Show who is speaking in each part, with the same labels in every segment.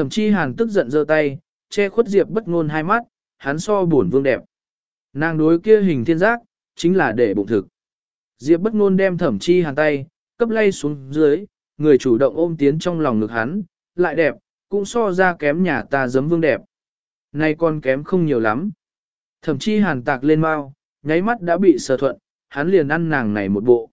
Speaker 1: Thẩm chi hàn tức giận giơ tay, che khuất Diệp bất ngôn hai mắt, hắn so buồn vương đẹp. Nàng đối kia hình thiên giác, chính là để bụng thực. Diệp bất ngôn đem thẩm chi hàn tay, cấp lay xuống dưới, người chủ động ôm tiến trong lòng ngực hắn, lại đẹp, cũng so ra kém nhà ta giấm vương đẹp. Nay con kém không nhiều lắm. Thẩm chi hàn tạc lên mau, nháy mắt đã bị sờ thuận, hắn liền ăn nàng này một bộ.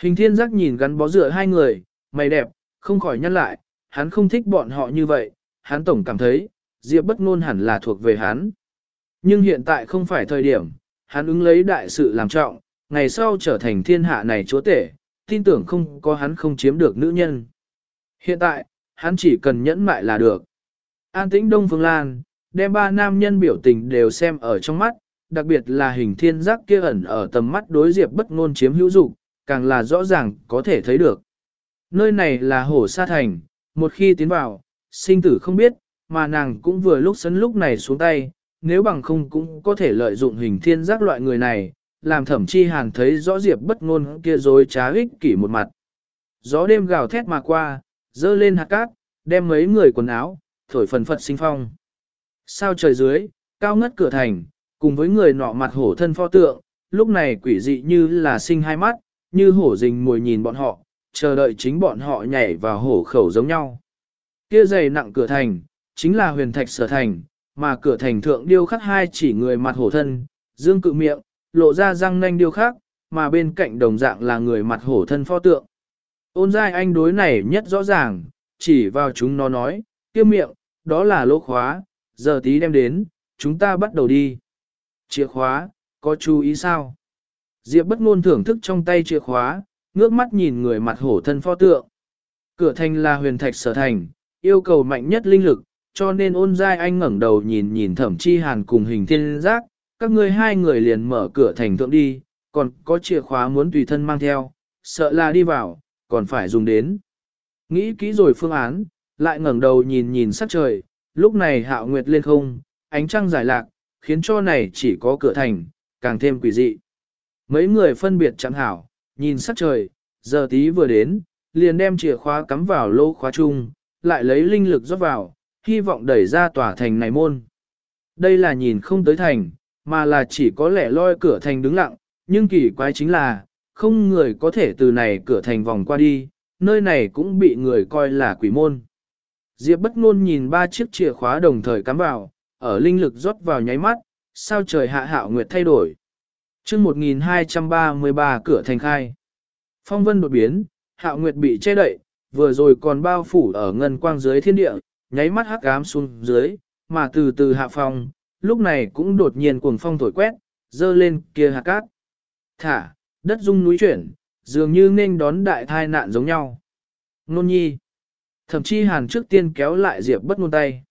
Speaker 1: Hình thiên giác nhìn gắn bó dựa hai người, mày đẹp, không khỏi nhăn lại, hắn không thích bọn họ như vậy, hắn tổng cảm thấy, Diệp bất ngôn hẳn là thuộc về hắn. Nhưng hiện tại không phải thời điểm, hắn ứng lấy đại sự làm trọng, ngày sau trở thành thiên hạ này chúa tể, tin tưởng không có hắn không chiếm được nữ nhân. Hiện tại, hắn chỉ cần nhẫn mại là được. An tĩnh Đông Phương Lan, đem ba nam nhân biểu tình đều xem ở trong mắt, đặc biệt là hình thiên giác kia ẩn ở tầm mắt đối diệp bất ngôn chiếm hữu dục, càng là rõ ràng có thể thấy được. Nơi này là hồ sa thành, một khi tiến vào, sinh tử không biết, mà nàng cũng vừa lúc sấn lúc này xuống tay, nếu bằng không cũng có thể lợi dụng hình thiên giác loại người này, làm thẩm chi hàn thấy rõ diệp bất ngôn kia dối trá ích kỷ một mặt. Gió đêm gào thét mà qua, dơ lên hạt cát, đem mấy người quần áo, thổi phần phật sinh phong. Sao trời dưới, cao ngất cửa thành, cùng với người nọ mặt hổ thân pho tượng, lúc này quỷ dị như là sinh hai mắt, như hổ rình mồi nhìn bọn họ, chờ đợi chính bọn họ nhảy vào hổ khẩu giống nhau. Kia dày nặng cửa thành, chính là huyền thạch sở thành, mà cửa thành thượng điêu khắc hai chỉ người mặt hổ thân, dương cự miệng, lộ ra răng nanh điêu khắc, mà bên cạnh đồng dạng là người mặt hổ thân pho tượng. Ôn giai anh đối này nhất rõ ràng, chỉ vào chúng nó nói, kia miệng, đó là lỗ khóa, giờ tí đem đến, chúng ta bắt đầu đi. Chìa khóa, có chú ý sao? Diệp bất ngôn thưởng thức trong tay chìa khóa, ngước mắt nhìn người mặt hổ thân pho tượng. Cửa thành là huyền thạch sở thành, yêu cầu mạnh nhất linh lực, cho nên ôn giai anh ngẩng đầu nhìn nhìn thẩm chi hàn cùng hình thiên giác, các ngươi hai người liền mở cửa thành thượng đi, còn có chìa khóa muốn tùy thân mang theo, sợ là đi vào, còn phải dùng đến. Nghĩ kỹ rồi phương án, lại ngẩng đầu nhìn nhìn sắc trời, lúc này hạo nguyệt lên không, ánh trăng giải lạc, khiến cho này chỉ có cửa thành, càng thêm quỷ dị. Mấy người phân biệt chẳng hảo, nhìn sắc trời, giờ tí vừa đến, liền đem chìa khóa cắm vào lô khóa chung, lại lấy linh lực rót vào, hy vọng đẩy ra tòa thành này môn. Đây là nhìn không tới thành, mà là chỉ có lẻ loi cửa thành đứng lặng, nhưng kỳ quái chính là, không người có thể từ này cửa thành vòng qua đi, nơi này cũng bị người coi là quỷ môn. Diệp bất ngôn nhìn ba chiếc chìa khóa đồng thời cắm vào, ở linh lực rót vào nháy mắt, sao trời hạ hạo nguyệt thay đổi. Chương 1233 cửa thành khai. Phong vân đột biến, hạo nguyệt bị che đậy, vừa rồi còn bao phủ ở ngân quang dưới thiên địa, nháy mắt hắc ám xuống dưới, mà từ từ hạ phong, lúc này cũng đột nhiên cuồng phong thổi quét, dơ lên kia hạt cát. Thả, đất rung núi chuyển, dường như nên đón đại thai nạn giống nhau. Nôn nhi. Thậm chí hàn trước tiên kéo lại Diệp bất ngôn tay.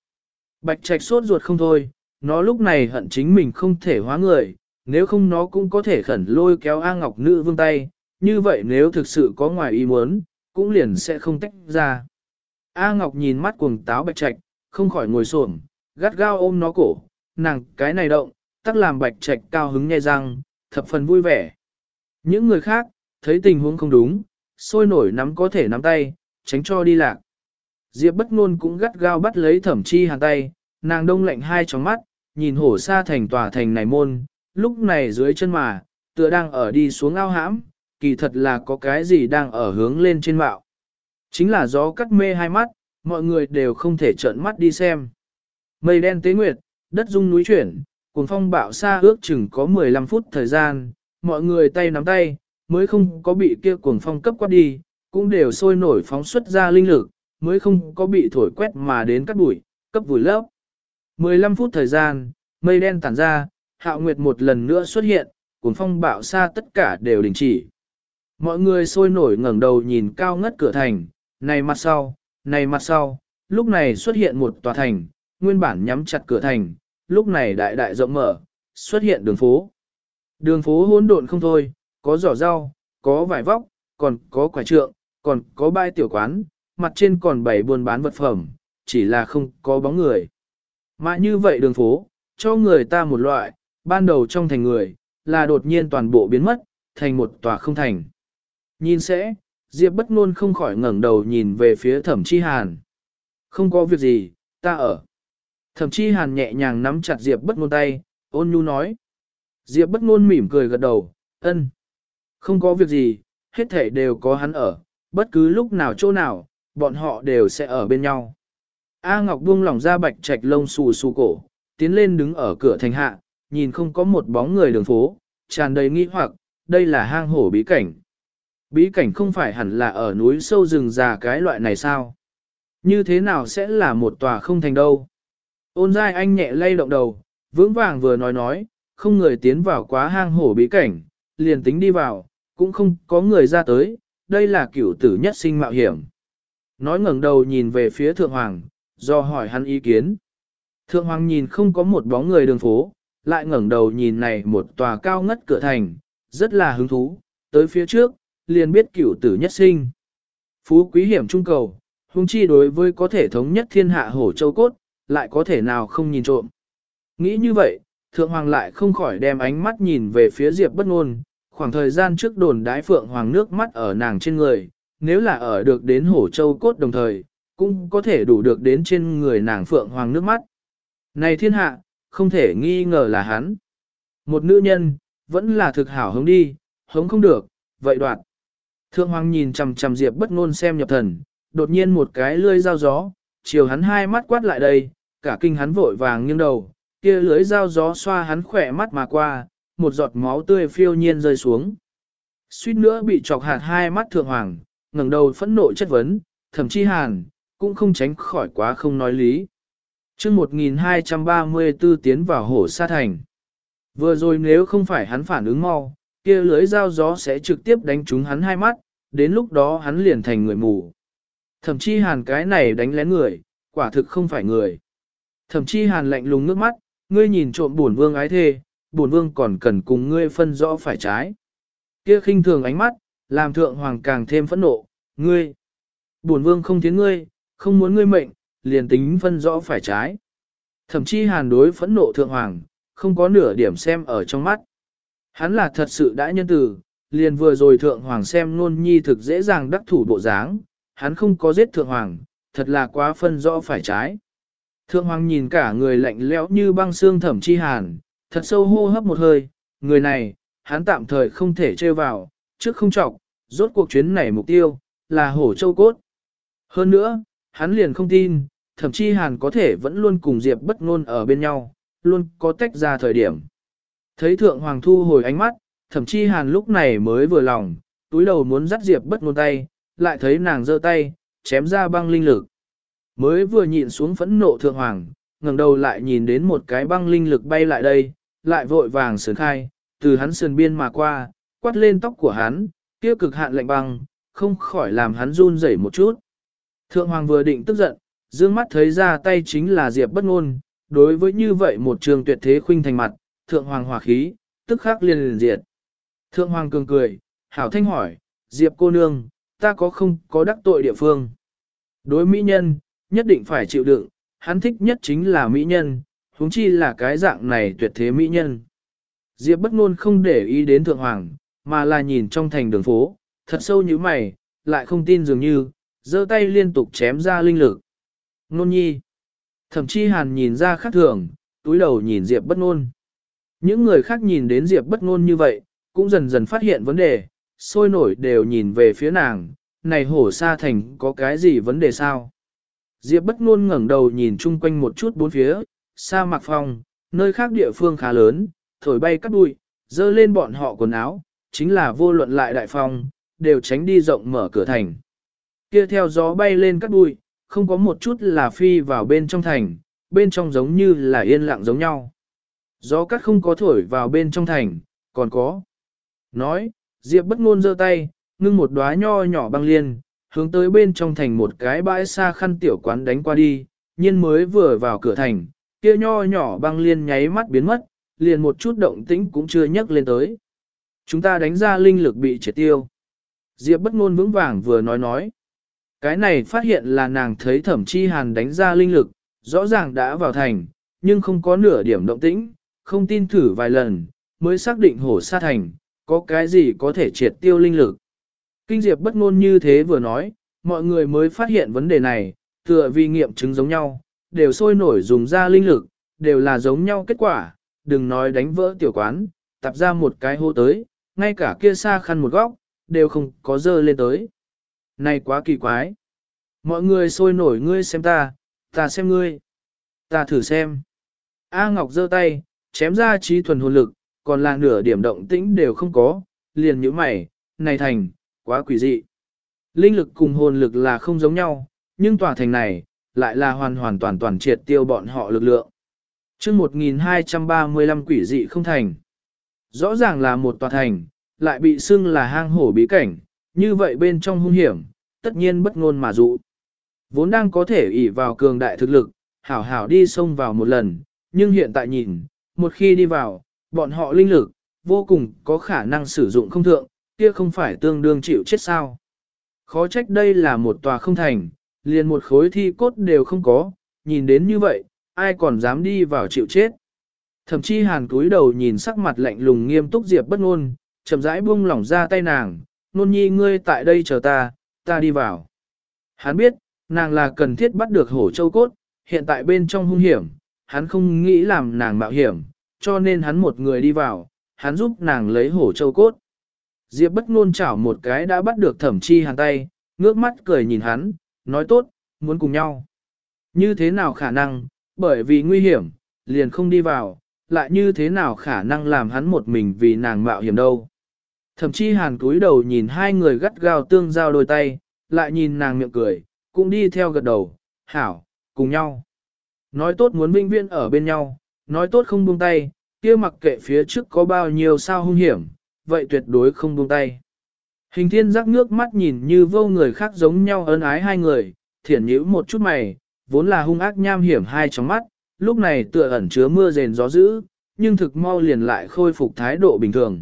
Speaker 1: Bạch trạch sốt ruột không thôi, nó lúc này hận chính mình không thể hóa người, nếu không nó cũng có thể khẩn lôi kéo A Ngọc Nữ vương tay, như vậy nếu thực sự có ngoài ý muốn, cũng liền sẽ không tách ra. A Ngọc nhìn mắt cuồng táo bạch trạch, không khỏi ngồi xổm, gắt gao ôm nó cổ, nàng cái này động, tắc làm bạch trạch cao hứng nghe răng, thập phần vui vẻ. Những người khác, thấy tình huống không đúng, sôi nổi nắm có thể nắm tay, tránh cho đi lạc. Diệp bất ngôn cũng gắt gao bắt lấy thẩm chi hàn tay, nàng đông lạnh hai tròng mắt, nhìn hổ xa thành tòa thành này môn, lúc này dưới chân mà, tựa đang ở đi xuống ao hãm, kỳ thật là có cái gì đang ở hướng lên trên mạo. Chính là gió cắt mê hai mắt, mọi người đều không thể trợn mắt đi xem. Mây đen tế nguyệt, đất rung núi chuyển, cuồng phong bạo xa ước chừng có 15 phút thời gian, mọi người tay nắm tay, mới không có bị kia cuồng phong cấp quát đi, cũng đều sôi nổi phóng xuất ra linh lực, mới không có bị thổi quét mà đến cắt bụi, cấp vùi lấp. 15 phút thời gian, mây đen tản ra, hạo nguyệt một lần nữa xuất hiện, cuồng phong bạo xa tất cả đều đình chỉ. Mọi người sôi nổi ngẩng đầu nhìn cao ngất cửa thành, này mặt sau, này mặt sau, lúc này xuất hiện một tòa thành, nguyên bản nhắm chặt cửa thành, lúc này đại đại rộng mở, xuất hiện đường phố. Đường phố hỗn độn không thôi, có giỏ rau, có vải vóc, còn có quả trượng, còn có bãi tiểu quán, mặt trên còn bày buôn bán vật phẩm, chỉ là không có bóng người. Mà như vậy đường phố, cho người ta một loại, ban đầu trong thành người, là đột nhiên toàn bộ biến mất, thành một tòa không thành. Nhìn sẽ, Diệp bất ngôn không khỏi ngẩng đầu nhìn về phía thẩm chi hàn. Không có việc gì, Ta ở. thẩm chi hàn nhẹ nhàng nắm chặt Diệp bất ngôn tay, ôn nhu nói. Diệp bất ngôn mỉm cười gật đầu, ân. Không có việc gì, hết thể đều có hắn ở, bất cứ lúc nào chỗ nào, bọn họ đều sẽ ở bên nhau. A Ngọc buông lỏng ra bạch trạch lông xù xù cổ, tiến lên đứng ở cửa thành hạ, nhìn không có một bóng người đường phố, tràn đầy nghi hoặc, đây là hang hổ bí cảnh. Bí cảnh không phải hẳn là ở núi sâu rừng già cái loại này sao? Như thế nào sẽ là một tòa không thành đâu? Ôn dai anh nhẹ lay động đầu, vững vàng vừa nói nói, không người tiến vào quá hang hổ bí cảnh, liền tính đi vào, cũng không có người ra tới, đây là cửu tử nhất sinh mạo hiểm. Nói ngẩng đầu nhìn về phía thượng hoàng, do hỏi hắn ý kiến. Thượng hoàng nhìn không có một bóng người đường phố, lại ngẩng đầu nhìn này một tòa cao ngất cửa thành, rất là hứng thú, tới phía trước, liền biết cửu tử nhất sinh. Phú quý hiểm trung cầu, hung chi đối với có thể thống nhất thiên hạ hổ châu cốt, lại có thể nào không nhìn trộm. Nghĩ như vậy, thượng hoàng lại không khỏi đem ánh mắt nhìn về phía diệp bất ngôn, khoảng thời gian trước đồn đái phượng hoàng nước mắt ở nàng trên người, nếu là ở được đến hổ châu cốt đồng thời, cũng có thể đủ được đến trên người nàng phượng hoàng nước mắt. Này thiên hạ, không thể nghi ngờ là hắn. Một nữ nhân, vẫn là thực hảo hống đi, hống không được, vậy đoạt. Thượng hoàng nhìn chằm chằm Diệp bất ngôn xem nhập thần, đột nhiên một cái lưỡi dao gió, chiều hắn hai mắt quát lại đây, cả kinh hắn vội vàng nghiêng đầu, kia lưỡi dao gió xoa hắn khỏe mắt mà qua, một giọt máu tươi phiêu nhiên rơi xuống. Suýt nữa bị chọc hạt hai mắt thượng hoàng, ngẩng đầu phẫn nộ chất vấn, thậm chí hàn, cũng không tránh khỏi quá không nói lý chương 1234 tiến vào hổ sa thành. Vừa rồi nếu không phải hắn phản ứng mau, kia lưới dao gió sẽ trực tiếp đánh trúng hắn hai mắt, đến lúc đó hắn liền thành người mù. Thậm chí hàn cái này đánh lén người, quả thực không phải người. Thậm chí hàn lạnh lùng nước mắt, ngươi nhìn trộm buồn vương ái thê, buồn vương còn cần cùng ngươi phân rõ phải trái. Kia khinh thường ánh mắt, làm thượng hoàng càng thêm phẫn nộ, ngươi. Buồn vương không tiến ngươi, không muốn ngươi mệnh, liền tính phân rõ phải trái. Thậm chí hàn đối phẫn nộ thượng hoàng, không có nửa điểm xem ở trong mắt. Hắn là thật sự đã nhân từ, liền vừa rồi thượng hoàng xem nôn nhi thực dễ dàng đắc thủ bộ dáng, hắn không có giết thượng hoàng, thật là quá phân rõ phải trái. Thượng hoàng nhìn cả người lạnh lẽo như băng xương thẩm chi hàn, thật sâu hô hấp một hơi, người này, hắn tạm thời không thể chơi vào, trước không trọng, rốt cuộc chuyến này mục tiêu, là hổ châu cốt. Hơn nữa, hắn liền không tin, thậm chí hàn có thể vẫn luôn cùng Diệp bất ngôn ở bên nhau, luôn có tách ra thời điểm. Thấy thượng hoàng thu hồi ánh mắt, thậm chí hàn lúc này mới vừa lòng, túi đầu muốn dắt Diệp bất ngôn tay, lại thấy nàng giơ tay, chém ra băng linh lực. Mới vừa nhịn xuống phẫn nộ thượng hoàng, ngẩng đầu lại nhìn đến một cái băng linh lực bay lại đây, lại vội vàng sườn khai, từ hắn sườn biên mà qua, quát lên tóc của hắn, kia cực hạn lạnh băng, không khỏi làm hắn run rẩy một chút. Thượng hoàng vừa định tức giận, dương mắt thấy ra tay chính là Diệp bất ngôn, đối với như vậy một trường tuyệt thế khuynh thành mặt, thượng hoàng hòa khí, tức khắc liền liền diệt. Thượng hoàng cường cười, hảo thanh hỏi, Diệp cô nương, ta có không có đắc tội địa phương? Đối mỹ nhân, nhất định phải chịu đựng, hắn thích nhất chính là mỹ nhân, huống chi là cái dạng này tuyệt thế mỹ nhân. Diệp bất ngôn không để ý đến thượng hoàng, mà là nhìn trong thành đường phố, thật sâu như mày, lại không tin dường như, giơ tay liên tục chém ra linh lực. Nôn nhi. Thậm chí hàn nhìn ra khác thường, túi đầu nhìn Diệp bất ngôn. Những người khác nhìn đến Diệp bất ngôn như vậy, cũng dần dần phát hiện vấn đề, sôi nổi đều nhìn về phía nàng, này hổ sa thành có cái gì vấn đề sao? Diệp bất ngôn ngẩng đầu nhìn chung quanh một chút bốn phía, sa mạc phong, nơi khác địa phương khá lớn, thổi bay cát bụi, dơ lên bọn họ quần áo, chính là vô luận lại đại phong, đều tránh đi rộng mở cửa thành. Kia theo gió bay lên cát bụi, không có một chút là phi vào bên trong thành, bên trong giống như là yên lặng giống nhau. Gió cắt không có thổi vào bên trong thành, còn có. Nói, Diệp bất ngôn giơ tay, ngưng một đóa nho nhỏ băng liên, hướng tới bên trong thành một cái bãi xa khăn tiểu quán đánh qua đi, nhiên mới vừa vào cửa thành, kia nho nhỏ băng liên nháy mắt biến mất, liền một chút động tĩnh cũng chưa nhắc lên tới. Chúng ta đánh ra linh lực bị triệt tiêu. Diệp bất ngôn vững vàng vừa nói nói. Cái này phát hiện là nàng thấy thẩm chi hàn đánh ra linh lực, rõ ràng đã vào thành, nhưng không có nửa điểm động tĩnh, không tin thử vài lần, mới xác định hổ sa thành, có cái gì có thể triệt tiêu linh lực. Kinh Diệp bất ngôn như thế vừa nói, mọi người mới phát hiện vấn đề này, tựa vì nghiệm chứng giống nhau, đều sôi nổi dùng ra linh lực, đều là giống nhau kết quả, đừng nói đánh vỡ tiểu quán, tập ra một cái hô tới, ngay cả kia xa khăn một góc, đều không có dơ lên tới. Này quá kỳ quái. Mọi người sôi nổi ngươi xem ta, ta xem ngươi. Ta thử xem. A Ngọc giơ tay, chém ra trí thuần hồn lực, còn là nửa điểm động tĩnh đều không có, liền như mày, này thành, quá quỷ dị. Linh lực cùng hồn lực là không giống nhau, nhưng tòa thành này, lại là hoàn hoàn toàn toàn triệt tiêu bọn họ lực lượng. chương 1235 quỷ dị không thành. Rõ ràng là một tòa thành, lại bị xưng là hang hổ bí cảnh, như vậy bên trong hung hiểm, tất nhiên bất ngôn mà dụ. Vốn đang có thể ỷ vào cường đại thực lực, hảo hảo đi xông vào một lần, nhưng hiện tại nhìn, một khi đi vào, bọn họ linh lực, vô cùng có khả năng sử dụng không thượng, kia không phải tương đương chịu chết sao. Khó trách đây là một tòa không thành, liền một khối thi cốt đều không có, nhìn đến như vậy, ai còn dám đi vào chịu chết. Thậm chí hàn cúi đầu nhìn sắc mặt lạnh lùng nghiêm túc Diệp bất ngôn, chậm rãi buông lỏng ra tay nàng, nôn nhi ngươi tại đây chờ ta, ta đi vào. Hắn biết, nàng là cần thiết bắt được hổ châu cốt, hiện tại bên trong hung hiểm, hắn không nghĩ làm nàng mạo hiểm, cho nên hắn một người đi vào, hắn giúp nàng lấy hổ châu cốt. Diệp bất ngôn chảo một cái đã bắt được thẩm chi hàn tay, ngước mắt cười nhìn hắn, nói tốt, muốn cùng nhau. Như thế nào khả năng, bởi vì nguy hiểm, liền không đi vào, lại như thế nào khả năng làm hắn một mình vì nàng mạo hiểm đâu. Thậm chí hàn cúi đầu nhìn hai người gắt gao tương giao đôi tay, lại nhìn nàng miệng cười, cũng đi theo gật đầu, hảo, cùng nhau. Nói tốt muốn vinh viên ở bên nhau, nói tốt không buông tay, kia mặc kệ phía trước có bao nhiêu sao hung hiểm, vậy tuyệt đối không buông tay. Hình thiên giác nước mắt nhìn như vô người khác giống nhau ân ái hai người, thiển nhữ một chút mày, vốn là hung ác nham hiểm hai trong mắt, lúc này tựa ẩn chứa mưa rền gió dữ, nhưng thực mau liền lại khôi phục thái độ bình thường.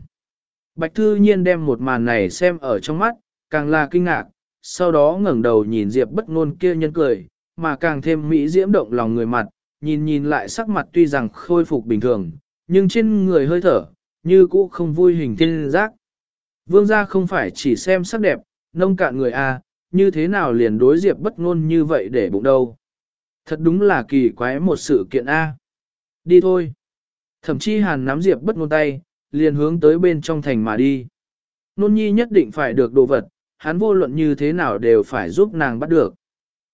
Speaker 1: Bạch Thư Nhiên đem một màn này xem ở trong mắt, càng là kinh ngạc, sau đó ngẩng đầu nhìn Diệp bất ngôn kia nhân cười, mà càng thêm mỹ diễm động lòng người mặt, nhìn nhìn lại sắc mặt tuy rằng khôi phục bình thường, nhưng trên người hơi thở, như cũ không vui hình thiên giác. Vương gia không phải chỉ xem sắc đẹp, nông cạn người a, như thế nào liền đối Diệp bất ngôn như vậy để bụng đâu. Thật đúng là kỳ quái một sự kiện a. Đi thôi. Thậm chí hàn nắm Diệp bất ngôn tay, liền hướng tới bên trong thành mà đi. Nôn nhi nhất định phải được đồ vật, hắn vô luận như thế nào đều phải giúp nàng bắt được.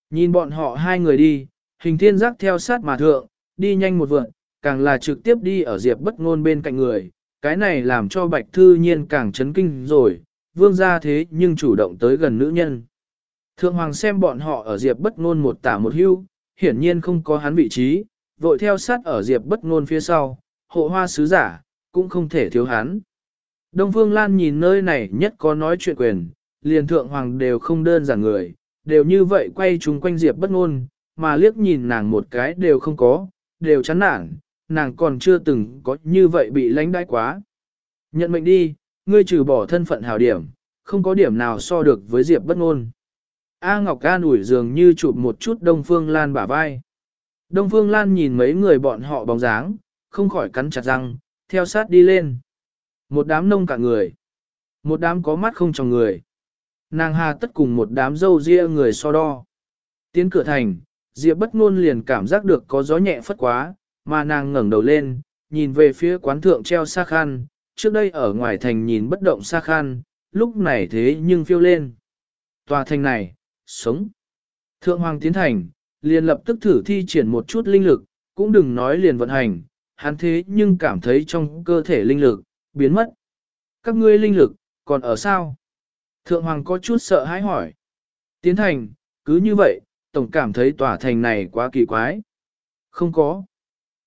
Speaker 1: Nhìn bọn họ hai người đi, hình thiên giác theo sát mà thượng, đi nhanh một vượn, càng là trực tiếp đi ở diệp bất ngôn bên cạnh người, cái này làm cho bạch thư nhiên càng chấn kinh rồi, vương ra thế nhưng chủ động tới gần nữ nhân. Thượng hoàng xem bọn họ ở diệp bất ngôn một tả một hưu, hiển nhiên không có hắn vị trí, vội theo sát ở diệp bất ngôn phía sau, hộ hoa sứ giả, cũng không thể thiếu hắn. Đông Phương Lan nhìn nơi này nhất có nói chuyện quyền, liền thượng hoàng đều không đơn giản người, đều như vậy quay chúng quanh Diệp bất ngôn, mà liếc nhìn nàng một cái đều không có, đều chán nản, nàng còn chưa từng có như vậy bị lánh đãi quá. Nhận mệnh đi, ngươi trừ bỏ thân phận hào điểm, không có điểm nào so được với Diệp bất ngôn. A Ngọc ca ủi dường như chụp một chút Đông Phương Lan bả vai. Đông Phương Lan nhìn mấy người bọn họ bóng dáng, không khỏi cắn chặt răng, theo sát đi lên. Một đám nông cả người. Một đám có mắt không trong người. Nàng hà tất cùng một đám dâu ria người so đo. Tiến cửa thành, Diệp bất ngôn liền cảm giác được có gió nhẹ phất quá, mà nàng ngẩng đầu lên, nhìn về phía quán thượng treo sa khan, trước đây ở ngoài thành nhìn bất động sa khan, lúc này thế nhưng phiêu lên. Tòa thành này, sống. Thượng Hoàng tiến thành, liền lập tức thử thi triển một chút linh lực, cũng đừng nói liền vận hành, hắn thế nhưng cảm thấy trong cơ thể linh lực, biến mất. Các ngươi linh lực, còn ở sao? Thượng Hoàng có chút sợ hãi hỏi. Tiến thành, cứ như vậy, tổng cảm thấy tòa thành này quá kỳ quái. Không có.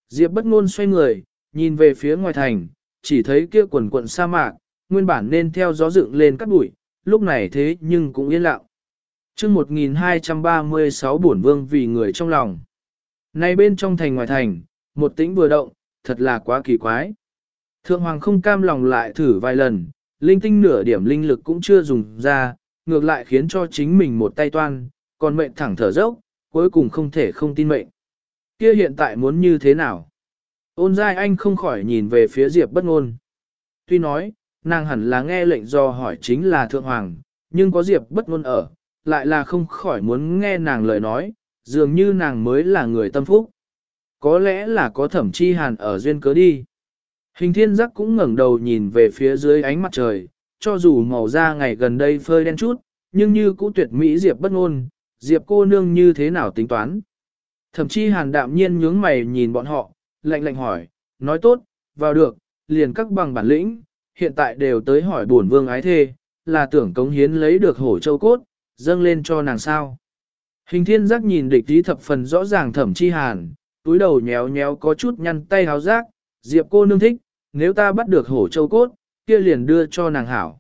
Speaker 1: Diệp bất ngôn xoay người, nhìn về phía ngoài thành, chỉ thấy kia quần quận sa mạc, nguyên bản nên theo gió dựng lên cắt bụi, lúc này thế nhưng cũng yên lặng. chương 1236 bổn vương vì người trong lòng. nay bên trong thành ngoài thành, một tĩnh vừa động, thật là quá kỳ quái. Thượng Hoàng không cam lòng lại thử vài lần, linh tinh nửa điểm linh lực cũng chưa dùng ra, ngược lại khiến cho chính mình một tay toan, còn mệnh thẳng thở dốc, cuối cùng không thể không tin mệnh. Kia hiện tại muốn như thế nào? Ôn giai anh không khỏi nhìn về phía Diệp bất ngôn. Tuy nói, nàng hẳn là nghe lệnh do hỏi chính là Thượng Hoàng, nhưng có Diệp bất ngôn ở, lại là không khỏi muốn nghe nàng lời nói, dường như nàng mới là người tâm phúc. Có lẽ là có thẩm chi hàn ở duyên cớ đi. Hình thiên giác cũng ngẩng đầu nhìn về phía dưới ánh mặt trời, cho dù màu da ngày gần đây phơi đen chút, nhưng như cũ tuyệt mỹ Diệp bất ngôn, Diệp cô nương như thế nào tính toán. Thậm chí hàn đạm nhiên nhướng mày nhìn bọn họ, lạnh lạnh hỏi, nói tốt, vào được, liền các bằng bản lĩnh, hiện tại đều tới hỏi buồn vương ái thê, là tưởng cống hiến lấy được hổ châu cốt, dâng lên cho nàng sao. Hình thiên giác nhìn địch tí thập phần rõ ràng thẩm chi hàn, túi đầu nhéo nhéo có chút nhăn tay háo giác, diệp cô nương thích, nếu ta bắt được hổ châu cốt, kia liền đưa cho nàng hảo.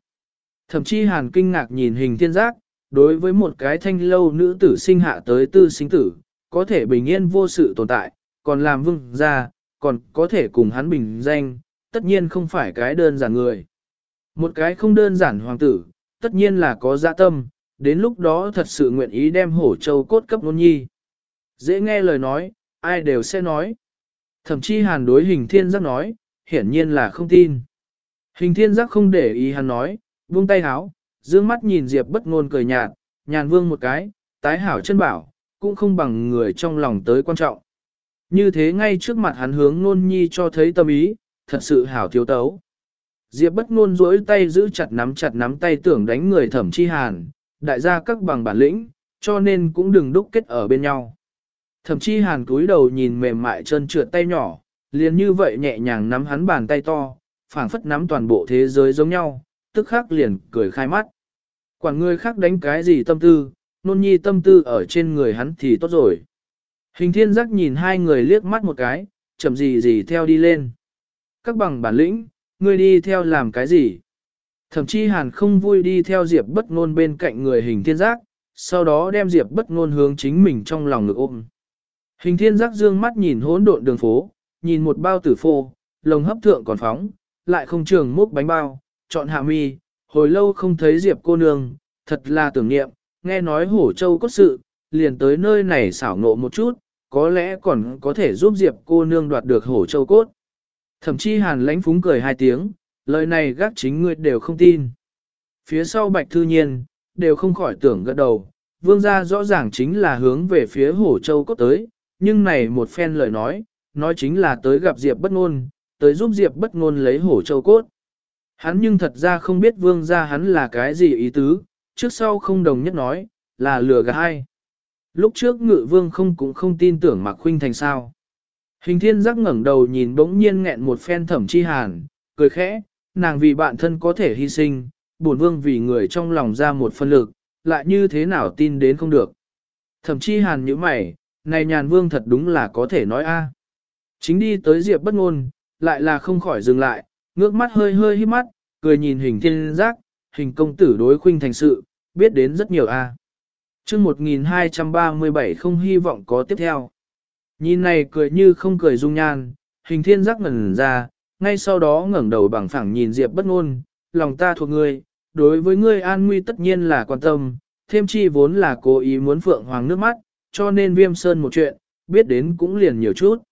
Speaker 1: thậm chí hàn kinh ngạc nhìn hình thiên giác, đối với một cái thanh lâu nữ tử sinh hạ tới tư sinh tử, có thể bình yên vô sự tồn tại, còn làm vương gia, còn có thể cùng hắn bình danh, tất nhiên không phải cái đơn giản người. Một cái không đơn giản hoàng tử, tất nhiên là có dạ tâm, đến lúc đó thật sự nguyện ý đem hổ châu cốt cấp nôn nhi. Dễ nghe lời nói, ai đều sẽ nói. Thậm chí hàn đối hình thiên giác nói, hiển nhiên là không tin. Hình thiên giác không để ý hắn nói, buông tay háo, dương mắt nhìn Diệp bất ngôn cười nhạt, nhàn vương một cái, tái hảo chân bảo, cũng không bằng người trong lòng tới quan trọng. Như thế ngay trước mặt hắn hướng nôn nhi cho thấy tâm ý, thật sự hảo thiếu tấu. Diệp bất ngôn duỗi tay giữ chặt nắm chặt nắm tay tưởng đánh người thẩm chi hàn, đại gia các bằng bản lĩnh, cho nên cũng đừng đúc kết ở bên nhau thậm chí hàn cúi đầu nhìn mềm mại chân trượt tay nhỏ, liền như vậy nhẹ nhàng nắm hắn bàn tay to, phảng phất nắm toàn bộ thế giới giống nhau, tức khắc liền cười khai mắt. Quản người khác đánh cái gì tâm tư, nôn nhi tâm tư ở trên người hắn thì tốt rồi. Hình thiên giác nhìn hai người liếc mắt một cái, chậm gì gì theo đi lên. Các bằng bản lĩnh, ngươi đi theo làm cái gì? Thậm chí hàn không vui đi theo Diệp bất ngôn bên cạnh người hình thiên giác, sau đó đem Diệp bất ngôn hướng chính mình trong lòng ngực ôm. Hình thiên giác dương mắt nhìn hỗn độn đường phố, nhìn một bao tử phô, lồng hấp thượng còn phóng, lại không trường múc bánh bao, chọn hạ mi, hồi lâu không thấy Diệp cô nương, thật là tưởng niệm, nghe nói hổ châu có sự, liền tới nơi này xảo ngộ một chút, có lẽ còn có thể giúp Diệp cô nương đoạt được hổ châu cốt. Thậm chí hàn lãnh phúng cười hai tiếng, lời này gác chính ngươi đều không tin. Phía sau bạch thư nhiên, đều không khỏi tưởng gật đầu, vương gia rõ ràng chính là hướng về phía hổ châu cốt tới, nhưng này một phen lời nói, nói chính là tới gặp Diệp bất ngôn, tới giúp Diệp bất ngôn lấy hổ châu cốt. Hắn nhưng thật ra không biết vương gia hắn là cái gì ý tứ, trước sau không đồng nhất nói, là lừa gạt hay. Lúc trước ngự vương không cũng không tin tưởng Mạc Khuynh thành sao. Hình thiên giác ngẩng đầu nhìn bỗng nhiên nghẹn một phen thẩm chi hàn, cười khẽ, nàng vì bạn thân có thể hy sinh, bổn vương vì người trong lòng ra một phân lực, lại như thế nào tin đến không được. Thẩm chi hàn như mày, này nhàn vương thật đúng là có thể nói a. À. Chính đi tới diệp bất ngôn, lại là không khỏi dừng lại, ngước mắt hơi hơi hí mắt, cười nhìn hình thiên giác, hình công tử đối khuynh thành sự, biết đến rất nhiều a. À. Chương 1237 không hy vọng có tiếp theo. Nhìn này cười như không cười dung nhan, hình thiên giác ngẩn ra, ngay sau đó ngẩng đầu bằng phẳng nhìn Diệp bất ngôn, lòng ta thuộc ngươi, đối với ngươi an nguy tất nhiên là quan tâm, thêm chi vốn là cố ý muốn phượng hoàng nước mắt, cho nên viêm sơn một chuyện, biết đến cũng liền nhiều chút.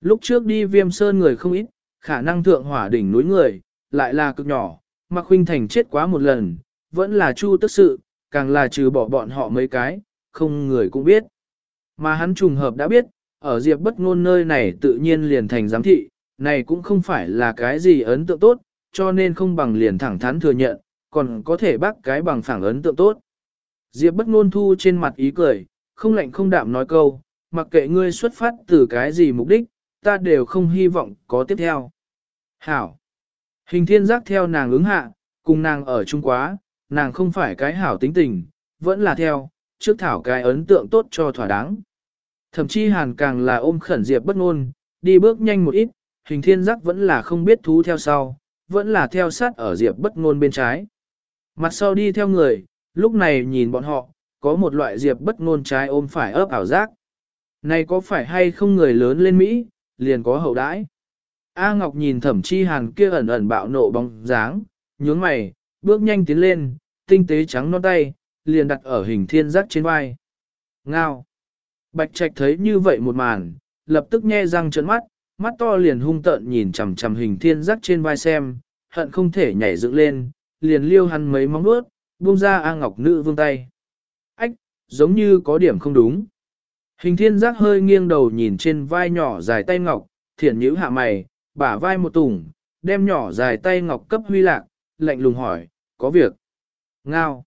Speaker 1: Lúc trước đi viêm sơn người không ít, khả năng thượng hỏa đỉnh núi người, lại là cực nhỏ, mà huynh thành chết quá một lần, vẫn là chu tức sự, càng là trừ bỏ bọn họ mấy cái, không người cũng biết. Mà hắn trùng hợp đã biết, ở Diệp bất ngôn nơi này tự nhiên liền thành giám thị, này cũng không phải là cái gì ấn tượng tốt, cho nên không bằng liền thẳng thắn thừa nhận, còn có thể bác cái bằng phẳng ấn tượng tốt. Diệp bất ngôn thu trên mặt ý cười, không lạnh không đạm nói câu, mặc kệ ngươi xuất phát từ cái gì mục đích, ta đều không hy vọng có tiếp theo. Hảo. Hình thiên giác theo nàng ứng hạ, cùng nàng ở chung quá, nàng không phải cái hảo tính tình, vẫn là theo, trước thảo cái ấn tượng tốt cho thỏa đáng. Thậm chí hàn càng là ôm khẩn diệp bất ngôn, đi bước nhanh một ít, hình thiên giác vẫn là không biết thú theo sau, vẫn là theo sát ở diệp bất ngôn bên trái. Mặt sau đi theo người, lúc này nhìn bọn họ, có một loại diệp bất ngôn trái ôm phải ấp ảo giác. Này có phải hay không người lớn lên Mỹ, liền có hậu đãi. A Ngọc nhìn thẩm chi hàn kia ẩn ẩn bạo nộ bóng dáng, nhướng mày, bước nhanh tiến lên, tinh tế trắng non tay, liền đặt ở hình thiên giác trên vai. Ngao! Bạch Trạch thấy như vậy một màn, lập tức nhe răng trợn mắt, mắt to liền hung tợn nhìn chằm chằm hình thiên giác trên vai xem, hận không thể nhảy dựng lên, liền liêu hắn mấy móng nuốt, buông ra A Ngọc nữ vương tay. Giống như có điểm không đúng. Hình thiên giác hơi nghiêng đầu nhìn trên vai nhỏ dài tay ngọc, thiển nhữ hạ mày, bả vai một tủng, đem nhỏ dài tay ngọc cấp huy lạc, lạnh lùng hỏi, có việc. Ngao.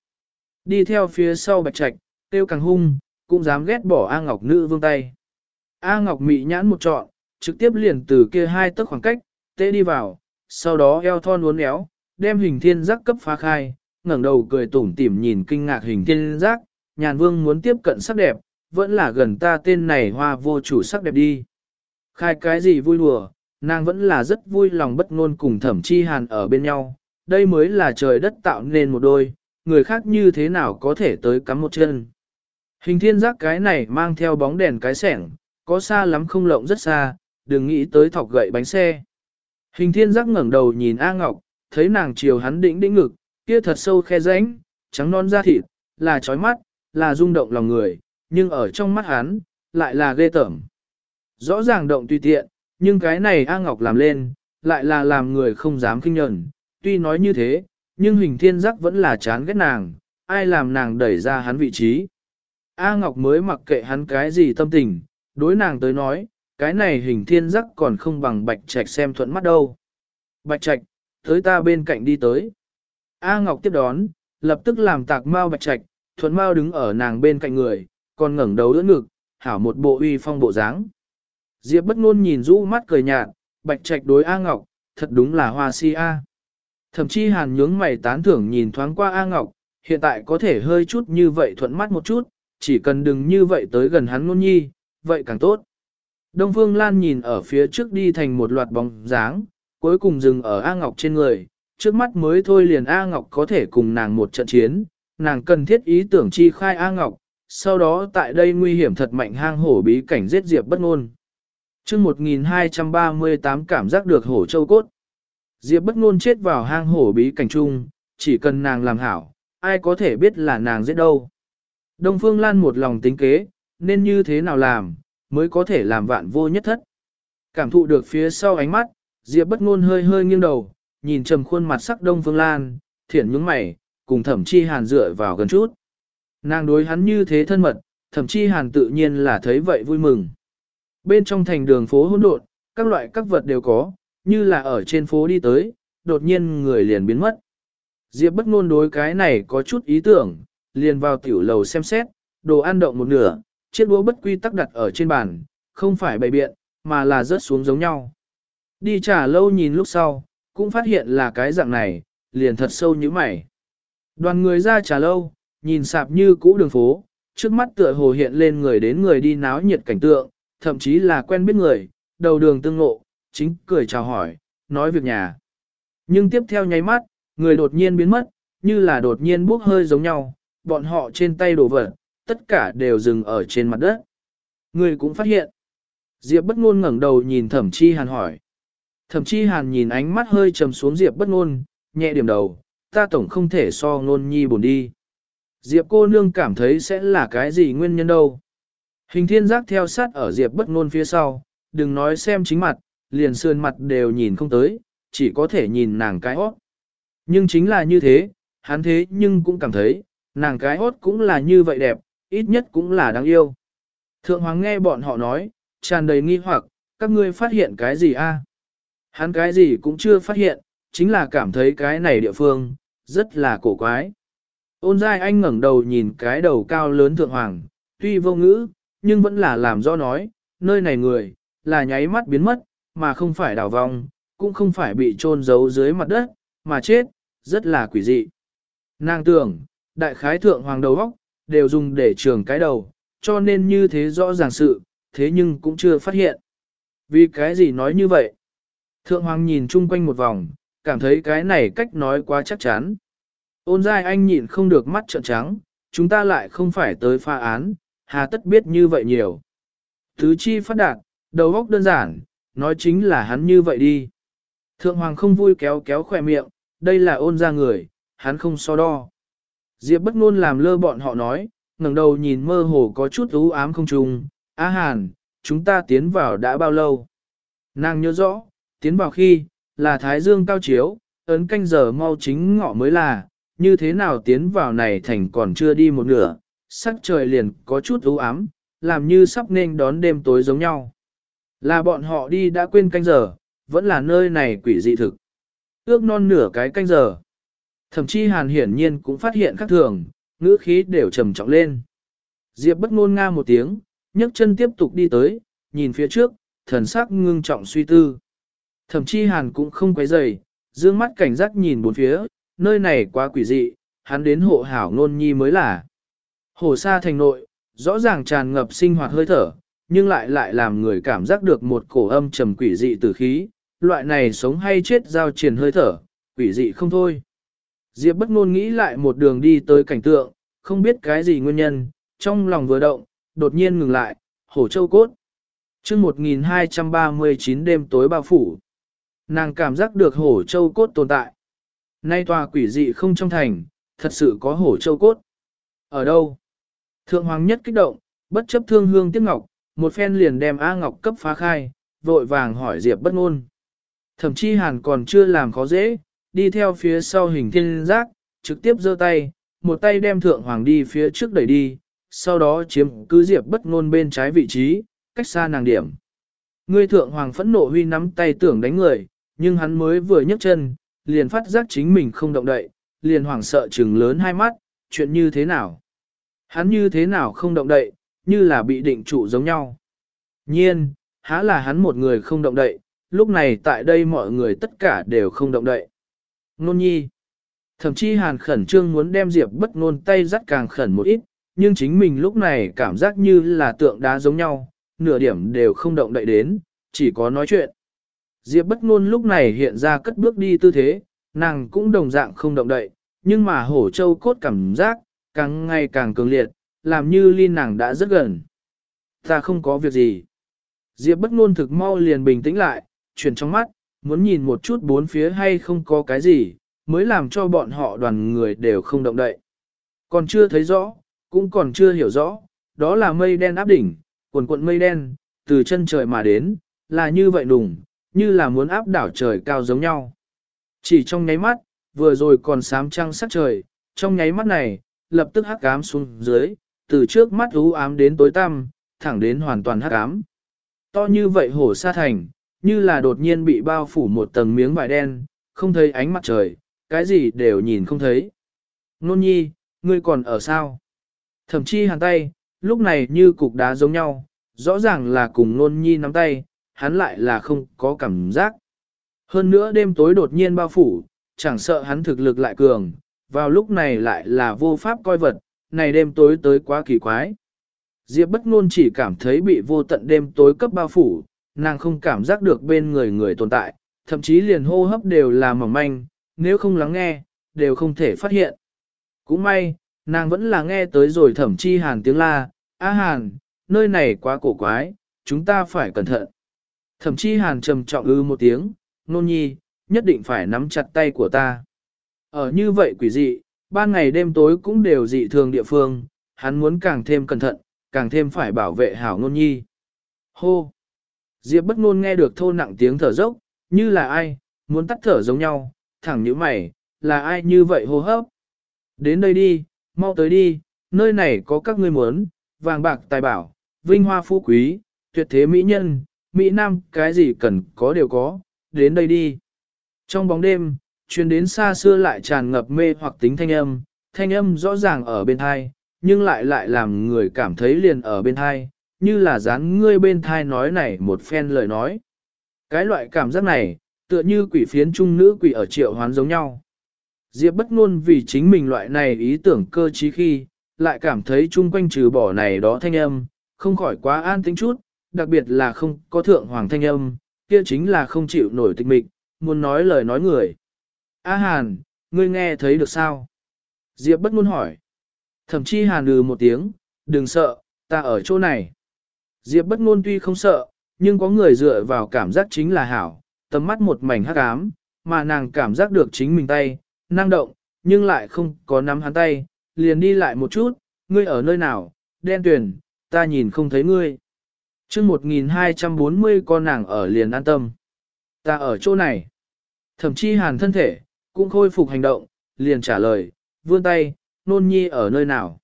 Speaker 1: Đi theo phía sau bạch trạch, tiêu càng hung, cũng dám ghét bỏ A Ngọc nữ vương tay. A Ngọc mị nhãn một trọn, trực tiếp liền từ kia hai tấc khoảng cách, tê đi vào, sau đó eo thon uốn éo, đem hình thiên giác cấp phá khai, ngẩng đầu cười tủm tỉm nhìn kinh ngạc hình thiên giác, nhàn vương muốn tiếp cận sắc đẹp, vẫn là gần ta tên này hoa vô chủ sắc đẹp đi. Khai cái gì vui đùa, nàng vẫn là rất vui lòng bất ngôn cùng thẩm chi hàn ở bên nhau, đây mới là trời đất tạo nên một đôi, người khác như thế nào có thể tới cắm một chân. Hình thiên giác cái này mang theo bóng đèn cái sẻng, có xa lắm không lộng rất xa, đừng nghĩ tới thọc gậy bánh xe. Hình thiên giác ngẩng đầu nhìn A Ngọc, thấy nàng chiều hắn đĩnh đĩnh ngực, kia thật sâu khe rãnh, trắng non da thịt, là trói mắt, là rung động lòng người, nhưng ở trong mắt hắn, lại là ghê tởm. Rõ ràng động tùy tiện, nhưng cái này A Ngọc làm lên, lại là làm người không dám kinh nhận, tuy nói như thế, nhưng hình thiên giác vẫn là chán ghét nàng, ai làm nàng đẩy ra hắn vị trí. A Ngọc mới mặc kệ hắn cái gì tâm tình, đối nàng tới nói, cái này hình thiên giác còn không bằng bạch trạch xem thuận mắt đâu. Bạch trạch, tới ta bên cạnh đi tới. A Ngọc tiếp đón, lập tức làm tạc mau bạch trạch, thuận mau đứng ở nàng bên cạnh người, còn ngẩng đầu đỡ ngực, hảo một bộ uy phong bộ dáng. Diệp bất ngôn nhìn rũ mắt cười nhạt, bạch trạch đối A Ngọc, thật đúng là hoa si A. Thậm chí hàn nhướng mày tán thưởng nhìn thoáng qua A Ngọc, hiện tại có thể hơi chút như vậy thuận mắt một chút, chỉ cần đừng như vậy tới gần hắn ngôn nhi, vậy càng tốt. Đông Phương Lan nhìn ở phía trước đi thành một loạt bóng dáng, cuối cùng dừng ở A Ngọc trên người, trước mắt mới thôi liền A Ngọc có thể cùng nàng một trận chiến, nàng cần thiết ý tưởng chi khai A Ngọc, sau đó tại đây nguy hiểm thật mạnh hang hổ bí cảnh giết diệp bất ngôn. Chương 1238 cảm giác được hổ châu cốt. Diệp bất ngôn chết vào hang hổ bí cảnh chung, chỉ cần nàng làm hảo, ai có thể biết là nàng giết đâu. Đông Phương Lan một lòng tính kế, nên như thế nào làm, mới có thể làm vạn vô nhất thất. Cảm thụ được phía sau ánh mắt, Diệp bất ngôn hơi hơi nghiêng đầu, nhìn trầm khuôn mặt sắc Đông Phương Lan, thiển nhướng mày, cùng thẩm chi hàn dựa vào gần chút. Nàng đối hắn như thế thân mật, thẩm chi hàn tự nhiên là thấy vậy vui mừng. Bên trong thành đường phố hỗn độn, các loại các vật đều có, như là ở trên phố đi tới, đột nhiên người liền biến mất. Diệp bất ngôn đối cái này có chút ý tưởng, liền vào tiểu lầu xem xét, đồ ăn động một nửa, chiếc đũa bất quy tắc đặt ở trên bàn, không phải bày biện, mà là rớt xuống giống nhau. Đi trả lâu nhìn lúc sau, cũng phát hiện là cái dạng này, liền thật sâu như mày. Đoàn người ra trà lâu, nhìn sạp như cũ đường phố, trước mắt tựa hồ hiện lên người đến người đi náo nhiệt cảnh tượng, thậm chí là quen biết người, đầu đường tương ngộ, chính cười chào hỏi, nói việc nhà. Nhưng tiếp theo nháy mắt, người đột nhiên biến mất, như là đột nhiên bốc hơi giống nhau, bọn họ trên tay đổ vật, tất cả đều dừng ở trên mặt đất. Người cũng phát hiện. Diệp bất ngôn ngẩng đầu nhìn thẩm chi hàn hỏi. Thẩm chi hàn nhìn ánh mắt hơi trầm xuống Diệp bất ngôn, nhẹ điểm đầu, ta tổng không thể so ngôn nhi buồn đi. Diệp cô nương cảm thấy sẽ là cái gì nguyên nhân đâu. Hình thiên giác theo sát ở Diệp bất ngôn phía sau, đừng nói xem chính mặt, liền sườn mặt đều nhìn không tới, chỉ có thể nhìn nàng cái hót. Nhưng chính là như thế, hắn thế nhưng cũng cảm thấy, nàng cái hót cũng là như vậy đẹp, ít nhất cũng là đáng yêu. Thượng Hoàng nghe bọn họ nói, tràn đầy nghi hoặc, các ngươi phát hiện cái gì a? Hắn cái gì cũng chưa phát hiện, chính là cảm thấy cái này địa phương, rất là cổ quái. Ôn giai anh ngẩng đầu nhìn cái đầu cao lớn Thượng Hoàng, tuy vô ngữ, nhưng vẫn là làm do nói, nơi này người, là nháy mắt biến mất, mà không phải đảo vong, cũng không phải bị chôn giấu dưới mặt đất, mà chết, rất là quỷ dị. Nàng tưởng, đại khái thượng hoàng đầu góc, đều dùng để trường cái đầu, cho nên như thế rõ ràng sự, thế nhưng cũng chưa phát hiện. Vì cái gì nói như vậy? Thượng hoàng nhìn chung quanh một vòng, cảm thấy cái này cách nói quá chắc chắn. Ôn dai anh nhịn không được mắt trợn trắng, chúng ta lại không phải tới pha án, hà tất biết như vậy nhiều. Thứ chi phát đạt, đầu óc đơn giản, nói chính là hắn như vậy đi. Thượng hoàng không vui kéo kéo khỏe miệng, đây là ôn ra người, hắn không so đo. Diệp bất ngôn làm lơ bọn họ nói, ngẩng đầu nhìn mơ hồ có chút u ám không trùng, Á Hàn, chúng ta tiến vào đã bao lâu? Nàng nhớ rõ, tiến vào khi, là Thái Dương cao chiếu, ấn canh giờ mau chính ngọ mới là, như thế nào tiến vào này thành còn chưa đi một nửa, sắc trời liền có chút u ám, làm như sắp nên đón đêm tối giống nhau. Là bọn họ đi đã quên canh giờ, vẫn là nơi này quỷ dị thực. Ước non nửa cái canh giờ. Thậm chí hàn hiển nhiên cũng phát hiện khác thường, ngữ khí đều trầm trọng lên. Diệp bất ngôn nga một tiếng, nhấc chân tiếp tục đi tới, nhìn phía trước, thần sắc ngưng trọng suy tư. Thậm chí hàn cũng không quấy rầy, dương mắt cảnh giác nhìn bốn phía, nơi này quá quỷ dị, hắn đến hộ hảo nôn nhi mới là. Hồ sa thành nội, rõ ràng tràn ngập sinh hoạt hơi thở, nhưng lại lại làm người cảm giác được một cổ âm trầm quỷ dị từ khí, loại này sống hay chết giao truyền hơi thở, quỷ dị không thôi. Diệp bất ngôn nghĩ lại một đường đi tới cảnh tượng, không biết cái gì nguyên nhân, trong lòng vừa động, đột nhiên ngừng lại, hổ châu cốt. Trước 1239 đêm tối bao phủ. Nàng cảm giác được hổ châu cốt tồn tại. Nay tòa quỷ dị không trong thành, thật sự có hổ châu cốt. Ở đâu? Thượng hoàng nhất kích động, bất chấp thương hương tiếc ngọc, một phen liền đem A Ngọc cấp phá khai, vội vàng hỏi Diệp bất ngôn. Thậm chí hàn còn chưa làm khó dễ, đi theo phía sau hình thiên giác, trực tiếp giơ tay, một tay đem thượng hoàng đi phía trước đẩy đi, sau đó chiếm cứ Diệp bất ngôn bên trái vị trí, cách xa nàng điểm. Ngươi thượng hoàng phẫn nộ huy nắm tay tưởng đánh người, nhưng hắn mới vừa nhấc chân, liền phát giác chính mình không động đậy, liền hoảng sợ trừng lớn hai mắt, chuyện như thế nào? Hắn như thế nào không động đậy, như là bị định trụ giống nhau. Nhiên, há là hắn một người không động đậy, lúc này tại đây mọi người tất cả đều không động đậy. Nôn nhi. Thậm chí hàn khẩn trương muốn đem Diệp bất nôn tay dắt càng khẩn một ít, nhưng chính mình lúc này cảm giác như là tượng đá giống nhau, nửa điểm đều không động đậy đến, chỉ có nói chuyện. Diệp bất nôn lúc này hiện ra cất bước đi tư thế, nàng cũng đồng dạng không động đậy, nhưng mà hổ châu cốt cảm giác, càng ngày càng cường liệt, làm như ly nàng đã rất gần. Ta không có việc gì. Diệp bất nôn thực mau liền bình tĩnh lại, chuyển trong mắt, muốn nhìn một chút bốn phía hay không có cái gì, mới làm cho bọn họ đoàn người đều không động đậy. Còn chưa thấy rõ, cũng còn chưa hiểu rõ, đó là mây đen áp đỉnh, cuộn cuộn mây đen, từ chân trời mà đến, là như vậy đùng, như là muốn áp đảo trời cao giống nhau. Chỉ trong nháy mắt, vừa rồi còn sám trăng sắc trời, trong nháy mắt này, lập tức hắc ám xuống dưới, từ trước mắt u ám đến tối tăm, thẳng đến hoàn toàn hắc ám. To như vậy hổ sa thành, như là đột nhiên bị bao phủ một tầng miếng vải đen, không thấy ánh mặt trời, cái gì đều nhìn không thấy. Nôn nhi, ngươi còn ở sao? Thậm chí hàn tay, lúc này như cục đá giống nhau, rõ ràng là cùng nôn nhi nắm tay, hắn lại là không có cảm giác. Hơn nữa đêm tối đột nhiên bao phủ, chẳng sợ hắn thực lực lại cường, vào lúc này lại là vô pháp coi vật, này đêm tối tới quá kỳ quái. Diệp bất ngôn chỉ cảm thấy bị vô tận đêm tối cấp bao phủ, nàng không cảm giác được bên người người tồn tại, thậm chí liền hô hấp đều là mỏng manh, nếu không lắng nghe, đều không thể phát hiện. Cũng may, nàng vẫn là nghe tới rồi thẩm chi hàn tiếng la, A hàn, nơi này quá cổ quái, chúng ta phải cẩn thận. Thẩm chi hàn trầm trọng ư một tiếng, nôn nhi, nhất định phải nắm chặt tay của ta. Ở như vậy quỷ dị, ban ngày đêm tối cũng đều dị thường địa phương, hắn muốn càng thêm cẩn thận, càng thêm phải bảo vệ hảo nôn nhi. Hô! Diệp bất ngôn nghe được thô nặng tiếng thở dốc, như là ai, muốn tắt thở giống nhau, thẳng như mày, là ai như vậy hô hấp. Đến đây đi, mau tới đi, nơi này có các ngươi muốn, vàng bạc tài bảo, vinh hoa phú quý, tuyệt thế mỹ nhân, mỹ nam, cái gì cần có đều có, đến đây đi. Trong bóng đêm, chuyến đến xa xưa lại tràn ngập mê hoặc tính thanh âm, thanh âm rõ ràng ở bên thai, nhưng lại lại làm người cảm thấy liền ở bên thai, như là dán ngươi bên thai nói này một phen lời nói. Cái loại cảm giác này, tựa như quỷ phiến trung nữ quỷ ở triệu hoán giống nhau. Diệp bất ngôn vì chính mình loại này ý tưởng cơ trí khi, lại cảm thấy chung quanh trừ bỏ này đó thanh âm, không khỏi quá an tĩnh chút, đặc biệt là không có thượng hoàng thanh âm, kia chính là không chịu nổi tịch mịch, muốn nói lời nói người. A Hàn, ngươi nghe thấy được sao? Diệp bất ngôn hỏi. Thẩm chi Hàn lừ một tiếng, đừng sợ, ta ở chỗ này. Diệp bất ngôn tuy không sợ, nhưng có người dựa vào cảm giác chính là hảo, tầm mắt một mảnh hắc ám, mà nàng cảm giác được chính mình tay, năng động, nhưng lại không có nắm hắn tay, liền đi lại một chút, ngươi ở nơi nào, đen tuyển, ta nhìn không thấy ngươi chương 1240 con nàng ở liền an tâm. Ta ở chỗ này. Thẩm chi hàn thân thể, cũng khôi phục hành động, liền trả lời, vươn tay, nôn nhi ở nơi nào.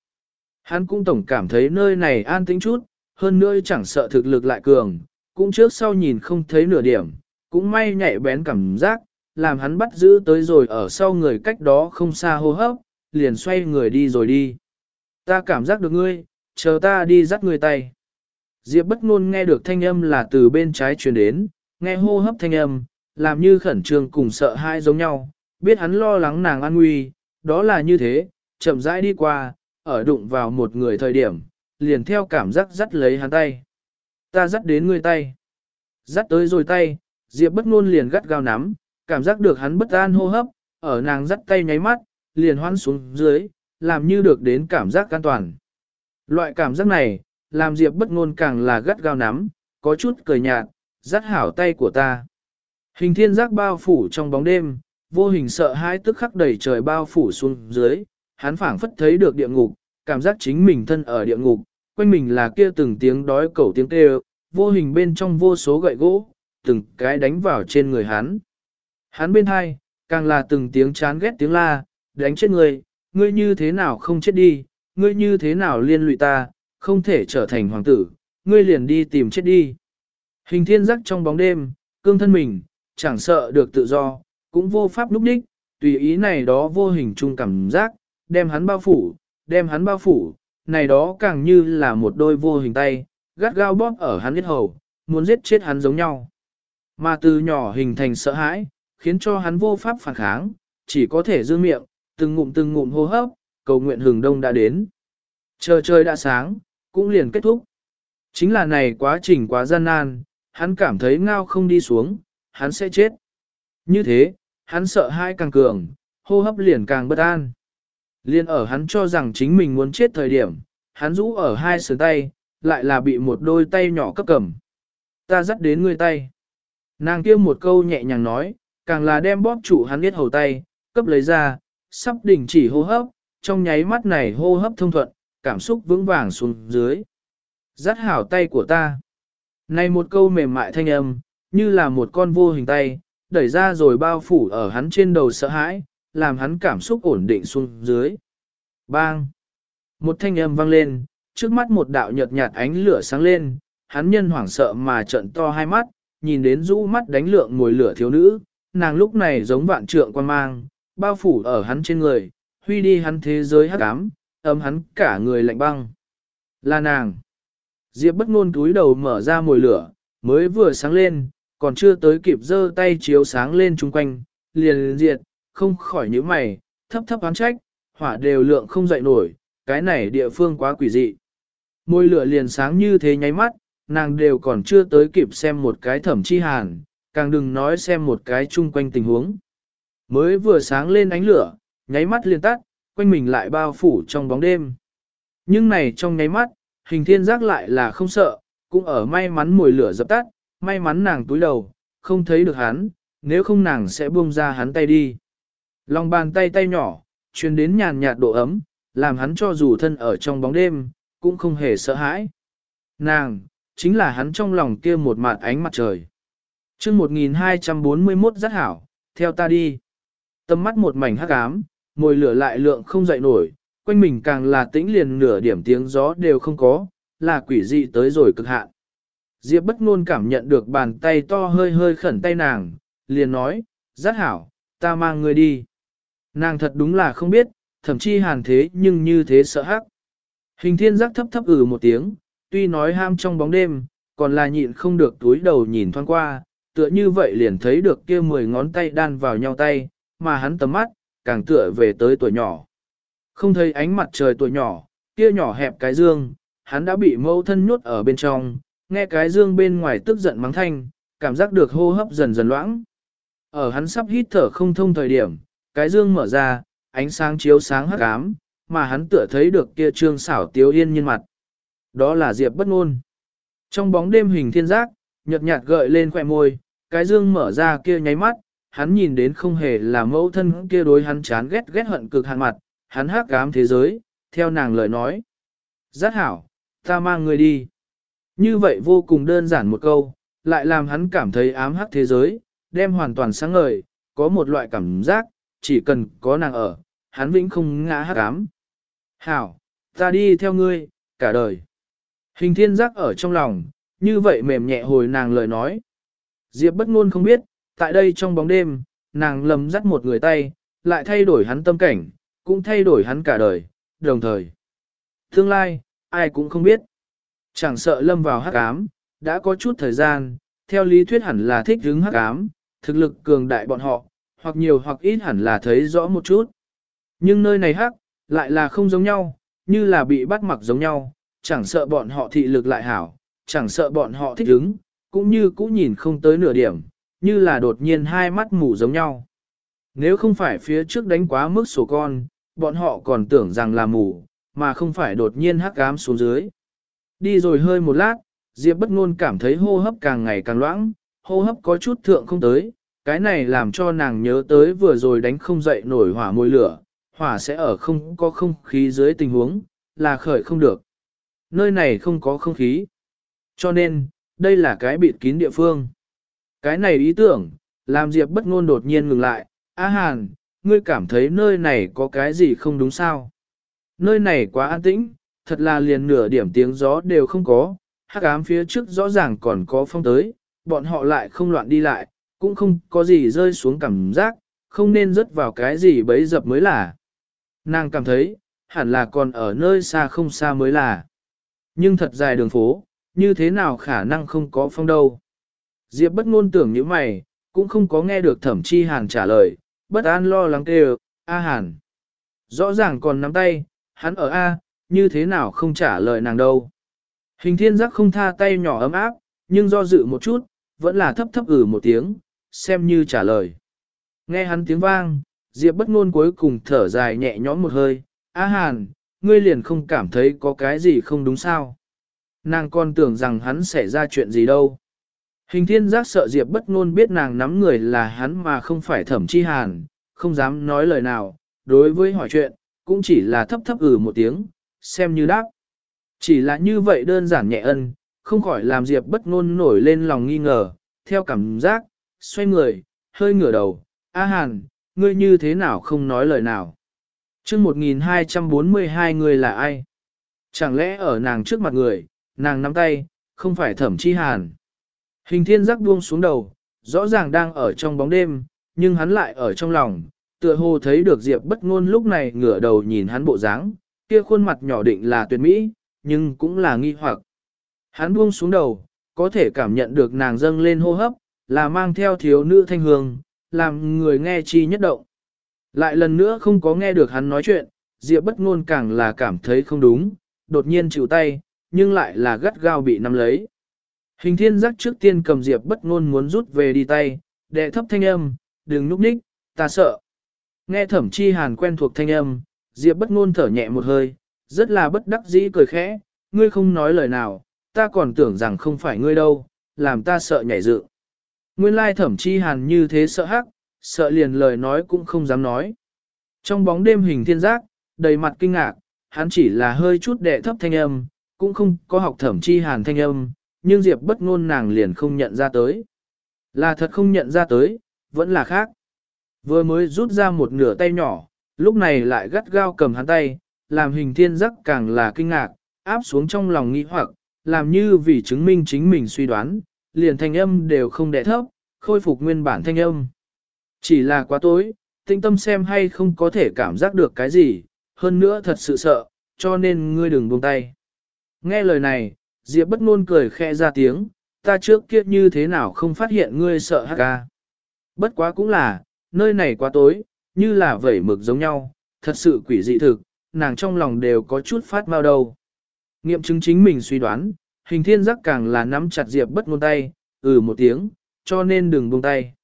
Speaker 1: Hắn cũng tổng cảm thấy nơi này an tĩnh chút, hơn nữa chẳng sợ thực lực lại cường, cũng trước sau nhìn không thấy nửa điểm, cũng may nhạy bén cảm giác, làm hắn bắt giữ tới rồi ở sau người cách đó không xa hô hấp, liền xoay người đi rồi đi. Ta cảm giác được ngươi, chờ ta đi dắt người tay. Diệp bất ngôn nghe được thanh âm là từ bên trái truyền đến, nghe hô hấp thanh âm, làm như khẩn trương cùng sợ hãi giống nhau, biết hắn lo lắng nàng an nguy, đó là như thế, chậm rãi đi qua, ở đụng vào một người thời điểm, liền theo cảm giác dắt lấy hắn tay. Ta dắt đến người tay. Dắt tới rồi tay, Diệp bất ngôn liền gắt gao nắm, cảm giác được hắn bất an hô hấp, ở nàng dắt tay nháy mắt, liền hoan xuống dưới, làm như được đến cảm giác an toàn. Loại cảm giác này, làm Diệp bất ngôn càng là gắt gao nắm, có chút cười nhạt, dắt hảo tay của ta. Hình thiên giác bao phủ trong bóng đêm, vô hình sợ hãi tức khắc đầy trời bao phủ xuống dưới, hắn phảng phất thấy được địa ngục, cảm giác chính mình thân ở địa ngục, quanh mình là kia từng tiếng đói cẩu tiếng kêu, vô hình bên trong vô số gậy gỗ, từng cái đánh vào trên người hắn. Hắn bên hai, càng là từng tiếng chán ghét tiếng la, đánh chết người, ngươi như thế nào không chết đi, ngươi như thế nào liên lụy ta, không thể trở thành hoàng tử, ngươi liền đi tìm chết đi. Hình thiên giác trong bóng đêm, cương thân mình, chẳng sợ được tự do, cũng vô pháp lúc đích, tùy ý này đó vô hình chung cảm giác, đem hắn bao phủ, đem hắn bao phủ, này đó càng như là một đôi vô hình tay, gắt gao bóp ở hắn huyết hầu, muốn giết chết hắn giống nhau. Mà từ nhỏ hình thành sợ hãi, khiến cho hắn vô pháp phản kháng, chỉ có thể giữ miệng, từng ngụm từng ngụm hô hấp, cầu nguyện hừng đông đã đến. Chờ trời đã sáng, cũng liền kết thúc. Chính là này quá trình quá gian nan, hắn cảm thấy ngao không đi xuống, hắn sẽ chết. Như thế, hắn sợ hai càng cường, hô hấp liền càng bất an. Liên ở hắn cho rằng chính mình muốn chết thời điểm, hắn rũ ở hai sườn tay, lại là bị một đôi tay nhỏ cấp cầm. Ta dắt đến người tay. Nàng kia một câu nhẹ nhàng nói, càng là đem bóp trụ hắn biết hầu tay, cấp lấy ra, sắp đình chỉ hô hấp, trong nháy mắt này hô hấp thông thuận, cảm xúc vững vàng xuống dưới. Dắt hảo tay của ta. Này một câu mềm mại thanh âm, như là một con vô hình tay, đẩy ra rồi bao phủ ở hắn trên đầu sợ hãi, làm hắn cảm xúc ổn định xuống dưới. Bang! Một thanh âm vang lên, trước mắt một đạo nhợt nhạt ánh lửa sáng lên, hắn nhân hoảng sợ mà trợn to hai mắt, nhìn đến rũ mắt đánh lượng ngồi lửa thiếu nữ, nàng lúc này giống vạn trượng quan mang, bao phủ ở hắn trên người, huy đi hắn thế giới hắc ám, ấm hắn cả người lạnh băng. Là nàng. Diệp bất ngôn túi đầu mở ra mồi lửa, mới vừa sáng lên, còn chưa tới kịp giơ tay chiếu sáng lên chung quanh, liền diệt, không khỏi nhíu mày, thấp thấp oán trách, hỏa đều lượng không dậy nổi, cái này địa phương quá quỷ dị. Môi lửa liền sáng như thế nháy mắt, nàng đều còn chưa tới kịp xem một cái thẩm chi hàn, càng đừng nói xem một cái chung quanh tình huống. Mới vừa sáng lên ánh lửa, nháy mắt liền tắt, quanh mình lại bao phủ trong bóng đêm. Nhưng này trong nháy mắt, hình thiên giác lại là không sợ, cũng ở may mắn mùi lửa dập tắt, may mắn nàng túi đầu, không thấy được hắn, nếu không nàng sẽ buông ra hắn tay đi. Lòng bàn tay tay nhỏ, truyền đến nhàn nhạt độ ấm, làm hắn cho dù thân ở trong bóng đêm, cũng không hề sợ hãi. Nàng, chính là hắn trong lòng kia một mặt ánh mặt trời. chương 1241 rất hảo, theo ta đi. Tâm mắt một mảnh hắc ám, mồi lửa lại lượng không dậy nổi, quanh mình càng là tĩnh liền nửa điểm tiếng gió đều không có, là quỷ dị tới rồi cực hạn. Diệp bất ngôn cảm nhận được bàn tay to hơi hơi khẩn tay nàng, liền nói, rất hảo, ta mang người đi. Nàng thật đúng là không biết, thậm chí hàn thế nhưng như thế sợ hắc. Hình thiên giác thấp thấp ừ một tiếng, tuy nói ham trong bóng đêm, còn là nhịn không được túi đầu nhìn thoáng qua, tựa như vậy liền thấy được kia mười ngón tay đan vào nhau tay, mà hắn tầm mắt, càng tựa về tới tuổi nhỏ. Không thấy ánh mặt trời tuổi nhỏ, kia nhỏ hẹp cái dương, hắn đã bị mâu thân nhốt ở bên trong, nghe cái dương bên ngoài tức giận mắng thanh, cảm giác được hô hấp dần dần loãng. Ở hắn sắp hít thở không thông thời điểm, cái dương mở ra, ánh sáng chiếu sáng hắc ám, mà hắn tựa thấy được kia trương xảo tiếu yên nhiên mặt. Đó là Diệp bất ngôn. Trong bóng đêm hình thiên giác, nhợt nhạt gợi lên khỏe môi, cái dương mở ra kia nháy mắt, hắn nhìn đến không hề là mẫu thân kia đối hắn chán ghét ghét hận cực hạn mặt, hắn hắc cám thế giới, theo nàng lời nói. Giác hảo, ta mang người đi. Như vậy vô cùng đơn giản một câu, lại làm hắn cảm thấy ám hắc thế giới, đem hoàn toàn sáng ngời, có một loại cảm giác, chỉ cần có nàng ở, hắn vĩnh không ngã hắc ám. Hảo, ta đi theo ngươi, cả đời. Hình thiên giác ở trong lòng, như vậy mềm nhẹ hồi nàng lời nói. Diệp bất ngôn không biết, tại đây trong bóng đêm, nàng lầm dắt một người tay, lại thay đổi hắn tâm cảnh, cũng thay đổi hắn cả đời, đồng thời. Tương lai, ai cũng không biết. Chẳng sợ lâm vào hắc ám, đã có chút thời gian, theo lý thuyết hẳn là thích hứng hắc ám, thực lực cường đại bọn họ, hoặc nhiều hoặc ít hẳn là thấy rõ một chút. Nhưng nơi này hắc, lại là không giống nhau, như là bị bắt mặc giống nhau, chẳng sợ bọn họ thị lực lại hảo, chẳng sợ bọn họ thích hứng, cũng như cũ nhìn không tới nửa điểm, như là đột nhiên hai mắt mù giống nhau. Nếu không phải phía trước đánh quá mức sổ con, bọn họ còn tưởng rằng là mù, mà không phải đột nhiên hắc ám xuống dưới. Đi rồi hơi một lát, Diệp bất ngôn cảm thấy hô hấp càng ngày càng loãng, hô hấp có chút thượng không tới, cái này làm cho nàng nhớ tới vừa rồi đánh không dậy nổi hỏa môi lửa, hỏa sẽ ở không có không khí dưới tình huống, là khởi không được. Nơi này không có không khí. Cho nên, đây là cái bịt kín địa phương. Cái này ý tưởng, làm Diệp bất ngôn đột nhiên ngừng lại, A Hàn, ngươi cảm thấy nơi này có cái gì không đúng sao? Nơi này quá an tĩnh, thật là liền nửa điểm tiếng gió đều không có, hắc ám phía trước rõ ràng còn có phong tới, bọn họ lại không loạn đi lại, cũng không có gì rơi xuống cảm giác, không nên rớt vào cái gì bấy dập mới là. Nàng cảm thấy, hẳn là còn ở nơi xa không xa mới là. Nhưng thật dài đường phố, như thế nào khả năng không có phong đâu. Diệp bất ngôn tưởng như mày, cũng không có nghe được thẩm chi hàn trả lời, bất an lo lắng kêu, A hàn. Rõ ràng còn nắm tay, hắn ở A, như thế nào không trả lời nàng đâu. Hình thiên giác không tha tay nhỏ ấm áp, nhưng do dự một chút, vẫn là thấp thấp ử một tiếng, xem như trả lời. Nghe hắn tiếng vang, Diệp bất ngôn cuối cùng thở dài nhẹ nhõm một hơi, A Hàn, ngươi liền không cảm thấy có cái gì không đúng sao. Nàng còn tưởng rằng hắn sẽ ra chuyện gì đâu. Hình thiên giác sợ Diệp bất ngôn biết nàng nắm người là hắn mà không phải thẩm chi hàn, không dám nói lời nào, đối với hỏi chuyện, cũng chỉ là thấp thấp ử ừ một tiếng, xem như đáp. Chỉ là như vậy đơn giản nhẹ ân, không khỏi làm Diệp bất ngôn nổi lên lòng nghi ngờ, theo cảm giác, xoay người, hơi ngửa đầu, A Hàn, ngươi như thế nào không nói lời nào. chương 1242 người là ai? Chẳng lẽ ở nàng trước mặt người, nàng nắm tay, không phải thẩm chi hàn. Hình thiên giác buông xuống đầu, rõ ràng đang ở trong bóng đêm, nhưng hắn lại ở trong lòng, tựa hồ thấy được Diệp bất ngôn lúc này ngửa đầu nhìn hắn bộ dáng, kia khuôn mặt nhỏ định là tuyệt mỹ, nhưng cũng là nghi hoặc. Hắn buông xuống đầu, có thể cảm nhận được nàng dâng lên hô hấp, là mang theo thiếu nữ thanh hương, làm người nghe chi nhất động. Lại lần nữa không có nghe được hắn nói chuyện, Diệp bất ngôn càng là cảm thấy không đúng, đột nhiên chịu tay, nhưng lại là gắt gao bị nắm lấy. Hình thiên giác trước tiên cầm Diệp bất ngôn muốn rút về đi tay, đệ thấp thanh âm, đừng núp ních, ta sợ. Nghe thẩm chi hàn quen thuộc thanh âm, Diệp bất ngôn thở nhẹ một hơi, rất là bất đắc dĩ cười khẽ, ngươi không nói lời nào, ta còn tưởng rằng không phải ngươi đâu, làm ta sợ nhảy dựng. Nguyên lai thẩm chi hàn như thế sợ hắc, sợ liền lời nói cũng không dám nói. Trong bóng đêm hình thiên giác, đầy mặt kinh ngạc, hắn chỉ là hơi chút đệ thấp thanh âm, cũng không có học thẩm chi hàn thanh âm, nhưng Diệp bất ngôn nàng liền không nhận ra tới. Là thật không nhận ra tới, vẫn là khác. Vừa mới rút ra một nửa tay nhỏ, lúc này lại gắt gao cầm hắn tay, làm hình thiên giác càng là kinh ngạc, áp xuống trong lòng nghi hoặc, làm như vì chứng minh chính mình suy đoán, liền thanh âm đều không đẻ thấp, khôi phục nguyên bản thanh âm. Chỉ là quá tối, tinh tâm xem hay không có thể cảm giác được cái gì, hơn nữa thật sự sợ, cho nên ngươi đừng buông tay. Nghe lời này, Diệp bất ngôn cười khẽ ra tiếng, ta trước kia như thế nào không phát hiện ngươi sợ hắc ca. Bất quá cũng là, nơi này quá tối, như là vẩy mực giống nhau, thật sự quỷ dị thực, nàng trong lòng đều có chút phát mau đầu. Nghiệm chứng chính mình suy đoán, hình thiên giác càng là nắm chặt Diệp bất ngôn tay, ừ một tiếng, cho nên đừng buông tay.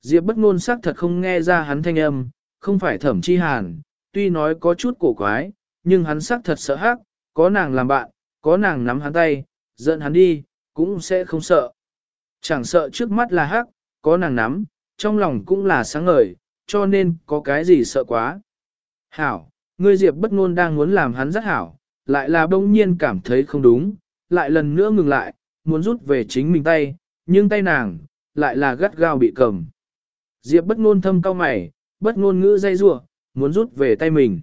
Speaker 1: Diệp bất ngôn xác thật không nghe ra hắn thanh âm, không phải thẩm chi hàn, tuy nói có chút cổ quái, nhưng hắn xác thật sợ hắc, có nàng làm bạn, có nàng nắm hắn tay, dẫn hắn đi, cũng sẽ không sợ. Chẳng sợ trước mắt là hắc, có nàng nắm, trong lòng cũng là sáng ngời, cho nên có cái gì sợ quá. Hảo, ngươi Diệp bất ngôn đang muốn làm hắn rất hảo, lại là bỗng nhiên cảm thấy không đúng, lại lần nữa ngừng lại, muốn rút về chính mình tay, nhưng tay nàng, lại là gắt gao bị cầm. Diệp bất ngôn thâm cao mày, bất ngôn ngữ dây rủa, muốn rút về tay mình.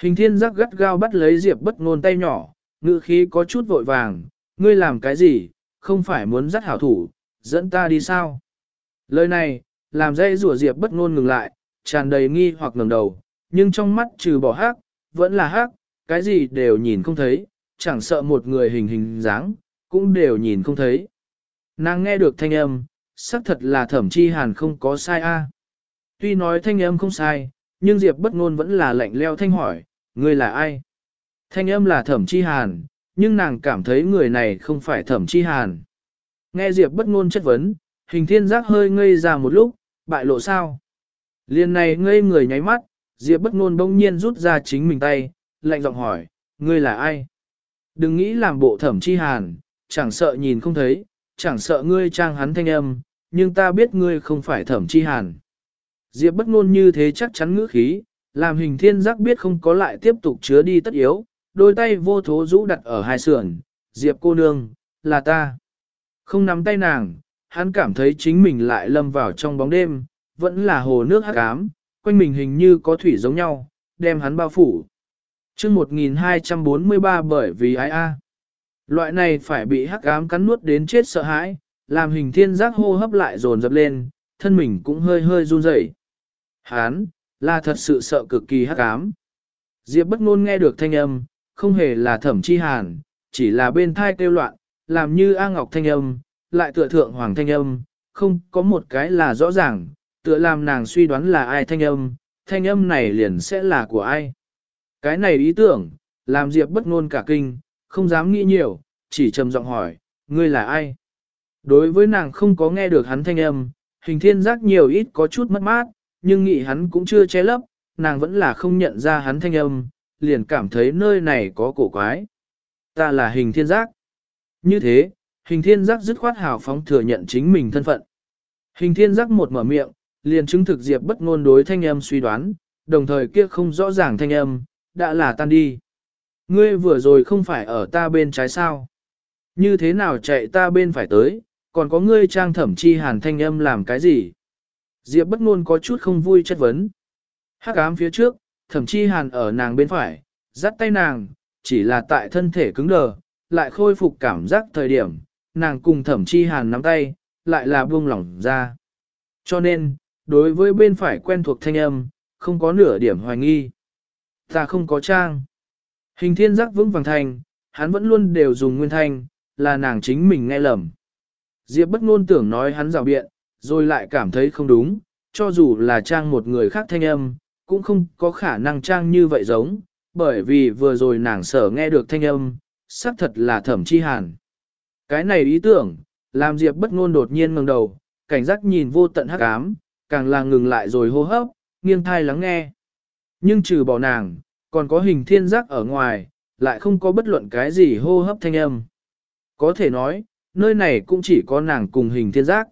Speaker 1: Hình thiên giác gắt gao bắt lấy Diệp bất ngôn tay nhỏ, ngữ khí có chút vội vàng, ngươi làm cái gì, không phải muốn dắt hảo thủ, dẫn ta đi sao? Lời này, làm dây rùa Diệp bất ngôn ngừng lại, tràn đầy nghi hoặc ngẩng đầu, nhưng trong mắt trừ bỏ hắc, vẫn là hắc, cái gì đều nhìn không thấy, chẳng sợ một người hình hình dáng, cũng đều nhìn không thấy. Nàng nghe được thanh âm, xác thật là thẩm chi hàn không có sai a. Tuy nói thanh âm không sai, nhưng Diệp bất ngôn vẫn là lạnh leo thanh hỏi, ngươi là ai? Thanh âm là thẩm chi hàn, nhưng nàng cảm thấy người này không phải thẩm chi hàn. Nghe Diệp bất ngôn chất vấn, hình thiên giác hơi ngây ra một lúc, bại lộ sao? Liên này ngây người nháy mắt, Diệp bất ngôn bỗng nhiên rút ra chính mình tay, lạnh giọng hỏi, ngươi là ai? Đừng nghĩ làm bộ thẩm chi hàn, chẳng sợ nhìn không thấy, chẳng sợ ngươi trang hắn thanh âm, nhưng ta biết ngươi không phải thẩm chi hàn. Diệp bất ngôn như thế chắc chắn ngữ khí, làm hình thiên giác biết không có lại tiếp tục chứa đi tất yếu, đôi tay vô thố rũ đặt ở hai sườn, Diệp cô nương, là ta. Không nắm tay nàng, hắn cảm thấy chính mình lại lâm vào trong bóng đêm, vẫn là hồ nước hắc ám, quanh mình hình như có thủy giống nhau, đem hắn bao phủ. chương 1243 bởi vì ai a Loại này phải bị hắc ám cắn nuốt đến chết sợ hãi, làm hình thiên giác hô hấp lại dồn dập lên, thân mình cũng hơi hơi run rẩy. Hán, là thật sự sợ cực kỳ hắc ám. Diệp bất ngôn nghe được thanh âm, không hề là thẩm chi hàn, chỉ là bên thai kêu loạn, làm như A Ngọc thanh âm, lại tựa thượng hoàng thanh âm, không có một cái là rõ ràng, tựa làm nàng suy đoán là ai thanh âm, thanh âm này liền sẽ là của ai. Cái này ý tưởng, làm Diệp bất ngôn cả kinh, không dám nghĩ nhiều, chỉ trầm giọng hỏi, ngươi là ai? Đối với nàng không có nghe được hắn thanh âm, hình thiên giác nhiều ít có chút mất mát, nhưng nghĩ hắn cũng chưa che lấp, nàng vẫn là không nhận ra hắn thanh âm, liền cảm thấy nơi này có cổ quái. Ta là hình thiên giác. Như thế, hình thiên giác dứt khoát hào phóng thừa nhận chính mình thân phận. Hình thiên giác một mở miệng, liền chứng thực diệp bất ngôn đối thanh âm suy đoán, đồng thời kia không rõ ràng thanh âm, đã là tan đi. Ngươi vừa rồi không phải ở ta bên trái sao? Như thế nào chạy ta bên phải tới, còn có ngươi trang thẩm chi hàn thanh âm làm cái gì? Diệp bất ngôn có chút không vui chất vấn. Hắc ám phía trước, thẩm chi hàn ở nàng bên phải, dắt tay nàng, chỉ là tại thân thể cứng đờ, lại khôi phục cảm giác thời điểm, nàng cùng thẩm chi hàn nắm tay, lại là buông lỏng ra. Cho nên, đối với bên phải quen thuộc thanh âm, không có nửa điểm hoài nghi. Ta không có trang. Hình thiên giác vững vàng thành, hắn vẫn luôn đều dùng nguyên thanh, là nàng chính mình nghe lầm. Diệp bất ngôn tưởng nói hắn rào biện, rồi lại cảm thấy không đúng, cho dù là trang một người khác thanh âm, cũng không có khả năng trang như vậy giống, bởi vì vừa rồi nàng sở nghe được thanh âm, xác thật là thẩm chi hàn. Cái này ý tưởng, làm Diệp bất ngôn đột nhiên ngẩng đầu, cảnh giác nhìn vô tận hắc ám, càng là ngừng lại rồi hô hấp, nghiêng thai lắng nghe. Nhưng trừ bỏ nàng, còn có hình thiên giác ở ngoài, lại không có bất luận cái gì hô hấp thanh âm. Có thể nói, nơi này cũng chỉ có nàng cùng hình thiên giác.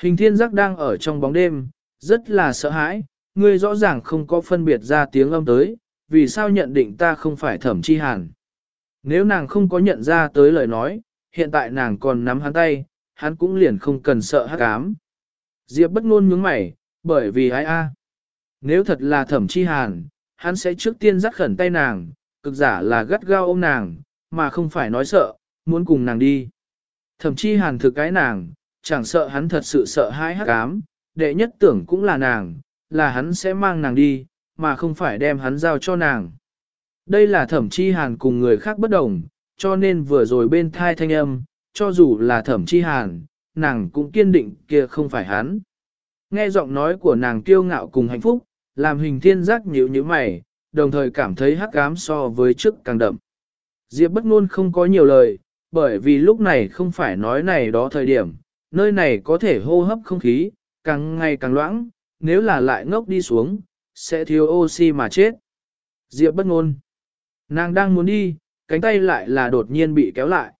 Speaker 1: Hình thiên giác đang ở trong bóng đêm, rất là sợ hãi, ngươi rõ ràng không có phân biệt ra tiếng âm tới, vì sao nhận định ta không phải thẩm chi hàn. Nếu nàng không có nhận ra tới lời nói, hiện tại nàng còn nắm hắn tay, hắn cũng liền không cần sợ hát cám. Diệp bất ngôn nhướng mày, bởi vì ai a? Nếu thật là thẩm chi hàn, hắn sẽ trước tiên dắt khẩn tay nàng, cực giả là gắt gao ôm nàng, mà không phải nói sợ, muốn cùng nàng đi. Thẩm chi hàn thực cái nàng, chẳng sợ hắn thật sự sợ hãi hát cám, đệ nhất tưởng cũng là nàng, là hắn sẽ mang nàng đi, mà không phải đem hắn giao cho nàng. Đây là thẩm chi hàn cùng người khác bất đồng, cho nên vừa rồi bên thai thanh âm, cho dù là thẩm chi hàn, nàng cũng kiên định kia không phải hắn. Nghe giọng nói của nàng kiêu ngạo cùng hạnh phúc, làm hình thiên giác nhíu như mày, đồng thời cảm thấy hắc ám so với trước càng đậm. Diệp bất ngôn không có nhiều lời, bởi vì lúc này không phải nói này đó thời điểm, nơi này có thể hô hấp không khí, càng ngày càng loãng, nếu là lại ngốc đi xuống, sẽ thiếu oxy mà chết. Diệp bất ngôn. Nàng đang muốn đi, cánh tay lại là đột nhiên bị kéo lại.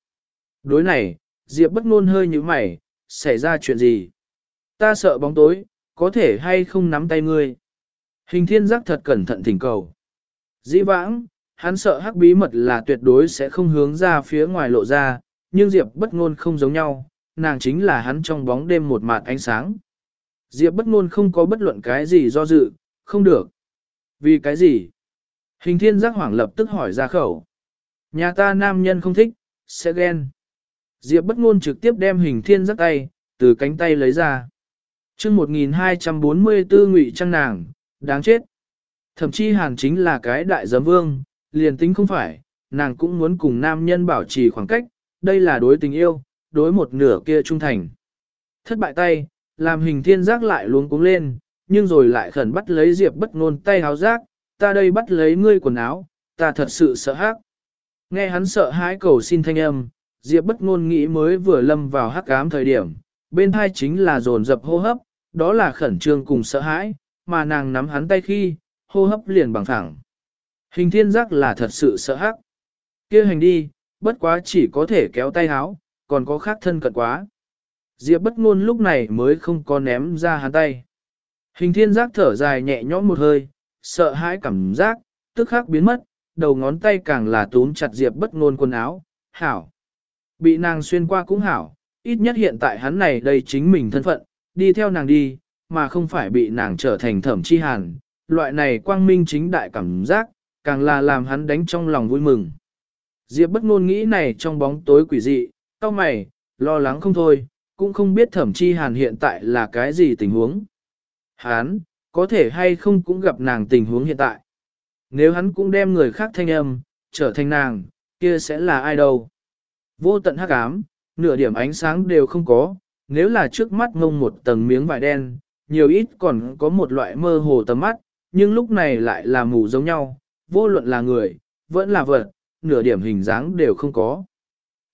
Speaker 1: Đối này, Diệp bất ngôn hơi như mày, xảy ra chuyện gì? Ta sợ bóng tối, có thể hay không nắm tay ngươi? Hình thiên giác thật cẩn thận thỉnh cầu. Dĩ vãng, hắn sợ hắc bí mật là tuyệt đối sẽ không hướng ra phía ngoài lộ ra, nhưng Diệp bất ngôn không giống nhau, nàng chính là hắn trong bóng đêm một mạt ánh sáng. Diệp bất ngôn không có bất luận cái gì do dự, không được. Vì cái gì? Hình thiên giác hoảng lập tức hỏi ra khẩu. Nhà ta nam nhân không thích, sẽ ghen. Diệp bất ngôn trực tiếp đem hình thiên giác tay, từ cánh tay lấy ra. chương 1244 ngụy trăng nàng, đáng chết. Thậm chí hàn chính là cái đại giấm vương, liền tính không phải, nàng cũng muốn cùng nam nhân bảo trì khoảng cách, đây là đối tình yêu, đối một nửa kia trung thành. Thất bại tay, làm hình thiên giác lại luống cuống lên, nhưng rồi lại khẩn bắt lấy Diệp bất ngôn tay háo giác, ta đây bắt lấy ngươi quần áo, ta thật sự sợ hãi. Nghe hắn sợ hãi cầu xin thanh âm, Diệp bất ngôn nghĩ mới vừa lâm vào hắc ám thời điểm, bên hai chính là dồn dập hô hấp, đó là khẩn trương cùng sợ hãi, mà nàng nắm hắn tay khi, hô hấp liền bằng phẳng. Hình thiên giác là thật sự sợ hắc. kia hành đi, bất quá chỉ có thể kéo tay háo, còn có khác thân cận quá. Diệp bất ngôn lúc này mới không có ném ra hắn tay. Hình thiên giác thở dài nhẹ nhõm một hơi, sợ hãi cảm giác, tức khắc biến mất, đầu ngón tay càng là túm chặt Diệp bất ngôn quần áo, hảo. Bị nàng xuyên qua cũng hảo, ít nhất hiện tại hắn này đây chính mình thân phận, đi theo nàng đi, mà không phải bị nàng trở thành thẩm chi hàn, loại này quang minh chính đại cảm giác, càng là làm hắn đánh trong lòng vui mừng. Diệp bất ngôn nghĩ này trong bóng tối quỷ dị, cao mày, lo lắng không thôi, cũng không biết thẩm chi hàn hiện tại là cái gì tình huống. Hắn, có thể hay không cũng gặp nàng tình huống hiện tại. Nếu hắn cũng đem người khác thanh âm, trở thành nàng, kia sẽ là ai đâu. Vô tận hắc ám, nửa điểm ánh sáng đều không có, nếu là trước mắt ngông một tầng miếng vải đen, nhiều ít còn có một loại mơ hồ tầm mắt, nhưng lúc này lại là mù giống nhau, vô luận là người, vẫn là vật, nửa điểm hình dáng đều không có.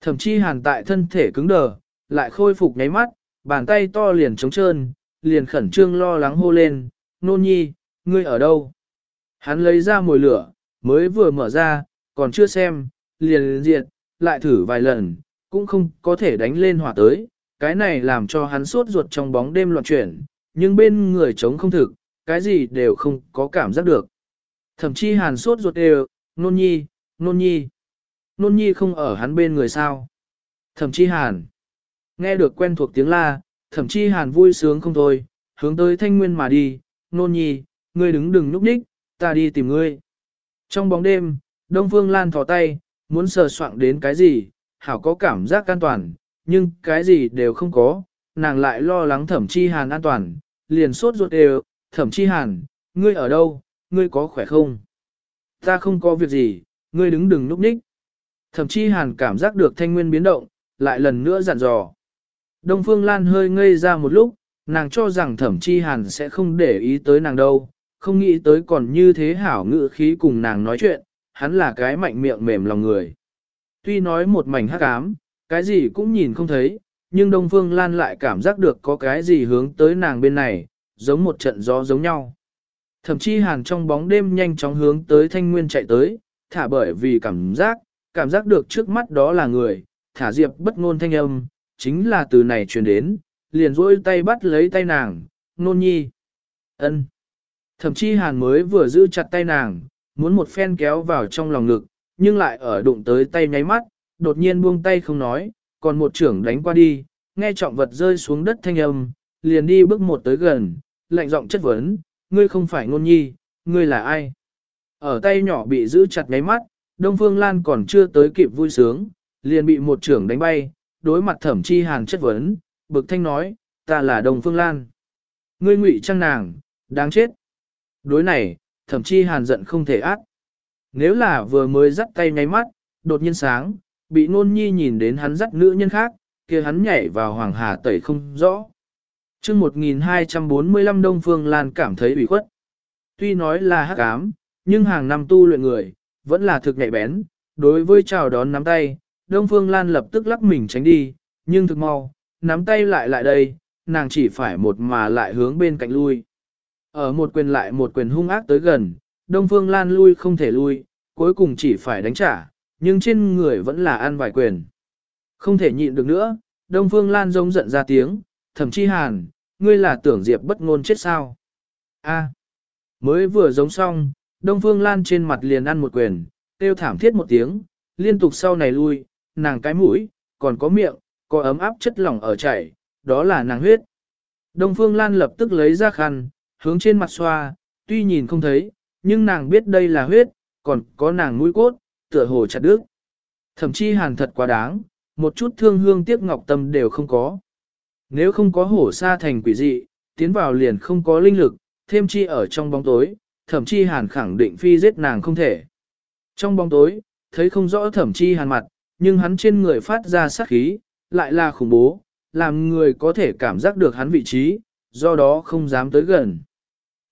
Speaker 1: Thậm chí hàn tại thân thể cứng đờ, lại khôi phục nháy mắt, bàn tay to liền trống trơn, liền khẩn trương lo lắng hô lên, nôn nhi, ngươi ở đâu? Hắn lấy ra mồi lửa, mới vừa mở ra, còn chưa xem, liền diệt, lại thử vài lần, cũng không có thể đánh lên hỏa tới, cái này làm cho hắn sốt ruột trong bóng đêm loạn chuyển, nhưng bên người chống không thực, cái gì đều không có cảm giác được. Thậm chí hàn sốt ruột đều, nôn nhi, nôn nhi. Nôn nhi không ở hắn bên người sao. Thậm chí hàn. Nghe được quen thuộc tiếng la, thậm chí hàn vui sướng không thôi, hướng tới thanh nguyên mà đi, nôn nhi, ngươi đứng đừng núp đích, ta đi tìm ngươi. Trong bóng đêm, Đông Phương Lan thò tay, muốn sờ soạng đến cái gì, hảo có cảm giác an toàn, nhưng cái gì đều không có, nàng lại lo lắng thẩm chi hàn an toàn, liền sốt ruột đều, thẩm chi hàn, ngươi ở đâu, ngươi có khỏe không? Ta không có việc gì, ngươi đứng đừng núp ních. Thẩm chi hàn cảm giác được thanh nguyên biến động, lại lần nữa dặn dò. Đông Phương Lan hơi ngây ra một lúc, nàng cho rằng thẩm chi hàn sẽ không để ý tới nàng đâu, không nghĩ tới còn như thế hảo ngữ khí cùng nàng nói chuyện, hắn là cái mạnh miệng mềm lòng người. Tuy nói một mảnh hắc ám, cái gì cũng nhìn không thấy, nhưng Đông Phương Lan lại cảm giác được có cái gì hướng tới nàng bên này, giống một trận gió giống nhau. Thậm chí hàn trong bóng đêm nhanh chóng hướng tới thanh nguyên chạy tới, thả bởi vì cảm giác, cảm giác được trước mắt đó là người, thả diệp bất ngôn thanh âm, chính là từ này truyền đến, liền rôi tay bắt lấy tay nàng, nôn nhi. ân. Thậm chí hàn mới vừa giữ chặt tay nàng, muốn một phen kéo vào trong lòng ngực, nhưng lại ở đụng tới tay nháy mắt, đột nhiên buông tay không nói, còn một trưởng đánh qua đi, nghe trọng vật rơi xuống đất thanh âm, liền đi bước một tới gần, lạnh giọng chất vấn, ngươi không phải ngôn nhi, ngươi là ai? Ở tay nhỏ bị giữ chặt nháy mắt, Đông Phương Lan còn chưa tới kịp vui sướng, liền bị một trưởng đánh bay, đối mặt thẩm chi hàn chất vấn, bực thanh nói, ta là Đông Phương Lan. Ngươi ngụy trang nàng, đáng chết. Đối này, thẩm chi hàn giận không thể ác. Nếu là vừa mới dắt tay nháy mắt, đột nhiên sáng, bị nôn nhi nhìn đến hắn dắt nữ nhân khác, kia hắn nhảy vào hoàng hà tẩy không rõ. chương 1245 Đông Phương Lan cảm thấy ủy khuất. Tuy nói là hắc ám, nhưng hàng năm tu luyện người, vẫn là thực nhạy bén. Đối với chào đón nắm tay, Đông Phương Lan lập tức lắc mình tránh đi, nhưng thực mau, nắm tay lại lại đây, nàng chỉ phải một mà lại hướng bên cạnh lui. Ở một quyền lại một quyền hung ác tới gần, Đông Phương Lan lui không thể lui, cuối cùng chỉ phải đánh trả, nhưng trên người vẫn là ăn vài quyền. Không thể nhịn được nữa, Đông Phương Lan giống giận ra tiếng, thậm chí hàn, ngươi là tưởng Diệp bất ngôn chết sao. A, mới vừa giống xong, Đông Phương Lan trên mặt liền ăn một quyền, tiêu thảm thiết một tiếng, liên tục sau này lui, nàng cái mũi, còn có miệng, có ấm áp chất lỏng ở chảy, đó là nàng huyết. Đông Phương Lan lập tức lấy ra khăn, hướng trên mặt xoa, tuy nhìn không thấy, nhưng nàng biết đây là huyết, còn có nàng mũi cốt, tựa hồ chặt đứt. Thậm chí hàn thật quá đáng, một chút thương hương tiếc ngọc tâm đều không có. Nếu không có hổ sa thành quỷ dị, tiến vào liền không có linh lực, thêm chi ở trong bóng tối, thậm chi hàn khẳng định phi giết nàng không thể. Trong bóng tối, thấy không rõ thẩm chi hàn mặt, nhưng hắn trên người phát ra sát khí, lại là khủng bố, làm người có thể cảm giác được hắn vị trí, do đó không dám tới gần.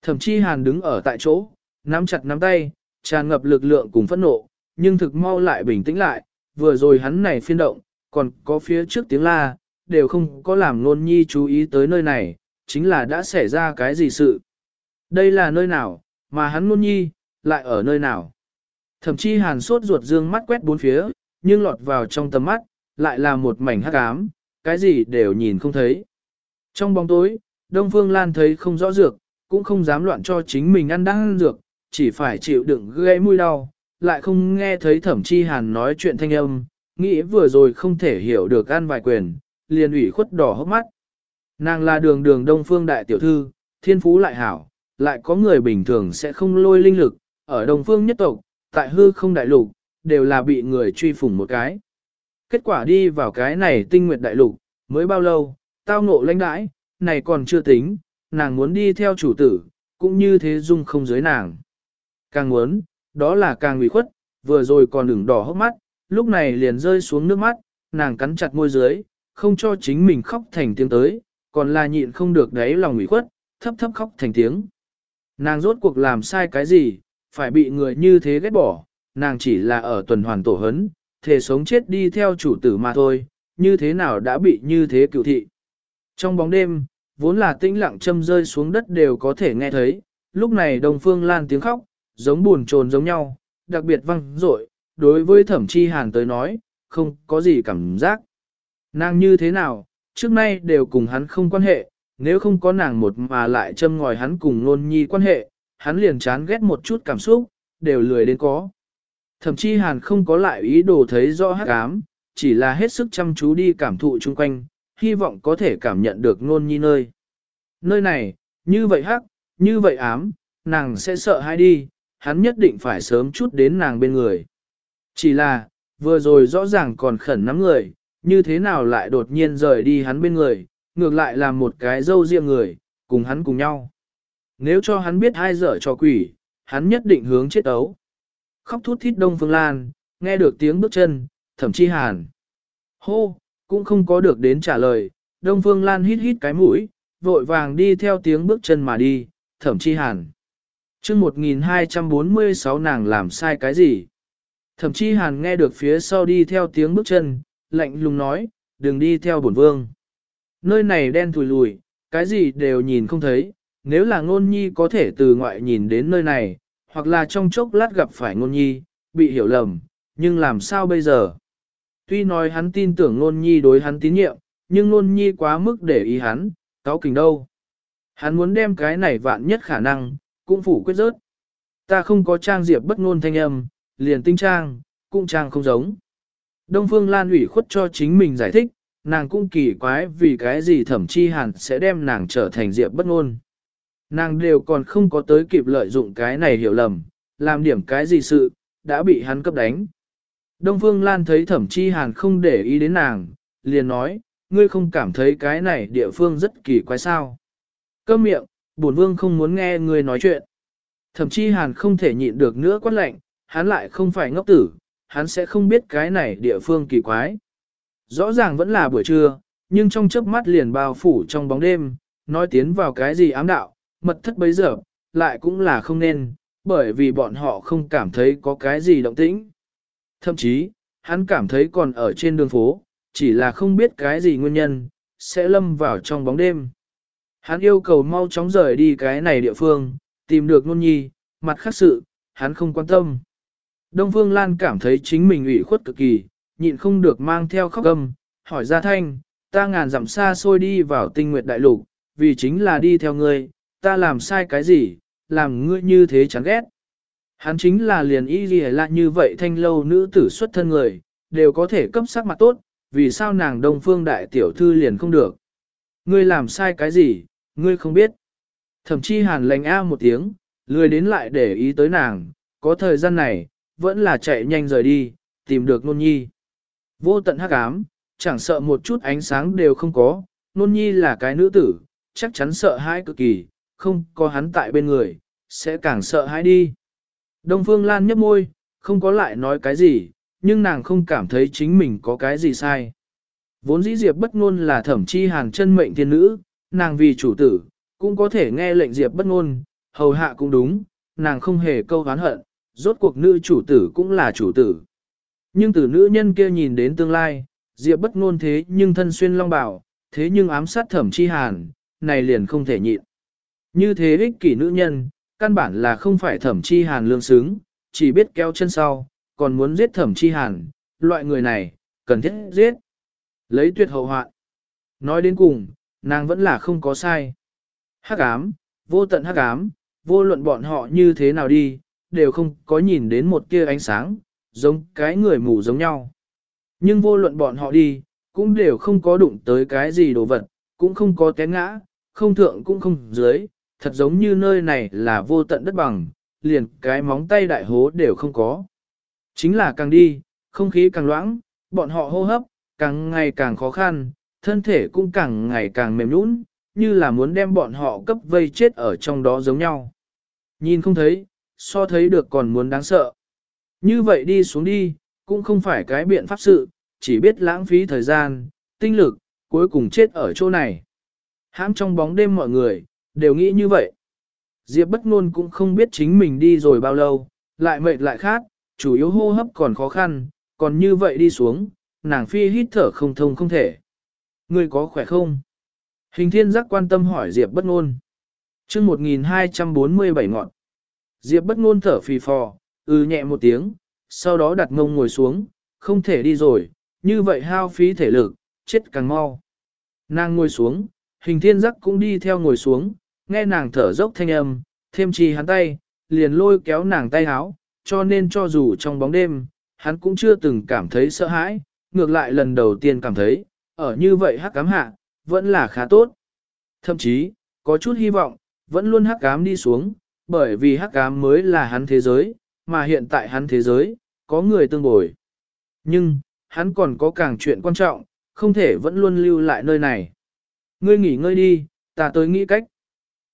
Speaker 1: Thẩm chi hàn đứng ở tại chỗ, nắm chặt nắm tay, tràn ngập lực lượng cùng phẫn nộ, nhưng thực mau lại bình tĩnh lại, vừa rồi hắn này phiên động, còn có phía trước tiếng la, đều không có làm nôn nhi chú ý tới nơi này, chính là đã xảy ra cái gì sự. Đây là nơi nào, mà hắn nôn nhi, lại ở nơi nào. Thậm chí hàn sốt ruột dương mắt quét bốn phía, nhưng lọt vào trong tầm mắt, lại là một mảnh hắc ám, cái gì đều nhìn không thấy. Trong bóng tối, Đông Phương Lan thấy không rõ dược, cũng không dám loạn cho chính mình ăn đang ăn dược, chỉ phải chịu đựng gây mũi đau, lại không nghe thấy thẩm chi hàn nói chuyện thanh âm, nghĩ vừa rồi không thể hiểu được ăn vài quyền, liền ủy khuất đỏ hốc mắt. Nàng là đường đường Đông Phương Đại Tiểu Thư, thiên phú lại hảo, lại có người bình thường sẽ không lôi linh lực, ở Đông Phương nhất tộc, tại hư không đại lục, đều là bị người truy phủng một cái. Kết quả đi vào cái này tinh nguyệt đại lục, mới bao lâu, tao ngộ lãnh đãi, này còn chưa tính, nàng muốn đi theo chủ tử, cũng như thế dung không giới nàng. Càng muốn, đó là càng ủy khuất, vừa rồi còn đừng đỏ hốc mắt, lúc này liền rơi xuống nước mắt, nàng cắn chặt môi dưới, không cho chính mình khóc thành tiếng tới, còn là nhịn không được đáy lòng ủy khuất, thấp thấp khóc thành tiếng. Nàng rốt cuộc làm sai cái gì, phải bị người như thế ghét bỏ, nàng chỉ là ở tuần hoàn tổ hấn, thể sống chết đi theo chủ tử mà thôi, như thế nào đã bị như thế cựu thị. Trong bóng đêm, vốn là tĩnh lặng châm rơi xuống đất đều có thể nghe thấy, lúc này đồng phương lan tiếng khóc, giống buồn trồn giống nhau, đặc biệt văng rội, đối với thẩm chi hàn tới nói, không có gì cảm giác. Nàng như thế nào, trước nay đều cùng hắn không quan hệ, nếu không có nàng một mà lại châm ngòi hắn cùng nôn nhi quan hệ, hắn liền chán ghét một chút cảm xúc, đều lười đến có. Thậm chí hàn không có lại ý đồ thấy rõ hắc ám, chỉ là hết sức chăm chú đi cảm thụ chung quanh, hy vọng có thể cảm nhận được nôn nhi nơi. Nơi này, như vậy hắc, như vậy ám, nàng sẽ sợ hay đi, hắn nhất định phải sớm chút đến nàng bên người. Chỉ là, vừa rồi rõ ràng còn khẩn nắm người, như thế nào lại đột nhiên rời đi hắn bên người, ngược lại là một cái dâu riêng người, cùng hắn cùng nhau. Nếu cho hắn biết hai dở cho quỷ, hắn nhất định hướng chết ấu. Khóc thút thít Đông Phương Lan, nghe được tiếng bước chân, thậm chí hàn. Hô, cũng không có được đến trả lời, Đông Phương Lan hít hít cái mũi, vội vàng đi theo tiếng bước chân mà đi, thậm chí hàn. chương 1246 nàng làm sai cái gì? Thậm chí hàn nghe được phía sau đi theo tiếng bước chân, lạnh lùng nói, đừng đi theo bổn vương. Nơi này đen thùi lùi, cái gì đều nhìn không thấy, nếu là ngôn nhi có thể từ ngoại nhìn đến nơi này, hoặc là trong chốc lát gặp phải ngôn nhi, bị hiểu lầm, nhưng làm sao bây giờ? Tuy nói hắn tin tưởng ngôn nhi đối hắn tín nhiệm, nhưng ngôn nhi quá mức để ý hắn, cáo kình đâu. Hắn muốn đem cái này vạn nhất khả năng, cũng phủ quyết rớt. Ta không có trang diệp bất ngôn thanh âm, liền tinh trang, cũng trang không giống. Đông Phương Lan ủy khuất cho chính mình giải thích, nàng cũng kỳ quái vì cái gì thẩm chi hẳn sẽ đem nàng trở thành diệp bất ngôn. Nàng đều còn không có tới kịp lợi dụng cái này hiểu lầm, làm điểm cái gì sự, đã bị hắn cấp đánh. Đông Phương Lan thấy thẩm chi hàn không để ý đến nàng, liền nói, ngươi không cảm thấy cái này địa phương rất kỳ quái sao. Câm miệng, bổn vương không muốn nghe ngươi nói chuyện. Thẩm chi hàn không thể nhịn được nữa quát lạnh, hắn lại không phải ngốc tử, hắn sẽ không biết cái này địa phương kỳ quái. Rõ ràng vẫn là buổi trưa, nhưng trong chớp mắt liền bao phủ trong bóng đêm, nói tiến vào cái gì ám đạo, mật thất bấy giờ, lại cũng là không nên, bởi vì bọn họ không cảm thấy có cái gì động tĩnh. Thậm chí, hắn cảm thấy còn ở trên đường phố, chỉ là không biết cái gì nguyên nhân, sẽ lâm vào trong bóng đêm. Hắn yêu cầu mau chóng rời đi cái này địa phương, tìm được nôn nhi, mặt khác sự, hắn không quan tâm. Đông Phương Lan cảm thấy chính mình ủy khuất cực kỳ, nhịn không được mang theo khóc gầm, hỏi ra thanh, ta ngàn dặm xa xôi đi vào tinh nguyệt đại lục, vì chính là đi theo ngươi, ta làm sai cái gì, làm ngươi như thế chán ghét. Hắn chính là liền y gì là như vậy thanh lâu nữ tử xuất thân người, đều có thể cấp sắc mặt tốt, vì sao nàng đông phương đại tiểu thư liền không được. Ngươi làm sai cái gì, ngươi không biết. Thậm chí hàn lành a một tiếng, lười đến lại để ý tới nàng, có thời gian này, vẫn là chạy nhanh rời đi, tìm được nôn nhi. Vô tận hắc ám, chẳng sợ một chút ánh sáng đều không có, nôn nhi là cái nữ tử, chắc chắn sợ hãi cực kỳ, không có hắn tại bên người, sẽ càng sợ hãi đi. Đông Phương Lan nhấp môi, không có lại nói cái gì, nhưng nàng không cảm thấy chính mình có cái gì sai. Vốn dĩ Diệp bất ngôn là thẩm chi hàng chân mệnh thiên nữ, nàng vì chủ tử, cũng có thể nghe lệnh Diệp bất ngôn, hầu hạ cũng đúng, nàng không hề câu hán hận, rốt cuộc nữ chủ tử cũng là chủ tử. Nhưng từ nữ nhân kia nhìn đến tương lai, Diệp bất ngôn thế nhưng thân xuyên long bảo, thế nhưng ám sát thẩm chi hàn, này liền không thể nhịn. Như thế ích kỷ nữ nhân, căn bản là không phải thẩm chi hàn lương xứng, chỉ biết kéo chân sau, còn muốn giết thẩm chi hàn, loại người này, cần thiết giết. Lấy tuyệt hậu hoạn. Nói đến cùng, nàng vẫn là không có sai. Hắc ám, vô tận hắc ám, vô luận bọn họ như thế nào đi, đều không có nhìn đến một tia ánh sáng, giống cái người mù giống nhau. Nhưng vô luận bọn họ đi, cũng đều không có đụng tới cái gì đồ vật, cũng không có té ngã, không thượng cũng không dưới, thật giống như nơi này là vô tận đất bằng, liền cái móng tay đại hố đều không có. Chính là càng đi, không khí càng loãng, bọn họ hô hấp, càng ngày càng khó khăn, thân thể cũng càng ngày càng mềm nhũn, như là muốn đem bọn họ cấp vây chết ở trong đó giống nhau. Nhìn không thấy, so thấy được còn muốn đáng sợ. Như vậy đi xuống đi, cũng không phải cái biện pháp sự, chỉ biết lãng phí thời gian, tinh lực, cuối cùng chết ở chỗ này. Hãm trong bóng đêm mọi người, đều nghĩ như vậy. Diệp bất ngôn cũng không biết chính mình đi rồi bao lâu, lại mệt lại khát, chủ yếu hô hấp còn khó khăn, còn như vậy đi xuống, nàng phi hít thở không thông không thể. Ngươi có khỏe không? Hình thiên giác quan tâm hỏi Diệp bất ngôn. Trước 1247 ngọn. Diệp bất ngôn thở phì phò, ư ừ nhẹ một tiếng, sau đó đặt ngông ngồi xuống, không thể đi rồi, như vậy hao phí thể lực, chết càng mau. Nàng ngồi xuống, hình thiên giác cũng đi theo ngồi xuống, nghe nàng thở dốc thanh âm, thêm chi hắn tay, liền lôi kéo nàng tay háo, cho nên cho dù trong bóng đêm, hắn cũng chưa từng cảm thấy sợ hãi, ngược lại lần đầu tiên cảm thấy, ở như vậy hắc cám hạ, vẫn là khá tốt. Thậm chí, có chút hy vọng, vẫn luôn hắc cám đi xuống, bởi vì hắc cám mới là hắn thế giới, mà hiện tại hắn thế giới, có người tương bồi. Nhưng, hắn còn có càng chuyện quan trọng, không thể vẫn luôn lưu lại nơi này. Ngươi nghỉ ngơi đi, ta tới nghĩ cách.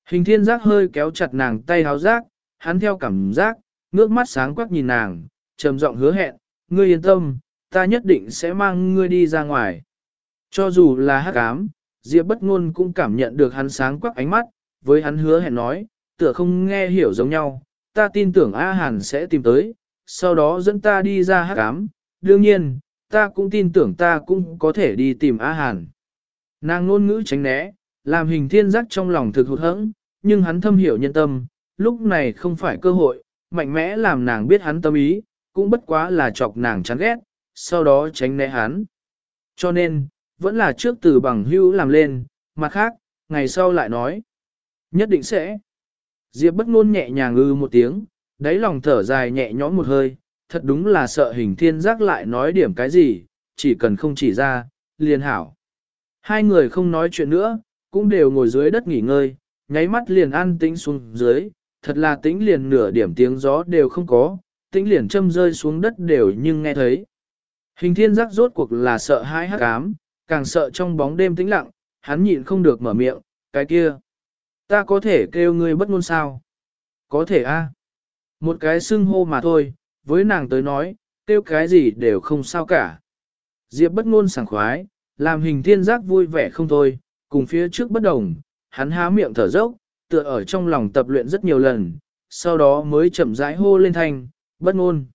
Speaker 1: Hình thiên giác hơi kéo chặt nàng tay háo giác, hắn theo cảm giác, ngước mắt sáng quắc nhìn nàng, trầm giọng hứa hẹn, ngươi yên tâm, ta nhất định sẽ mang ngươi đi ra ngoài. Cho dù là hắc ám, Diệp bất ngôn cũng cảm nhận được hắn sáng quắc ánh mắt, với hắn hứa hẹn nói, tựa không nghe hiểu giống nhau, ta tin tưởng A Hàn sẽ tìm tới, sau đó dẫn ta đi ra hắc ám, đương nhiên, ta cũng tin tưởng ta cũng có thể đi tìm A Hàn. Nàng ngôn ngữ tránh né, làm hình thiên giác trong lòng thực hụt hẫng, nhưng hắn thâm hiểu nhân tâm, lúc này không phải cơ hội, mạnh mẽ làm nàng biết hắn tâm ý, cũng bất quá là chọc nàng chán ghét, sau đó tránh né hắn. Cho nên, vẫn là trước từ bằng hữu làm lên, mặt khác, ngày sau lại nói. Nhất định sẽ. Diệp bất ngôn nhẹ nhàng ư một tiếng, đáy lòng thở dài nhẹ nhõm một hơi, thật đúng là sợ hình thiên giác lại nói điểm cái gì, chỉ cần không chỉ ra, liền hảo. Hai người không nói chuyện nữa, cũng đều ngồi dưới đất nghỉ ngơi, nháy mắt liền ăn tĩnh xuống dưới, thật là tĩnh liền nửa điểm tiếng gió đều không có, tĩnh liền châm rơi xuống đất đều nhưng nghe thấy. Hình thiên giác rốt cuộc là sợ hãi hắc ám, càng sợ trong bóng đêm tĩnh lặng, hắn nhịn không được mở miệng, cái kia. Ta có thể kêu ngươi bất ngôn sao? Có thể a. Một cái xưng hô mà thôi, với nàng tới nói, kêu cái gì đều không sao cả. Diệp bất ngôn sảng khoái, làm hình thiên giác vui vẻ không thôi, cùng phía trước bất đồng, hắn há miệng thở dốc, tựa ở trong lòng tập luyện rất nhiều lần, sau đó mới chậm rãi hô lên thanh, bất ngôn.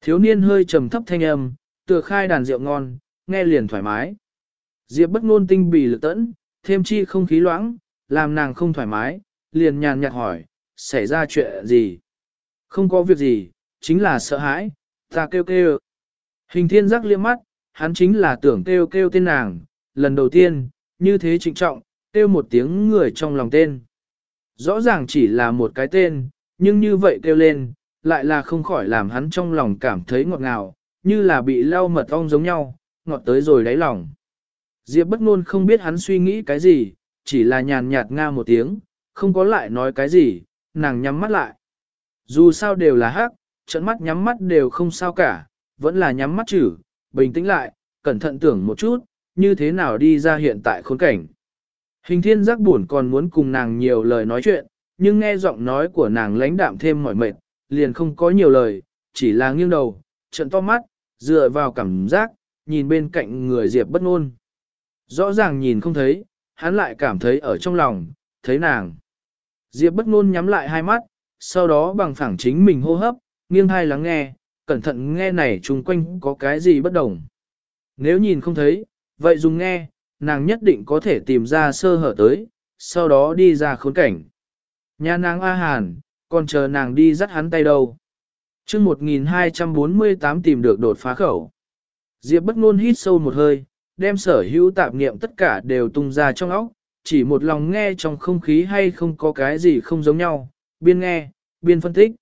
Speaker 1: Thiếu niên hơi trầm thấp thanh âm, tựa khai đàn rượu ngon, nghe liền thoải mái. Diệp bất ngôn tinh bì lực tẫn, thêm chi không khí loãng, làm nàng không thoải mái, liền nhàn nhạt hỏi, xảy ra chuyện gì? Không có việc gì, chính là sợ hãi, ta kêu kêu. Hình thiên giác liếc mắt, hắn chính là tưởng kêu kêu tên nàng, lần đầu tiên, như thế trịnh trọng, kêu một tiếng người trong lòng tên. Rõ ràng chỉ là một cái tên, nhưng như vậy kêu lên, lại là không khỏi làm hắn trong lòng cảm thấy ngọt ngào, như là bị lau mật ong giống nhau, ngọt tới rồi đáy lòng. Diệp bất ngôn không biết hắn suy nghĩ cái gì, chỉ là nhàn nhạt nga một tiếng, không có lại nói cái gì, nàng nhắm mắt lại. Dù sao đều là hắc, trận mắt nhắm mắt đều không sao cả, vẫn là nhắm mắt chữ, bình tĩnh lại, cẩn thận tưởng một chút, như thế nào đi ra hiện tại khốn cảnh. Hình thiên giác buồn còn muốn cùng nàng nhiều lời nói chuyện, nhưng nghe giọng nói của nàng lãnh đạm thêm mỏi mệt, liền không có nhiều lời, chỉ là nghiêng đầu, trận to mắt, dựa vào cảm giác, nhìn bên cạnh người Diệp bất ngôn. Rõ ràng nhìn không thấy, hắn lại cảm thấy ở trong lòng, thấy nàng. Diệp bất ngôn nhắm lại hai mắt, sau đó bằng phẳng chính mình hô hấp, nghiêng hai lắng nghe, cẩn thận nghe này chung quanh có cái gì bất đồng. Nếu nhìn không thấy, vậy dùng nghe, nàng nhất định có thể tìm ra sơ hở tới, sau đó đi ra khốn cảnh. Nhà nàng A Hàn, còn chờ nàng đi dắt hắn tay đâu. chương 1248 tìm được đột phá khẩu. Diệp bất ngôn hít sâu một hơi, đem sở hữu tạp niệm tất cả đều tung ra trong óc, chỉ một lòng nghe trong không khí hay không có cái gì không giống nhau, biên nghe, biên phân tích.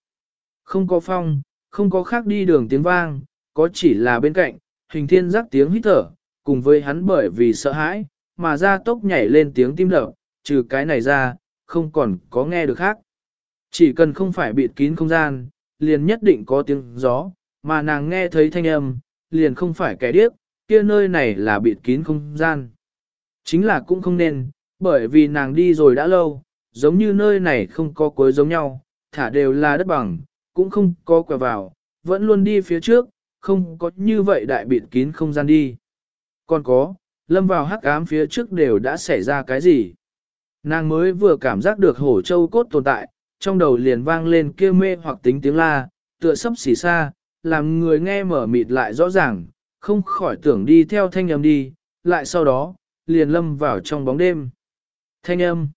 Speaker 1: Không có phong, không có khác đi đường tiếng vang, có chỉ là bên cạnh, hình thiên giác tiếng hít thở, cùng với hắn bởi vì sợ hãi, mà ra tốc nhảy lên tiếng tim đập, trừ cái này ra, không còn có nghe được khác. Chỉ cần không phải bịt kín không gian, liền nhất định có tiếng gió, mà nàng nghe thấy thanh âm, liền không phải kẻ điếc, kia nơi này là bịt kín không gian. Chính là cũng không nên, bởi vì nàng đi rồi đã lâu, giống như nơi này không có cuối giống nhau, thả đều là đất bằng, cũng không có quẹo vào, vẫn luôn đi phía trước, không có như vậy đại bịt kín không gian đi. Còn có, lâm vào hắc ám phía trước đều đã xảy ra cái gì? Nàng mới vừa cảm giác được hổ châu cốt tồn tại, trong đầu liền vang lên kêu mê hoặc tính tiếng la, tựa sấp xỉ xa, làm người nghe mở mịt lại rõ ràng, không khỏi tưởng đi theo thanh âm đi, lại sau đó, liền lâm vào trong bóng đêm. Thanh âm.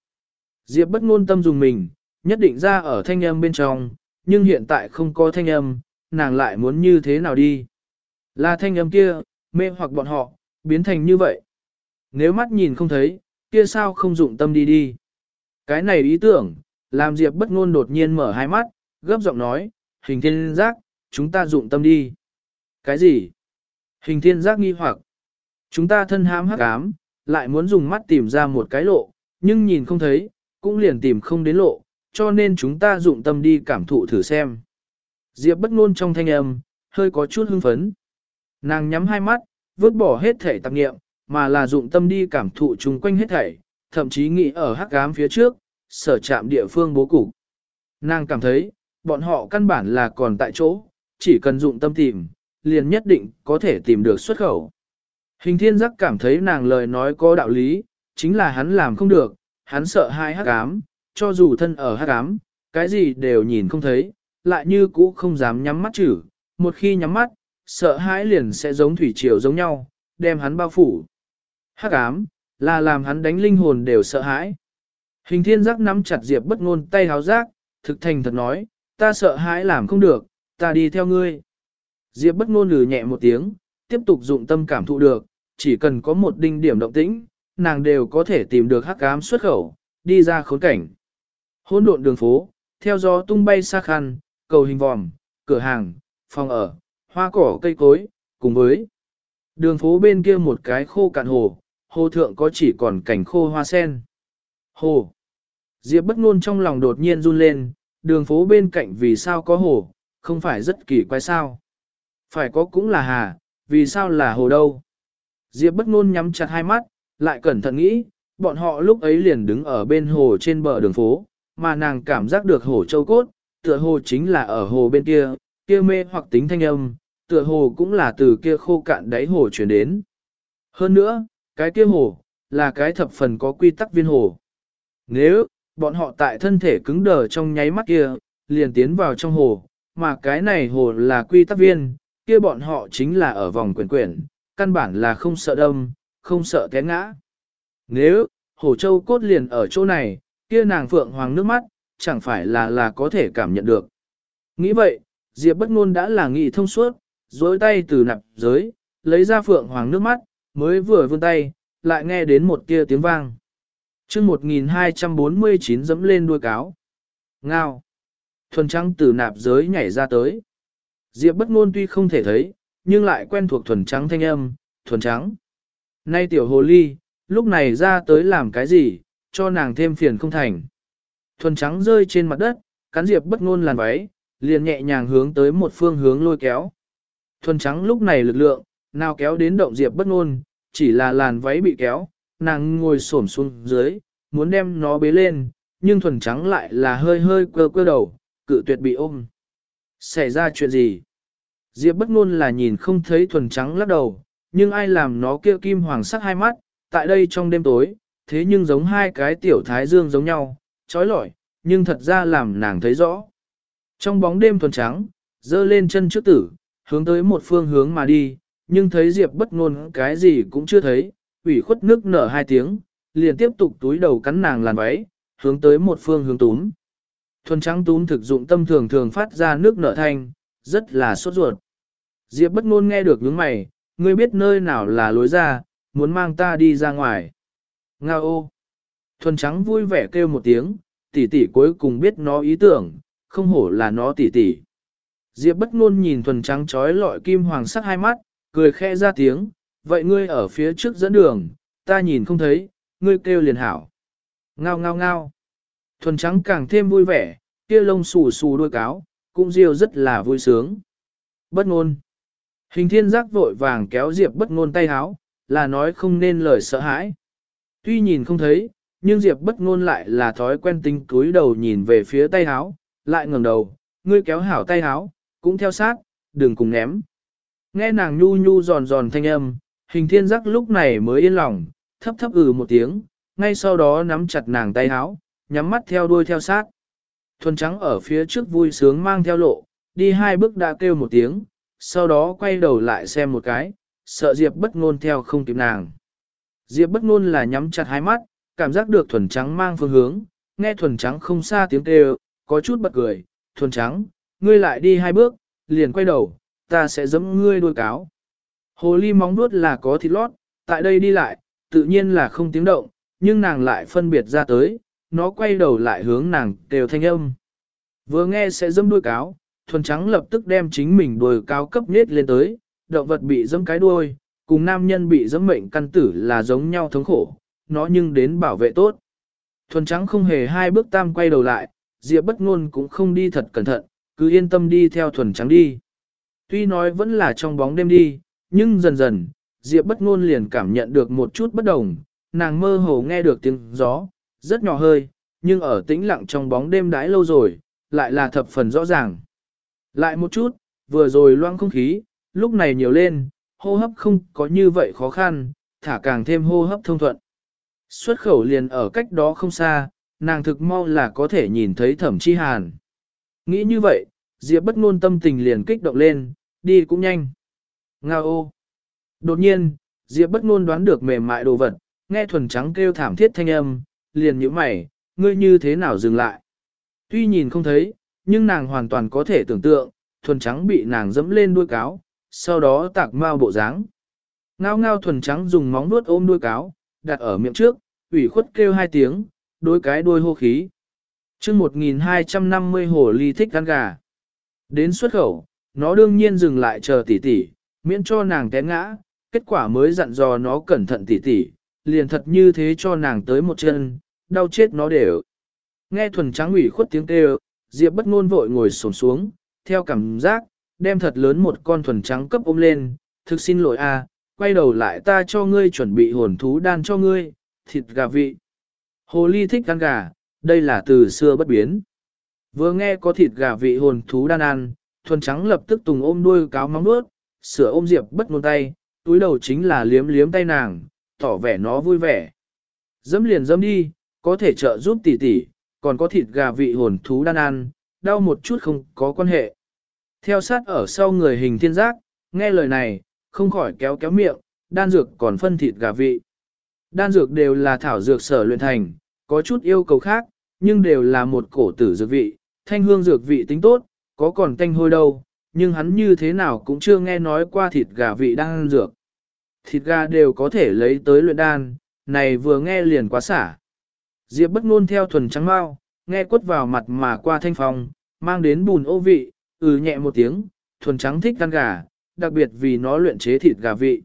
Speaker 1: Diệp bất ngôn tâm dùng mình, nhất định ra ở thanh âm bên trong, nhưng hiện tại không có thanh âm, nàng lại muốn như thế nào đi. Là thanh âm kia, mê hoặc bọn họ, biến thành như vậy. Nếu mắt nhìn không thấy, kia sao không dụng tâm đi đi. Cái này ý tưởng, làm Diệp bất ngôn đột nhiên mở hai mắt, gấp giọng nói, hình thiên giác, chúng ta dụng tâm đi. Cái gì? Hình thiên giác nghi hoặc. Chúng ta thân hám hắc ám, lại muốn dùng mắt tìm ra một cái lộ, nhưng nhìn không thấy, cũng liền tìm không đến lộ, cho nên chúng ta dụng tâm đi cảm thụ thử xem. Diệp bất ngôn trong thanh âm, hơi có chút hưng phấn. Nàng nhắm hai mắt, vứt bỏ hết thể tạp nghiệm, mà là dụng tâm đi cảm thụ chung quanh hết thảy, thậm chí nghĩ ở hắc ám phía trước, sở trạm địa phương bố cục. Nàng cảm thấy, bọn họ căn bản là còn tại chỗ, chỉ cần dụng tâm tìm, liền nhất định có thể tìm được xuất khẩu. Hình thiên giác cảm thấy nàng lời nói có đạo lý, chính là hắn làm không được, hắn sợ hai hắc ám, cho dù thân ở hắc ám, cái gì đều nhìn không thấy, lại như cũ không dám nhắm mắt chử, một khi nhắm mắt, sợ hãi liền sẽ giống thủy triều giống nhau, đem hắn bao phủ. Hắc ám, là làm hắn đánh linh hồn đều sợ hãi. Hình thiên giác nắm chặt Diệp bất ngôn tay háo giác, thực thành thật nói, ta sợ hãi làm không được, ta đi theo ngươi. Diệp bất ngôn lừ nhẹ một tiếng, tiếp tục dụng tâm cảm thụ được, chỉ cần có một đinh điểm động tĩnh, nàng đều có thể tìm được hắc ám xuất khẩu, đi ra khốn cảnh. Hỗn độn đường phố, theo gió tung bay xa khăn, cầu hình vòm, cửa hàng, phòng ở, hoa cỏ cây cối, cùng với đường phố bên kia một cái khô cạn hồ, hồ thượng có chỉ còn cảnh khô hoa sen. Hồ. Diệp bất ngôn trong lòng đột nhiên run lên, đường phố bên cạnh vì sao có hồ, không phải rất kỳ quái sao. Phải có cũng là hà, vì sao là hồ đâu. Diệp bất ngôn nhắm chặt hai mắt, lại cẩn thận nghĩ, bọn họ lúc ấy liền đứng ở bên hồ trên bờ đường phố, mà nàng cảm giác được hồ châu cốt, tựa hồ chính là ở hồ bên kia, kia mê hoặc tính thanh âm, tựa hồ cũng là từ kia khô cạn đáy hồ chuyển đến. Hơn nữa, cái kia hồ, là cái thập phần có quy tắc viên hồ. Nếu, bọn họ tại thân thể cứng đờ trong nháy mắt kia, liền tiến vào trong hồ, mà cái này hồ là quy tắc viên, kia bọn họ chính là ở vòng quyển quyển, căn bản là không sợ đâm, không sợ té ngã. Nếu, hồ châu cốt liền ở chỗ này, kia nàng phượng hoàng nước mắt, chẳng phải là là có thể cảm nhận được. Nghĩ vậy, Diệp bất ngôn đã là nghị thông suốt, dối tay từ nạp giới, lấy ra phượng hoàng nước mắt, mới vừa vươn tay, lại nghe đến một kia tiếng vang. chương 1249 dẫm lên đuôi cáo. Ngao. Thuần trắng từ nạp giới nhảy ra tới. Diệp bất ngôn tuy không thể thấy, nhưng lại quen thuộc thuần trắng thanh âm, thuần trắng. Nay tiểu hồ ly, lúc này ra tới làm cái gì, cho nàng thêm phiền không thành. Thuần trắng rơi trên mặt đất, cắn Diệp bất ngôn làn váy, liền nhẹ nhàng hướng tới một phương hướng lôi kéo. Thuần trắng lúc này lực lượng, nào kéo đến động Diệp bất ngôn, chỉ là làn váy bị kéo, nàng ngồi xổm xuống dưới, muốn đem nó bế lên, nhưng thuần trắng lại là hơi hơi quơ quơ đầu, cự tuyệt bị ôm. Xảy ra chuyện gì? Diệp bất ngôn là nhìn không thấy thuần trắng lắc đầu, nhưng ai làm nó kia kim hoàng sắc hai mắt, tại đây trong đêm tối, thế nhưng giống hai cái tiểu thái dương giống nhau, trói lọi, nhưng thật ra làm nàng thấy rõ. Trong bóng đêm thuần trắng, dơ lên chân trước tử, hướng tới một phương hướng mà đi, nhưng thấy Diệp bất ngôn cái gì cũng chưa thấy, ủy khuất nước nở hai tiếng, liền tiếp tục túi đầu cắn nàng làn váy, hướng tới một phương hướng túm. Thuần trắng túm thực dụng tâm thường thường phát ra nước nở thanh, rất là sốt ruột. Diệp bất ngôn nghe được những mày, ngươi biết nơi nào là lối ra, muốn mang ta đi ra ngoài. Nga ô! Thuần trắng vui vẻ kêu một tiếng, tỷ tỷ cuối cùng biết nó ý tưởng, không hổ là nó tỉ tỉ. Diệp bất ngôn nhìn thuần trắng trói lọi kim hoàng sắc hai mắt, cười khẽ ra tiếng, vậy ngươi ở phía trước dẫn đường, ta nhìn không thấy, ngươi kêu liền hảo. Ngao ngao ngao. Thuần trắng càng thêm vui vẻ, kia lông xù xù đuôi cáo, cũng riêu rất là vui sướng. Bất ngôn. Hình thiên giác vội vàng kéo Diệp bất ngôn tay háo, là nói không nên lời sợ hãi. Tuy nhìn không thấy, nhưng Diệp bất ngôn lại là thói quen tính cúi đầu nhìn về phía tay háo, lại ngẩng đầu, ngươi kéo hảo tay háo, cũng theo sát, đừng cùng ném. Nghe nàng nhu nhu giòn giòn thanh âm, hình thiên giác lúc này mới yên lòng, thấp thấp ừ một tiếng, ngay sau đó nắm chặt nàng tay háo, nhắm mắt theo đuôi theo sát. Thuần trắng ở phía trước vui sướng mang theo lộ, đi hai bước đã kêu một tiếng, sau đó quay đầu lại xem một cái, sợ Diệp bất ngôn theo không kịp nàng. Diệp bất ngôn là nhắm chặt hai mắt, cảm giác được thuần trắng mang phương hướng, nghe thuần trắng không xa tiếng kêu, có chút bật cười, thuần trắng, ngươi lại đi hai bước, liền quay đầu, ta sẽ giẫm ngươi đuôi cáo. Hồ ly móng nuốt là có thịt lót, tại đây đi lại, tự nhiên là không tiếng động, nhưng nàng lại phân biệt ra tới, nó quay đầu lại hướng nàng đều thanh âm. Vừa nghe sẽ dâm đuôi cáo, thuần trắng lập tức đem chính mình đuôi cáo cấp nết lên tới, động vật bị dâm cái đuôi, cùng nam nhân bị dâm mệnh căn tử là giống nhau thống khổ, nó nhưng đến bảo vệ tốt. Thuần trắng không hề hai bước tam quay đầu lại, Diệp bất ngôn cũng không đi thật cẩn thận, cứ yên tâm đi theo thuần trắng đi. Tuy nói vẫn là trong bóng đêm đi, nhưng dần dần, Diệp bất ngôn liền cảm nhận được một chút bất đồng, nàng mơ hồ nghe được tiếng gió, rất nhỏ hơi, nhưng ở tĩnh lặng trong bóng đêm đãi lâu rồi, lại là thập phần rõ ràng. Lại một chút, vừa rồi loang không khí, lúc này nhiều lên, hô hấp không có như vậy khó khăn, thả càng thêm hô hấp thông thuận. Xuất khẩu liền ở cách đó không xa, nàng thực mau là có thể nhìn thấy thẩm chi hàn. Nghĩ như vậy, Diệp bất ngôn tâm tình liền kích động lên, đi cũng nhanh. Ngao ô. Đột nhiên, Diệp bất ngôn đoán được mềm mại đồ vật, nghe thuần trắng kêu thảm thiết thanh âm, liền nhíu mày, ngươi như thế nào dừng lại. Tuy nhìn không thấy, nhưng nàng hoàn toàn có thể tưởng tượng, thuần trắng bị nàng dẫm lên đuôi cáo, sau đó tạc mau bộ dáng. Ngao ngao thuần trắng dùng móng vuốt ôm đuôi cáo, đặt ở miệng trước, ủy khuất kêu hai tiếng, đôi cái đuôi hô khí. chương 1250 hồ ly thích ăn gà. Đến xuất khẩu, nó đương nhiên dừng lại chờ tỷ tỷ miễn cho nàng té ngã, kết quả mới dặn dò nó cẩn thận tỷ tỷ liền thật như thế cho nàng tới một chân, đau chết nó đều. Nghe thuần trắng ủy khuất tiếng kêu, Diệp bất ngôn vội ngồi xổm xuống, theo cảm giác, đem thật lớn một con thuần trắng cấp ôm lên, thực xin lỗi a, quay đầu lại ta cho ngươi chuẩn bị hồn thú đan cho ngươi, thịt gà vị. Hồ ly thích ăn gà, đây là từ xưa bất biến. Vừa nghe có thịt gà vị hồn thú đan ăn, thuần trắng lập tức tùng ôm đuôi cáo móng nuốt, sửa ôm Diệp bất ngôn tay, túi đầu chính là liếm liếm tay nàng, tỏ vẻ nó vui vẻ. Dẫm liền dẫm đi, có thể trợ giúp tỷ tỷ, còn có thịt gà vị hồn thú đan ăn, đau một chút không có quan hệ. Theo sát ở sau người hình thiên giác, nghe lời này, không khỏi kéo kéo miệng, đan dược còn phân thịt gà vị. Đan dược đều là thảo dược sở luyện thành, có chút yêu cầu khác, nhưng đều là một cổ tử dược vị, thanh hương dược vị tính tốt, có còn tanh hôi đâu, nhưng hắn như thế nào cũng chưa nghe nói qua thịt gà vị đan dược. Thịt gà đều có thể lấy tới luyện đan, này vừa nghe liền quá xả. Diệp bất ngôn theo thuần trắng mau, nghe quất vào mặt mà qua thanh phong, mang đến bùn ô vị, ừ nhẹ một tiếng, thuần trắng thích ăn gà, đặc biệt vì nó luyện chế thịt gà vị.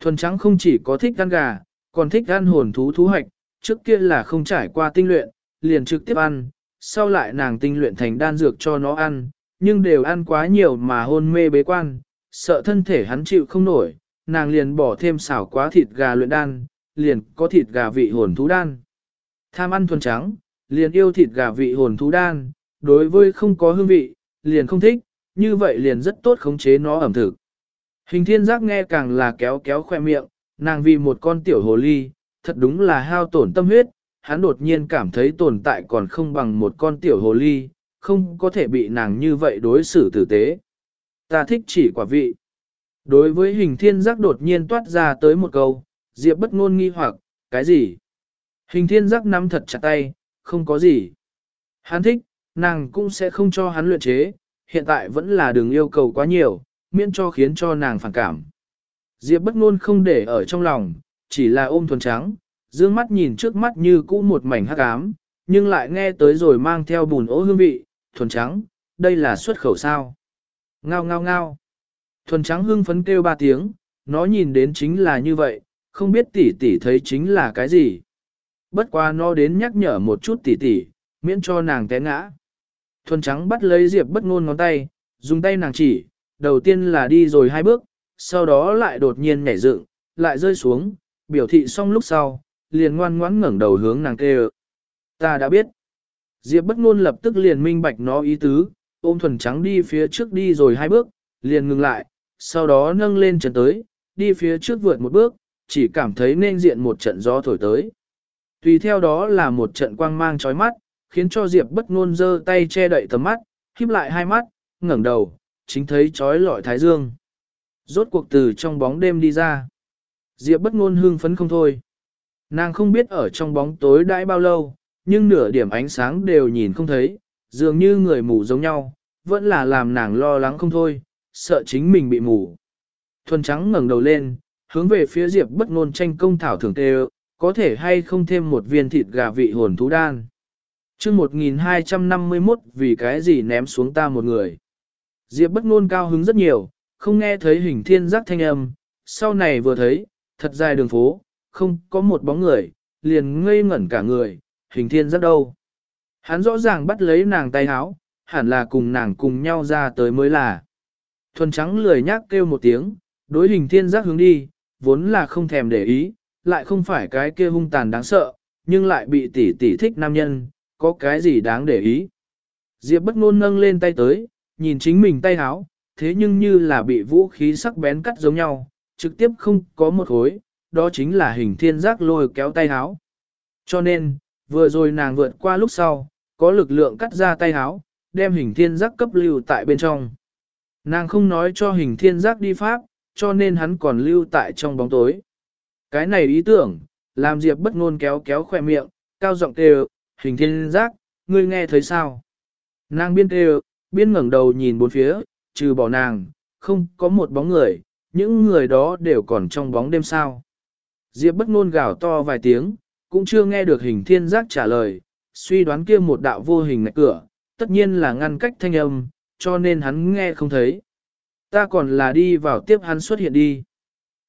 Speaker 1: Thuần trắng không chỉ có thích ăn gà, còn thích ăn hồn thú thú hoạch, trước kia là không trải qua tinh luyện, liền trực tiếp ăn, sau lại nàng tinh luyện thành đan dược cho nó ăn, nhưng đều ăn quá nhiều mà hôn mê bế quan, sợ thân thể hắn chịu không nổi, nàng liền bỏ thêm xảo quá thịt gà luyện đan, liền có thịt gà vị hồn thú đan. Tham ăn thuần trắng, liền yêu thịt gà vị hồn thú đan, đối với không có hương vị, liền không thích, như vậy liền rất tốt khống chế nó ẩm thực. Hình thiên giác nghe càng là kéo kéo khoe miệng, nàng vì một con tiểu hồ ly, thật đúng là hao tổn tâm huyết, hắn đột nhiên cảm thấy tồn tại còn không bằng một con tiểu hồ ly, không có thể bị nàng như vậy đối xử tử tế. Ta thích chỉ quả vị. Đối với hình thiên giác đột nhiên toát ra tới một câu, Diệp bất ngôn nghi hoặc, cái gì? Hình thiên giác nắm thật chặt tay, không có gì. Hắn thích, nàng cũng sẽ không cho hắn luyện chế, hiện tại vẫn là đừng yêu cầu quá nhiều, miễn cho khiến cho nàng phản cảm. Diệp bất ngôn không để ở trong lòng, chỉ là ôm thuần trắng, dương mắt nhìn trước mắt như cũ một mảnh hắc ám, nhưng lại nghe tới rồi mang theo bùn ố hương vị, thuần trắng, đây là xuất khẩu sao. Ngao ngao ngao. Thuần trắng hưng phấn kêu ba tiếng, nó nhìn đến chính là như vậy, không biết tỷ tỷ thấy chính là cái gì. Bất qua nó đến nhắc nhở một chút tỷ tỷ, miễn cho nàng té ngã. Thuần trắng bắt lấy Diệp bất ngôn ngón tay, dùng tay nàng chỉ, đầu tiên là đi rồi hai bước, sau đó lại đột nhiên nhảy dựng, lại rơi xuống, biểu thị xong lúc sau, liền ngoan ngoãn ngẩng đầu hướng nàng kêu. Ta đã biết. Diệp bất ngôn lập tức liền minh bạch nó ý tứ, ôm thuần trắng đi phía trước đi rồi hai bước, liền ngừng lại, sau đó nâng lên chân tới, đi phía trước vượt một bước, chỉ cảm thấy nên diện một trận gió thổi tới. Tùy theo đó là một trận quang mang chói mắt, khiến cho Diệp bất ngôn giơ tay che đậy tầm mắt, khép lại hai mắt, ngẩng đầu, chính thấy chói lọi thái dương. Rốt cuộc từ trong bóng đêm đi ra. Diệp bất ngôn hưng phấn không thôi. Nàng không biết ở trong bóng tối đãi bao lâu, nhưng nửa điểm ánh sáng đều nhìn không thấy, dường như người mù giống nhau, vẫn là làm nàng lo lắng không thôi, sợ chính mình bị mù. Thuần trắng ngẩng đầu lên, hướng về phía Diệp bất ngôn tranh công thảo thưởng tê có thể hay không thêm một viên thịt gà vị hồn thú đan. chương 1251 vì cái gì ném xuống ta một người. Diệp bất ngôn cao hứng rất nhiều, không nghe thấy hình thiên giác thanh âm, sau này vừa thấy, thật dài đường phố, không có một bóng người, liền ngây ngẩn cả người, hình thiên giác đâu. Hắn rõ ràng bắt lấy nàng tay háo, hẳn là cùng nàng cùng nhau ra tới mới là. Thuần trắng lười nhác kêu một tiếng, đối hình thiên giác hướng đi, vốn là không thèm để ý, lại không phải cái kia hung tàn đáng sợ, nhưng lại bị tỷ tỷ thích nam nhân, có cái gì đáng để ý. Diệp bất ngôn nâng lên tay tới, nhìn chính mình tay háo, thế nhưng như là bị vũ khí sắc bén cắt giống nhau, trực tiếp không có một khối, đó chính là hình thiên giác lôi kéo tay háo. Cho nên, vừa rồi nàng vượt qua lúc sau, có lực lượng cắt ra tay háo, đem hình thiên giác cấp lưu tại bên trong. Nàng không nói cho hình thiên giác đi pháp, cho nên hắn còn lưu tại trong bóng tối. Cái này ý tưởng, làm Diệp bất ngôn kéo kéo khỏe miệng, cao giọng kêu, hình thiên giác, ngươi nghe thấy sao? Nàng biên kêu, biên ngẩng đầu nhìn bốn phía, trừ bỏ nàng, không có một bóng người, những người đó đều còn trong bóng đêm sao. Diệp bất ngôn gào to vài tiếng, cũng chưa nghe được hình thiên giác trả lời, suy đoán kia một đạo vô hình ngạch cửa, tất nhiên là ngăn cách thanh âm, cho nên hắn nghe không thấy. Ta còn là đi vào tiếp hắn xuất hiện đi.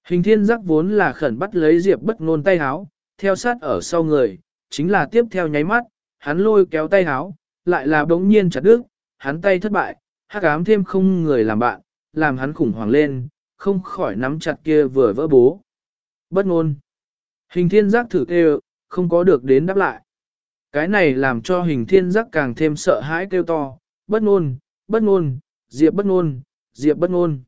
Speaker 1: Hình thiên giác vốn là khẩn bắt lấy Diệp bất ngôn tay háo, theo sát ở sau người, chính là tiếp theo nháy mắt, hắn lôi kéo tay háo, lại là đống nhiên chặt đứt, hắn tay thất bại, hắc ám thêm không người làm bạn, làm hắn khủng hoảng lên, không khỏi nắm chặt kia vừa vỡ bố. Bất ngôn. Hình thiên giác thử kêu, không có được đến đáp lại. Cái này làm cho hình thiên giác càng thêm sợ hãi kêu to, bất ngôn, bất ngôn, diệp bất ngôn, diệp bất ngôn.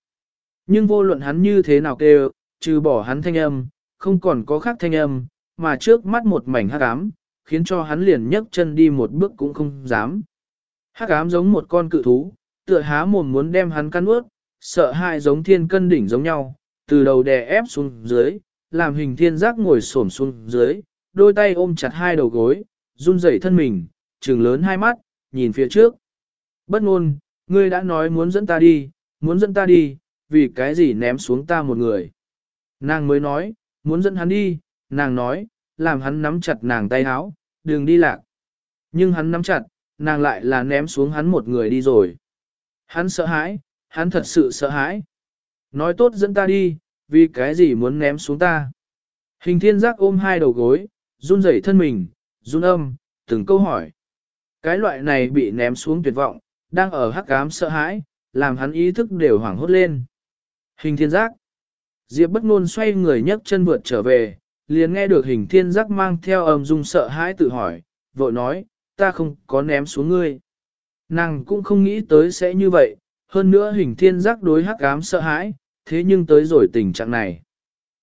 Speaker 1: Nhưng vô luận hắn như thế nào kêu, trừ bỏ hắn thanh âm, không còn có khác thanh âm, mà trước mắt một mảnh hắc ám, khiến cho hắn liền nhấc chân đi một bước cũng không dám. Hắc ám giống một con cự thú, tựa há mồm muốn đem hắn cắn ướt, sợ hại giống thiên cân đỉnh giống nhau, từ đầu đè ép xuống dưới, làm hình thiên giác ngồi xổm xuống dưới, đôi tay ôm chặt hai đầu gối, run rẩy thân mình, trừng lớn hai mắt, nhìn phía trước. Bất ngôn, ngươi đã nói muốn dẫn ta đi, muốn dẫn ta đi, vì cái gì ném xuống ta một người. Nàng mới nói, muốn dẫn hắn đi, nàng nói, làm hắn nắm chặt nàng tay áo, đừng đi lạc. Nhưng hắn nắm chặt, nàng lại là ném xuống hắn một người đi rồi. Hắn sợ hãi, hắn thật sự sợ hãi. Nói tốt dẫn ta đi, vì cái gì muốn ném xuống ta. Hình thiên giác ôm hai đầu gối, run rẩy thân mình, run âm, từng câu hỏi. Cái loại này bị ném xuống tuyệt vọng, đang ở hắc ám sợ hãi, làm hắn ý thức đều hoảng hốt lên. Hình thiên giác. Diệp bất ngôn xoay người nhấc chân vượt trở về, liền nghe được hình thiên giác mang theo âm dung sợ hãi tự hỏi, vội nói, ta không có ném xuống ngươi. Nàng cũng không nghĩ tới sẽ như vậy, hơn nữa hình thiên giác đối hắc ám sợ hãi, thế nhưng tới rồi tình trạng này.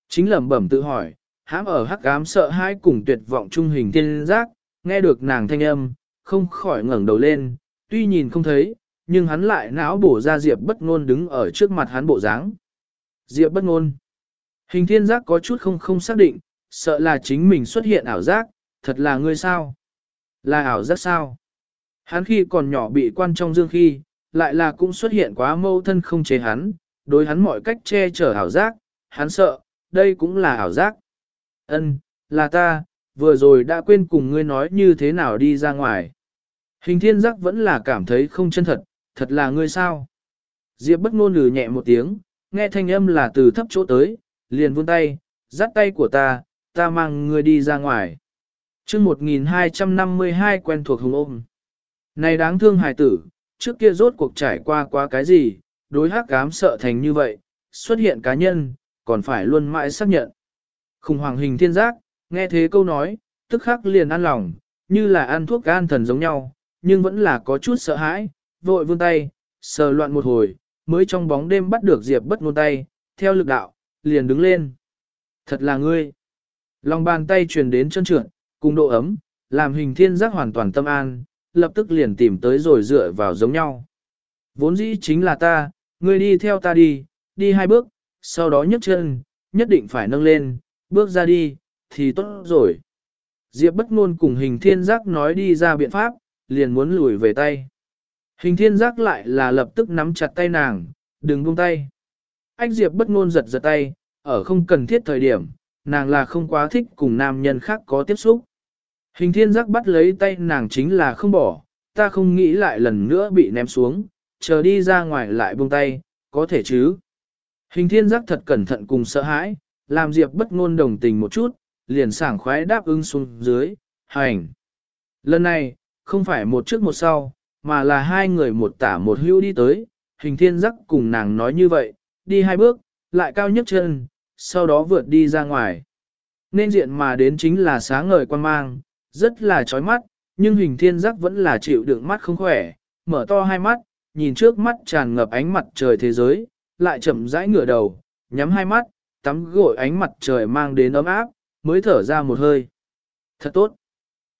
Speaker 1: Chính lẩm bẩm tự hỏi, hãm ở hắc ám sợ hãi cùng tuyệt vọng trung hình thiên giác, nghe được nàng thanh âm, không khỏi ngẩng đầu lên, tuy nhìn không thấy, nhưng hắn lại não bổ ra Diệp bất ngôn đứng ở trước mặt hắn bộ dáng. Diệp bất ngôn. Hình thiên giác có chút không không xác định, sợ là chính mình xuất hiện ảo giác, thật là ngươi sao? Là ảo giác sao? Hắn khi còn nhỏ bị quan trong dương khi, lại là cũng xuất hiện quá mâu thân không chế hắn, đối hắn mọi cách che chở ảo giác, hắn sợ, đây cũng là ảo giác. Ân, là ta, vừa rồi đã quên cùng ngươi nói như thế nào đi ra ngoài. Hình thiên giác vẫn là cảm thấy không chân thật, thật là ngươi sao. Diệp bất ngôn lử nhẹ một tiếng, nghe thanh âm là từ thấp chỗ tới, liền vươn tay, dắt tay của ta, ta mang ngươi đi ra ngoài. Trước 1252 quen thuộc hùng ôm. Này đáng thương hài tử, trước kia rốt cuộc trải qua quá cái gì, đối hắc cám sợ thành như vậy, xuất hiện cá nhân, còn phải luôn mãi xác nhận. Khủng hoảng hình thiên giác, nghe thế câu nói, tức khắc liền ăn lòng, như là ăn thuốc gan thần giống nhau, nhưng vẫn là có chút sợ hãi, vội vươn tay, sờ loạn một hồi, mới trong bóng đêm bắt được Diệp bất ngôn tay, theo lực đạo, liền đứng lên. Thật là ngươi. Lòng bàn tay truyền đến chân trượt, cùng độ ấm, làm hình thiên giác hoàn toàn tâm an, lập tức liền tìm tới rồi dựa vào giống nhau. Vốn dĩ chính là ta, ngươi đi theo ta đi, đi hai bước, sau đó nhấc chân, nhất định phải nâng lên, bước ra đi, thì tốt rồi. Diệp bất ngôn cùng hình thiên giác nói đi ra biện pháp, liền muốn lùi về tay. Hình thiên giác lại là lập tức nắm chặt tay nàng, đừng buông tay. Anh Diệp bất ngôn giật giật tay, ở không cần thiết thời điểm, nàng là không quá thích cùng nam nhân khác có tiếp xúc. Hình thiên giác bắt lấy tay nàng chính là không bỏ, ta không nghĩ lại lần nữa bị ném xuống, chờ đi ra ngoài lại buông tay, có thể chứ. Hình thiên giác thật cẩn thận cùng sợ hãi, làm Diệp bất ngôn đồng tình một chút, liền sảng khoái đáp ứng xuống dưới, hành. Lần này, không phải một trước một sau, mà là hai người một tả một hữu đi tới, hình thiên giác cùng nàng nói như vậy, đi hai bước, lại cao nhất chân, sau đó vượt đi ra ngoài. Nên diện mà đến chính là sáng ngời quan mang, rất là chói mắt, nhưng hình thiên giác vẫn là chịu đựng mắt không khỏe, mở to hai mắt, nhìn trước mắt tràn ngập ánh mặt trời thế giới, lại chậm rãi ngửa đầu, nhắm hai mắt, tắm gội ánh mặt trời mang đến ấm áp, mới thở ra một hơi. Thật tốt.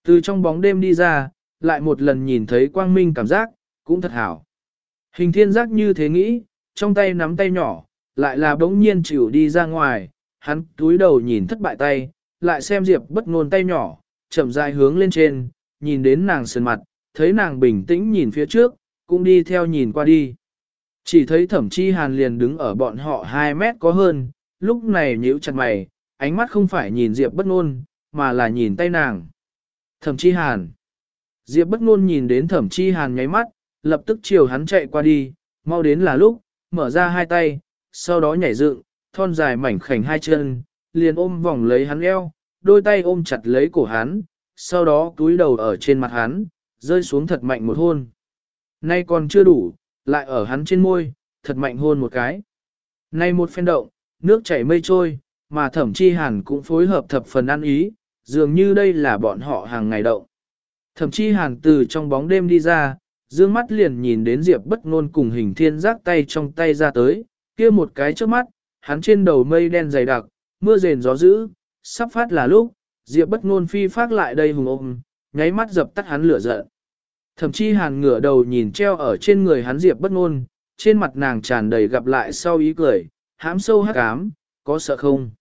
Speaker 1: Từ trong bóng đêm đi ra, lại một lần nhìn thấy quang minh cảm giác, cũng thật hảo. Hình thiên giác như thế nghĩ, trong tay nắm tay nhỏ, lại là bỗng nhiên chịu đi ra ngoài, hắn túi đầu nhìn thất bại tay, lại xem Diệp bất ngôn tay nhỏ, chậm rãi hướng lên trên, nhìn đến nàng sườn mặt, thấy nàng bình tĩnh nhìn phía trước, cũng đi theo nhìn qua đi. Chỉ thấy thẩm chi hàn liền đứng ở bọn họ 2 mét có hơn, lúc này nhíu chặt mày, ánh mắt không phải nhìn Diệp bất ngôn, mà là nhìn tay nàng. Thẩm chi hàn. Diệp bất ngôn nhìn đến thẩm chi hàn nháy mắt, lập tức chiều hắn chạy qua đi, mau đến là lúc, mở ra hai tay, sau đó nhảy dựng, thon dài mảnh khảnh hai chân, liền ôm vòng lấy hắn eo, đôi tay ôm chặt lấy cổ hắn, sau đó túi đầu ở trên mặt hắn, rơi xuống thật mạnh một hôn. Nay còn chưa đủ, lại ở hắn trên môi, thật mạnh hôn một cái. Nay một phen động, nước chảy mây trôi, mà thẩm chi hàn cũng phối hợp thập phần ăn ý, dường như đây là bọn họ hàng ngày động. Thẩm chi hàn từ trong bóng đêm đi ra, dương mắt liền nhìn đến Diệp bất ngôn cùng hình thiên giác tay trong tay ra tới, kia một cái trước mắt, hắn trên đầu mây đen dày đặc, mưa rền gió dữ, sắp phát là lúc, Diệp bất ngôn phi phát lại đây hùng ôm, nháy mắt dập tắt hắn lửa giận. Thậm chí hàn ngửa đầu nhìn treo ở trên người hắn Diệp bất ngôn, trên mặt nàng tràn đầy gặp lại sau ý cười, hãm sâu hắc ám, có sợ không?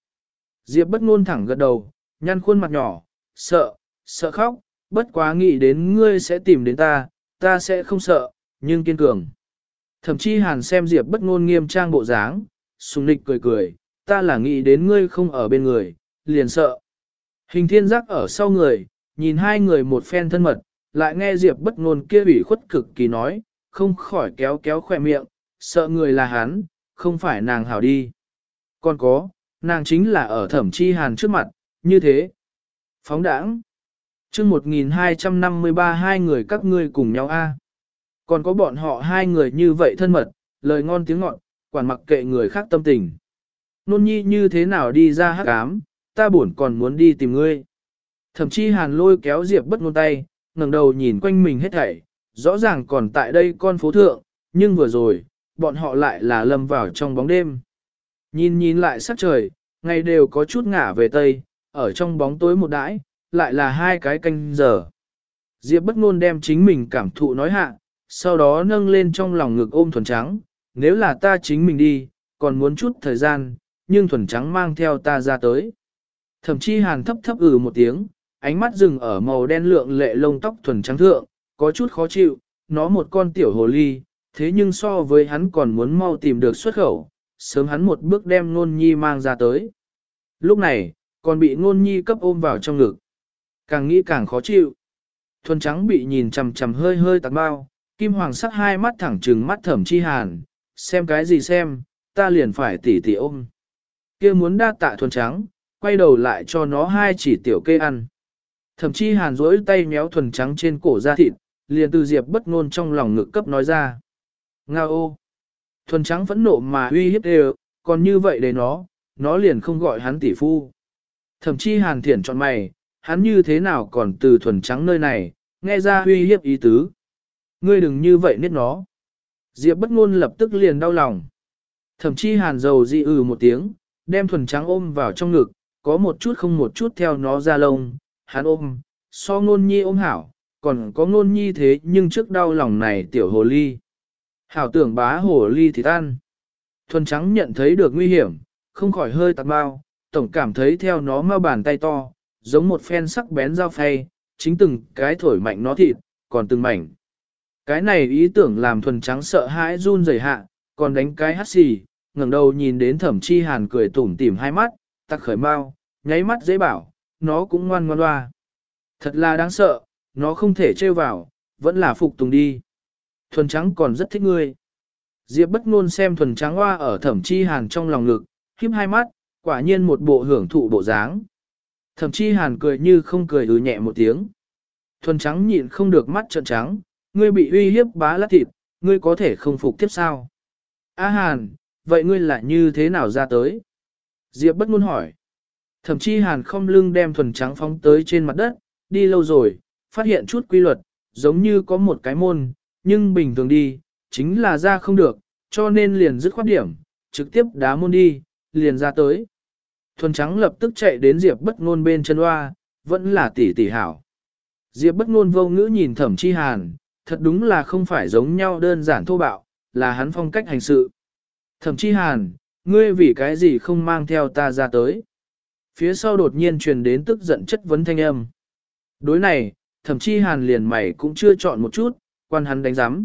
Speaker 1: Diệp bất ngôn thẳng gật đầu, nhăn khuôn mặt nhỏ, sợ, sợ khóc, bất quá nghĩ đến ngươi sẽ tìm đến ta, ta sẽ không sợ, nhưng kiên cường. Thậm chí hàn xem Diệp bất ngôn nghiêm trang bộ dáng, sùng nịch cười cười, ta là nghĩ đến ngươi không ở bên người, liền sợ. Hình thiên giác ở sau người, nhìn hai người một phen thân mật, lại nghe Diệp bất ngôn kia ủy khuất cực kỳ nói, không khỏi kéo kéo khỏe miệng, sợ người là hắn, không phải nàng hảo đi. Còn có, nàng chính là ở thẩm chi hàn trước mặt, như thế. Phóng đảng. Trước 1253 hai người các ngươi cùng nhau a Còn có bọn họ hai người như vậy thân mật, lời ngon tiếng ngọt, quản mặc kệ người khác tâm tình. Nôn nhi như thế nào đi ra hắc ám, ta buồn còn muốn đi tìm ngươi. Thậm chí hàn lôi kéo Diệp bất ngôn tay, ngẩng đầu nhìn quanh mình hết thảy, rõ ràng còn tại đây con phố thượng, nhưng vừa rồi, bọn họ lại là lâm vào trong bóng đêm. Nhìn nhìn lại sắc trời, ngày đều có chút ngả về tây, ở trong bóng tối một đãi, lại là hai cái canh giờ. Diệp bất ngôn đem chính mình cảm thụ nói hạ, sau đó nâng lên trong lòng ngực ôm thuần trắng, nếu là ta chính mình đi, còn muốn chút thời gian, nhưng thuần trắng mang theo ta ra tới. Thậm chí hàn thấp thấp ừ một tiếng, ánh mắt dừng ở màu đen lượng lệ lông tóc thuần trắng thượng, có chút khó chịu, nó một con tiểu hồ ly, thế nhưng so với hắn còn muốn mau tìm được xuất khẩu, sớm hắn một bước đem ngôn nhi mang ra tới. Lúc này, còn bị ngôn nhi cấp ôm vào trong ngực. Càng nghĩ càng khó chịu. Thuần trắng bị nhìn chằm chằm hơi hơi tạc bao, kim hoàng sắc hai mắt thẳng trừng mắt thẩm chi hàn, xem cái gì xem, ta liền phải tỉ tỉ ôm. kia muốn đa tạ thuần trắng, quay đầu lại cho nó hai chỉ tiểu kê ăn. Thậm chí hàn rỗi tay méo thuần trắng trên cổ da thịt, liền từ diệp bất ngôn trong lòng ngực cấp nói ra. Nga ô! Thuần trắng phẫn nộ mà uy hiếp đều, còn như vậy để nó, nó liền không gọi hắn tỷ phu. Thậm chí hàn thiển chọn mày, hắn như thế nào còn từ thuần trắng nơi này, nghe ra uy hiếp ý tứ. Ngươi đừng như vậy nít nó. Diệp bất ngôn lập tức liền đau lòng. Thậm chí hàn dầu dị ừ một tiếng, đem thuần trắng ôm vào trong ngực, có một chút không một chút theo nó ra lông, hắn ôm, so ngôn nhi ôm hảo, còn có ngôn nhi thế nhưng trước đau lòng này tiểu hồ ly. Hảo tưởng bá hồ ly thì tan. Thuần trắng nhận thấy được nguy hiểm, không khỏi hơi tạt bao, tổng cảm thấy theo nó mau bàn tay to, giống một phen sắc bén dao phay, chính từng cái thổi mạnh nó thịt, còn từng mảnh. Cái này ý tưởng làm thuần trắng sợ hãi run rẩy hạ, còn đánh cái hắt xì, ngẩng đầu nhìn đến thẩm chi hàn cười tủm tỉm hai mắt, tắc khởi mau, nháy mắt dễ bảo, nó cũng ngoan ngoan loa. Thật là đáng sợ, nó không thể trêu vào, vẫn là phục tùng đi. Thuần trắng còn rất thích ngươi. Diệp bất ngôn xem thuần trắng hoa ở thẩm chi hàn trong lòng ngực, khiếp hai mắt, quả nhiên một bộ hưởng thụ bộ dáng. Thẩm chi hàn cười như không cười ừ nhẹ một tiếng. Thuần trắng nhịn không được mắt trợn trắng, ngươi bị uy hiếp bá lát thịt, ngươi có thể không phục tiếp sao? A hàn, vậy ngươi lại như thế nào ra tới? Diệp bất ngôn hỏi. Thẩm chi hàn không lưng đem thuần trắng phóng tới trên mặt đất, đi lâu rồi, phát hiện chút quy luật, giống như có một cái môn, nhưng bình thường đi, chính là ra không được, cho nên liền dứt khoát điểm, trực tiếp đá môn đi, liền ra tới. Thuần trắng lập tức chạy đến Diệp bất ngôn bên chân hoa, vẫn là tỷ tỷ hảo. Diệp bất ngôn vô ngữ nhìn thẩm chi hàn, thật đúng là không phải giống nhau đơn giản thô bạo, là hắn phong cách hành sự. Thẩm chi hàn, ngươi vì cái gì không mang theo ta ra tới. Phía sau đột nhiên truyền đến tức giận chất vấn thanh âm. Đối này, thẩm chi hàn liền mày cũng chưa chọn một chút, quan hắn đánh giám.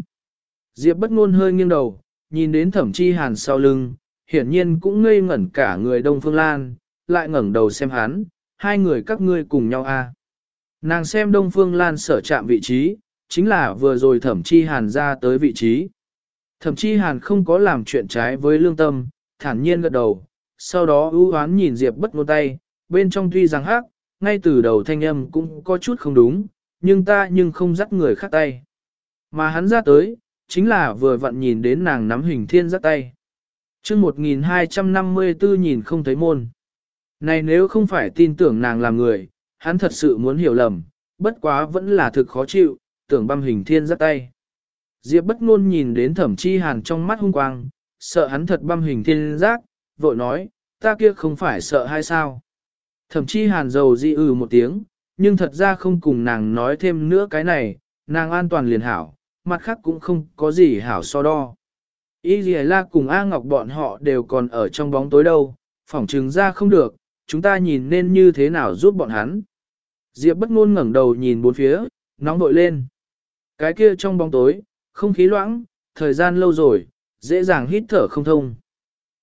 Speaker 1: Diệp bất ngôn hơi nghiêng đầu, nhìn đến thẩm chi hàn sau lưng, hiển nhiên cũng ngây ngẩn cả người Đông Phương Lan, lại ngẩng đầu xem hắn, hai người các ngươi cùng nhau a. À. Nàng xem Đông Phương Lan sở chạm vị trí, chính là vừa rồi thẩm chi hàn ra tới vị trí. Thẩm chi hàn không có làm chuyện trái với lương tâm, thản nhiên gật đầu, sau đó ưu hoán nhìn Diệp bất ngôn tay, bên trong tuy rằng hắc, ngay từ đầu thanh âm cũng có chút không đúng, nhưng ta nhưng không dắt người khác tay. Mà hắn ra tới, chính là vừa vặn nhìn đến nàng nắm hình thiên dắt tay. chương 1254 nhìn không thấy môn. Này nếu không phải tin tưởng nàng làm người, hắn thật sự muốn hiểu lầm, bất quá vẫn là thực khó chịu, tưởng băm hình thiên dắt tay. Diệp bất ngôn nhìn đến thẩm chi hàn trong mắt hung quang, sợ hắn thật băm hình thiên giác, vội nói, ta kia không phải sợ hay sao. Thẩm chi hàn dầu dị ừ một tiếng, nhưng thật ra không cùng nàng nói thêm nữa cái này, nàng an toàn liền hảo, mặt khác cũng không có gì hảo so đo. Y Lì La cùng A Ngọc bọn họ đều còn ở trong bóng tối đâu, phỏng trừng ra không được, chúng ta nhìn nên như thế nào giúp bọn hắn. Diệp bất ngôn ngẩng đầu nhìn bốn phía, nóng vội lên. Cái kia trong bóng tối, không khí loãng, thời gian lâu rồi, dễ dàng hít thở không thông.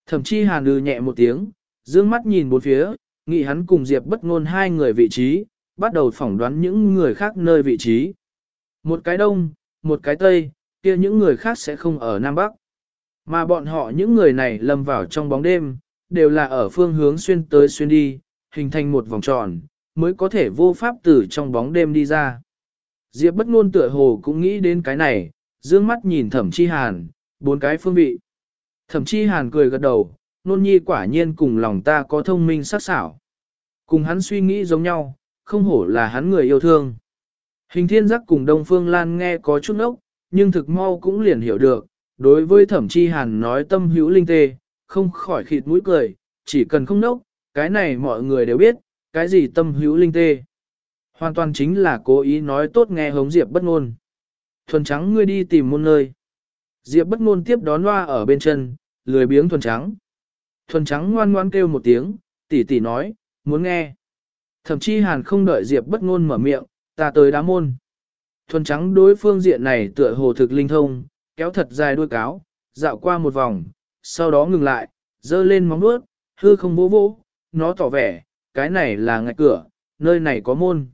Speaker 1: Thậm chí hàn ư nhẹ một tiếng, dương mắt nhìn bốn phía, nghĩ hắn cùng Diệp bất ngôn hai người vị trí, bắt đầu phỏng đoán những người khác nơi vị trí. Một cái đông, một cái tây, kia những người khác sẽ không ở Nam Bắc. Mà bọn họ những người này lâm vào trong bóng đêm, đều là ở phương hướng xuyên tới xuyên đi, hình thành một vòng tròn, mới có thể vô pháp từ trong bóng đêm đi ra. Diệp bất ngôn tựa hồ cũng nghĩ đến cái này, dương mắt nhìn thẩm chi hàn, bốn cái phương vị. Thẩm chi hàn cười gật đầu, nôn nhi quả nhiên cùng lòng ta có thông minh sắc sảo. Cùng hắn suy nghĩ giống nhau, không hổ là hắn người yêu thương. Hình thiên giác cùng Đông Phương Lan nghe có chút ốc, nhưng thực mau cũng liền hiểu được, đối với thẩm chi hàn nói tâm hữu linh tê, không khỏi khịt mũi cười, chỉ cần không nốc, cái này mọi người đều biết, cái gì tâm hữu linh tê. Hoàn toàn chính là cố ý nói tốt nghe hống Diệp bất ngôn. Thuần trắng ngươi đi tìm môn nơi. Diệp bất ngôn tiếp đón loa ở bên chân, lười biếng thuần trắng. Thuần trắng ngoan ngoan kêu một tiếng, tỷ tỷ nói, muốn nghe. Thậm chí hàn không đợi Diệp bất ngôn mở miệng, ta tới đá môn. Thuần trắng đối phương diện này tựa hồ thực linh thông, kéo thật dài đuôi cáo, dạo qua một vòng, sau đó ngừng lại, dơ lên móng vuốt, hư không bố vô, nó tỏ vẻ, cái này là ngạch cửa, nơi này có môn.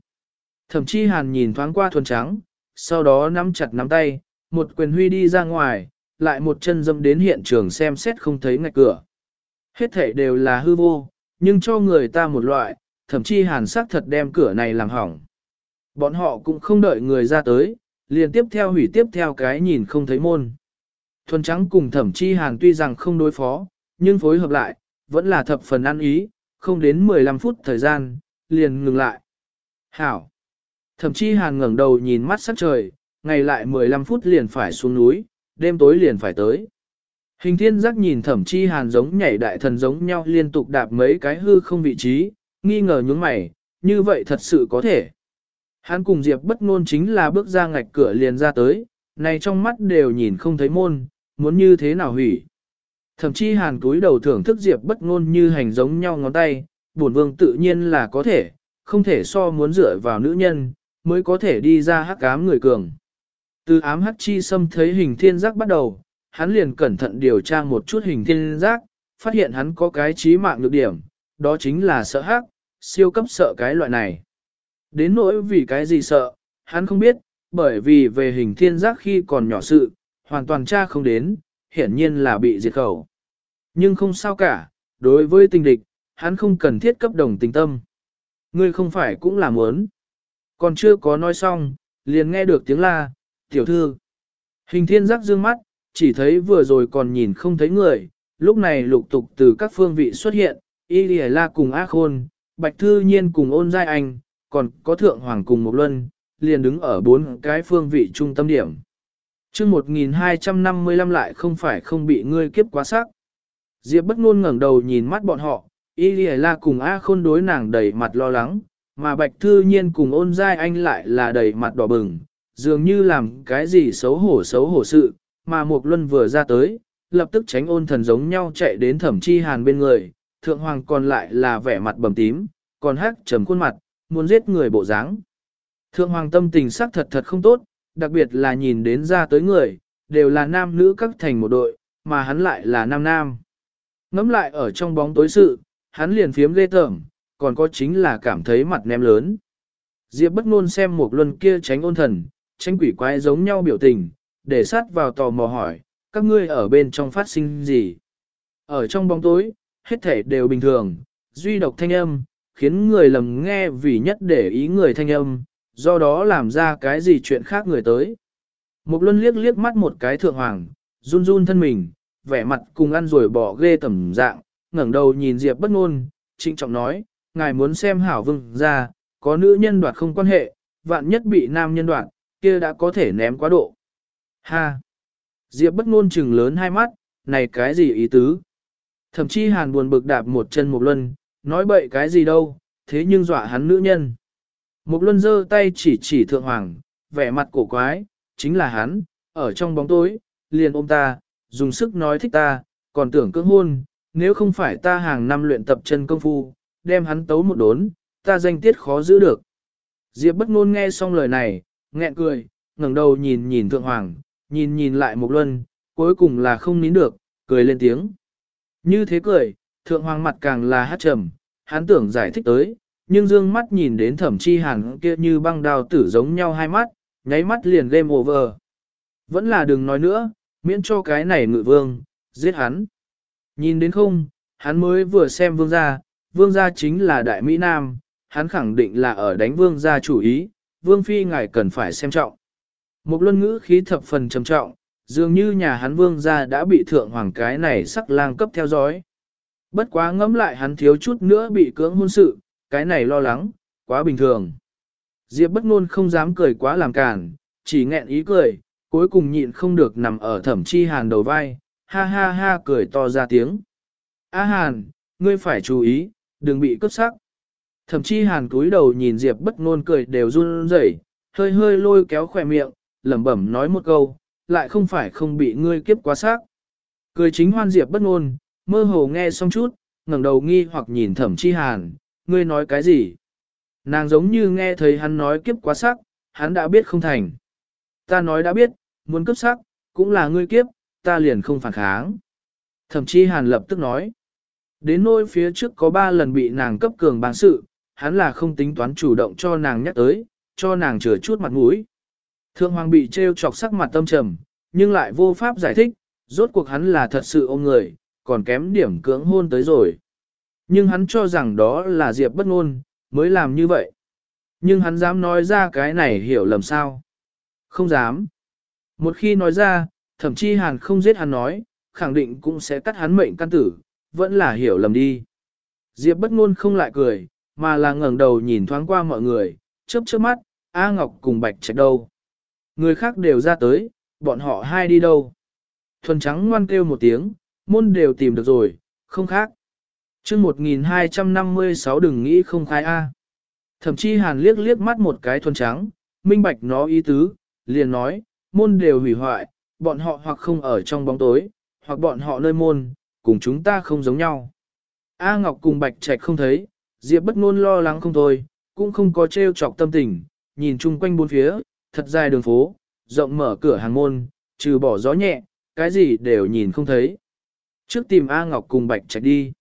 Speaker 1: Thậm chí hàn nhìn thoáng qua thuần trắng, sau đó nắm chặt nắm tay, một quyền huy đi ra ngoài, lại một chân dâm đến hiện trường xem xét không thấy ngạch cửa. Hết thể đều là hư vô, nhưng cho người ta một loại, thậm chí hàn sắc thật đem cửa này làm hỏng. Bọn họ cũng không đợi người ra tới, liền tiếp theo hủy tiếp theo cái nhìn không thấy môn. Thuần trắng cùng thẩm chi hàn tuy rằng không đối phó, nhưng phối hợp lại, vẫn là thập phần ăn ý, không đến 15 phút thời gian, liền ngừng lại. Hảo! Thẩm chi hàn ngẩng đầu nhìn mắt sắc trời, ngày lại 15 phút liền phải xuống núi, đêm tối liền phải tới. Hình thiên giác nhìn thẩm chi hàn giống nhảy đại thần giống nhau liên tục đạp mấy cái hư không vị trí, nghi ngờ nhướng mày, như vậy thật sự có thể. Hắn cùng Diệp bất ngôn chính là bước ra ngạch cửa liền ra tới, này trong mắt đều nhìn không thấy môn, muốn như thế nào hủy. Thậm chi hàn cúi đầu thưởng thức Diệp bất ngôn như hành giống nhau ngón tay, bổn vương tự nhiên là có thể, không thể so muốn dựa vào nữ nhân, mới có thể đi ra hắc ám người cường. Từ ám hắc chi xâm thấy hình thiên giác bắt đầu, hắn liền cẩn thận điều tra một chút hình thiên giác, phát hiện hắn có cái trí mạng nhược điểm, đó chính là sợ hắc, siêu cấp sợ cái loại này. Đến nỗi vì cái gì sợ, hắn không biết, bởi vì về hình thiên giác khi còn nhỏ sự, hoàn toàn tra không đến, hiển nhiên là bị diệt khẩu. Nhưng không sao cả, đối với tình địch, hắn không cần thiết cấp đồng tình tâm. Ngươi không phải cũng là muốn. Còn chưa có nói xong, liền nghe được tiếng la, tiểu thư. Hình thiên giác dương mắt, chỉ thấy vừa rồi còn nhìn không thấy người, lúc này lục tục từ các phương vị xuất hiện, Y Lì La cùng Ác Khôn, Bạch Thư Nhiên cùng ôn giai anh, còn có Thượng Hoàng cùng một luân, liền đứng ở bốn cái phương vị trung tâm điểm. chương 1255 lại không phải không bị ngươi kiếp quá sắc. Diệp bất ngôn ngẩng đầu nhìn mắt bọn họ, Y Lì La cùng A Khôn đối nàng đầy mặt lo lắng, mà Bạch Thư Nhiên cùng ôn giai anh lại là đầy mặt đỏ bừng, dường như làm cái gì xấu hổ xấu hổ sự, mà một luân vừa ra tới, lập tức tránh ôn thần giống nhau chạy đến thẩm chi hàn bên người, thượng hoàng còn lại là vẻ mặt bầm tím, còn hắc trầm khuôn mặt, muốn giết người bộ dáng. Thượng hoàng tâm tình sắc thật thật không tốt, đặc biệt là nhìn đến ra tới người, đều là nam nữ các thành một đội, mà hắn lại là nam nam. Ngắm lại ở trong bóng tối sự, hắn liền phiếm lê tởm, còn có chính là cảm thấy mặt ném lớn. Diệp bất ngôn xem một luân kia tránh ôn thần, tránh quỷ quái giống nhau biểu tình, để sát vào tò mò hỏi, các ngươi ở bên trong phát sinh gì? Ở trong bóng tối, hết thể đều bình thường, duy độc thanh âm, khiến người lầm nghe vì nhất để ý người thanh âm, do đó làm ra cái gì chuyện khác người tới. mục luân liếc liếc mắt một cái thượng hoàng, run run thân mình, vẻ mặt cùng ăn rồi bỏ ghê tầm dạng, ngẩng đầu nhìn Diệp bất ngôn, trịnh trọng nói, ngài muốn xem hảo vương ra, có nữ nhân đoạt không quan hệ, vạn nhất bị nam nhân đoạt, kia đã có thể ném quá độ. Ha! Diệp bất ngôn trừng lớn hai mắt, này cái gì ý tứ? Thậm chí hàn buồn bực đạp một chân một luân, nói bậy cái gì đâu, thế nhưng dọa hắn nữ nhân. Một luân giơ tay chỉ chỉ thượng hoàng, vẻ mặt cổ quái, chính là hắn, ở trong bóng tối, liền ôm ta, dùng sức nói thích ta, còn tưởng cưỡng hôn, nếu không phải ta hàng năm luyện tập chân công phu, đem hắn tấu một đốn, ta danh tiết khó giữ được. Diệp bất ngôn nghe xong lời này, nghẹn cười, ngẩng đầu nhìn nhìn thượng hoàng, nhìn nhìn lại một luân, cuối cùng là không nín được, cười lên tiếng. Như thế cười, thượng hoàng mặt càng là hát trầm, hắn tưởng giải thích tới, nhưng dương mắt nhìn đến thẩm chi hàn kia như băng đào tử giống nhau hai mắt, nháy mắt liền game over. Vẫn là đừng nói nữa, miễn cho cái này ngự vương, giết hắn. Nhìn đến không, hắn mới vừa xem vương gia, vương gia chính là đại Mỹ Nam, hắn khẳng định là ở đánh vương gia chủ ý, vương phi ngài cần phải xem trọng. Một luân ngữ khí thập phần trầm trọng, dường như nhà hắn vương gia đã bị thượng hoàng cái này sắc lang cấp theo dõi. Bất quá ngẫm lại hắn thiếu chút nữa bị cưỡng hôn sự, cái này lo lắng, quá bình thường. Diệp bất ngôn không dám cười quá làm cản, chỉ nghẹn ý cười, cuối cùng nhịn không được nằm ở thẩm chi hàn đầu vai, ha ha ha cười to ra tiếng. A hàn, ngươi phải chú ý, đừng bị cướp sắc thậm chí hàn cúi đầu nhìn Diệp bất ngôn cười đều run rẩy, hơi hơi lôi kéo khỏe miệng, lẩm bẩm nói một câu, lại không phải không bị ngươi kiếp quá sắc. Cười chính hoan Diệp bất ngôn, mơ hồ nghe xong chút, ngẩng đầu nghi hoặc nhìn thẩm chi hàn, ngươi nói cái gì? Nàng giống như nghe thấy hắn nói kiếp quá sắc, hắn đã biết không thành. Ta nói đã biết, muốn cấp sắc, cũng là ngươi kiếp, ta liền không phản kháng. Thẩm chi hàn lập tức nói. Đến nỗi phía trước có ba lần bị nàng cấp cường bang sự, hắn là không tính toán chủ động cho nàng nhắc tới, cho nàng chừa chút mặt mũi. Thượng hoàng bị trêu chọc sắc mặt tâm trầm, nhưng lại vô pháp giải thích, rốt cuộc hắn là thật sự ôm người, còn kém điểm cưỡng hôn tới rồi. Nhưng hắn cho rằng đó là Diệp bất ngôn, mới làm như vậy. Nhưng hắn dám nói ra cái này hiểu lầm sao? Không dám. Một khi nói ra, thậm chí hàn không giết hắn nói, khẳng định cũng sẽ cắt hắn mệnh căn tử, vẫn là hiểu lầm đi. Diệp bất ngôn không lại cười, mà là ngẩng đầu nhìn thoáng qua mọi người, chớp chớp mắt, A Ngọc cùng Bạch Trạch đâu. Người khác đều ra tới, bọn họ hai đi đâu. Thuần trắng ngoan kêu một tiếng, môn đều tìm được rồi, không khác. chương 1256 đừng nghĩ không khai A. Thậm chí hàn liếc liếc mắt một cái thuần trắng, minh bạch nó ý tứ, liền nói, môn đều hủy hoại, bọn họ hoặc không ở trong bóng tối, hoặc bọn họ nơi môn, cùng chúng ta không giống nhau. A Ngọc cùng Bạch Trạch không thấy, Diệp bất ngôn lo lắng không thôi, cũng không có trêu chọc tâm tình, nhìn chung quanh bốn phía, thật dài đường phố, rộng mở cửa hàng môn, trừ bỏ gió nhẹ, cái gì đều nhìn không thấy. Trước tìm A Ngọc cùng Bạch Trạch đi.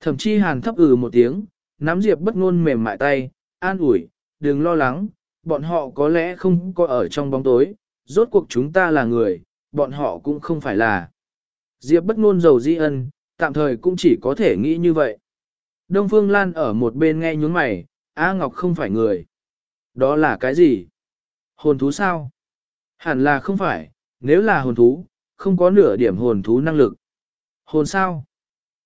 Speaker 1: Thậm chí hàn thấp ừ một tiếng, nắm Diệp bất ngôn mềm mại tay, an ủi, đừng lo lắng, bọn họ có lẽ không có ở trong bóng tối, rốt cuộc chúng ta là người, bọn họ cũng không phải là. Diệp bất ngôn giàu di ân, tạm thời cũng chỉ có thể nghĩ như vậy. Đông Phương Lan ở một bên nghe nhún mày, A Ngọc không phải người. Đó là cái gì? Hồn thú sao? Hẳn là không phải, nếu là hồn thú, không có nửa điểm hồn thú năng lực. Hồn sao?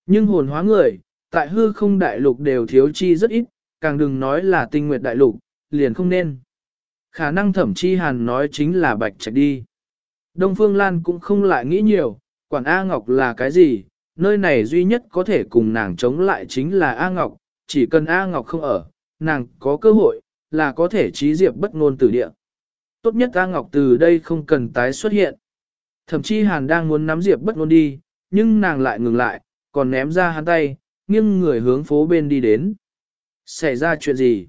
Speaker 1: Nhưng hồn hóa người, tại hư không đại lục đều thiếu chi rất ít, càng đừng nói là tinh nguyệt đại lục, liền không nên. Khả năng thẩm chi hàn nói chính là bạch trạch đi. Đông Phương Lan cũng không lại nghĩ nhiều, quản A Ngọc là cái gì, nơi này duy nhất có thể cùng nàng chống lại chính là A Ngọc, chỉ cần A Ngọc không ở, nàng có cơ hội, là có thể trí diệp bất ngôn tử địa. Tốt nhất A Ngọc từ đây không cần tái xuất hiện. Thậm chí Hàn đang muốn nắm diệp bất ngôn đi, nhưng nàng lại ngừng lại, còn ném ra hắn tay, nghiêng người hướng phố bên đi đến. Xảy ra chuyện gì?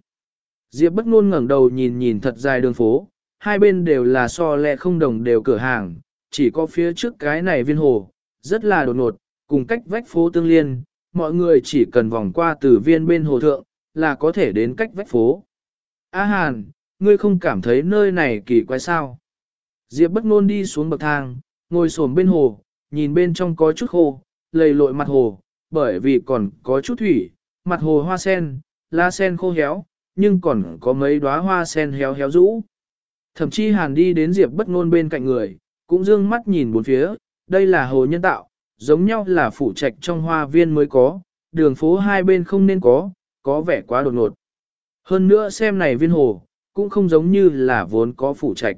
Speaker 1: Diệp bất ngôn ngẩng đầu nhìn nhìn thật dài đường phố, hai bên đều là so lẹ không đồng đều cửa hàng, chỉ có phía trước cái này viên hồ, rất là đột ngột, cùng cách vách phố tương liên, mọi người chỉ cần vòng qua từ viên bên hồ thượng, là có thể đến cách vách phố. A Hàn, ngươi không cảm thấy nơi này kỳ quái sao? Diệp bất ngôn đi xuống bậc thang, ngồi xổm bên hồ, nhìn bên trong có chút khô, lầy lội mặt hồ, bởi vì còn có chút thủy, mặt hồ hoa sen, lá sen khô héo, nhưng còn có mấy đóa hoa sen héo héo rũ. Thậm chí Hàn đi đến Diệp bất ngôn bên cạnh người, cũng dương mắt nhìn bốn phía, đây là hồ nhân tạo, giống nhau là phủ trạch trong hoa viên mới có, đường phố hai bên không nên có, có vẻ quá đột ngột. Hơn nữa xem này viên hồ, cũng không giống như là vốn có phủ trạch.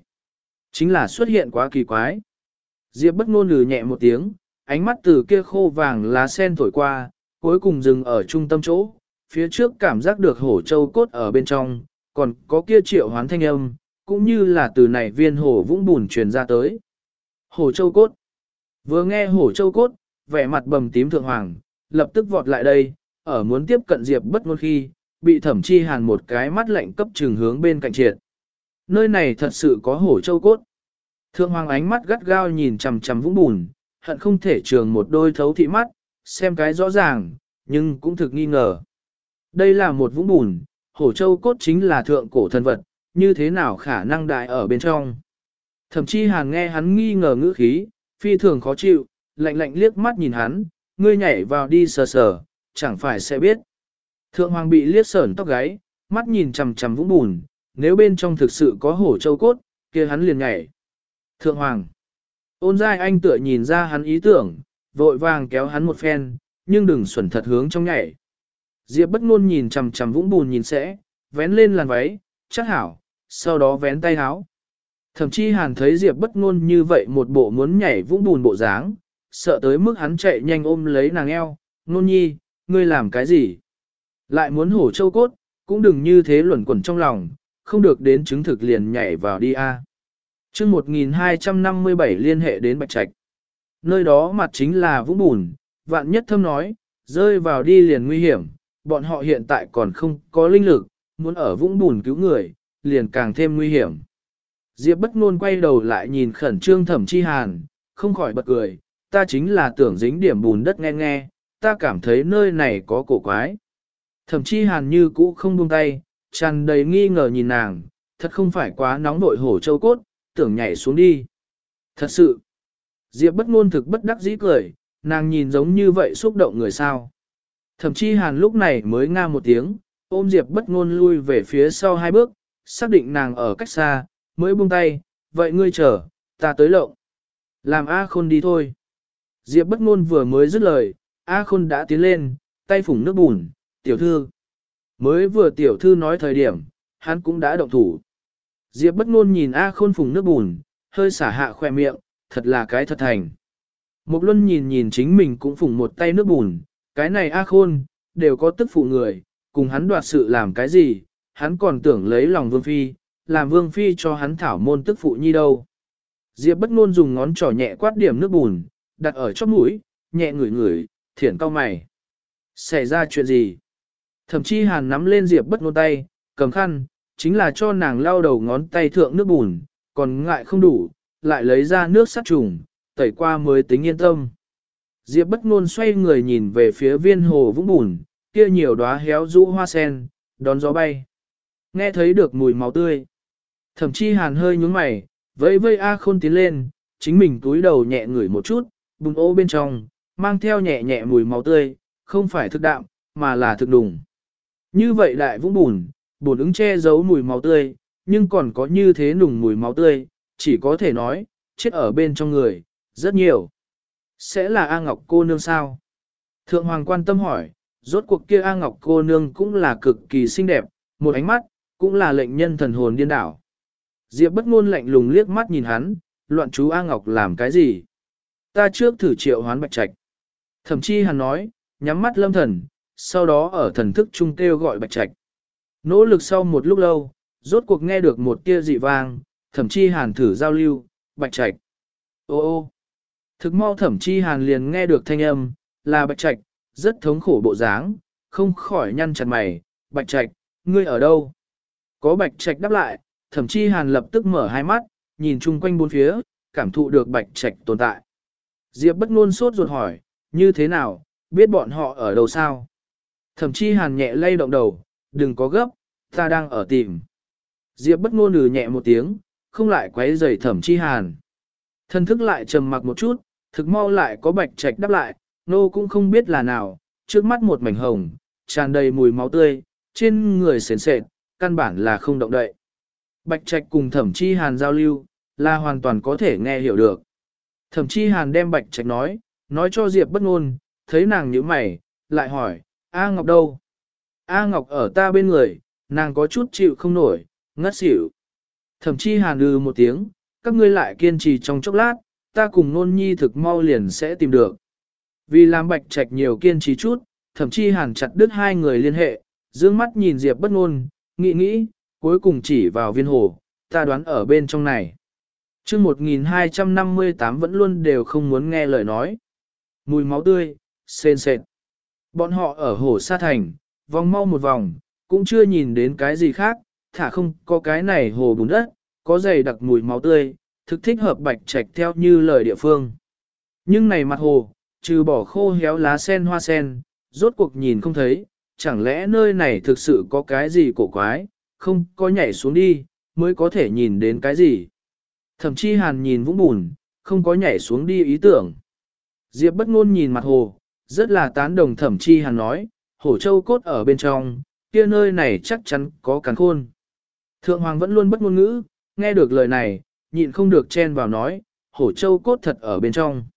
Speaker 1: Chính là xuất hiện quá kỳ quái. Diệp bất ngôn lừ nhẹ một tiếng, ánh mắt từ kia khô vàng lá sen thổi qua, cuối cùng dừng ở trung tâm chỗ, phía trước cảm giác được hổ châu cốt ở bên trong, còn có kia triệu hoán thanh âm, cũng như là từ này viên hổ vũng bùn truyền ra tới. Hổ châu cốt. Vừa nghe hổ châu cốt, vẻ mặt bầm tím thượng hoàng, lập tức vọt lại đây, ở muốn tiếp cận Diệp bất ngôn khi, bị thẩm chi hàn một cái mắt lạnh cấp trường hướng bên cạnh triệt. Nơi này thật sự có hổ châu cốt. Thượng hoàng ánh mắt gắt gao nhìn chằm chằm vũng bùn, hận không thể trường một đôi thấu thị mắt, xem cái rõ ràng, nhưng cũng thực nghi ngờ. Đây là một vũng bùn, hổ châu cốt chính là thượng cổ thần vật, như thế nào khả năng đại ở bên trong. Thậm chí hàn nghe hắn nghi ngờ ngữ khí, phi thường khó chịu, lạnh lạnh liếc mắt nhìn hắn, ngươi nhảy vào đi sờ sờ, chẳng phải sẽ biết. Thượng hoàng bị liếc sởn tóc gáy, mắt nhìn chằm chằm vũng bùn, nếu bên trong thực sự có hổ châu cốt, kia hắn liền nhảy. Thượng hoàng, ôn giai anh tựa nhìn ra hắn ý tưởng, vội vàng kéo hắn một phen, nhưng đừng xuẩn thật hướng trong nhảy. Diệp bất ngôn nhìn chằm chằm vũng bùn nhìn sẽ, vén lên làn váy, chắc hảo, sau đó vén tay áo. Thậm chí hàn thấy Diệp bất ngôn như vậy một bộ muốn nhảy vũng bùn bộ dáng, sợ tới mức hắn chạy nhanh ôm lấy nàng eo, nôn nhi, ngươi làm cái gì? Lại muốn hổ châu cốt, cũng đừng như thế luẩn quẩn trong lòng, không được đến chứng thực liền nhảy vào đi a. À. Chương 1257 liên hệ đến Bạch Trạch. Nơi đó mặt chính là vũng bùn, vạn nhất thâm nói, rơi vào đi liền nguy hiểm, bọn họ hiện tại còn không có linh lực, muốn ở vũng bùn cứu người, liền càng thêm nguy hiểm. Diệp bất ngôn quay đầu lại nhìn khẩn trương thẩm chi hàn, không khỏi bật cười, ta chính là tưởng dính điểm bùn đất nghe nghe, ta cảm thấy nơi này có cổ quái. Thẩm chi hàn như cũ không buông tay, tràn đầy nghi ngờ nhìn nàng, thật không phải quá nóng nội hổ châu cốt, tưởng nhảy xuống đi. Thật sự, Diệp bất ngôn thực bất đắc dĩ cười, nàng nhìn giống như vậy xúc động người sao. Thẩm chi hàn lúc này mới nga một tiếng, ôm Diệp bất ngôn lui về phía sau hai bước, xác định nàng ở cách xa, mới buông tay, vậy ngươi chờ, ta tới lộng. Làm A khôn đi thôi. Diệp bất ngôn vừa mới dứt lời, A khôn đã tiến lên, tay phủng nước bùn, tiểu thư. Mới vừa tiểu thư nói thời điểm, hắn cũng đã động thủ. Diệp bất ngôn nhìn A khôn phủng nước bùn, hơi xả hạ khoe miệng, thật là cái thật thành. mục luân nhìn nhìn chính mình cũng phủng một tay nước bùn, cái này A khôn, đều có tức phụ người, cùng hắn đoạt sự làm cái gì, hắn còn tưởng lấy lòng vương phi, làm vương phi cho hắn thảo môn tức phụ nhi đâu. Diệp bất ngôn dùng ngón trỏ nhẹ quát điểm nước bùn, đặt ở chóp mũi, nhẹ ngửi ngửi, thiển cao mày. Xảy ra chuyện gì? Thậm chí hàn nắm lên Diệp bất ngôn tay, cầm khăn, chính là cho nàng lau đầu ngón tay thượng nước bùn, còn ngại không đủ, lại lấy ra nước sát trùng, tẩy qua mới tính yên tâm. Diệp bất ngôn xoay người nhìn về phía viên hồ vũng bùn, kia nhiều đóa héo rũ hoa sen, đón gió bay. Nghe thấy được mùi máu tươi. Thậm chí hàn hơi nhúng mày, vẫy vây A khôn tiến lên, chính mình túi đầu nhẹ ngửi một chút, bùng ô bên trong, mang theo nhẹ nhẹ mùi máu tươi, không phải thực đạm, mà là thực đùng. Như vậy đại vũng bùn, bùn ứng che giấu mùi máu tươi, nhưng còn có như thế nùng mùi máu tươi, chỉ có thể nói, chết ở bên trong người, rất nhiều. Sẽ là A Ngọc cô nương sao? Thượng Hoàng quan tâm hỏi, rốt cuộc kia A Ngọc cô nương cũng là cực kỳ xinh đẹp, một ánh mắt, cũng là lệnh nhân thần hồn điên đảo. Diệp bất ngôn lạnh lùng liếc mắt nhìn hắn, loạn chú A Ngọc làm cái gì? Ta trước thử triệu hoán bạch trạch. Thậm chí hắn nói, nhắm mắt lâm thần, sau đó ở thần thức trung kêu gọi bạch trạch. Nỗ lực sau một lúc lâu, rốt cuộc nghe được một tia dị vang, thậm chí hàn thử giao lưu, bạch trạch. Ô ô, thực mau thậm chí hàn liền nghe được thanh âm, là bạch trạch, rất thống khổ bộ dáng, không khỏi nhăn chặt mày, bạch trạch, ngươi ở đâu? Có bạch trạch đáp lại, thậm chí hàn lập tức mở hai mắt, nhìn chung quanh bốn phía, cảm thụ được bạch trạch tồn tại. Diệp bất ngôn sốt ruột hỏi, như thế nào, biết bọn họ ở đâu sao? Thậm chí hàn nhẹ lay động đầu, đừng có gấp, ta đang ở tìm. Diệp bất ngôn lừ nhẹ một tiếng, không lại quấy rầy thẩm chi hàn. Thân thức lại trầm mặc một chút, thực mau lại có bạch trạch đáp lại, nô cũng không biết là nào, trước mắt một mảnh hồng, tràn đầy mùi máu tươi, trên người sền sệt, căn bản là không động đậy. Bạch trạch cùng thẩm chi hàn giao lưu, là hoàn toàn có thể nghe hiểu được. Thẩm chi hàn đem bạch trạch nói, nói cho Diệp bất ngôn, thấy nàng nhíu mày, lại hỏi, A Ngọc đâu? A Ngọc ở ta bên người, nàng có chút chịu không nổi, ngất xỉu. Thẩm chi hàn ư một tiếng, các ngươi lại kiên trì trong chốc lát, ta cùng nôn nhi thực mau liền sẽ tìm được. Vì làm bạch trạch nhiều kiên trì chút, Thẩm Chi hàn chặt đứt hai người liên hệ, dương mắt nhìn Diệp bất ngôn, nghĩ nghĩ, cuối cùng chỉ vào viên hồ, ta đoán ở bên trong này. chương 1258 vẫn luôn đều không muốn nghe lời nói. Mùi máu tươi, sên sệt. Bọn họ ở hồ sa thành, vòng mau một vòng, cũng chưa nhìn đến cái gì khác, thả không có cái này hồ bùn đất, có dày đặc mùi máu tươi, thực thích hợp bạch trạch theo như lời địa phương. Nhưng này mặt hồ, trừ bỏ khô héo lá sen hoa sen, rốt cuộc nhìn không thấy, chẳng lẽ nơi này thực sự có cái gì cổ quái, không có nhảy xuống đi, mới có thể nhìn đến cái gì. Thậm chí hàn nhìn vũng bùn, không có nhảy xuống đi ý tưởng. Diệp bất ngôn nhìn mặt hồ, rất là tán đồng thẩm chi hàn nói, hổ châu cốt ở bên trong, kia nơi này chắc chắn có cắn khôn. Thượng hoàng vẫn luôn bất ngôn ngữ, nghe được lời này, nhịn không được chen vào nói, hổ châu cốt thật ở bên trong.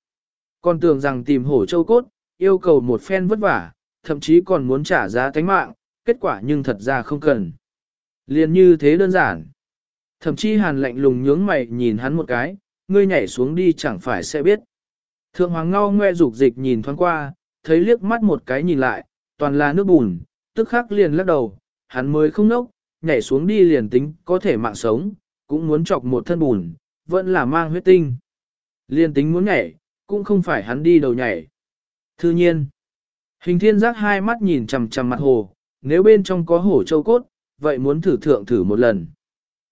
Speaker 1: Còn tưởng rằng tìm hổ châu cốt, yêu cầu một phen vất vả, thậm chí còn muốn trả giá tánh mạng, kết quả nhưng thật ra không cần. Liền như thế đơn giản. Thậm chí hàn lạnh lùng nhướng mày nhìn hắn một cái, ngươi nhảy xuống đi chẳng phải sẽ biết. Thượng hoàng ngao ngoe dục dịch nhìn thoáng qua, thấy liếc mắt một cái nhìn lại, toàn là nước bùn, tức khắc liền lắc đầu, hắn mới không nốc, nhảy xuống đi liền tính có thể mạng sống, cũng muốn chọc một thân bùn, vẫn là mang huyết tinh. Liền tính muốn nhảy, cũng không phải hắn đi đầu nhảy. Thư nhiên, hình thiên giác hai mắt nhìn chằm chằm mặt hồ, nếu bên trong có hổ châu cốt, vậy muốn thử thượng thử một lần.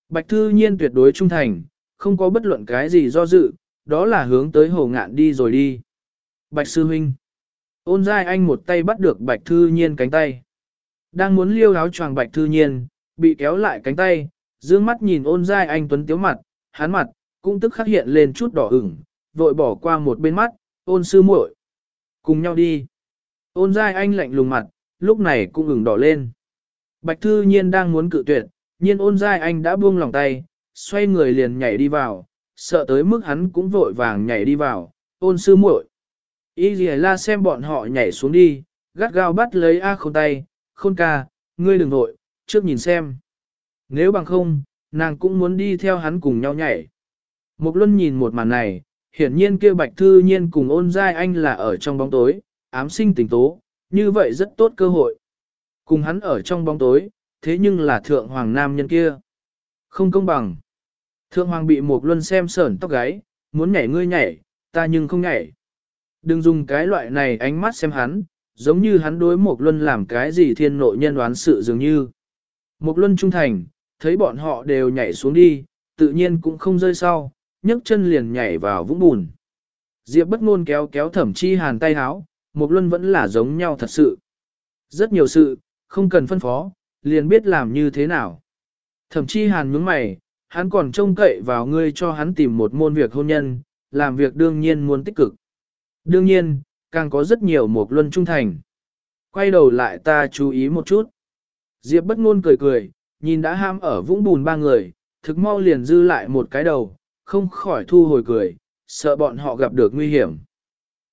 Speaker 1: Bạch thư nhiên tuyệt đối trung thành, không có bất luận cái gì do dự, đó là hướng tới hồ ngạn đi rồi đi. Bạch sư huynh. Ôn giai anh một tay bắt được bạch thư nhiên cánh tay. Đang muốn liêu áo choàng bạch thư nhiên, bị kéo lại cánh tay, dương mắt nhìn ôn giai anh tuấn tiếu mặt, hắn mặt, cũng tức khắc hiện lên chút đỏ ửng, vội bỏ qua một bên mắt, ôn sư muội, Cùng nhau đi. Ôn giai anh lạnh lùng mặt, lúc này cũng ửng đỏ lên. Bạch thư nhiên đang muốn cự tuyệt, nhiên ôn giai anh đã buông lòng tay, xoay người liền nhảy đi vào, sợ tới mức hắn cũng vội vàng nhảy đi vào, ôn sư muội. Y dì la xem bọn họ nhảy xuống đi, gắt gao bắt lấy A khôn tay, khôn ca, ngươi đừng vội, trước nhìn xem. Nếu bằng không, nàng cũng muốn đi theo hắn cùng nhau nhảy. Mục luân nhìn một màn này, hiển nhiên kia bạch thư nhiên cùng ôn giai anh là ở trong bóng tối, ám sinh tình tố, như vậy rất tốt cơ hội. Cùng hắn ở trong bóng tối, thế nhưng là thượng hoàng nam nhân kia. Không công bằng. Thượng hoàng bị một luân xem sởn tóc gáy, muốn nhảy ngươi nhảy, ta nhưng không nhảy. Đừng dùng cái loại này ánh mắt xem hắn, giống như hắn đối một luân làm cái gì thiên nội nhân đoán sự dường như. Một luân trung thành, thấy bọn họ đều nhảy xuống đi, tự nhiên cũng không rơi sau, nhấc chân liền nhảy vào vũng bùn. Diệp bất ngôn kéo kéo thẩm chi hàn tay háo, một luân vẫn là giống nhau thật sự. Rất nhiều sự, không cần phân phó, liền biết làm như thế nào. Thẩm chi hàn nhướng mày, hắn còn trông cậy vào ngươi cho hắn tìm một môn việc hôn nhân, làm việc đương nhiên muốn tích cực. Đương nhiên, càng có rất nhiều một luân trung thành. Quay đầu lại ta chú ý một chút. Diệp bất ngôn cười cười, nhìn đã ham ở vũng bùn ba người, thực mau liền dư lại một cái đầu, không khỏi thu hồi cười, sợ bọn họ gặp được nguy hiểm.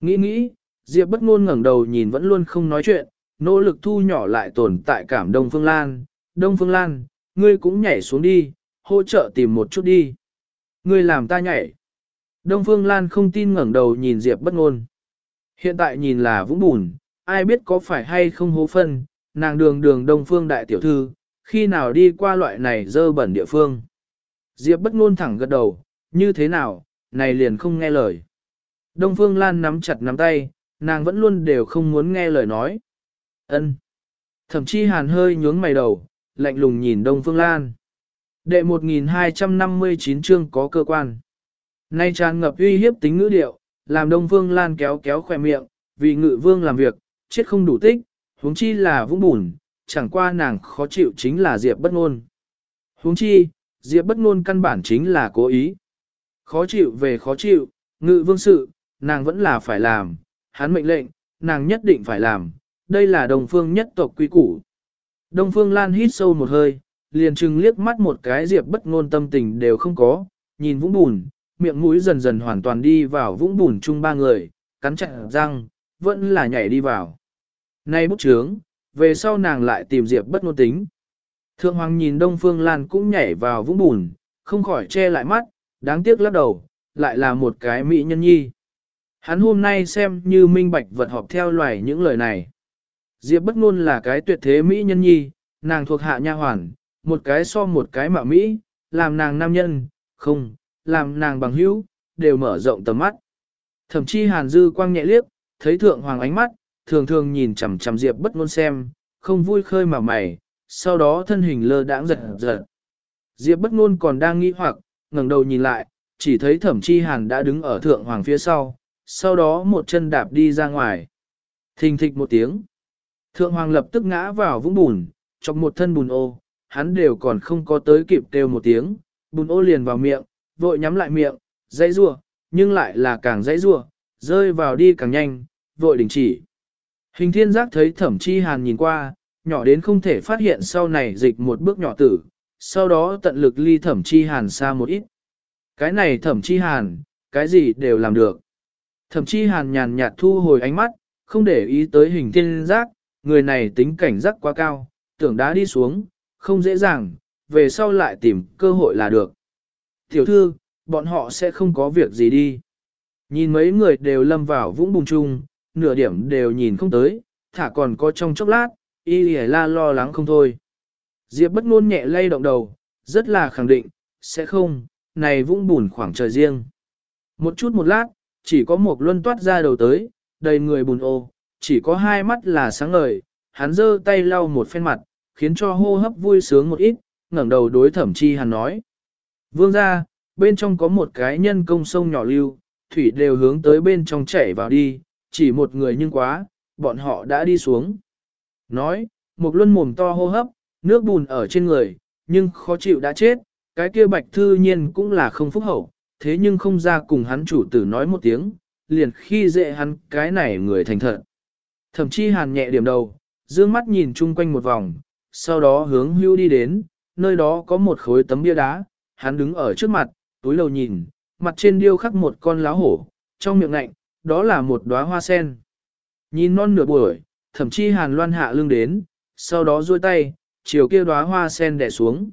Speaker 1: Nghĩ nghĩ, Diệp bất ngôn ngẩng đầu nhìn vẫn luôn không nói chuyện, nỗ lực thu nhỏ lại tồn tại cảm Đông Phương Lan. Đông Phương Lan, ngươi cũng nhảy xuống đi, hỗ trợ tìm một chút đi. Ngươi làm ta nhảy. Đông Phương Lan không tin ngẩng đầu nhìn Diệp bất ngôn. Hiện tại nhìn là vũng bùn, ai biết có phải hay không hố phân, nàng đường đường Đông Phương đại tiểu thư, khi nào đi qua loại này dơ bẩn địa phương. Diệp bất ngôn thẳng gật đầu, như thế nào, này liền không nghe lời. Đông Phương Lan nắm chặt nắm tay, nàng vẫn luôn đều không muốn nghe lời nói. Ân. Thẩm Chi hàn hơi nhướng mày đầu, lạnh lùng nhìn Đông Phương Lan. Đệ 1259 chương có cơ quan. Nay tràn ngập uy hiếp tính ngữ điệu, làm Đông Phương Lan kéo kéo khỏe miệng, vì ngự vương làm việc, chết không đủ tích, huống chi là vũng bùn, chẳng qua nàng khó chịu chính là Diệp bất ngôn. Huống chi, Diệp bất ngôn căn bản chính là cố ý. Khó chịu về khó chịu, ngự vương sự, nàng vẫn là phải làm, hắn mệnh lệnh, nàng nhất định phải làm, đây là đồng phương nhất tộc quý củ. Đông phương lan hít sâu một hơi, liền trừng liếc mắt một cái diệp bất ngôn tâm tình đều không có, nhìn vũng bùn, miệng mũi dần dần hoàn toàn đi vào vũng bùn chung ba người, cắn chặt răng, vẫn là nhảy đi vào. Nay bút chướng, về sau nàng lại tìm diệp bất ngôn tính. Thượng hoàng nhìn Đông Phương Lan cũng nhảy vào vũng bùn, không khỏi che lại mắt, đáng tiếc lắc đầu, lại là một cái mỹ nhân nhi. Hắn hôm nay xem như minh bạch vật họp theo loài những lời này. Diệp bất ngôn là cái tuyệt thế mỹ nhân nhi, nàng thuộc hạ nha hoàn, một cái so một cái mạo mỹ, làm nàng nam nhân, không, làm nàng bằng hữu, đều mở rộng tầm mắt. Thậm chí hàn dư quang nhẹ liếc, thấy thượng hoàng ánh mắt, thường thường nhìn chằm chằm Diệp bất ngôn xem, không vui khơi mà mày, sau đó thân hình lơ đãng giật giật. Diệp bất ngôn còn đang nghĩ hoặc, ngẩng đầu nhìn lại, chỉ thấy thẩm chi hàn đã đứng ở thượng hoàng phía sau, sau đó một chân đạp đi ra ngoài. Thình thịch một tiếng. Thượng hoàng lập tức ngã vào vũng bùn, trong một thân bùn ô, hắn đều còn không có tới kịp kêu một tiếng, bùn ô liền vào miệng, vội nhắm lại miệng, dãy rua, nhưng lại là càng dãy rua, rơi vào đi càng nhanh, vội đình chỉ. Hình thiên giác thấy thẩm chi hàn nhìn qua, nhỏ đến không thể phát hiện sau này dịch một bước nhỏ tử, sau đó tận lực ly thẩm chi hàn xa một ít. Cái này thẩm chi hàn, cái gì đều làm được. Thẩm chi hàn nhàn nhạt thu hồi ánh mắt, không để ý tới hình thiên giác, người này tính cảnh giác quá cao, tưởng đã đi xuống, không dễ dàng, về sau lại tìm cơ hội là được. Tiểu thư, bọn họ sẽ không có việc gì đi. Nhìn mấy người đều lâm vào vũng bùng chung, nửa điểm đều nhìn không tới, thả còn có trong chốc lát, y la lo lắng không thôi. Diệp bất ngôn nhẹ lay động đầu, rất là khẳng định, sẽ không, này vũng bùn khoảng trời riêng. Một chút một lát, chỉ có một luân toát ra đầu tới, đầy người bùn ô, chỉ có hai mắt là sáng ngời, hắn giơ tay lau một phen mặt, khiến cho hô hấp vui sướng một ít, ngẩng đầu đối thẩm chi hắn nói. Vương ra, bên trong có một cái nhân công sông nhỏ lưu, thủy đều hướng tới bên trong chảy vào đi, chỉ một người nhưng quá, bọn họ đã đi xuống. Nói, một luân mồm to hô hấp, nước bùn ở trên người, nhưng khó chịu đã chết, cái kia bạch thư nhiên cũng là không phúc hậu, thế nhưng không ra cùng hắn chủ tử nói một tiếng, liền khi dễ hắn cái này người thành thật. Thẩm Chi hàn nhẹ điểm đầu, dương mắt nhìn chung quanh một vòng, sau đó hướng hưu đi đến, nơi đó có một khối tấm bia đá, hắn đứng ở trước mặt, túi lầu nhìn, mặt trên điêu khắc một con láo hổ, trong miệng ngạnh, đó là một đóa hoa sen. Nhìn non nửa buổi, thậm chí hàn loan hạ lưng đến, sau đó duỗi tay, chiều kia đóa hoa sen đè xuống.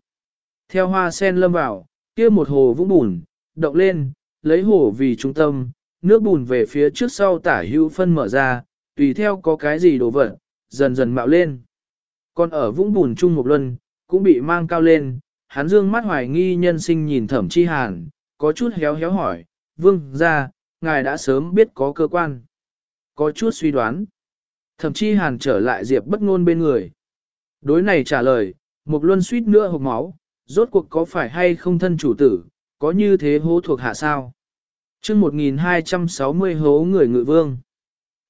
Speaker 1: Theo hoa sen lâm vào, kia một hồ vũng bùn, động lên, lấy hồ vì trung tâm, nước bùn về phía trước sau tả hữu phân mở ra, tùy theo có cái gì đổ vật, dần dần mạo lên. Còn ở vũng bùn chung một luân, cũng bị mang cao lên, hắn dương mắt hoài nghi nhân sinh nhìn thẩm chi hàn, có chút héo héo hỏi, vương ra, ngài đã sớm biết có cơ quan. Có chút suy đoán. Thẩm chi hàn trở lại diệp bất ngôn bên người. Đối này trả lời, một luân suýt nữa hộc máu, rốt cuộc có phải hay không thân chủ tử, có như thế hố thuộc hạ sao? chương 1260 hố người ngự vương.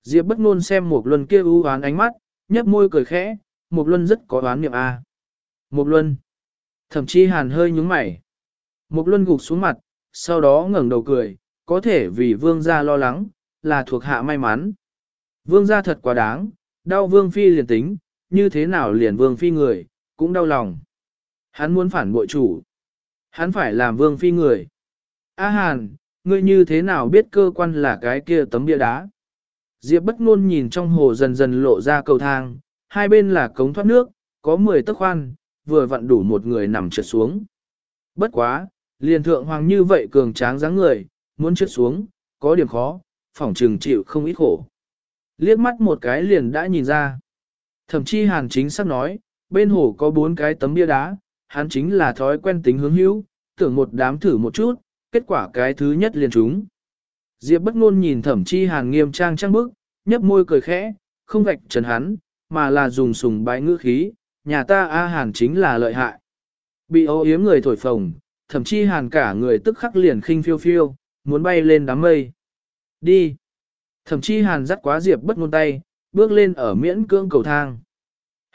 Speaker 1: Diệp bất ngôn xem Mục luân kia u oán ánh mắt, nhấp môi cười khẽ, Mục luân rất có oán niệm a. À. Một luân. Thậm chí hàn hơi nhướng mày. Mục luân gục xuống mặt, sau đó ngẩng đầu cười, có thể vì vương gia lo lắng, là thuộc hạ may mắn. Vương gia thật quá đáng, đau vương phi liền tính, như thế nào liền vương phi người, cũng đau lòng. Hắn muốn phản bội chủ. Hắn phải làm vương phi người. A Hàn, ngươi như thế nào biết cơ quan là cái kia tấm bia đá? Diệp bất ngôn nhìn trong hồ dần dần lộ ra cầu thang, hai bên là cống thoát nước, có 10 tấc khoan, vừa vặn đủ một người nằm trượt xuống. Bất quá, liền thượng hoàng như vậy cường tráng dáng người, muốn trượt xuống, có điểm khó, phỏng trừng chịu không ít khổ. Liếc mắt một cái liền đã nhìn ra. Thậm chí hàn chính sắp nói, bên hồ có bốn cái tấm bia đá, hắn chính là thói quen tính hướng hữu, tưởng một đám thử một chút, kết quả cái thứ nhất liền trúng. Diệp bất ngôn nhìn thẩm chi hàn nghiêm trang trang bức, nhấp môi cười khẽ, không vạch trần hắn, mà là dùng sùng bái ngữ khí, nhà ta A hàn chính là lợi hại. Bị ô yếm người thổi phồng, thậm chí hàn cả người tức khắc liền khinh phiêu phiêu, muốn bay lên đám mây. Đi. Thậm chí hàn dắt quá diệp bất ngôn tay, bước lên ở miễn cưỡng cầu thang.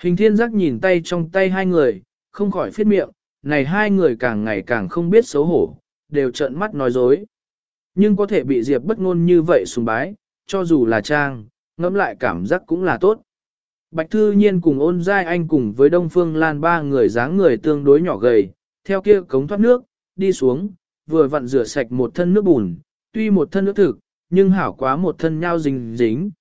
Speaker 1: Hình thiên giác nhìn tay trong tay hai người, không khỏi phiết miệng, này hai người càng ngày càng không biết xấu hổ, đều trợn mắt nói dối. Nhưng có thể bị diệp bất ngôn như vậy sùng bái, cho dù là trang, ngẫm lại cảm giác cũng là tốt. Bạch Thư Nhiên cùng ôn giai anh cùng với Đông Phương Lan ba người dáng người tương đối nhỏ gầy, theo kia cống thoát nước, đi xuống, vừa vặn rửa sạch một thân nước bùn, tuy một thân nước thực, nhưng hảo quá một thân nhau dính dính.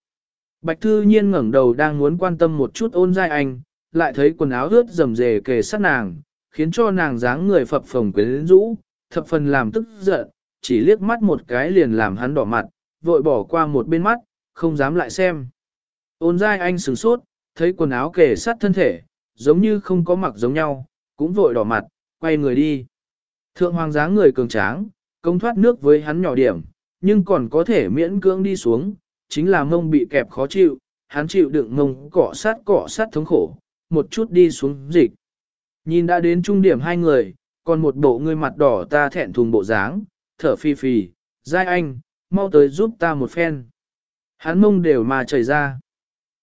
Speaker 1: Bạch Thư Nhiên ngẩng đầu đang muốn quan tâm một chút ôn giai anh, lại thấy quần áo ướt rầm rề kề sát nàng, khiến cho nàng dáng người phập phồng quyến rũ, thập phần làm tức giận, chỉ liếc mắt một cái liền làm hắn đỏ mặt, vội bỏ qua một bên mắt, không dám lại xem. Ôn dai anh sửng sốt, thấy quần áo kề sát thân thể, giống như không có mặc giống nhau, cũng vội đỏ mặt, quay người đi. Thượng hoàng dáng người cường tráng, công thoát nước với hắn nhỏ điểm, nhưng còn có thể miễn cưỡng đi xuống, chính là mông bị kẹp khó chịu, hắn chịu đựng mông cọ sát cọ sát thống khổ, một chút đi xuống dịch. Nhìn đã đến trung điểm hai người, còn một bộ người mặt đỏ ta thẹn thùng bộ dáng, thở phi phì, giai anh, mau tới giúp ta một phen. Hắn mông đều mà chảy ra.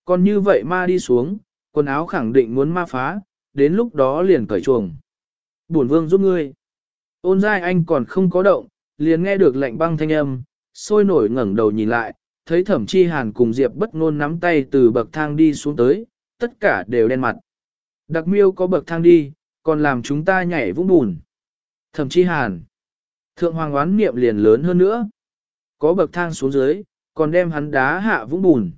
Speaker 1: Còn như vậy ma đi xuống, quần áo khẳng định muốn ma phá, đến lúc đó liền cởi chuồng. Bổn vương giúp ngươi. Ôn giai anh còn không có động, liền nghe được lệnh băng thanh âm, sôi nổi ngẩng đầu nhìn lại, thấy thẩm chi hàn cùng Diệp bất ngôn nắm tay từ bậc thang đi xuống tới, tất cả đều đen mặt. Đặc miêu có bậc thang đi, còn làm chúng ta nhảy vũng bùn. Thẩm chi hàn. Thượng hoàng oán niệm liền lớn hơn nữa. Có bậc thang xuống dưới, còn đem hắn đá hạ vũng bùn.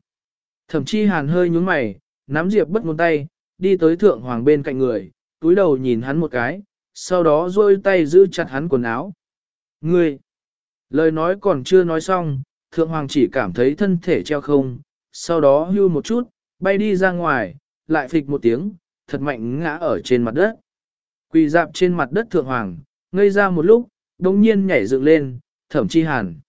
Speaker 1: Thẩm chi hàn hơi nhúng mày, nắm Diệp bất ngôn tay, đi tới thượng hoàng bên cạnh người, túi đầu nhìn hắn một cái, sau đó duỗi tay giữ chặt hắn quần áo. Ngươi! Lời nói còn chưa nói xong, thượng hoàng chỉ cảm thấy thân thể treo không, sau đó hưu một chút, bay đi ra ngoài, lại phịch một tiếng, thật mạnh ngã ở trên mặt đất. Quỳ dạp trên mặt đất thượng hoàng, ngây ra một lúc, đồng nhiên nhảy dựng lên, thẩm chi hàn.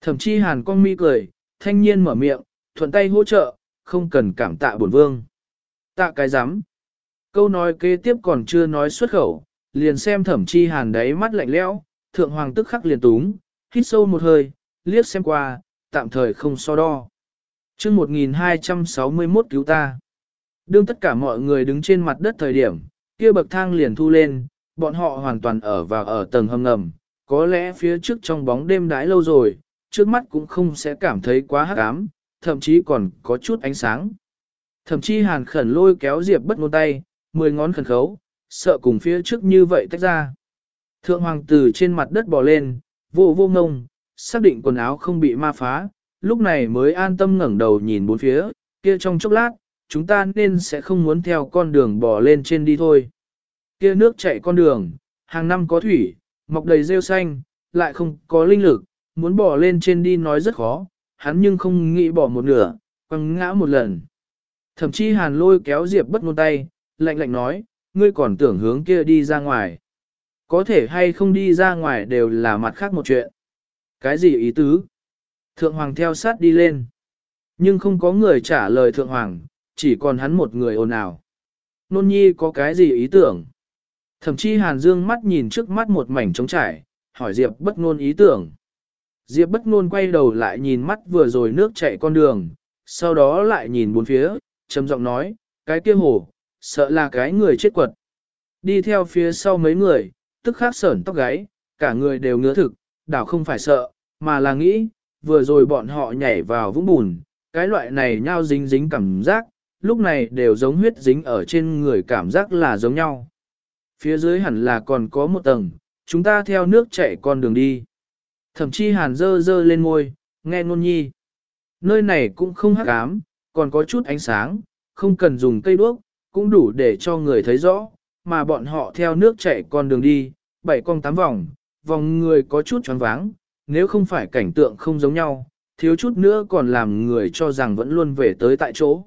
Speaker 1: Thẩm chi hàn con mi cười, thanh niên mở miệng, thuận tay hỗ trợ, không cần cảm tạ bổn vương. Tạ cái rắm Câu nói kế tiếp còn chưa nói xuất khẩu, liền xem thẩm chi hàn đáy mắt lạnh lẽo, thượng hoàng tức khắc liền túng, hít sâu một hơi, liếc xem qua, tạm thời không so đo. chương 1261 cứu ta. Đương tất cả mọi người đứng trên mặt đất thời điểm, kia bậc thang liền thu lên, bọn họ hoàn toàn ở và ở tầng hầm ngầm, có lẽ phía trước trong bóng đêm đãi lâu rồi, trước mắt cũng không sẽ cảm thấy quá hắc ám, thậm chí còn có chút ánh sáng. Thậm chí hàn khẩn lôi kéo Diệp bất ngôn tay, mười ngón khẩn khấu, sợ cùng phía trước như vậy tách ra. Thượng hoàng tử trên mặt đất bò lên, vô vô ngông, xác định quần áo không bị ma phá, lúc này mới an tâm ngẩng đầu nhìn bốn phía, kia trong chốc lát, chúng ta nên sẽ không muốn theo con đường bò lên trên đi thôi. Kia nước chảy con đường, hàng năm có thủy, mọc đầy rêu xanh, lại không có linh lực, muốn bò lên trên đi nói rất khó, hắn nhưng không nghĩ bỏ một nửa, quăng ngã một lần. Thậm chí hàn lôi kéo Diệp bất ngôn tay, lạnh lạnh nói, ngươi còn tưởng hướng kia đi ra ngoài. Có thể hay không đi ra ngoài đều là mặt khác một chuyện. Cái gì ý tứ? Thượng Hoàng theo sát đi lên. Nhưng không có người trả lời Thượng Hoàng, chỉ còn hắn một người ồn ào. Nôn nhi có cái gì ý tưởng? Thậm chí Hàn Dương mắt nhìn trước mắt một mảnh trống trải, hỏi Diệp bất ngôn ý tưởng. Diệp bất ngôn quay đầu lại nhìn mắt vừa rồi nước chảy con đường, sau đó lại nhìn bốn phía, trầm giọng nói, cái kia hồ, sợ là cái người chết quật. Đi theo phía sau mấy người, tức khắc sởn tóc gáy, cả người đều ngứa thực, đảo không phải sợ, mà là nghĩ, vừa rồi bọn họ nhảy vào vũng bùn, cái loại này nhau dính dính cảm giác, lúc này đều giống huyết dính ở trên người cảm giác là giống nhau. Phía dưới hẳn là còn có một tầng, chúng ta theo nước chạy con đường đi. Thậm chí hàn dơ dơ lên môi, nghe ngôn nhi. Nơi này cũng không hắc ám, còn có chút ánh sáng, không cần dùng cây đuốc, cũng đủ để cho người thấy rõ, mà bọn họ theo nước chạy con đường đi, bảy con tám vòng, vòng người có chút choáng váng, nếu không phải cảnh tượng không giống nhau, thiếu chút nữa còn làm người cho rằng vẫn luôn về tới tại chỗ.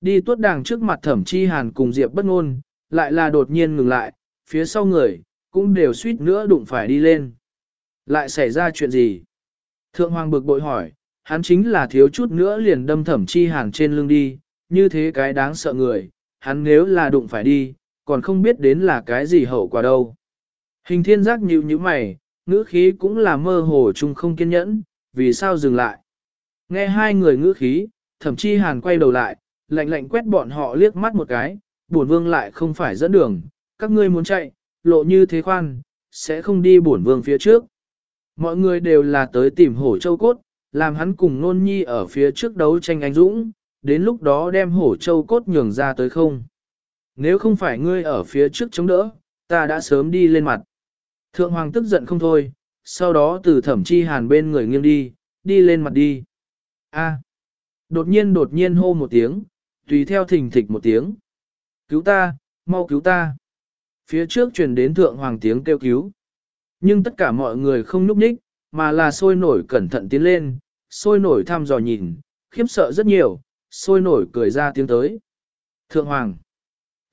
Speaker 1: Đi tuốt đàng trước mặt thẩm chi hàn cùng Diệp bất ngôn, lại là đột nhiên ngừng lại, phía sau người, cũng đều suýt nữa đụng phải đi lên. Lại xảy ra chuyện gì? Thượng Hoàng bực bội hỏi, hắn chính là thiếu chút nữa liền đâm thẩm chi hàn trên lưng đi, như thế cái đáng sợ người, hắn nếu là đụng phải đi, còn không biết đến là cái gì hậu quả đâu. Hình thiên giác nhíu như mày, ngữ khí cũng là mơ hồ chung không kiên nhẫn, vì sao dừng lại. Nghe hai người ngữ khí, thẩm chi hàn quay đầu lại, lạnh lạnh quét bọn họ liếc mắt một cái, bổn vương lại không phải dẫn đường, các ngươi muốn chạy, lộ như thế khoan, sẽ không đi bổn vương phía trước. Mọi người đều là tới tìm hổ châu cốt, làm hắn cùng nôn nhi ở phía trước đấu tranh anh dũng, đến lúc đó đem hổ châu cốt nhường ra tới không. Nếu không phải ngươi ở phía trước chống đỡ, ta đã sớm đi lên mặt. Thượng hoàng tức giận không thôi, sau đó từ thẩm chi hàn bên người nghiêng đi, đi lên mặt đi. A. Đột nhiên đột nhiên hô một tiếng, tùy theo thình thịch một tiếng. Cứu ta, mau cứu ta. Phía trước truyền đến thượng hoàng tiếng kêu cứu. Nhưng tất cả mọi người không núp ních, mà là sôi nổi cẩn thận tiến lên, sôi nổi thăm dò nhìn, khiếp sợ rất nhiều, sôi nổi cười ra tiếng tới. Thượng hoàng.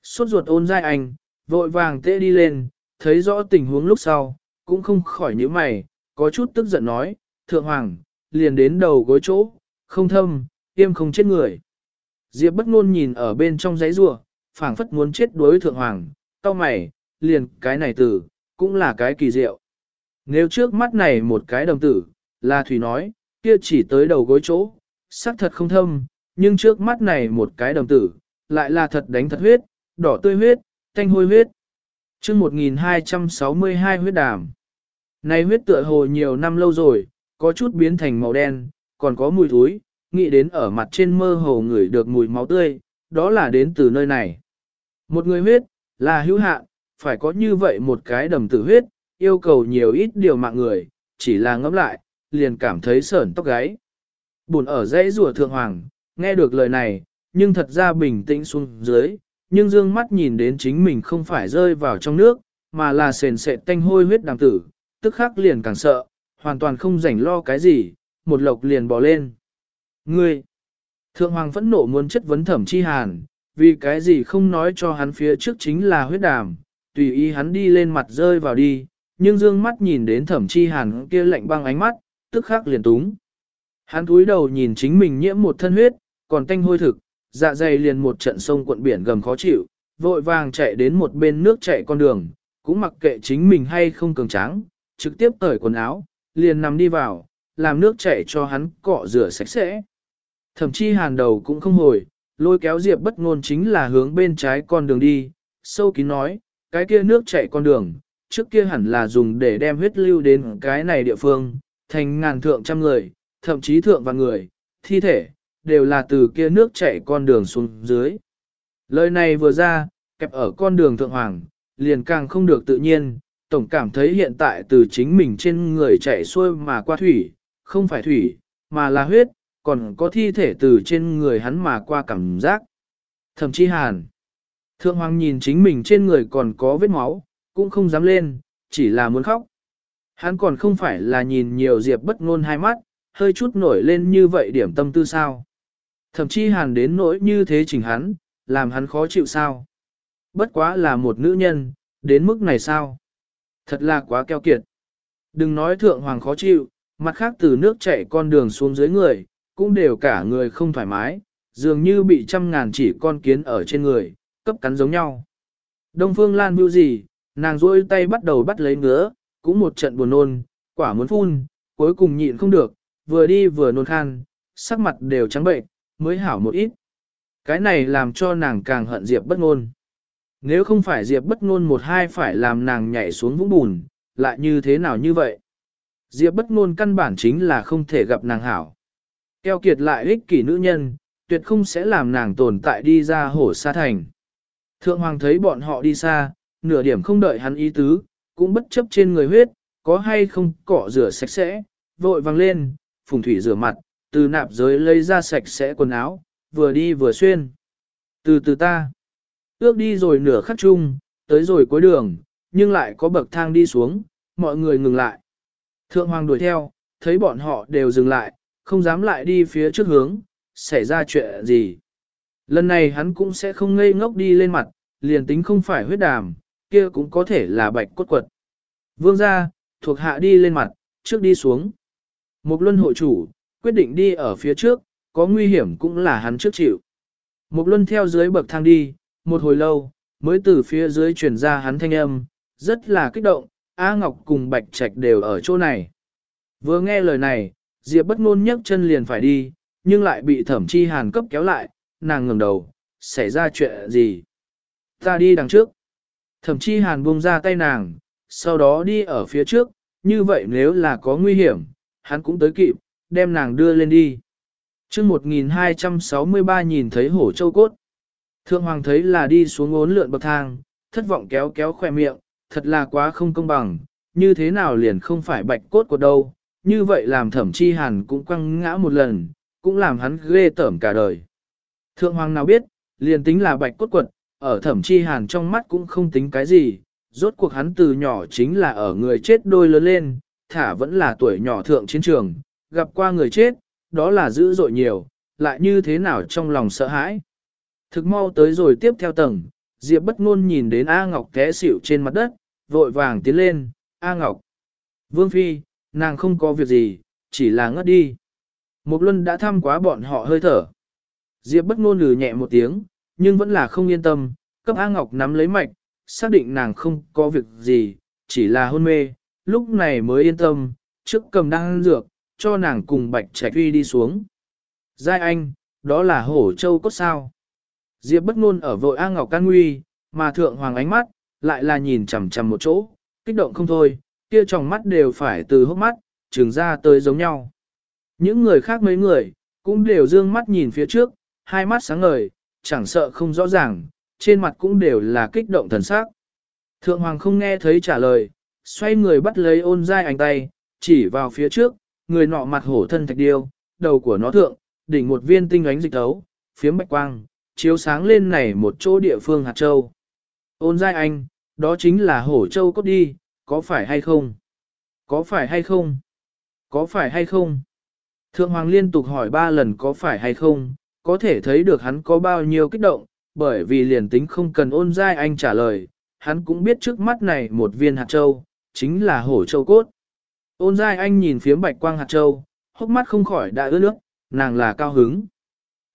Speaker 1: Suốt ruột ôn dai anh, vội vàng tê đi lên, thấy rõ tình huống lúc sau, cũng không khỏi nhíu mày, có chút tức giận nói, thượng hoàng, liền đến đầu gối chỗ, không thâm, im không chết người. Diệp bất ngôn nhìn ở bên trong giấy rùa, phảng phất muốn chết đối thượng hoàng, tao mày, liền cái này tử, cũng là cái kỳ diệu. Nếu trước mắt này một cái đồng tử, là Thủy nói, kia chỉ tới đầu gối chỗ, sắc thật không thâm, nhưng trước mắt này một cái đồng tử, lại là thật đánh thật huyết, đỏ tươi huyết, thanh hôi huyết. chương 1262 huyết đàm. Này huyết tựa hồ nhiều năm lâu rồi, có chút biến thành màu đen, còn có mùi thúi, nghĩ đến ở mặt trên mơ hồ ngửi được mùi máu tươi, đó là đến từ nơi này. Một người huyết, là hữu hạn, phải có như vậy một cái đầm tử huyết, yêu cầu nhiều ít điều mạng người, chỉ là ngẫm lại, liền cảm thấy sởn tóc gáy. Buồn ở dãy rùa thượng hoàng, Nghe được lời này, nhưng thật ra bình tĩnh xuống dưới, nhưng dương mắt nhìn đến chính mình không phải rơi vào trong nước, mà là sền sệt tanh hôi huyết đàm tử, tức khắc liền càng sợ, hoàn toàn không rảnh lo cái gì, một lộc liền bỏ lên. Ngươi! Thượng Hoàng phẫn nộ muốn chất vấn thẩm chi hàn, vì cái gì không nói cho hắn phía trước chính là huyết đàm, tùy ý hắn đi lên mặt rơi vào đi, nhưng dương mắt nhìn đến thẩm chi hàn kia lạnh băng ánh mắt, tức khắc liền túng. Hắn cúi đầu nhìn chính mình nhiễm một thân huyết, còn tanh hôi thực, dạ dày liền một trận sông cuộn biển gầm khó chịu, vội vàng chạy đến một bên nước chạy con đường, cũng mặc kệ chính mình hay không cường tráng, trực tiếp cởi quần áo, liền nằm đi vào, làm nước chảy cho hắn cọ rửa sạch sẽ. Thậm chí hàn đầu cũng không hồi, lôi kéo Diệp bất ngôn chính là hướng bên trái con đường đi, sâu kín nói, cái kia nước chảy con đường, trước kia hẳn là dùng để đem huyết lưu đến cái này địa phương, thành ngàn thượng trăm người, thậm chí thượng vạn người, thi thể, đều là từ kia nước chảy con đường xuống dưới. Lời này vừa ra, kẹp ở con đường thượng hoàng, liền càng không được tự nhiên, tổng cảm thấy hiện tại từ chính mình trên người chảy xuôi mà qua thủy, không phải thủy, mà là huyết, còn có thi thể từ trên người hắn mà qua cảm giác. Thậm chí hàn. Thượng hoàng nhìn chính mình trên người còn có vết máu, cũng không dám lên, chỉ là muốn khóc. Hắn còn không phải là nhìn nhiều diệp bất ngôn hai mắt, hơi chút nổi lên như vậy điểm tâm tư sao. Thậm chí hàn đến nỗi như thế chỉnh hắn, làm hắn khó chịu sao. Bất quá là một nữ nhân, đến mức này sao? Thật là quá keo kiệt. Đừng nói thượng hoàng khó chịu, mặt khác từ nước chảy con đường xuống dưới người, cũng đều cả người không thoải mái, dường như bị trăm ngàn chỉ con kiến ở trên người, cấp cắn giống nhau. Đông Phương Lan mưu gì, nàng rôi tay bắt đầu bắt lấy ngứa, cũng một trận buồn nôn, quả muốn phun, cuối cùng nhịn không được, vừa đi vừa nôn khan, sắc mặt đều trắng bệnh, mới hảo một ít. Cái này làm cho nàng càng hận Diệp bất ngôn. Nếu không phải Diệp bất ngôn một hai phải làm nàng nhảy xuống vũng bùn, lại như thế nào như vậy? Diệp bất ngôn căn bản chính là không thể gặp nàng hảo. Keo kiệt lại ích kỷ nữ nhân, tuyệt không sẽ làm nàng tồn tại đi ra hổ xa thành. Thượng hoàng thấy bọn họ đi xa, nửa điểm không đợi hắn ý tứ, cũng bất chấp trên người huyết, có hay không cọ rửa sạch sẽ, vội vàng lên, phùng thủy rửa mặt, từ nạp giới lấy ra sạch sẽ quần áo, vừa đi vừa xuyên. Từ từ ta, ước đi rồi nửa khắc chung, tới rồi cuối đường, nhưng lại có bậc thang đi xuống, mọi người ngừng lại. Thượng hoàng đuổi theo, thấy bọn họ đều dừng lại, không dám lại đi phía trước hướng, xảy ra chuyện gì. Lần này hắn cũng sẽ không ngây ngốc đi lên mặt, liền tính không phải huyết đàm, kia cũng có thể là bạch cốt quật. Vương ra, thuộc hạ đi lên mặt, trước đi xuống. Một luân hội chủ, quyết định đi ở phía trước, có nguy hiểm cũng là hắn trước chịu. Một luân theo dưới bậc thang đi, một hồi lâu, mới từ phía dưới truyền ra hắn thanh âm, rất là kích động, A Ngọc cùng Bạch Trạch đều ở chỗ này. Vừa nghe lời này, Diệp bất ngôn nhấc chân liền phải đi, nhưng lại bị thẩm chi hàn cấp kéo lại, nàng ngẩng đầu, xảy ra chuyện gì? Ta đi đằng trước. Thẩm chi hàn buông ra tay nàng, sau đó đi ở phía trước, như vậy nếu là có nguy hiểm, hắn cũng tới kịp, đem nàng đưa lên đi. chương 1263 nhìn thấy hổ châu cốt. Thượng hoàng thấy là đi xuống ốn lượn bậc thang, thất vọng kéo kéo khỏe miệng, thật là quá không công bằng, như thế nào liền không phải bạch cốt của đâu, như vậy làm thẩm chi hàn cũng quăng ngã một lần, cũng làm hắn ghê tởm cả đời. Thượng hoàng nào biết, liền tính là bạch cốt quật, ở thẩm chi hàn trong mắt cũng không tính cái gì, rốt cuộc hắn từ nhỏ chính là ở người chết đôi lớn lên, thả vẫn là tuổi nhỏ thượng chiến trường, gặp qua người chết, đó là dữ dội nhiều, lại như thế nào trong lòng sợ hãi. Thực mau tới rồi tiếp theo tầng, Diệp bất ngôn nhìn đến A Ngọc té xỉu trên mặt đất, vội vàng tiến lên, A Ngọc. Vương Phi, nàng không có việc gì, chỉ là ngất đi. Một luân đã thăm quá bọn họ hơi thở. Diệp bất ngôn lừ nhẹ một tiếng, nhưng vẫn là không yên tâm, cấp A Ngọc nắm lấy mạch, xác định nàng không có việc gì, chỉ là hôn mê, lúc này mới yên tâm, trước cầm đang dược, cho nàng cùng bạch trạch uy đi xuống. Giai anh, đó là hổ châu cốt sao. Diệp bất ngôn ở vội A Ngọc can nguy, mà thượng hoàng ánh mắt, lại là nhìn chằm chằm một chỗ, kích động không thôi, kia tròng mắt đều phải từ hốc mắt, trường ra tới giống nhau. Những người khác mấy người, cũng đều dương mắt nhìn phía trước, hai mắt sáng ngời, chẳng sợ không rõ ràng, trên mặt cũng đều là kích động thần sắc. Thượng hoàng không nghe thấy trả lời, xoay người bắt lấy ôn dai ảnh tay, chỉ vào phía trước, người nọ mặt hổ thân thạch điêu, đầu của nó thượng, đỉnh một viên tinh ánh dịch thấu, phiếm bạch quang, chiếu sáng lên này một chỗ địa phương hạt châu. Ôn giai anh, đó chính là hổ châu cốt đi, có phải hay không? Có phải hay không? Có phải hay không? Thượng Hoàng liên tục hỏi ba lần có phải hay không, có thể thấy được hắn có bao nhiêu kích động, bởi vì liền tính không cần ôn giai anh trả lời, hắn cũng biết trước mắt này một viên hạt châu, chính là hổ châu cốt. Ôn giai anh nhìn phía bạch quang hạt châu, hốc mắt không khỏi đã ướt nước, nàng là cao hứng.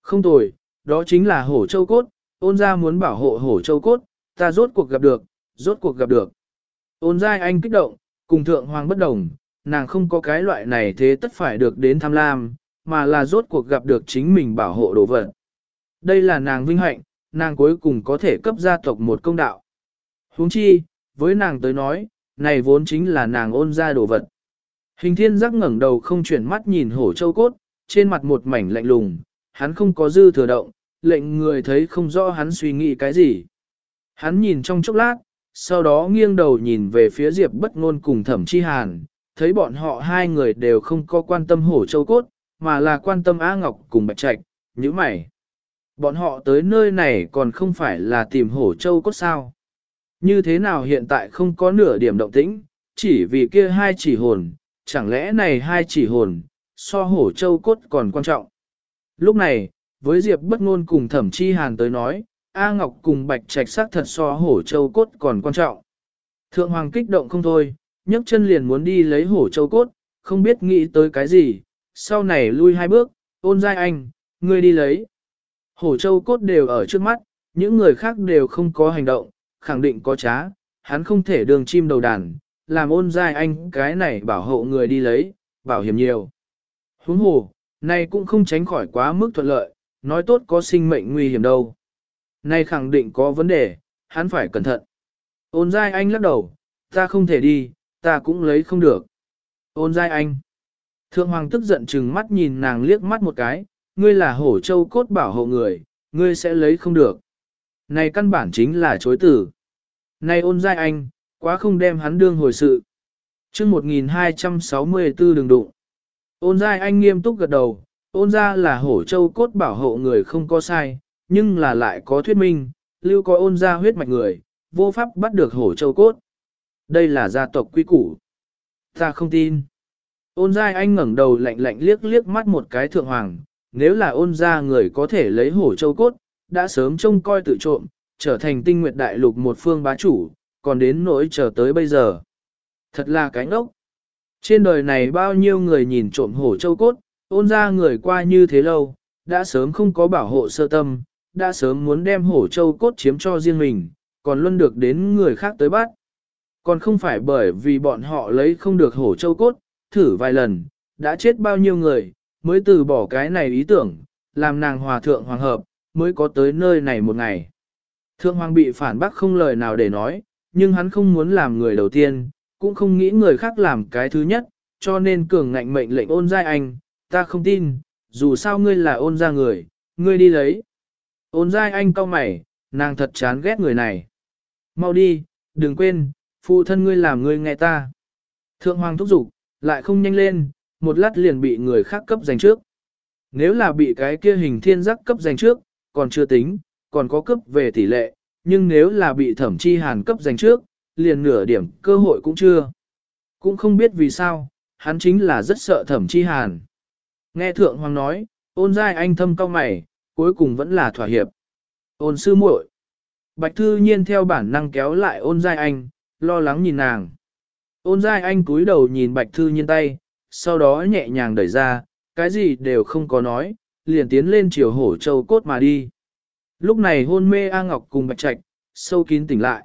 Speaker 1: Không tồi, đó chính là hổ châu cốt, ôn gia muốn bảo hộ hổ châu cốt, ta rốt cuộc gặp được, rốt cuộc gặp được. Ôn giai anh kích động, cùng thượng hoàng bất đồng, nàng không có cái loại này thế tất phải được đến tham lam, mà là rốt cuộc gặp được chính mình bảo hộ đồ vật. Đây là nàng vinh hạnh, nàng cuối cùng có thể cấp gia tộc một công đạo. huống chi, với nàng tới nói, này vốn chính là nàng ôn ra đồ vật. Hình thiên giác ngẩng đầu không chuyển mắt nhìn hổ châu cốt, trên mặt một mảnh lạnh lùng, hắn không có dư thừa động, lệnh người thấy không rõ hắn suy nghĩ cái gì. Hắn nhìn trong chốc lát, sau đó nghiêng đầu nhìn về phía Diệp bất ngôn cùng thẩm chi hàn, thấy bọn họ hai người đều không có quan tâm hổ châu cốt, mà là quan tâm Á Ngọc cùng Bạch Trạch, như mày. Bọn họ tới nơi này còn không phải là tìm hổ châu cốt sao. Như thế nào hiện tại không có nửa điểm động tĩnh, chỉ vì kia hai chỉ hồn, chẳng lẽ này hai chỉ hồn, so hổ châu cốt còn quan trọng. Lúc này, với Diệp bất ngôn cùng thẩm chi hàn tới nói, A Ngọc cùng Bạch Trạch sắc thật so hổ châu cốt còn quan trọng. Thượng Hoàng kích động không thôi, nhấc chân liền muốn đi lấy hổ châu cốt, không biết nghĩ tới cái gì, sau này lui hai bước, ôn giai anh, ngươi đi lấy. Hổ châu cốt đều ở trước mắt, những người khác đều không có hành động, khẳng định có trá, hắn không thể đường chim đầu đàn, làm ôn giai anh cái này bảo hộ người đi lấy, bảo hiểm nhiều. Huống hồ, này cũng không tránh khỏi quá mức thuận lợi, nói tốt có sinh mệnh nguy hiểm đâu nay khẳng định có vấn đề, hắn phải cẩn thận. Ôn giai anh lắc đầu, ta không thể đi, ta cũng lấy không được. Ôn giai anh. Thượng hoàng tức giận chừng mắt nhìn nàng liếc mắt một cái, ngươi là hổ châu cốt bảo hộ người, ngươi sẽ lấy không được. Này căn bản chính là chối tử. Này ôn giai anh, quá không đem hắn đương hồi sự. chương 1264 đường đụng. Ôn giai anh nghiêm túc gật đầu, ôn ra là hổ châu cốt bảo hộ người không có sai, nhưng là lại có thuyết minh, lưu có ôn ra huyết mạch người, vô pháp bắt được hổ châu cốt. Đây là gia tộc quy củ. Ta không tin. Ôn giai anh ngẩng đầu lạnh lạnh liếc liếc mắt một cái thượng hoàng, nếu là ôn ra người có thể lấy hổ châu cốt, đã sớm trông coi tự trộm, trở thành tinh nguyệt đại lục một phương bá chủ, còn đến nỗi chờ tới bây giờ. Thật là cái ngốc. Trên đời này bao nhiêu người nhìn trộm hổ châu cốt, ôn ra người qua như thế lâu, đã sớm không có bảo hộ sơ tâm, đã sớm muốn đem hổ châu cốt chiếm cho riêng mình, còn luôn được đến người khác tới bắt. Còn không phải bởi vì bọn họ lấy không được hổ châu cốt, thử vài lần, đã chết bao nhiêu người, mới từ bỏ cái này ý tưởng, làm nàng hòa thượng hoàng hợp, mới có tới nơi này một ngày. Thượng hoàng bị phản bác không lời nào để nói, nhưng hắn không muốn làm người đầu tiên, cũng không nghĩ người khác làm cái thứ nhất, cho nên cường ngạnh mệnh lệnh ôn giai anh, ta không tin, dù sao ngươi là ôn gia người, ngươi đi lấy. Ôn giai anh cau mày, nàng thật chán ghét người này. Mau đi, đừng quên, phụ thân ngươi làm ngươi nghe ta. Thượng hoàng thúc giục, lại không nhanh lên, một lát liền bị người khác cấp giành trước. Nếu là bị cái kia hình thiên giác cấp giành trước, còn chưa tính, còn có cấp về tỷ lệ, nhưng nếu là bị thẩm chi hàn cấp giành trước, liền nửa điểm cơ hội cũng chưa. Cũng không biết vì sao, hắn chính là rất sợ thẩm chi hàn. Nghe thượng hoàng nói, ôn giai anh thâm cao mày, cuối cùng vẫn là thỏa hiệp. Ôn sư muội. Bạch thư nhiên theo bản năng kéo lại ôn giai anh, lo lắng nhìn nàng. Ôn giai anh cúi đầu nhìn bạch thư nhiên tay, sau đó nhẹ nhàng đẩy ra, cái gì đều không có nói, liền tiến lên chiều hổ châu cốt mà đi. Lúc này hôn mê A Ngọc cùng bạch trạch, sâu kín tỉnh lại.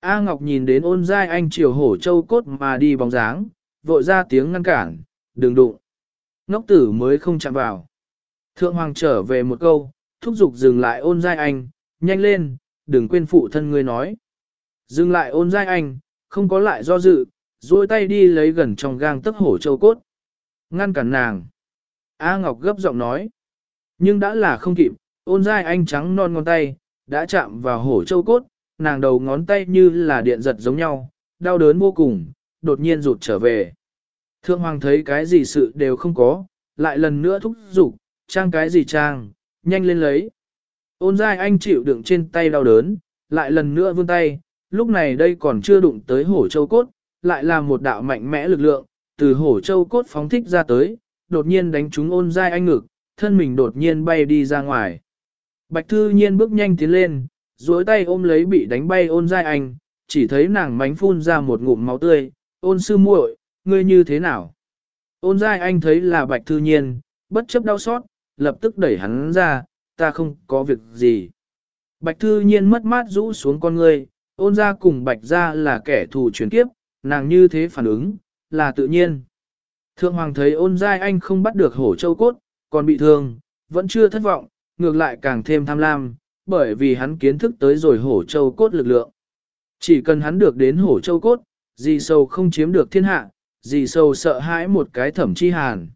Speaker 1: A Ngọc nhìn đến ôn giai anh chiều hổ châu cốt mà đi bóng dáng, vội ra tiếng ngăn cản, đừng đụng. Ngốc tử mới không chạm vào. Thượng Hoàng trở về một câu, thúc giục dừng lại ôn giai anh, nhanh lên, đừng quên phụ thân ngươi nói. Dừng lại ôn giai anh, không có lại do dự, duỗi tay đi lấy gần trong gang tấc hổ châu cốt. Ngăn cản nàng. A Ngọc gấp giọng nói. Nhưng đã là không kịp, ôn giai anh trắng non ngón tay, đã chạm vào hổ châu cốt, nàng đầu ngón tay như là điện giật giống nhau, đau đớn vô cùng, đột nhiên rụt trở về. Thượng Hoàng thấy cái gì sự đều không có, lại lần nữa thúc giục, trang cái gì trang, nhanh lên lấy. Ôn dai anh chịu đựng trên tay đau đớn, lại lần nữa vươn tay, lúc này đây còn chưa đụng tới hổ châu cốt, lại là một đạo mạnh mẽ lực lượng, từ hổ châu cốt phóng thích ra tới, đột nhiên đánh trúng ôn dai anh ngực, thân mình đột nhiên bay đi ra ngoài. Bạch thư nhiên bước nhanh tiến lên, duỗi tay ôm lấy bị đánh bay ôn dai anh, chỉ thấy nàng mánh phun ra một ngụm máu tươi, ôn sư muội, ngươi như thế nào? Ôn dai anh thấy là bạch thư nhiên, bất chấp đau xót, lập tức đẩy hắn ra, ta không có việc gì. Bạch thư nhiên mất mát rũ xuống con ngươi, ôn ra cùng bạch ra là kẻ thù chuyển kiếp, nàng như thế phản ứng, là tự nhiên. Thượng hoàng thấy ôn dai anh không bắt được hổ châu cốt, còn bị thương, vẫn chưa thất vọng, ngược lại càng thêm tham lam, bởi vì hắn kiến thức tới rồi hổ châu cốt lực lượng. Chỉ cần hắn được đến hổ châu cốt, gì sâu không chiếm được thiên hạ, gì sâu sợ hãi một cái thẩm chi hàn.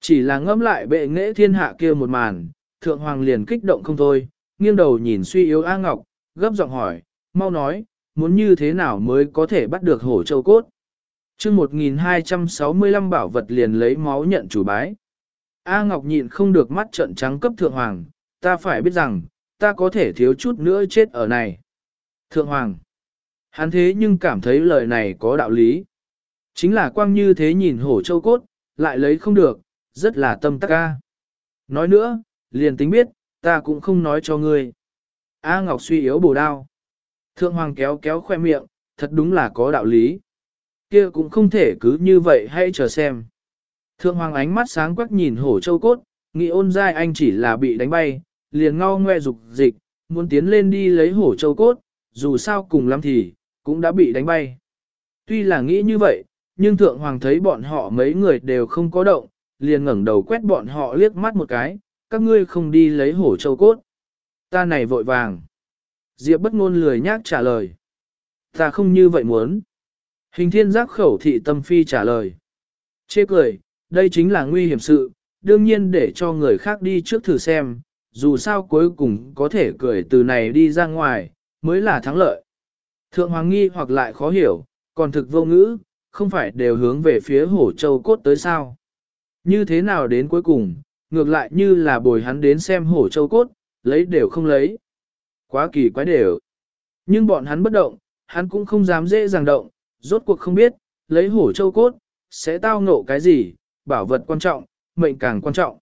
Speaker 1: Chỉ là ngẫm lại bệ nghệ thiên hạ kia một màn, thượng hoàng liền kích động không thôi, nghiêng đầu nhìn suy yếu A Ngọc, gấp giọng hỏi, mau nói, muốn như thế nào mới có thể bắt được hổ châu cốt. chương 1265 bảo vật liền lấy máu nhận chủ bái. A Ngọc nhịn không được mắt trận trắng cấp thượng hoàng, ta phải biết rằng, ta có thể thiếu chút nữa chết ở này. Thượng hoàng, hắn thế nhưng cảm thấy lời này có đạo lý. Chính là quang như thế nhìn hổ châu cốt, lại lấy không được, rất là tâm tắc ca. Nói nữa, liền tính biết, ta cũng không nói cho ngươi. A Ngọc suy yếu bổ đao. Thượng hoàng kéo kéo khoe miệng, thật đúng là có đạo lý. Kia cũng không thể cứ như vậy hãy chờ xem. Thượng hoàng ánh mắt sáng quắc nhìn hổ châu cốt, nghĩ ôn dai anh chỉ là bị đánh bay, liền ngao ngoe dục dịch, muốn tiến lên đi lấy hổ châu cốt, dù sao cùng lắm thì, cũng đã bị đánh bay. Tuy là nghĩ như vậy, nhưng thượng hoàng thấy bọn họ mấy người đều không có động, liền ngẩng đầu quét bọn họ liếc mắt một cái, các ngươi không đi lấy hổ châu cốt. Ta này vội vàng. Diệp bất ngôn lười nhác trả lời. Ta không như vậy muốn. Hình thiên giác khẩu thị tâm phi trả lời. Chê cười, đây chính là nguy hiểm sự, đương nhiên để cho người khác đi trước thử xem, dù sao cuối cùng có thể cười từ này đi ra ngoài, mới là thắng lợi. Thượng Hoàng nghi hoặc lại khó hiểu, còn thực vô ngữ, không phải đều hướng về phía hổ châu cốt tới sao. Như thế nào đến cuối cùng, ngược lại như là bồi hắn đến xem hổ châu cốt, lấy đều không lấy. Quá kỳ quái đều. Nhưng bọn hắn bất động, hắn cũng không dám dễ dàng động, rốt cuộc không biết, lấy hổ châu cốt, sẽ tao ngộ cái gì, bảo vật quan trọng, mệnh càng quan trọng.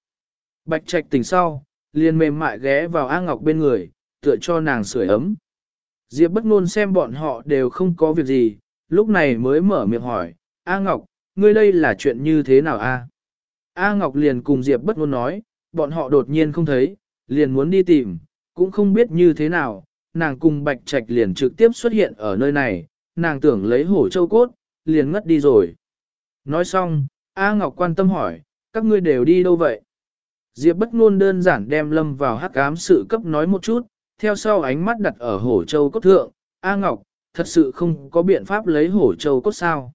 Speaker 1: Bạch trạch tỉnh sau, liền mềm mại ghé vào A Ngọc bên người, tựa cho nàng sưởi ấm. Diệp bất ngôn xem bọn họ đều không có việc gì, lúc này mới mở miệng hỏi, A Ngọc, ngươi đây là chuyện như thế nào a? A Ngọc liền cùng Diệp bất ngôn nói, bọn họ đột nhiên không thấy, liền muốn đi tìm, cũng không biết như thế nào, nàng cùng Bạch Trạch liền trực tiếp xuất hiện ở nơi này, nàng tưởng lấy hổ châu cốt, liền ngất đi rồi. Nói xong, A Ngọc quan tâm hỏi, các ngươi đều đi đâu vậy? Diệp bất ngôn đơn giản đem lâm vào hắc ám sự cấp nói một chút, theo sau ánh mắt đặt ở hổ châu cốt thượng, A Ngọc, thật sự không có biện pháp lấy hổ châu cốt sao.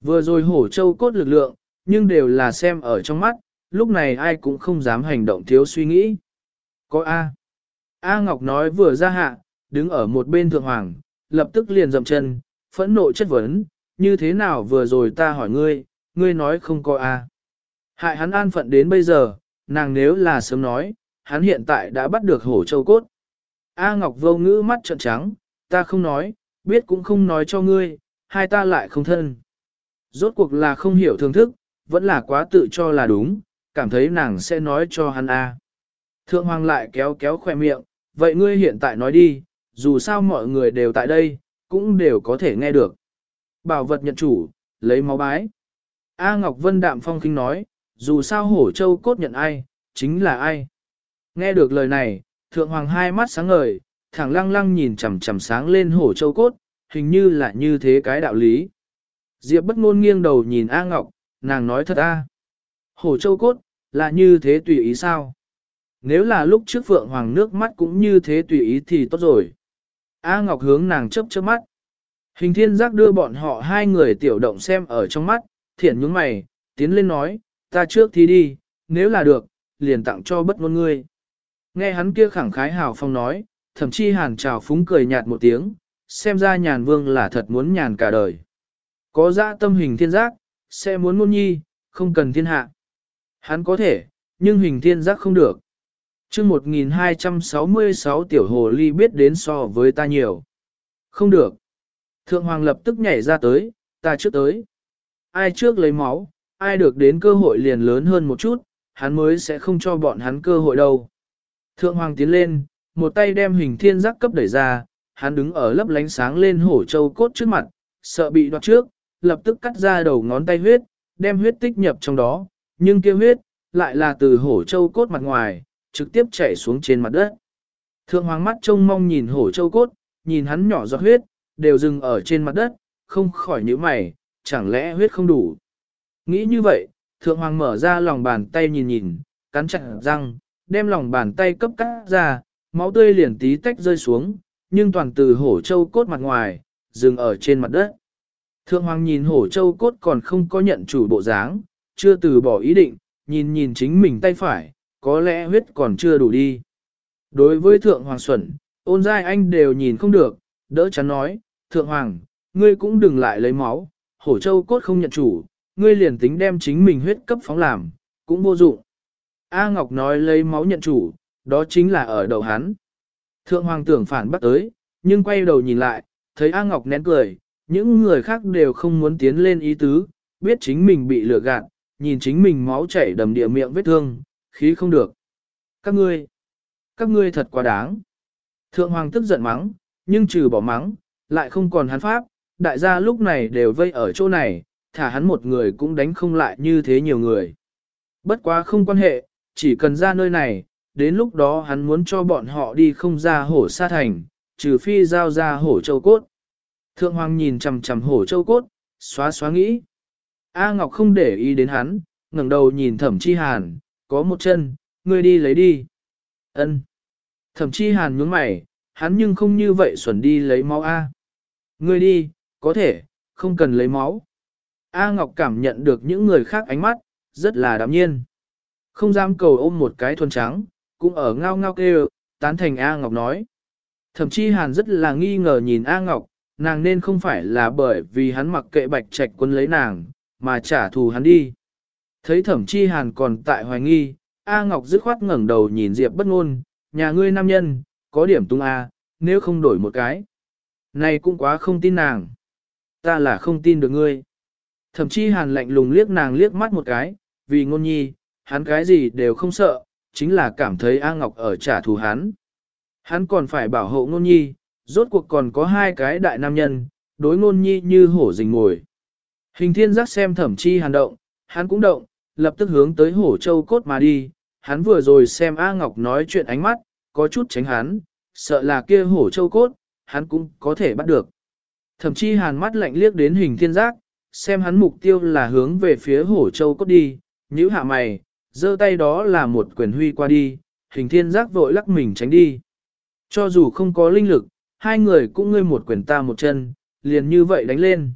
Speaker 1: Vừa rồi hổ châu cốt lực lượng, nhưng đều là xem ở trong mắt, lúc này ai cũng không dám hành động thiếu suy nghĩ. Có A. A Ngọc nói vừa ra hạ, đứng ở một bên thượng hoàng, lập tức liền dậm chân, phẫn nộ chất vấn, như thế nào vừa rồi ta hỏi ngươi, ngươi nói không có A. Hại hắn an phận đến bây giờ, nàng nếu là sớm nói, hắn hiện tại đã bắt được hổ châu cốt. A Ngọc vô ngữ mắt trợn trắng, ta không nói, biết cũng không nói cho ngươi, hai ta lại không thân. Rốt cuộc là không hiểu thưởng thức, vẫn là quá tự cho là đúng, cảm thấy nàng sẽ nói cho hắn A. Thượng Hoàng lại kéo kéo khoe miệng, vậy ngươi hiện tại nói đi, dù sao mọi người đều tại đây, cũng đều có thể nghe được. Bảo vật nhận chủ, lấy máu bái. A Ngọc Vân đạm phong kinh nói, dù sao hổ châu cốt nhận ai, chính là ai. Nghe được lời này, thượng hoàng hai mắt sáng ngời, thẳng lăng lăng nhìn chằm chằm sáng lên hổ châu cốt, hình như là như thế cái đạo lý. Diệp bất ngôn nghiêng đầu nhìn A Ngọc, nàng nói thật a. Hổ châu cốt, là như thế tùy ý sao? Nếu là lúc trước Phượng Hoàng nước mắt cũng như thế tùy ý thì tốt rồi. A Ngọc hướng nàng chớp chớp mắt. Hình thiên giác đưa bọn họ hai người tiểu động xem ở trong mắt, thiện nhướng mày, tiến lên nói, ta trước thì đi, nếu là được, liền tặng cho bất ngôn ngươi. Nghe hắn kia khẳng khái hào phong nói, thậm chí hàn trào phúng cười nhạt một tiếng, xem ra nhàn vương là thật muốn nhàn cả đời. Có dã tâm hình thiên giác, sẽ muốn môn nhi, không cần thiên hạ. Hắn có thể, nhưng hình thiên giác không được. chương 1266 tiểu hồ ly biết đến so với ta nhiều. Không được. Thượng hoàng lập tức nhảy ra tới, ta trước tới. Ai trước lấy máu, ai được đến cơ hội liền lớn hơn một chút, hắn mới sẽ không cho bọn hắn cơ hội đâu. Thượng hoàng tiến lên, một tay đem hình thiên giác cấp đẩy ra, hắn đứng ở lấp lánh sáng lên hổ châu cốt trước mặt, sợ bị đoạt trước, lập tức cắt ra đầu ngón tay huyết, đem huyết tích nhập trong đó, nhưng kia huyết, lại là từ hổ châu cốt mặt ngoài, trực tiếp chảy xuống trên mặt đất. Thượng hoàng mắt trông mong nhìn hổ châu cốt, nhìn hắn nhỏ giọt huyết, đều dừng ở trên mặt đất, không khỏi nhíu mày, chẳng lẽ huyết không đủ. Nghĩ như vậy, thượng hoàng mở ra lòng bàn tay nhìn nhìn, cắn chặt răng, đem lòng bàn tay cấp cắt ra, máu tươi liền tí tách rơi xuống, nhưng toàn từ hổ châu cốt mặt ngoài, dừng ở trên mặt đất. Thượng hoàng nhìn hổ châu cốt còn không có nhận chủ bộ dáng, chưa từ bỏ ý định, nhìn nhìn chính mình tay phải, có lẽ huyết còn chưa đủ đi. Đối với thượng hoàng xuẩn, ôn giai anh đều nhìn không được, đỡ chắn nói, thượng hoàng, ngươi cũng đừng lại lấy máu, hổ châu cốt không nhận chủ, ngươi liền tính đem chính mình huyết cấp phóng làm, cũng vô dụng. A Ngọc nói lấy máu nhận chủ, đó chính là ở đầu hắn. Thượng hoàng tưởng phản bắt tới, nhưng quay đầu nhìn lại, thấy A Ngọc nén cười, những người khác đều không muốn tiến lên ý tứ, biết chính mình bị lừa gạt, nhìn chính mình máu chảy đầm địa miệng vết thương, khí không được. Các ngươi, các ngươi thật quá đáng. Thượng hoàng tức giận mắng, nhưng trừ bỏ mắng, lại không còn hắn pháp, đại gia lúc này đều vây ở chỗ này, thả hắn một người cũng đánh không lại như thế nhiều người. Bất quá không quan hệ, chỉ cần ra nơi này, đến lúc đó hắn muốn cho bọn họ đi không ra hổ sa thành, trừ phi giao ra hổ châu cốt. Thượng hoàng nhìn chằm chằm hổ châu cốt, xóa xóa nghĩ. A Ngọc không để ý đến hắn, ngẩng đầu nhìn thẩm chi hàn, có một chân, ngươi đi lấy đi. Ân. Thẩm chi hàn nhướng mày, hắn nhưng không như vậy xuẩn đi lấy máu A. Ngươi đi, có thể, không cần lấy máu. A Ngọc cảm nhận được những người khác ánh mắt, rất là đạm nhiên. Không dám cầu ôm một cái thuần trắng, cũng ở ngao ngao kêu, tán thành A Ngọc nói. Thậm chí Hàn rất là nghi ngờ nhìn A Ngọc, nàng nên không phải là bởi vì hắn mặc kệ bạch trạch quân lấy nàng, mà trả thù hắn đi. Thấy thẩm chi hàn còn tại hoài nghi, A Ngọc dứt khoát ngẩng đầu nhìn Diệp bất ngôn, nhà ngươi nam nhân, có điểm tung A, nếu không đổi một cái. Này cũng quá không tin nàng. Ta là không tin được ngươi. Thẩm chi hàn lạnh lùng liếc nàng liếc mắt một cái, vì ngôn nhi, hắn cái gì đều không sợ, chính là cảm thấy A Ngọc ở trả thù hắn. Hắn còn phải bảo hộ ngôn nhi, rốt cuộc còn có hai cái đại nam nhân, đối ngôn nhi như hổ rình ngồi. Hình thiên giác xem thẩm chi hàn động, hắn cũng động, lập tức hướng tới hổ châu cốt mà đi, hắn vừa rồi xem A Ngọc nói chuyện ánh mắt, có chút tránh hắn, sợ là kia hổ châu cốt, hắn cũng có thể bắt được. Thẩm chi hàn mắt lạnh liếc đến hình thiên giác, xem hắn mục tiêu là hướng về phía hổ châu cốt đi, nhữ hạ mày, giơ tay đó là một quyền huy qua đi, hình thiên giác vội lắc mình tránh đi. Cho dù không có linh lực, hai người cũng ngươi một quyền ta một chân, liền như vậy đánh lên.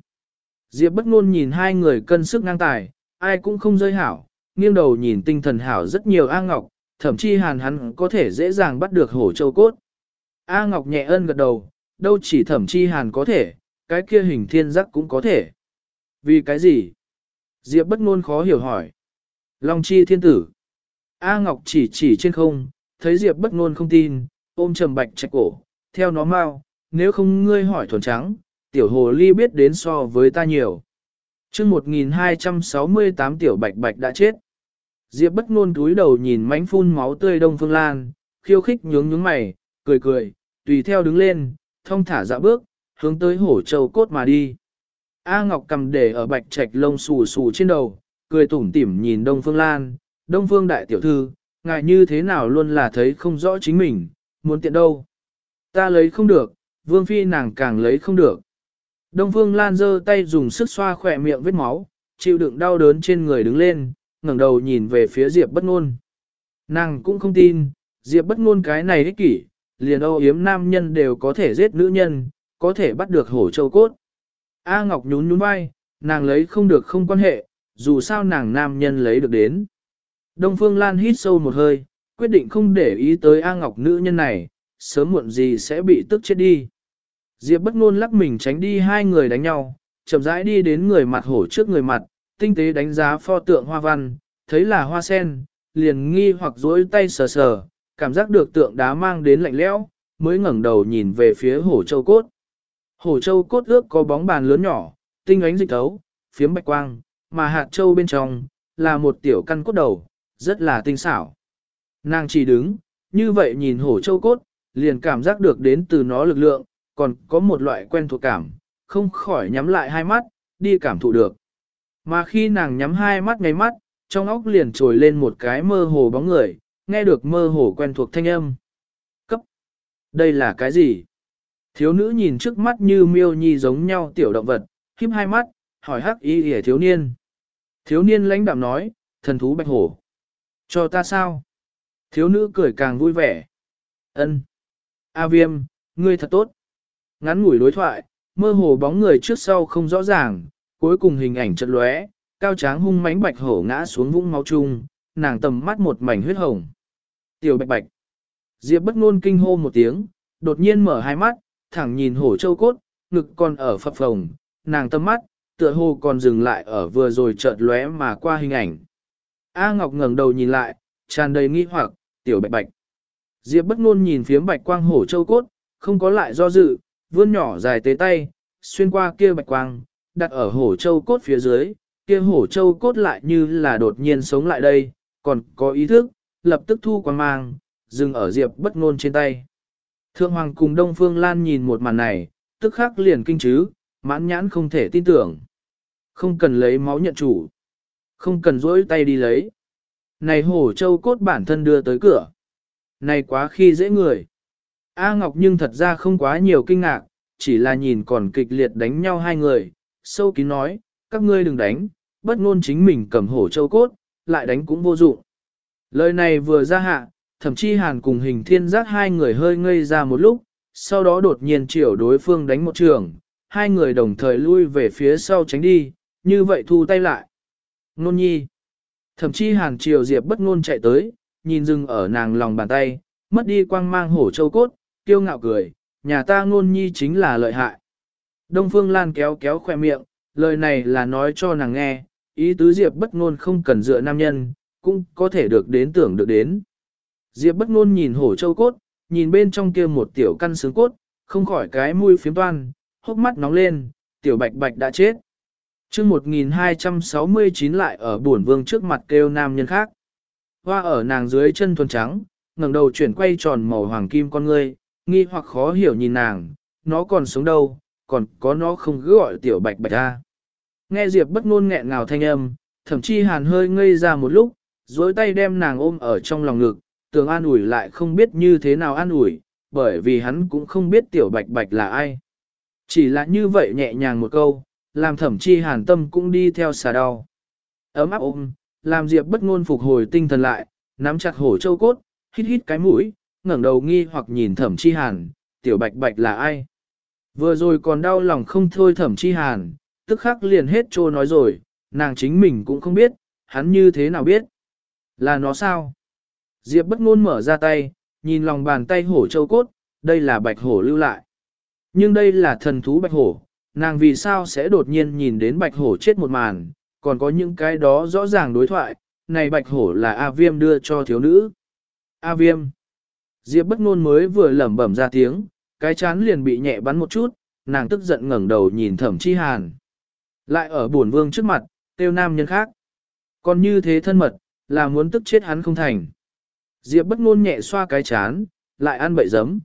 Speaker 1: Diệp bất ngôn nhìn hai người cân sức ngang tài, ai cũng không rơi hảo, nghiêng đầu nhìn tinh thần hảo rất nhiều A Ngọc, thậm chí hàn hắn có thể dễ dàng bắt được hổ châu cốt. A Ngọc nhẹ ân gật đầu, đâu chỉ thẩm chi hàn có thể, cái kia hình thiên giác cũng có thể. Vì cái gì? Diệp bất ngôn khó hiểu hỏi. Long chi thiên tử. A Ngọc chỉ chỉ trên không, thấy Diệp bất ngôn không tin, ôm trầm bạch chạy cổ, theo nó mau, nếu không ngươi hỏi thuần trắng, tiểu hồ ly biết đến so với ta nhiều. chương 1268 tiểu bạch bạch đã chết. Diệp bất ngôn túi đầu nhìn mánh phun máu tươi đông phương lan, khiêu khích nhướng nhướng mày, cười cười, tùy theo đứng lên, thông thả dạ bước, hướng tới hổ châu cốt mà đi. A Ngọc cầm để ở bạch trạch lông xù xù trên đầu, cười tủm tỉm nhìn Đông Phương Lan, Đông Phương đại tiểu thư, ngài như thế nào luôn là thấy không rõ chính mình, muốn tiện đâu. Ta lấy không được, Vương Phi nàng càng lấy không được. Đông Phương Lan giơ tay dùng sức xoa khỏe miệng vết máu, chịu đựng đau đớn trên người đứng lên, ngẩng đầu nhìn về phía Diệp bất nôn. Nàng cũng không tin, Diệp bất nôn cái này ích kỷ, liền âu yếm nam nhân đều có thể giết nữ nhân, có thể bắt được hổ châu cốt. A Ngọc nhún nhún vai, nàng lấy không được không quan hệ, dù sao nàng nam nhân lấy được đến. Đông Phương Lan hít sâu một hơi, quyết định không để ý tới A Ngọc nữ nhân này, sớm muộn gì sẽ bị tức chết đi. Diệp bất ngôn lắc mình tránh đi hai người đánh nhau, chậm rãi đi đến người mặt hổ trước người mặt, tinh tế đánh giá pho tượng hoa văn, thấy là hoa sen, liền nghi hoặc dối tay sờ sờ, cảm giác được tượng đá mang đến lạnh lẽo, mới ngẩng đầu nhìn về phía hổ châu cốt. Hổ châu cốt ước có bóng bàn lớn nhỏ, tinh ánh dịch thấu, phiếm bạch quang, mà hạt châu bên trong, là một tiểu căn cốt đầu, rất là tinh xảo. Nàng chỉ đứng, như vậy nhìn hổ châu cốt, liền cảm giác được đến từ nó lực lượng, còn có một loại quen thuộc cảm, không khỏi nhắm lại hai mắt, đi cảm thụ được. Mà khi nàng nhắm hai mắt ngay mắt, trong óc liền trồi lên một cái mơ hồ bóng người, nghe được mơ hồ quen thuộc thanh âm. Cấp! Đây là cái gì? Thiếu nữ nhìn trước mắt như miêu nhi giống nhau tiểu động vật, khiếp hai mắt, hỏi hắc y hề thiếu niên. Thiếu niên lãnh đạm nói, thần thú bạch hổ. Cho ta sao? Thiếu nữ cười càng vui vẻ. Ân. A viêm, ngươi thật tốt. Ngắn ngủi đối thoại, mơ hồ bóng người trước sau không rõ ràng, cuối cùng hình ảnh chợt lóe, cao tráng hung mãnh bạch hổ ngã xuống vũng máu chung, nàng tầm mắt một mảnh huyết hồng. Tiểu bạch bạch. Diệp bất ngôn kinh hô một tiếng, đột nhiên mở hai mắt, thẳng nhìn hổ châu cốt, ngực còn ở phập phồng, nàng tâm mắt, tựa hồ còn dừng lại ở vừa rồi chợt lóe mà qua hình ảnh. A Ngọc ngẩng đầu nhìn lại, tràn đầy nghi hoặc, tiểu bạch bạch. Diệp bất ngôn nhìn phía bạch quang hổ châu cốt, không có lại do dự, vươn nhỏ dài tế tay, xuyên qua kia bạch quang, đặt ở hổ châu cốt phía dưới, kia hổ châu cốt lại như là đột nhiên sống lại đây, còn có ý thức, lập tức thu quang mang, dừng ở Diệp bất ngôn trên tay. Thượng Hoàng cùng Đông Phương Lan nhìn một màn này, tức khắc liền kinh chứ, mãn nhãn không thể tin tưởng. Không cần lấy máu nhận chủ. Không cần rỗi tay đi lấy. Này hổ châu cốt bản thân đưa tới cửa. Này quá khi dễ người. A Ngọc nhưng thật ra không quá nhiều kinh ngạc, chỉ là nhìn còn kịch liệt đánh nhau hai người. Sâu kín nói, các ngươi đừng đánh, bất ngôn chính mình cầm hổ châu cốt, lại đánh cũng vô dụng. Lời này vừa ra hạ, thậm chí hàn cùng hình thiên giác hai người hơi ngây ra một lúc, sau đó đột nhiên chiều đối phương đánh một trường, hai người đồng thời lui về phía sau tránh đi, như vậy thu tay lại. Nôn nhi. Thậm chí hàn chiều diệp bất ngôn chạy tới, nhìn dừng ở nàng lòng bàn tay, mất đi quang mang hổ châu cốt, kiêu ngạo cười, nhà ta ngôn nhi chính là lợi hại. Đông Phương Lan kéo kéo khoe miệng, lời này là nói cho nàng nghe, ý tứ diệp bất ngôn không cần dựa nam nhân, cũng có thể được đến tưởng được đến. Diệp bất ngôn nhìn hổ châu cốt, nhìn bên trong kia một tiểu căn xương cốt, không khỏi cái mũi phiếm toan, hốc mắt nóng lên, tiểu bạch bạch đã chết. trước 1269 lại ở buồn vương trước mặt kêu nam nhân khác. Hoa ở nàng dưới chân thuần trắng, ngẩng đầu chuyển quay tròn màu hoàng kim con ngươi, nghi hoặc khó hiểu nhìn nàng, nó còn sống đâu, còn có nó không cứ gọi tiểu bạch bạch ra. Nghe Diệp bất ngôn nghẹn ngào thanh âm, thậm chí hàn hơi ngây ra một lúc, dối tay đem nàng ôm ở trong lòng ngực, tưởng an ủi lại không biết như thế nào an ủi, bởi vì hắn cũng không biết tiểu bạch bạch là ai. Chỉ là như vậy nhẹ nhàng một câu, làm thẩm chi hàn tâm cũng đi theo xà đau. Ấm áp ôm, làm Diệp bất ngôn phục hồi tinh thần lại, nắm chặt hổ châu cốt, hít hít cái mũi, ngẩng đầu nghi hoặc nhìn thẩm chi hàn, tiểu bạch bạch là ai. Vừa rồi còn đau lòng không thôi thẩm chi hàn, tức khắc liền hết trô nói rồi, nàng chính mình cũng không biết, hắn như thế nào biết. Là nó sao? Diệp bất ngôn mở ra tay, nhìn lòng bàn tay hổ châu cốt, đây là bạch hổ lưu lại. Nhưng đây là thần thú bạch hổ, nàng vì sao sẽ đột nhiên nhìn đến bạch hổ chết một màn, còn có những cái đó rõ ràng đối thoại, này bạch hổ là A Viêm đưa cho thiếu nữ. A Viêm. Diệp bất ngôn mới vừa lẩm bẩm ra tiếng, cái chán liền bị nhẹ bắn một chút, nàng tức giận ngẩng đầu nhìn thẩm chi hàn. Lại ở buồn vương trước mặt, tiêu nam nhân khác. Còn như thế thân mật, là muốn tức chết hắn không thành. Diệp bất ngôn nhẹ xoa cái chán, lại ăn bậy giấm.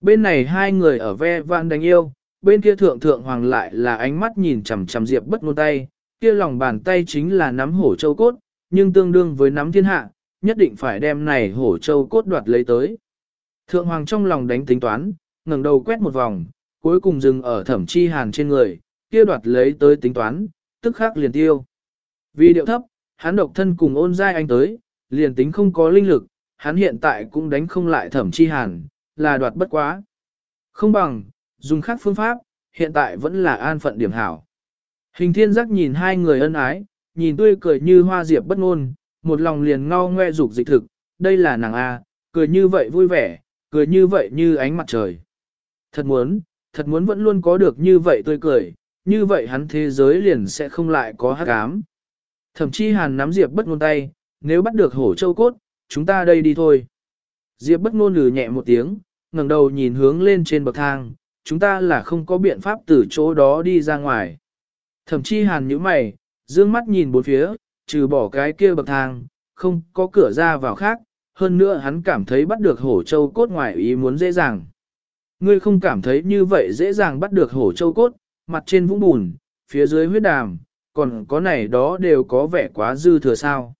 Speaker 1: Bên này hai người ở ve vạn đánh yêu, bên kia thượng thượng hoàng lại là ánh mắt nhìn chằm chằm Diệp bất ngôn tay, kia lòng bàn tay chính là nắm hổ châu cốt, nhưng tương đương với nắm thiên hạ, nhất định phải đem này hổ châu cốt đoạt lấy tới. Thượng hoàng trong lòng đánh tính toán, ngẩng đầu quét một vòng, cuối cùng dừng ở thẩm chi hàn trên người, kia đoạt lấy tới tính toán, tức khắc liền tiêu. Vì điệu thấp, hắn độc thân cùng ôn giai anh tới, liền tính không có linh lực, hắn hiện tại cũng đánh không lại thẩm chi hàn, là đoạt bất quá. Không bằng, dùng khác phương pháp, hiện tại vẫn là an phận điểm hảo. Hình thiên giác nhìn hai người ân ái, nhìn tươi cười như hoa diệp bất ngôn, một lòng liền ngao ngoe dục dịch thực, đây là nàng A, cười như vậy vui vẻ, cười như vậy như ánh mặt trời. Thật muốn, thật muốn vẫn luôn có được như vậy tươi cười, như vậy hắn thế giới liền sẽ không lại có hắc cám. Thậm chí hàn nắm diệp bất ngôn tay, nếu bắt được hổ châu cốt, chúng ta đây đi thôi. Diệp bất ngôn lừ nhẹ một tiếng, ngẩng đầu nhìn hướng lên trên bậc thang, chúng ta là không có biện pháp từ chỗ đó đi ra ngoài. Thậm chí hàn nhíu mày, dương mắt nhìn bốn phía, trừ bỏ cái kia bậc thang, không có cửa ra vào khác, hơn nữa hắn cảm thấy bắt được hổ châu cốt ngoài ý muốn dễ dàng. Ngươi không cảm thấy như vậy dễ dàng bắt được hổ châu cốt, mặt trên vũng bùn, phía dưới huyết đàm, còn có này đó đều có vẻ quá dư thừa sao.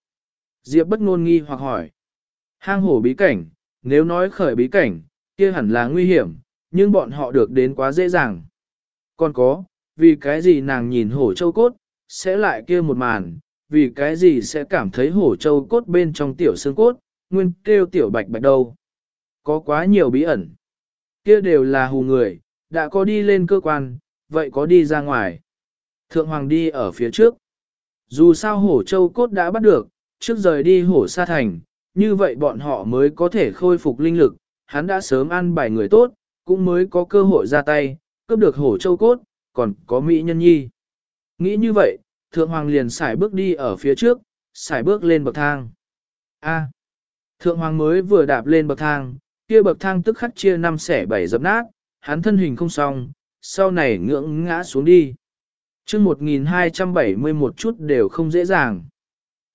Speaker 1: Diệp bất ngôn nghi hoặc hỏi. Hang hổ bí cảnh, nếu nói khởi bí cảnh, kia hẳn là nguy hiểm, nhưng bọn họ được đến quá dễ dàng. Còn có, vì cái gì nàng nhìn hổ châu cốt, sẽ lại kia một màn, vì cái gì sẽ cảm thấy hổ châu cốt bên trong tiểu xương cốt, nguyên kêu tiểu bạch bạch đâu. Có quá nhiều bí ẩn. Kia đều là hù người, đã có đi lên cơ quan, vậy có đi ra ngoài. Thượng Hoàng đi ở phía trước. Dù sao hổ châu cốt đã bắt được, trước rời đi hổ sa thành, như vậy bọn họ mới có thể khôi phục linh lực, hắn đã sớm ăn bài người tốt, cũng mới có cơ hội ra tay, cướp được hổ châu cốt, còn có Mỹ nhân nhi. Nghĩ như vậy, Thượng Hoàng liền xài bước đi ở phía trước, xài bước lên bậc thang. A. thượng Hoàng mới vừa đạp lên bậc thang, kia bậc thang tức khắc chia năm xẻ bảy dập nát, hắn thân hình không xong, sau này ngưỡng ngã xuống đi. Trước 1271 chút đều không dễ dàng.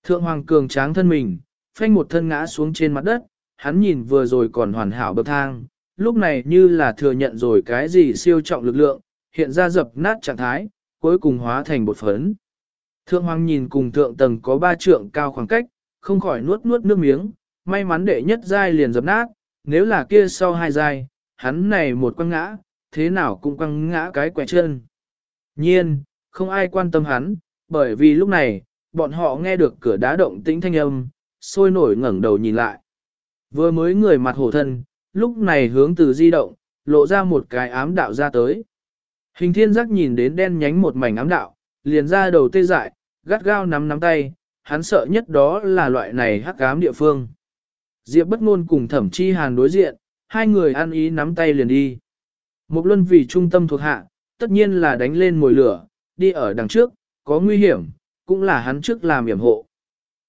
Speaker 1: Thượng Hoàng cường tráng thân mình, phanh một thân ngã xuống trên mặt đất, hắn nhìn vừa rồi còn hoàn hảo bậc thang, lúc này như là thừa nhận rồi cái gì siêu trọng lực lượng, hiện ra dập nát trạng thái, cuối cùng hóa thành bột phấn. Thượng Hoàng nhìn cùng thượng tầng có ba trượng cao khoảng cách, không khỏi nuốt nuốt nước miếng, may mắn đệ nhất giai liền dập nát, nếu là kia sau hai giai, hắn này một quăng ngã, thế nào cũng quăng ngã cái quẻ chân. Nhiên, không ai quan tâm hắn, bởi vì lúc này, bọn họ nghe được cửa đá động tĩnh thanh âm, sôi nổi ngẩng đầu nhìn lại. Vừa mới người mặt hổ thân, lúc này hướng từ di động, lộ ra một cái ám đạo ra tới. Hình thiên giác nhìn đến đen nhánh một mảnh ám đạo, liền ra đầu tê dại, gắt gao nắm nắm tay, hắn sợ nhất đó là loại này hắc ám địa phương. Diệp bất ngôn cùng thẩm chi hàn đối diện, hai người ăn ý nắm tay liền đi. Một luân vì trung tâm thuộc hạ, tất nhiên là đánh lên mồi lửa, đi ở đằng trước, có nguy hiểm, cũng là hắn trước làm yểm hộ.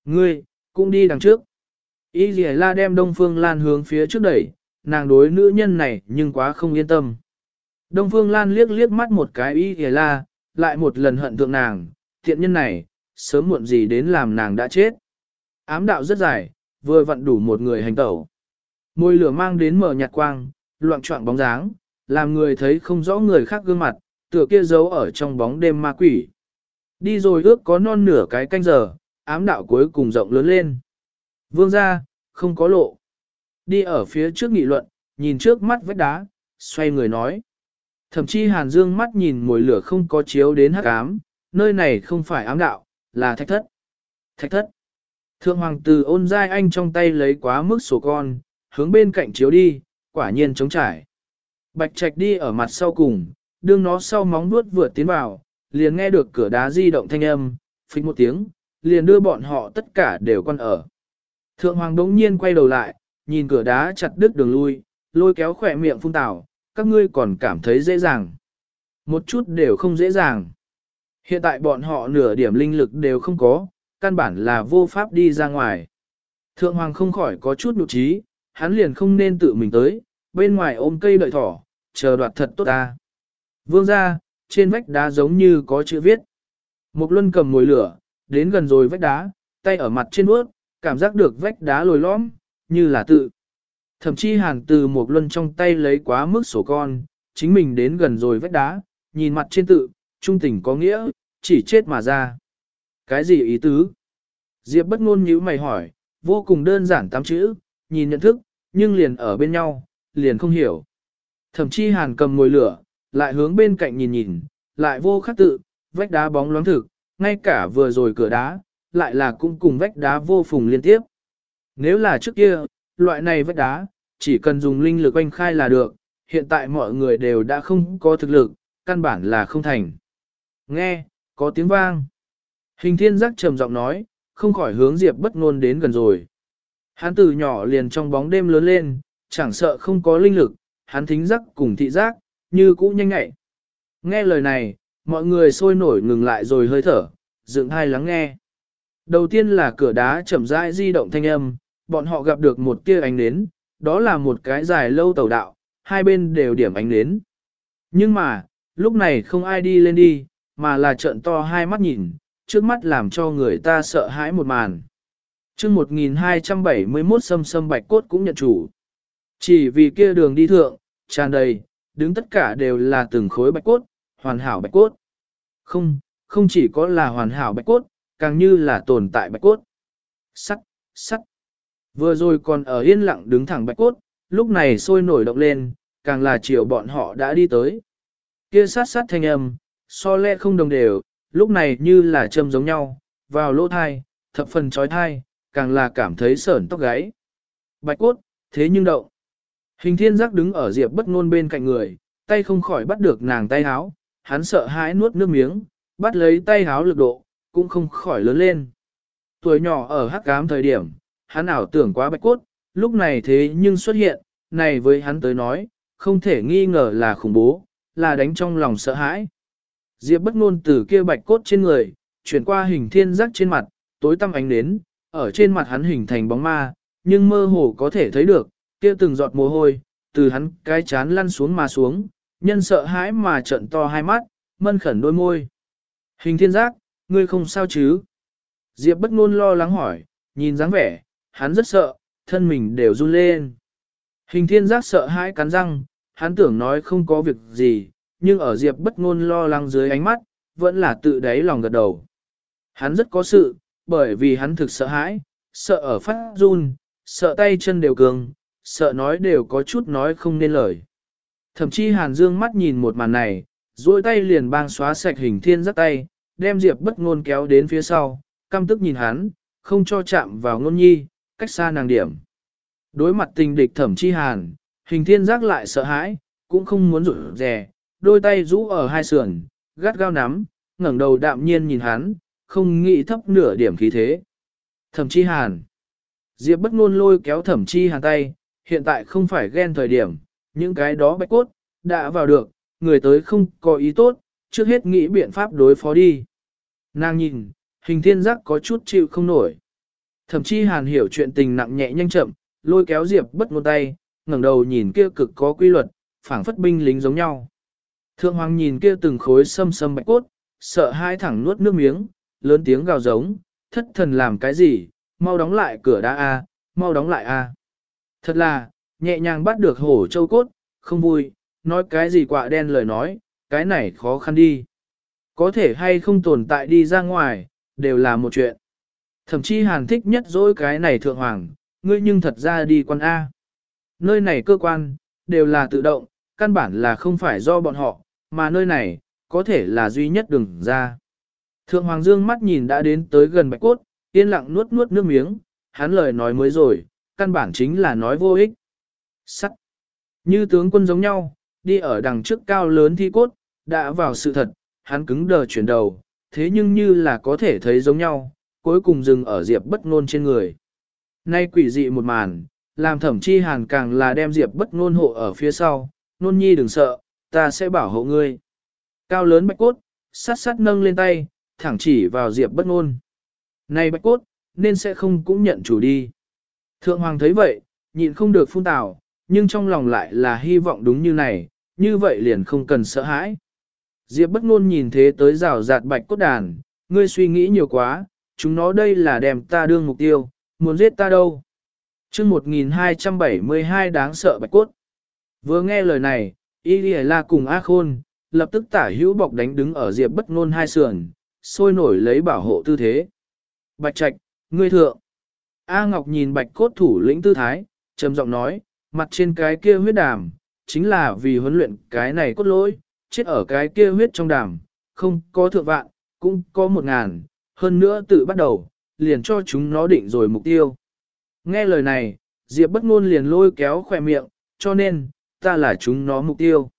Speaker 1: Ngươi, cũng đi đằng trước. Y Lì La đem Đông Phương Lan hướng phía trước đẩy, nàng đối nữ nhân này nhưng quá không yên tâm. Đông Phương Lan liếc liếc mắt một cái Y hề La, lại một lần hận thượng nàng, thiện nhân này, sớm muộn gì đến làm nàng đã chết. Ám đạo rất dài, vừa vặn đủ một người hành tẩu. Môi lửa mang đến mở nhạt quang, loạn trọng bóng dáng, làm người thấy không rõ người khác gương mặt, tựa kia giấu ở trong bóng đêm ma quỷ. Đi rồi ước có non nửa cái canh giờ, ám đạo cuối cùng rộng lớn lên. Vương ra, không có lộ. Đi ở phía trước nghị luận, nhìn trước mắt vết đá, xoay người nói. Thậm chí hàn dương mắt nhìn mùi lửa không có chiếu đến hắc ám, nơi này không phải ám đạo, là thạch thất. Thạch thất. Thượng hoàng tử ôn giai anh trong tay lấy quá mức sổ con, hướng bên cạnh chiếu đi, quả nhiên chống trải. Bạch trạch đi ở mặt sau cùng, đương nó sau móng vuốt vừa tiến vào, liền nghe được cửa đá di động thanh âm, phích một tiếng, liền đưa bọn họ tất cả đều quan ở. Thượng hoàng đống nhiên quay đầu lại, nhìn cửa đá chặt đứt đường lui, lôi kéo khỏe miệng phun tảo, các ngươi còn cảm thấy dễ dàng. Một chút đều không dễ dàng. Hiện tại bọn họ nửa điểm linh lực đều không có, căn bản là vô pháp đi ra ngoài. Thượng hoàng không khỏi có chút nụ trí, hắn liền không nên tự mình tới, bên ngoài ôm cây đợi thỏ, chờ đoạt thật tốt ta. Vương ra, trên vách đá giống như có chữ viết. Một luân cầm mồi lửa, đến gần rồi vách đá, tay ở mặt trên bước, cảm giác được vách đá lồi lõm, như là tự. Thậm chí hàn từ một luân trong tay lấy quá mức sổ con, chính mình đến gần rồi vách đá, nhìn mặt trên tự, trung tình có nghĩa, chỉ chết mà ra. Cái gì ý tứ? Diệp bất ngôn nhữ mày hỏi, vô cùng đơn giản tám chữ, nhìn nhận thức, nhưng liền ở bên nhau, liền không hiểu. Thậm chí hàn cầm ngồi lửa, lại hướng bên cạnh nhìn nhìn, lại vô khắc tự, vách đá bóng loáng thực, ngay cả vừa rồi cửa đá, lại là cũng cùng vách đá vô phùng liên tiếp. Nếu là trước kia, loại này vách đá, chỉ cần dùng linh lực oanh khai là được, hiện tại mọi người đều đã không có thực lực, căn bản là không thành. Nghe, có tiếng vang. Hình thiên giác trầm giọng nói, không khỏi hướng Diệp bất ngôn đến gần rồi. Hắn từ nhỏ liền trong bóng đêm lớn lên, chẳng sợ không có linh lực, hắn thính giác cùng thị giác, như cũ nhanh ngại. Nghe lời này, mọi người sôi nổi ngừng lại rồi hơi thở, dựng hai lắng nghe. Đầu tiên là cửa đá chậm rãi di động thanh âm, bọn họ gặp được một tia ánh nến, đó là một cái dài lâu tàu đạo, hai bên đều điểm ánh nến. Nhưng mà, lúc này không ai đi lên đi, mà là trợn to hai mắt nhìn, trước mắt làm cho người ta sợ hãi một màn. chương 1271 sâm sâm bạch cốt cũng nhận chủ. Chỉ vì kia đường đi thượng, tràn đầy, đứng tất cả đều là từng khối bạch cốt, hoàn hảo bạch cốt. Không, không chỉ có là hoàn hảo bạch cốt, càng như là tồn tại bạch cốt. Sắt, sắt. Vừa rồi còn ở yên lặng đứng thẳng bạch cốt, lúc này sôi nổi động lên, càng là chiều bọn họ đã đi tới. Kia sát sát thanh âm, so lẽ không đồng đều, lúc này như là châm giống nhau, vào lỗ thai, thập phần trói thai, càng là cảm thấy sởn tóc gáy. Bạch cốt, thế nhưng động. Hình thiên giác đứng ở diệp bất ngôn bên cạnh người, tay không khỏi bắt được nàng tay háo, hắn sợ hãi nuốt nước miếng, bắt lấy tay háo lực độ, cũng không khỏi lớn lên. Tuổi nhỏ ở hắc cám thời điểm, hắn ảo tưởng quá bạch cốt, lúc này thế nhưng xuất hiện, này với hắn tới nói, không thể nghi ngờ là khủng bố, là đánh trong lòng sợ hãi. Diệp bất ngôn từ kia bạch cốt trên người, chuyển qua hình thiên giác trên mặt, tối tăm ánh đến, ở trên mặt hắn hình thành bóng ma, nhưng mơ hồ có thể thấy được, kia từng giọt mồ hôi, từ hắn cái chán lăn xuống mà xuống, nhân sợ hãi mà trợn to hai mắt, mân khẩn đôi môi. Hình thiên giác, ngươi không sao chứ? Diệp bất ngôn lo lắng hỏi, nhìn dáng vẻ, hắn rất sợ, thân mình đều run lên. Hình thiên giác sợ hãi cắn răng, hắn tưởng nói không có việc gì, nhưng ở Diệp bất ngôn lo lắng dưới ánh mắt, vẫn là tự đáy lòng gật đầu. Hắn rất có sự, bởi vì hắn thực sợ hãi, sợ ở phát run, sợ tay chân đều cường, sợ nói đều có chút nói không nên lời. Thậm chí Hàn Dương mắt nhìn một màn này, duỗi tay liền bang xóa sạch hình thiên giác tay, đem Diệp bất ngôn kéo đến phía sau, căm tức nhìn hắn, không cho chạm vào ngôn nhi, cách xa nàng điểm. Đối mặt tình địch thẩm chi hàn, hình thiên giác lại sợ hãi, cũng không muốn rụt rè, đôi tay rũ ở hai sườn, gắt gao nắm, ngẩng đầu đạm nhiên nhìn hắn, không nghĩ thấp nửa điểm khí thế. Thẩm chi hàn. Diệp bất ngôn lôi kéo thẩm chi hàn tay, hiện tại không phải ghen thời điểm, những cái đó bạch cốt, đã vào được, người tới không có ý tốt, trước hết nghĩ biện pháp đối phó đi. Nàng nhìn, hình thiên giác có chút chịu không nổi. Thậm chí hàn hiểu chuyện tình nặng nhẹ nhanh chậm, lôi kéo Diệp bất ngôn tay, ngẩng đầu nhìn kia cực có quy luật, phảng phất binh lính giống nhau. Thượng hoàng nhìn kia từng khối sâm sâm bạch cốt, sợ hai thẳng nuốt nước miếng, lớn tiếng gào giống, thất thần làm cái gì, mau đóng lại cửa đã a, mau đóng lại a. Thật là, nhẹ nhàng bắt được hổ châu cốt, không vui, nói cái gì quạ đen lời nói, cái này khó khăn đi. Có thể hay không tồn tại đi ra ngoài, đều là một chuyện. Thậm chí hàn thích nhất dỗi cái này thượng hoàng, ngươi nhưng thật ra đi quan A. Nơi này cơ quan, đều là tự động, căn bản là không phải do bọn họ, mà nơi này, có thể là duy nhất đường ra. Thượng Hoàng Dương mắt nhìn đã đến tới gần bạch cốt, yên lặng nuốt nuốt nước miếng, hắn lời nói mới rồi, căn bản chính là nói vô ích. Sắc. Như tướng quân giống nhau, đi ở đằng trước cao lớn thi cốt, đã vào sự thật, hắn cứng đờ chuyển đầu, thế nhưng như là có thể thấy giống nhau, cuối cùng dừng ở Diệp bất ngôn trên người. Nay quỷ dị một màn, làm thẩm chi hàn càng là đem Diệp bất ngôn hộ ở phía sau, nôn nhi đừng sợ, ta sẽ bảo hộ ngươi. Cao lớn bạch cốt, sát sát nâng lên tay, thẳng chỉ vào Diệp bất ngôn. Này bạch cốt, nên sẽ không cũng nhận chủ đi. Thượng hoàng thấy vậy, nhịn không được phun tào, nhưng trong lòng lại là hy vọng đúng như này, như vậy liền không cần sợ hãi. Diệp bất ngôn nhìn thế tới rào rạt bạch cốt đàn, ngươi suy nghĩ nhiều quá, chúng nó đây là đem ta đương mục tiêu, muốn giết ta đâu. chương 1272 đáng sợ bạch cốt. Vừa nghe lời này, Y La cùng A Khôn, lập tức tả hữu bọc đánh đứng ở Diệp bất ngôn hai sườn, sôi nổi lấy bảo hộ tư thế. Bạch Trạch, ngươi thượng. A Ngọc nhìn bạch cốt thủ lĩnh tư thái, trầm giọng nói, mặt trên cái kia huyết đàm, chính là vì huấn luyện cái này cốt lỗi, chết ở cái kia huyết trong đàm, không có thượng vạn, cũng có một ngàn, hơn nữa tự bắt đầu, liền cho chúng nó định rồi mục tiêu. Nghe lời này, Diệp bất ngôn liền lôi kéo khỏe miệng, cho nên, ta là chúng nó mục tiêu.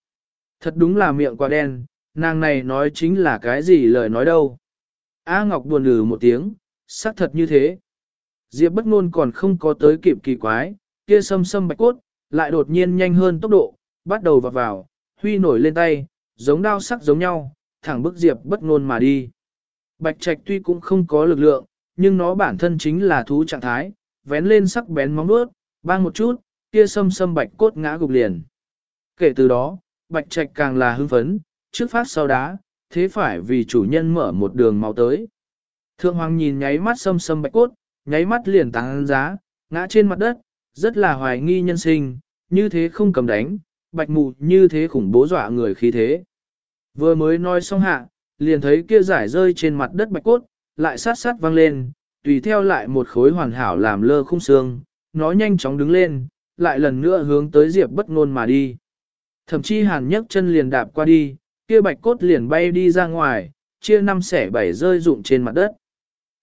Speaker 1: Thật đúng là miệng quá đen, nàng này nói chính là cái gì lời nói đâu. A Ngọc buồn lừ một tiếng, xác thật như thế. Diệp bất ngôn còn không có tới kịp kỳ quái, kia sâm sâm bạch cốt, lại đột nhiên nhanh hơn tốc độ, bắt đầu vào vào, huy nổi lên tay, giống đao sắc giống nhau, thẳng bức Diệp bất ngôn mà đi. Bạch Trạch tuy cũng không có lực lượng, nhưng nó bản thân chính là thú trạng thái, vén lên sắc bén móng vuốt, bang một chút, kia sâm sâm bạch cốt ngã gục liền. Kể từ đó, bạch trạch càng là hưng phấn, trước phát sau đá, thế phải vì chủ nhân mở một đường máu tới. Thượng hoàng nhìn nháy mắt sâm sâm bạch cốt, nháy mắt liền tăng giá, ngã trên mặt đất, rất là hoài nghi nhân sinh, như thế không cầm đánh, bạch mù như thế khủng bố dọa người khí thế. Vừa mới nói xong hạ, liền thấy kia giải rơi trên mặt đất bạch cốt, lại sát sát vang lên, tùy theo lại một khối hoàn hảo làm lơ khung xương, nó nhanh chóng đứng lên, lại lần nữa hướng tới Diệp bất ngôn mà đi. Thậm chí hàn nhấc chân liền đạp qua đi, kia bạch cốt liền bay đi ra ngoài, chia năm xẻ bảy rơi rụng trên mặt đất.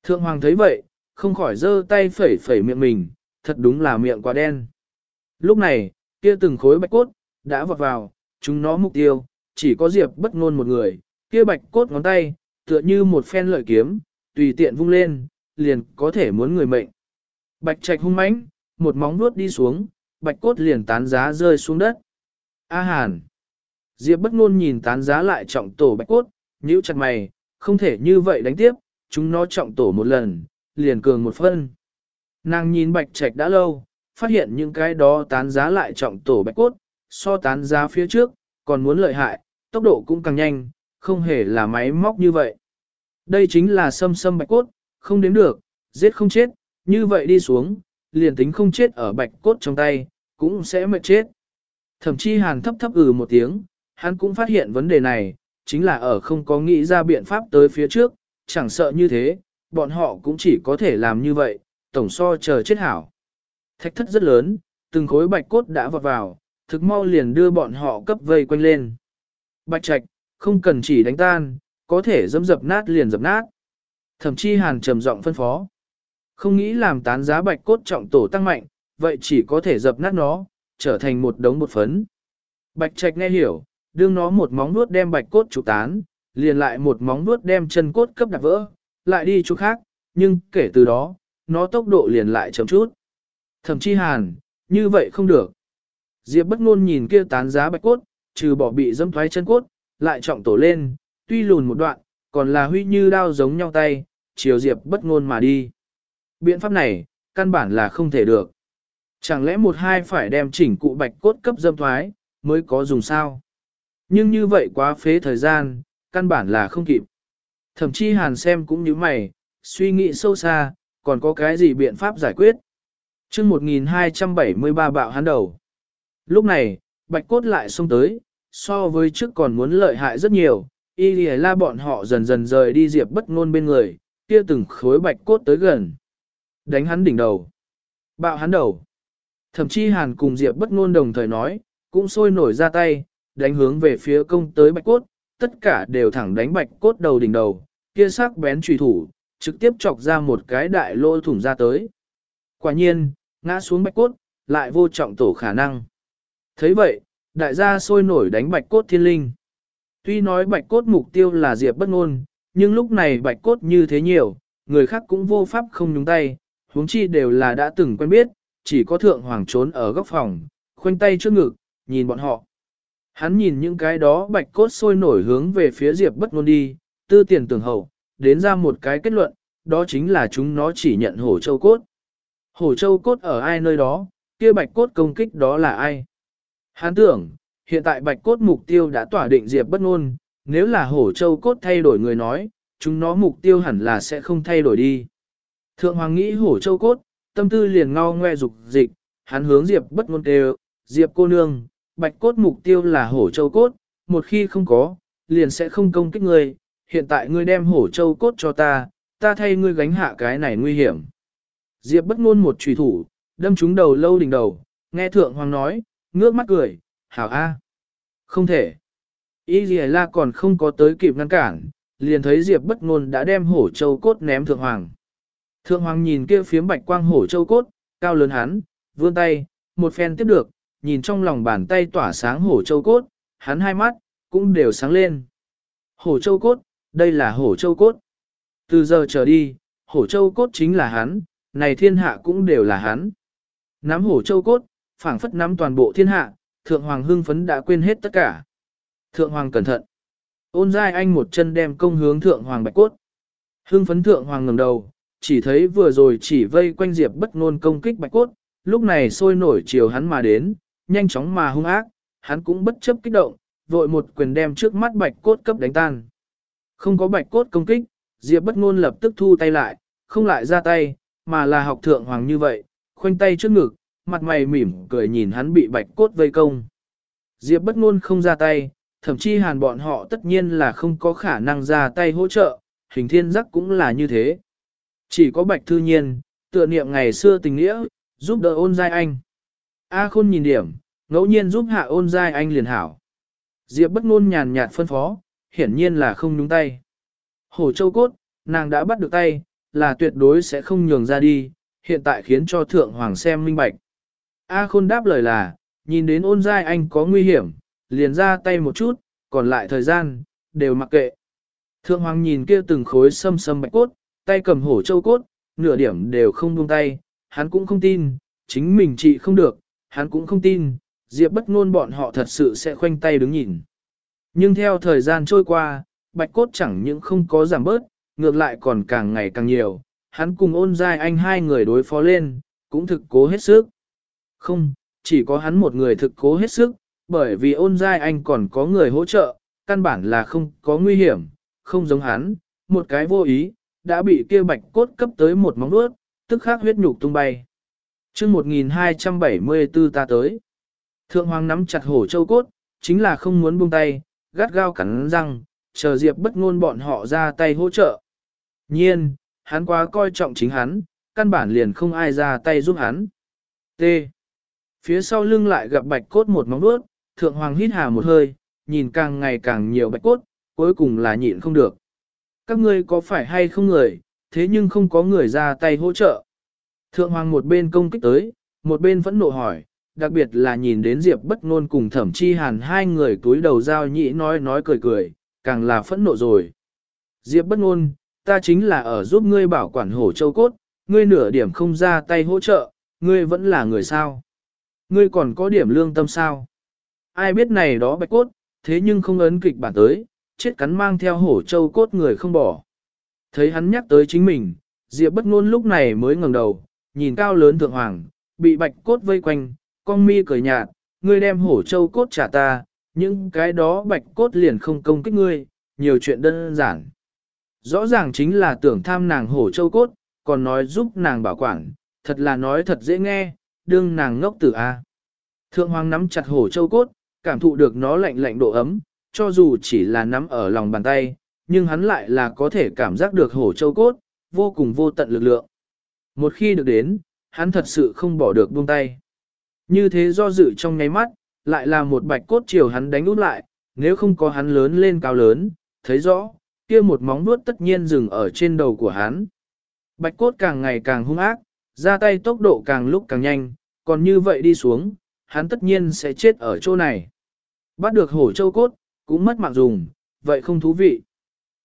Speaker 1: Thượng hoàng thấy vậy, không khỏi giơ tay phẩy phẩy miệng mình, thật đúng là miệng quá đen. Lúc này, kia từng khối bạch cốt, đã vọt vào, chúng nó mục tiêu, chỉ có Diệp bất ngôn một người, kia bạch cốt ngón tay, tựa như một phen lợi kiếm, tùy tiện vung lên, liền có thể muốn người mệnh. Bạch trạch hung mãnh, một móng vuốt đi xuống, bạch cốt liền tán giá rơi xuống đất. A hàn. Diệp bất ngôn nhìn tán giá lại trọng tổ bạch cốt, nhíu chặt mày, không thể như vậy đánh tiếp, chúng nó trọng tổ một lần, liền cường một phân. Nàng nhìn bạch trạch đã lâu, phát hiện những cái đó tán giá lại trọng tổ bạch cốt, so tán giá phía trước, còn muốn lợi hại, tốc độ cũng càng nhanh, không hề là máy móc như vậy. Đây chính là sâm sâm bạch cốt, không đếm được, giết không chết, như vậy đi xuống, liền tính không chết ở bạch cốt trong tay, cũng sẽ mệt chết. Thậm chí hàn thấp thấp ừ một tiếng, hắn cũng phát hiện vấn đề này, chính là ở không có nghĩ ra biện pháp tới phía trước, chẳng sợ như thế, bọn họ cũng chỉ có thể làm như vậy, tổng so chờ chết hảo. Thách thất rất lớn, từng khối bạch cốt đã vọt vào, thực mau liền đưa bọn họ cấp vây quanh lên. Bạch trạch, không cần chỉ đánh tan, có thể dẫm dập nát liền dập nát. Thậm chí hàn trầm giọng phân phó. Không nghĩ làm tán giá bạch cốt trọng tổ tăng mạnh, vậy chỉ có thể dập nát nó, trở thành một đống bột phấn. Bạch trạch nghe hiểu, đương nó một móng nuốt đem bạch cốt trụ tán, liền lại một móng nuốt đem chân cốt cấp đạp vỡ, lại đi chỗ khác, nhưng kể từ đó, nó tốc độ liền lại chậm chút. Thậm chí hàn, như vậy không được. Diệp bất ngôn nhìn kia tán giá bạch cốt, trừ bỏ bị dâm thoái chân cốt, lại trọng tổ lên, tuy lùn một đoạn, còn là huy như đao giống nhau tay, chiều Diệp bất ngôn mà đi. Biện pháp này, căn bản là không thể được. Chẳng lẽ một hai phải đem chỉnh cụ bạch cốt cấp dâm thoái, mới có dùng sao? Nhưng như vậy quá phế thời gian, căn bản là không kịp. Thậm chí hàn xem cũng như mày, suy nghĩ sâu xa, còn có cái gì biện pháp giải quyết. chương 1273 bạo hắn đầu. Lúc này, bạch cốt lại xông tới, so với trước còn muốn lợi hại rất nhiều, y lì la bọn họ dần dần rời đi diệp bất ngôn bên người, kia từng khối bạch cốt tới gần. Đánh hắn đỉnh đầu. Bạo hắn đầu. Thậm chí hàn cùng diệp bất ngôn đồng thời nói, cũng sôi nổi ra tay, đánh hướng về phía công tới bạch cốt, tất cả đều thẳng đánh bạch cốt đầu đỉnh đầu, kia sắc bén trùy thủ, trực tiếp chọc ra một cái đại lỗ thủng ra tới. Quả nhiên, ngã xuống bạch cốt, lại vô trọng tổ khả năng. thấy vậy, đại gia sôi nổi đánh bạch cốt thiên linh. Tuy nói bạch cốt mục tiêu là diệp bất ngôn, nhưng lúc này bạch cốt như thế nhiều, người khác cũng vô pháp không nhúng tay, huống chi đều là đã từng quen biết, chỉ có thượng hoàng trốn ở góc phòng, khoanh tay trước ngực, nhìn bọn họ. Hắn nhìn những cái đó bạch cốt sôi nổi hướng về phía diệp bất ngôn đi, tư tiền tưởng hậu, đến ra một cái kết luận, đó chính là chúng nó chỉ nhận hổ châu cốt. Hổ châu cốt ở ai nơi đó, kia bạch cốt công kích đó là ai? Hán tưởng, hiện tại bạch cốt mục tiêu đã tỏa định diệp bất ngôn, nếu là hổ châu cốt thay đổi người nói, chúng nó mục tiêu hẳn là sẽ không thay đổi đi. Thượng hoàng nghĩ hổ châu cốt, tâm tư liền ngao ngoe dục dịch, hắn hướng diệp bất ngôn kêu, diệp cô nương, bạch cốt mục tiêu là hổ châu cốt, một khi không có, liền sẽ không công kích ngươi, hiện tại ngươi đem hổ châu cốt cho ta, ta thay ngươi gánh hạ cái này nguy hiểm. Diệp bất ngôn một trùy thủ, đâm trúng đầu lâu đỉnh đầu, nghe thượng hoàng nói, ngước mắt cười, hảo a. Không thể. Y Dì La còn không có tới kịp ngăn cản, liền thấy Diệp bất ngôn đã đem hổ châu cốt ném thượng hoàng. Thượng hoàng nhìn kia phiếm bạch quang hổ châu cốt, cao lớn hắn, vươn tay, một phen tiếp được, nhìn trong lòng bàn tay tỏa sáng hổ châu cốt, hắn hai mắt, cũng đều sáng lên. Hổ châu cốt, đây là hổ châu cốt. Từ giờ trở đi, hổ châu cốt chính là hắn, này thiên hạ cũng đều là hắn. Nắm hổ châu cốt, phảng phất nắm toàn bộ thiên hạ, thượng hoàng hưng phấn đã quên hết tất cả. Thượng hoàng cẩn thận. Ôn giai anh một chân đem công hướng thượng hoàng bạch cốt. Hưng phấn thượng hoàng ngẩng đầu, chỉ thấy vừa rồi chỉ vây quanh Diệp bất ngôn công kích bạch cốt, lúc này sôi nổi chiều hắn mà đến, nhanh chóng mà hung ác, hắn cũng bất chấp kích động, vội một quyền đem trước mắt bạch cốt cấp đánh tan. Không có bạch cốt công kích, Diệp bất ngôn lập tức thu tay lại, không lại ra tay, mà là học thượng hoàng như vậy, khoanh tay trước ngực, mặt mày mỉm cười nhìn hắn bị bạch cốt vây công. Diệp bất ngôn không ra tay, thậm chí hàn bọn họ tất nhiên là không có khả năng ra tay hỗ trợ, hình thiên giác cũng là như thế. Chỉ có bạch thư nhiên, tựa niệm ngày xưa tình nghĩa, giúp đỡ ôn giai anh. A khôn nhìn điểm, ngẫu nhiên giúp hạ ôn giai anh liền hảo. Diệp bất ngôn nhàn nhạt phân phó, hiển nhiên là không nhúng tay. Hổ châu cốt, nàng đã bắt được tay, là tuyệt đối sẽ không nhường ra đi, hiện tại khiến cho thượng hoàng xem minh bạch. A khôn đáp lời là, nhìn đến ôn giai anh có nguy hiểm, liền ra tay một chút, còn lại thời gian, đều mặc kệ. Thượng hoàng nhìn kia từng khối sâm sâm bạch cốt, tay cầm hổ châu cốt, nửa điểm đều không buông tay, hắn cũng không tin, chính mình trị không được, hắn cũng không tin, Diệp bất ngôn bọn họ thật sự sẽ khoanh tay đứng nhìn. Nhưng theo thời gian trôi qua, bạch cốt chẳng những không có giảm bớt, ngược lại còn càng ngày càng nhiều, hắn cùng ôn giai anh hai người đối phó lên, cũng thực cố hết sức. Không, chỉ có hắn một người thực cố hết sức, bởi vì ôn giai anh còn có người hỗ trợ, căn bản là không có nguy hiểm, không giống hắn, một cái vô ý, đã bị kia bạch cốt cấp tới một móng vuốt, tức khắc huyết nhục tung bay. chương 1274 ta tới. Thượng hoàng nắm chặt hổ châu cốt, chính là không muốn buông tay, gắt gao cắn răng, chờ Diệp bất ngôn bọn họ ra tay hỗ trợ. Nhiên, hắn quá coi trọng chính hắn, căn bản liền không ai ra tay giúp hắn. T. Phía sau lưng lại gặp bạch cốt một móng vuốt, thượng hoàng hít hà một hơi, nhìn càng ngày càng nhiều bạch cốt, cuối cùng là nhịn không được. Các ngươi có phải hay không người, thế nhưng không có người ra tay hỗ trợ. Thượng hoàng một bên công kích tới, một bên vẫn nộ hỏi, đặc biệt là nhìn đến Diệp bất ngôn cùng thẩm chi hàn hai người túi đầu giao nhị nói nói cười cười, càng là phẫn nộ rồi. Diệp bất ngôn, ta chính là ở giúp ngươi bảo quản hổ châu cốt, ngươi nửa điểm không ra tay hỗ trợ, ngươi vẫn là người sao. Ngươi còn có điểm lương tâm sao. Ai biết này đó bạch cốt, thế nhưng không ấn kịch bản tới, chết cắn mang theo hổ châu cốt người không bỏ. Thấy hắn nhắc tới chính mình, Diệp bất ngôn lúc này mới ngẩng đầu, nhìn cao lớn thượng hoàng, bị bạch cốt vây quanh, con mi cười nhạt, ngươi đem hổ châu cốt trả ta, những cái đó bạch cốt liền không công kích ngươi, nhiều chuyện đơn giản. Rõ ràng chính là tưởng tham nàng hổ châu cốt, còn nói giúp nàng bảo quản, thật là nói thật dễ nghe, đương nàng ngốc tử A. Thượng hoàng nắm chặt hổ châu cốt, cảm thụ được nó lạnh lạnh độ ấm, cho dù chỉ là nắm ở lòng bàn tay, nhưng hắn lại là có thể cảm giác được hổ châu cốt, vô cùng vô tận lực lượng. Một khi được đến, hắn thật sự không bỏ được buông tay. Như thế do dự trong nháy mắt, lại là một bạch cốt chiều hắn đánh út lại, nếu không có hắn lớn lên cao lớn, thấy rõ, kia một móng vuốt tất nhiên dừng ở trên đầu của hắn. Bạch cốt càng ngày càng hung ác, ra tay tốc độ càng lúc càng nhanh, còn như vậy đi xuống, hắn tất nhiên sẽ chết ở chỗ này. Bắt được hổ châu cốt, cũng mất mạng dùng, vậy không thú vị.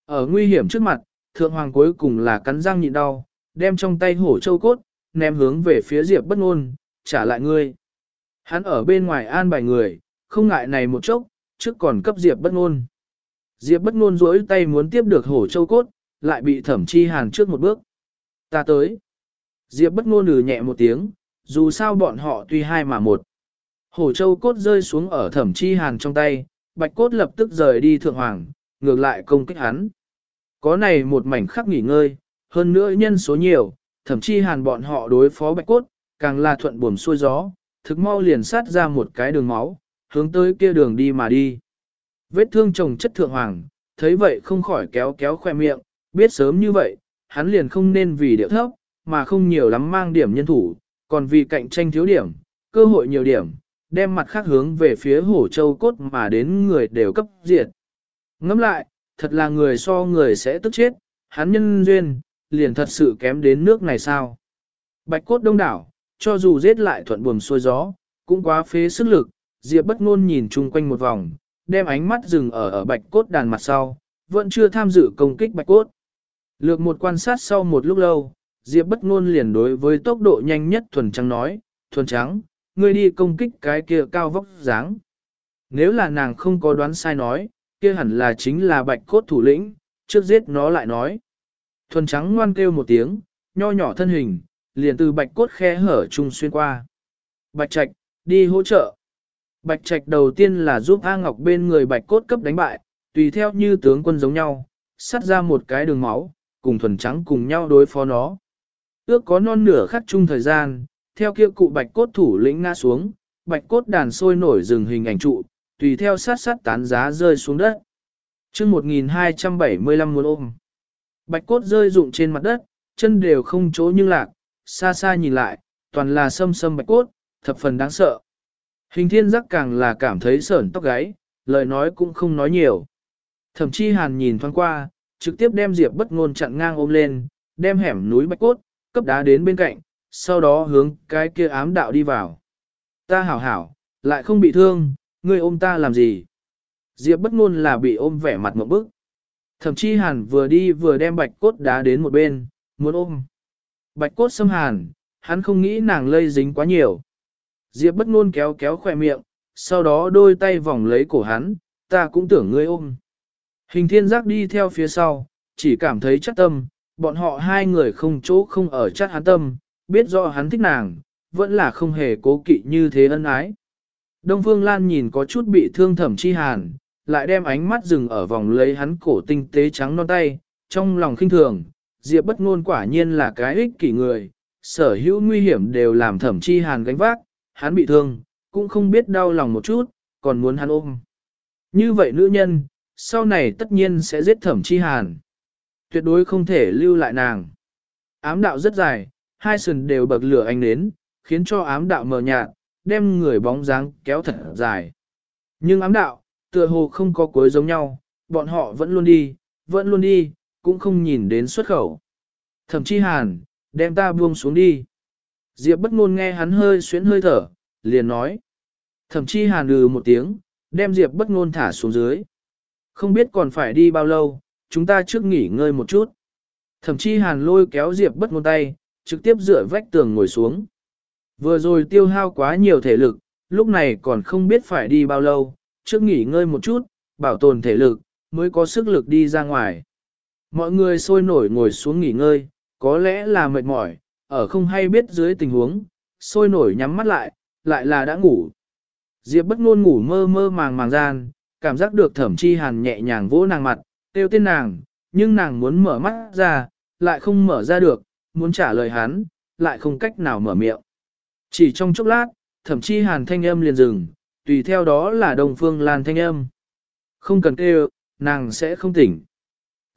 Speaker 1: Ở nguy hiểm trước mặt, thượng hoàng cuối cùng là cắn răng nhịn đau, đem trong tay hổ châu cốt, ném hướng về phía diệp bất ngôn, trả lại ngươi. Hắn ở bên ngoài an bài người, không ngại này một chốc, trước còn cấp diệp bất ngôn. Diệp bất ngôn rỗi tay muốn tiếp được hổ châu cốt, lại bị thẩm chi hàn trước một bước. Ta tới. Diệp bất ngôn lừ nhẹ một tiếng, dù sao bọn họ tuy hai mà một. Hổ châu cốt rơi xuống ở thẩm chi hàn trong tay, bạch cốt lập tức rời đi thượng hoàng, ngược lại công kích hắn. Có này một mảnh khắc nghỉ ngơi, hơn nữa nhân số nhiều, thậm chí hàn bọn họ đối phó bạch cốt, càng là thuận buồm xuôi gió, thực mau liền sát ra một cái đường máu, hướng tới kia đường đi mà đi. Vết thương chồng chất thượng hoàng, thấy vậy không khỏi kéo kéo khoe miệng, biết sớm như vậy, hắn liền không nên vì điệu thấp, mà không nhiều lắm mang điểm nhân thủ, còn vì cạnh tranh thiếu điểm, cơ hội nhiều điểm, đem mặt khác hướng về phía hổ châu cốt mà đến người đều cấp diệt. Ngẫm lại, thật là người so người sẽ tức chết, hắn nhân duyên, liền thật sự kém đến nước này sao. Bạch cốt đông đảo, cho dù giết lại thuận buồm xuôi gió, cũng quá phế sức lực, Diệp bất ngôn nhìn chung quanh một vòng, đem ánh mắt dừng ở ở bạch cốt đàn mặt sau, vẫn chưa tham dự công kích bạch cốt. Lược một quan sát sau một lúc lâu, Diệp bất ngôn liền đối với tốc độ nhanh nhất thuần trắng nói, thuần trắng, ngươi đi công kích cái kia cao vóc dáng. Nếu là nàng không có đoán sai nói, kia hẳn là chính là bạch cốt thủ lĩnh, trước giết nó lại nói. Thuần trắng ngoan kêu một tiếng, nho nhỏ thân hình, liền từ bạch cốt khe hở chung xuyên qua. Bạch Trạch, đi hỗ trợ. Bạch Trạch đầu tiên là giúp A Ngọc bên người bạch cốt cấp đánh bại, tùy theo như tướng quân giống nhau, sắt ra một cái đường máu, cùng thuần trắng cùng nhau đối phó nó. Ước có non nửa khắc chung thời gian, theo kia cụ bạch cốt thủ lĩnh ngã xuống, bạch cốt đàn sôi nổi dừng hình ảnh trụ, tùy theo sát sát tán giá rơi xuống đất. chương 1275 muốn ôm. Bạch cốt rơi rụng trên mặt đất, chân đều không chỗ nhưng lạc, xa xa nhìn lại, toàn là sâm sâm bạch cốt, thập phần đáng sợ. Hình thiên giác càng là cảm thấy sởn tóc gáy, lời nói cũng không nói nhiều. Thậm chí hàn nhìn thoáng qua, trực tiếp đem Diệp bất ngôn chặn ngang ôm lên, đem hẻm núi bạch cốt, cấp đá đến bên cạnh, sau đó hướng cái kia ám đạo đi vào. Ta hảo hảo, lại không bị thương, ngươi ôm ta làm gì? Diệp bất ngôn là bị ôm vẻ mặt ngộp bức. Thậm chí hàn vừa đi vừa đem bạch cốt đá đến một bên, muốn ôm. Bạch cốt xâm hàn, hắn không nghĩ nàng lây dính quá nhiều. Diệp bất ngôn kéo kéo khỏe miệng, sau đó đôi tay vòng lấy cổ hắn, ta cũng tưởng ngươi ôm. Hình thiên giác đi theo phía sau, chỉ cảm thấy chắc tâm, bọn họ hai người không chỗ không ở chắc hắn tâm, biết rõ hắn thích nàng, vẫn là không hề cố kỵ như thế ân ái. Đông Phương Lan nhìn có chút bị thương thẩm chi hàn, lại đem ánh mắt dừng ở vòng lấy hắn cổ tinh tế trắng non tay, trong lòng khinh thường, Diệp bất ngôn quả nhiên là cái ích kỷ người, sở hữu nguy hiểm đều làm thẩm chi hàn gánh vác, hắn bị thương, cũng không biết đau lòng một chút, còn muốn hắn ôm. Như vậy nữ nhân, sau này tất nhiên sẽ giết thẩm chi hàn. Tuyệt đối không thể lưu lại nàng. Ám đạo rất dài, hai sườn đều bậc lửa ánh nến, khiến cho ám đạo mờ nhạt, đem người bóng dáng kéo thật dài. Nhưng ám đạo, tựa hồ không có cuối giống nhau, bọn họ vẫn luôn đi, vẫn luôn đi, cũng không nhìn đến xuất khẩu. Thẩm chi hàn, đem ta buông xuống đi. Diệp bất ngôn nghe hắn hơi xuyến hơi thở, liền nói. Thẩm chi hàn lừ một tiếng, đem Diệp bất ngôn thả xuống dưới. Không biết còn phải đi bao lâu, chúng ta trước nghỉ ngơi một chút. Thẩm chi hàn lôi kéo Diệp bất ngôn tay, trực tiếp dựa vách tường ngồi xuống. Vừa rồi tiêu hao quá nhiều thể lực, lúc này còn không biết phải đi bao lâu, trước nghỉ ngơi một chút, bảo tồn thể lực, mới có sức lực đi ra ngoài. Mọi người sôi nổi ngồi xuống nghỉ ngơi, có lẽ là mệt mỏi, ở không hay biết dưới tình huống, sôi nổi nhắm mắt lại, lại là đã ngủ. Diệp bất ngôn ngủ mơ mơ màng màng gian, cảm giác được thẩm chi hàn nhẹ nhàng vỗ nàng mặt, kêu tên nàng, nhưng nàng muốn mở mắt ra, lại không mở ra được, muốn trả lời hắn, lại không cách nào mở miệng. Chỉ trong chốc lát, thậm chí hàn thanh âm liền dừng, tùy theo đó là đồng phương lan thanh âm. Không cần kêu, nàng sẽ không tỉnh.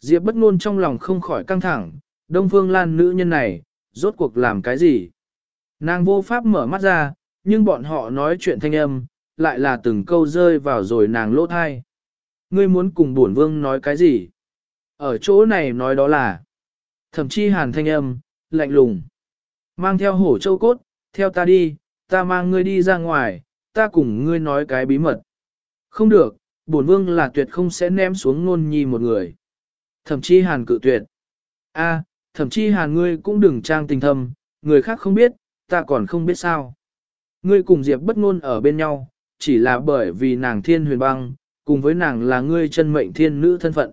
Speaker 1: Diệp bất ngôn trong lòng không khỏi căng thẳng, đông phương lan nữ nhân này, rốt cuộc làm cái gì? Nàng vô pháp mở mắt ra, nhưng bọn họ nói chuyện thanh âm, lại là từng câu rơi vào rồi nàng lỗ thai. Ngươi muốn cùng bổn vương nói cái gì? Ở chỗ này nói đó là, thậm chí hàn thanh âm, lạnh lùng. Mang theo hổ châu cốt, theo ta đi, ta mang ngươi đi ra ngoài, ta cùng ngươi nói cái bí mật. Không được, bổn vương là tuyệt không sẽ ném xuống ngôn nhi một người. Thậm chí hàn cự tuyệt. A, thậm chí hàn ngươi cũng đừng trang tình thâm, người khác không biết, ta còn không biết sao. Ngươi cùng Diệp bất ngôn ở bên nhau, chỉ là bởi vì nàng thiên huyền băng, cùng với nàng là ngươi chân mệnh thiên nữ thân phận.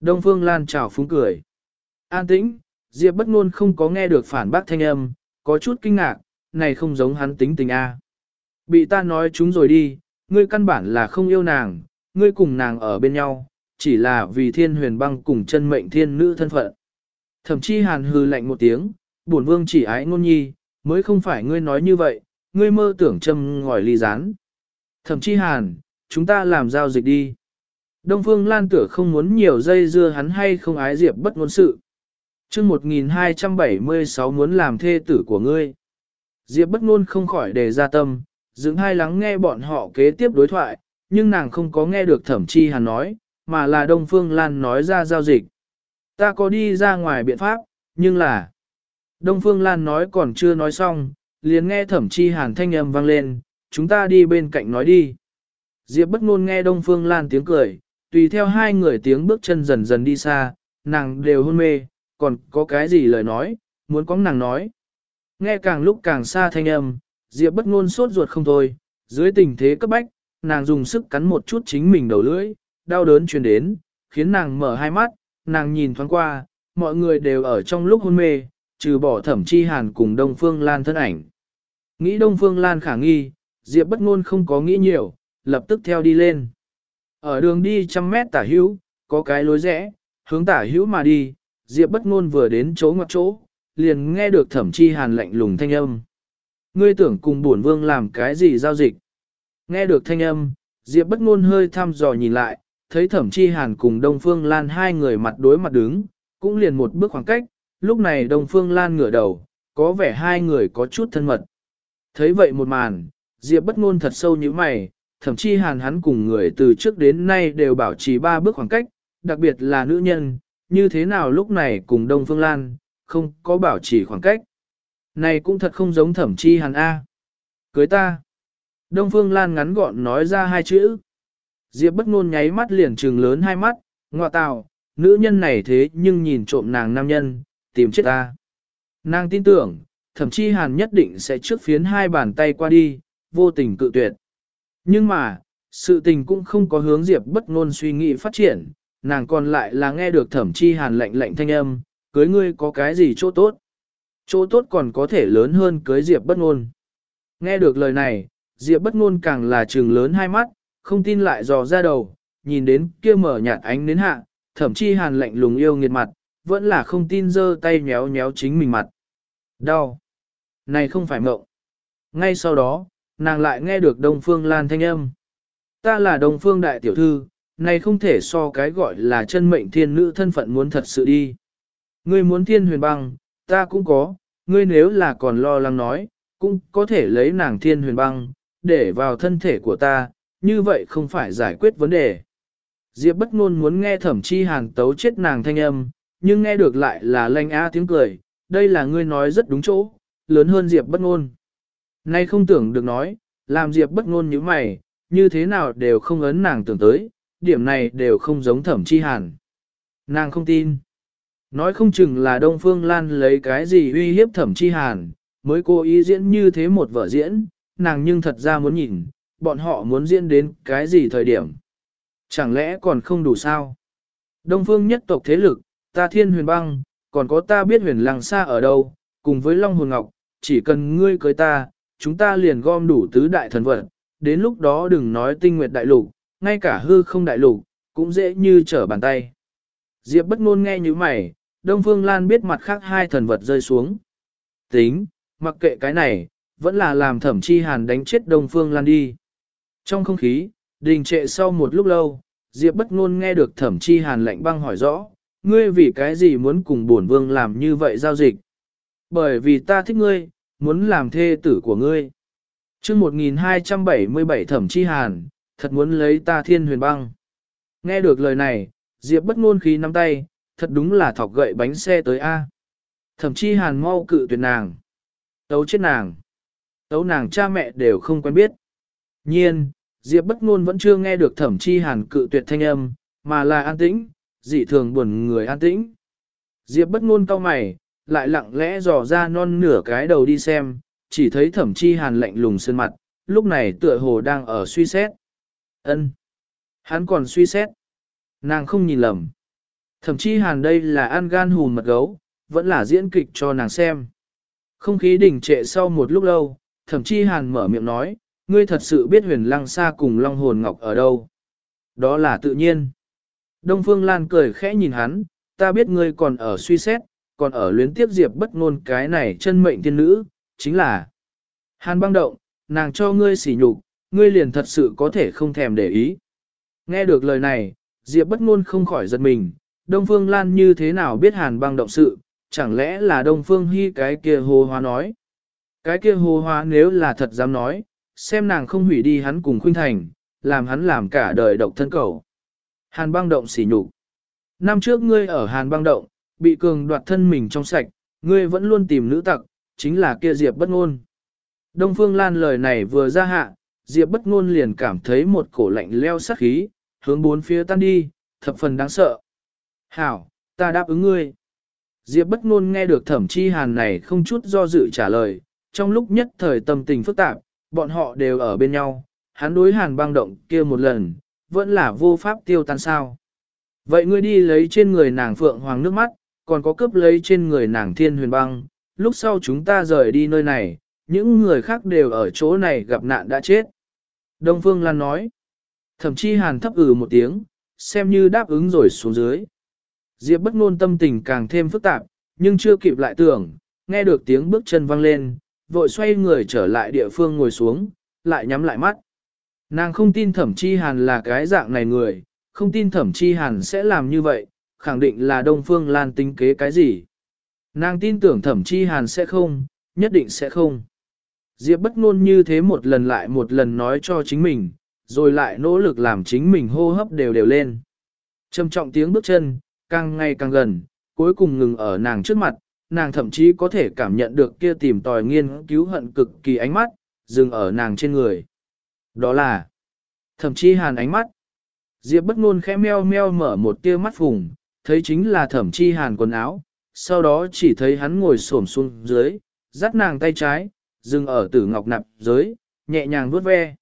Speaker 1: Đông Phương Lan chào phúng cười. An tĩnh, Diệp bất ngôn không có nghe được phản bác thanh âm, có chút kinh ngạc, này không giống hắn tính tình A. Bị ta nói chúng rồi đi, ngươi căn bản là không yêu nàng, ngươi cùng nàng ở bên nhau, chỉ là vì thiên huyền băng cùng chân mệnh thiên nữ thân phận. Thậm chí hàn hư lạnh một tiếng, bổn vương chỉ ái ngôn nhi, mới không phải ngươi nói như vậy, ngươi mơ tưởng châm ngòi ly rán. Thậm chí hàn, chúng ta làm giao dịch đi. Đông Phương Lan Tửa không muốn nhiều dây dưa hắn hay không ái diệp bất ngôn sự. chương 1276 muốn làm thê tử của ngươi. Diệp bất ngôn không khỏi đề ra tâm, dựng hai lắng nghe bọn họ kế tiếp đối thoại, nhưng nàng không có nghe được thẩm chi hàn nói, mà là Đông Phương Lan nói ra giao dịch. Ta có đi ra ngoài biện pháp, nhưng là... Đông Phương Lan nói còn chưa nói xong, liền nghe thẩm chi hàn thanh âm vang lên, chúng ta đi bên cạnh nói đi. Diệp bất ngôn nghe Đông Phương Lan tiếng cười, tùy theo hai người tiếng bước chân dần dần đi xa, nàng đều hôn mê, còn có cái gì lời nói, muốn có nàng nói. Nghe càng lúc càng xa thanh âm, Diệp bất ngôn sốt ruột không thôi, dưới tình thế cấp bách, nàng dùng sức cắn một chút chính mình đầu lưỡi, đau đớn truyền đến, khiến nàng mở hai mắt, nàng nhìn thoáng qua, mọi người đều ở trong lúc hôn mê, trừ bỏ thẩm chi hàn cùng Đông Phương Lan thân ảnh. Nghĩ Đông Phương Lan khả nghi, Diệp bất ngôn không có nghĩ nhiều, lập tức theo đi lên. Ở đường đi trăm mét tả hữu, có cái lối rẽ, hướng tả hữu mà đi, Diệp bất ngôn vừa đến chỗ ngoặt chỗ, liền nghe được thẩm chi hàn lạnh lùng thanh âm. Ngươi tưởng cùng bổn vương làm cái gì giao dịch? Nghe được thanh âm, Diệp bất ngôn hơi thăm dò nhìn lại, thấy thẩm chi hàn cùng Đông Phương Lan hai người mặt đối mặt đứng, cũng liền một bước khoảng cách, lúc này Đông Phương Lan ngửa đầu, có vẻ hai người có chút thân mật. Thấy vậy một màn, Diệp bất ngôn thật sâu như mày, thậm chí hàn hắn cùng người từ trước đến nay đều bảo trì ba bước khoảng cách, đặc biệt là nữ nhân, như thế nào lúc này cùng Đông Phương Lan, không có bảo trì khoảng cách. Này cũng thật không giống thẩm chi hàn A. Cưới ta. Đông Phương Lan ngắn gọn nói ra hai chữ. Diệp bất ngôn nháy mắt liền trừng lớn hai mắt, ngọa tào, nữ nhân này thế nhưng nhìn trộm nàng nam nhân, tìm chết ta. Nàng tin tưởng, thậm chí hàn nhất định sẽ trước phiến hai bàn tay qua đi, vô tình cự tuyệt. Nhưng mà, sự tình cũng không có hướng Diệp bất ngôn suy nghĩ phát triển, nàng còn lại là nghe được thẩm chi hàn lệnh lệnh thanh âm, cưới ngươi có cái gì chỗ tốt. Chỗ tốt còn có thể lớn hơn cưới Diệp bất ngôn. Nghe được lời này, Diệp bất ngôn càng là trừng lớn hai mắt, không tin lại dò ra đầu, nhìn đến kia mở nhạt ánh đến hạ, thẩm chi hàn lạnh lùng yêu nghiệt mặt, vẫn là không tin giơ tay nhéo nhéo chính mình mặt. Đau! Này không phải mộng. Ngay sau đó, nàng lại nghe được Đông Phương Lan thanh âm. Ta là Đông Phương Đại Tiểu Thư, này không thể so cái gọi là chân mệnh thiên nữ thân phận muốn thật sự đi. Ngươi muốn thiên huyền băng, ta cũng có, ngươi nếu là còn lo lắng nói, cũng có thể lấy nàng thiên huyền băng, để vào thân thể của ta, như vậy không phải giải quyết vấn đề. Diệp bất ngôn muốn nghe thẩm chi hàn tấu chết nàng thanh âm, nhưng nghe được lại là lanh á tiếng cười, đây là ngươi nói rất đúng chỗ, lớn hơn Diệp bất ngôn. Nay không tưởng được nói, làm Diệp bất ngôn như mày, như thế nào đều không ấn nàng tưởng tới, điểm này đều không giống thẩm chi hàn. Nàng không tin. Nói không chừng là Đông Phương Lan lấy cái gì uy hiếp thẩm chi hàn, mới cố ý diễn như thế một vở diễn, nàng nhưng thật ra muốn nhìn, bọn họ muốn diễn đến cái gì thời điểm. Chẳng lẽ còn không đủ sao? Đông phương nhất tộc thế lực, ta thiên huyền băng, còn có ta biết huyền lăng xa ở đâu, cùng với Long Hồn Ngọc, chỉ cần ngươi cưới ta, chúng ta liền gom đủ tứ đại thần vật, đến lúc đó đừng nói tinh nguyệt đại lục, ngay cả hư không đại lục, cũng dễ như trở bàn tay. Diệp bất ngôn nghe như mày, Đông Phương Lan biết mặt khác hai thần vật rơi xuống. Tính, mặc kệ cái này, vẫn là làm thẩm chi hàn đánh chết Đông Phương Lan đi. Trong không khí, đình trệ sau một lúc lâu, Diệp bất ngôn nghe được thẩm chi hàn lạnh băng hỏi rõ, ngươi vì cái gì muốn cùng bổn vương làm như vậy giao dịch? Bởi vì ta thích ngươi, muốn làm thê tử của ngươi. chương 1277 thẩm chi hàn, thật muốn lấy ta thiên huyền băng. Nghe được lời này, Diệp bất ngôn khí nắm tay, thật đúng là thọc gậy bánh xe tới A. Thẩm chi hàn mau cự tuyệt nàng. Tấu chết nàng. Tấu nàng cha mẹ đều không quen biết. Nhiên, Diệp bất ngôn vẫn chưa nghe được thẩm chi hàn cự tuyệt thanh âm, mà là an tĩnh, dị thường buồn người an tĩnh. Diệp bất ngôn cau mày, lại lặng lẽ dò ra non nửa cái đầu đi xem, chỉ thấy thẩm chi hàn lạnh lùng sơn mặt, lúc này tựa hồ đang ở suy xét. ân Hắn còn suy xét. Nàng không nhìn lầm. Thẩm chi hàn đây là ăn gan hùn mật gấu, vẫn là diễn kịch cho nàng xem. Không khí đình trệ sau một lúc lâu, thẩm chi hàn mở miệng nói, ngươi thật sự biết huyền lăng xa cùng long hồn ngọc ở đâu. Đó là tự nhiên. Đông Phương Lan cười khẽ nhìn hắn, ta biết ngươi còn ở suy xét, còn ở luyến tiếp diệp bất ngôn cái này chân mệnh tiên nữ, chính là Hàn băng động, nàng cho ngươi sỉ nhục, ngươi liền thật sự có thể không thèm để ý. Nghe được lời này, diệp bất ngôn không khỏi giật mình, Đông Phương Lan như thế nào biết hàn băng động sự, chẳng lẽ là Đông Phương Hy cái kia hồ hoa nói. Cái kia hồ hoa nếu là thật dám nói, xem nàng không hủy đi hắn cùng khuynh thành, làm hắn làm cả đời độc thân cầu. Hàn băng động xỉ nhục. Năm trước ngươi ở Hàn băng động, bị cường đoạt thân mình trong sạch, ngươi vẫn luôn tìm nữ tặc, chính là kia Diệp bất ngôn. Đông Phương Lan lời này vừa ra hạ, Diệp bất ngôn liền cảm thấy một cổ lạnh leo sát khí, hướng bốn phía tan đi, thập phần đáng sợ. Hảo, ta đáp ứng ngươi. Diệp bất ngôn nghe được thẩm chi hàn này không chút do dự trả lời, trong lúc nhất thời tâm tình phức tạp, bọn họ đều ở bên nhau, hắn đối hàn băng động kia một lần, vẫn là vô pháp tiêu tan sao. Vậy ngươi đi lấy trên người nàng phượng hoàng nước mắt, còn có cướp lấy trên người nàng thiên huyền băng, lúc sau chúng ta rời đi nơi này, những người khác đều ở chỗ này gặp nạn đã chết. Đông Phương Lan nói, thậm chí hàn thấp ừ một tiếng, xem như đáp ứng rồi xuống dưới. Diệp bất ngôn tâm tình càng thêm phức tạp, nhưng chưa kịp lại tưởng, nghe được tiếng bước chân vang lên, vội xoay người trở lại địa phương ngồi xuống, lại nhắm lại mắt. Nàng không tin thẩm chi hàn là cái dạng này người, không tin thẩm chi hàn sẽ làm như vậy, khẳng định là Đông Phương Lan tính kế cái gì. Nàng tin tưởng thẩm chi hàn sẽ không, nhất định sẽ không. Diệp bất ngôn như thế một lần lại một lần nói cho chính mình, rồi lại nỗ lực làm chính mình hô hấp đều đều lên. Trầm trọng tiếng bước chân, càng ngày càng gần, cuối cùng ngừng ở nàng trước mặt, nàng thậm chí có thể cảm nhận được kia tìm tòi nghiên cứu hận cực kỳ ánh mắt, dừng ở nàng trên người. Đó là thậm chí hàn ánh mắt. Diệp bất ngôn khẽ meo meo mở một tia mắt phùng, thấy chính là thẩm chi hàn quần áo, sau đó chỉ thấy hắn ngồi xổm xuống dưới, dắt nàng tay trái, dừng ở tử ngọc nạp dưới, nhẹ nhàng vuốt ve.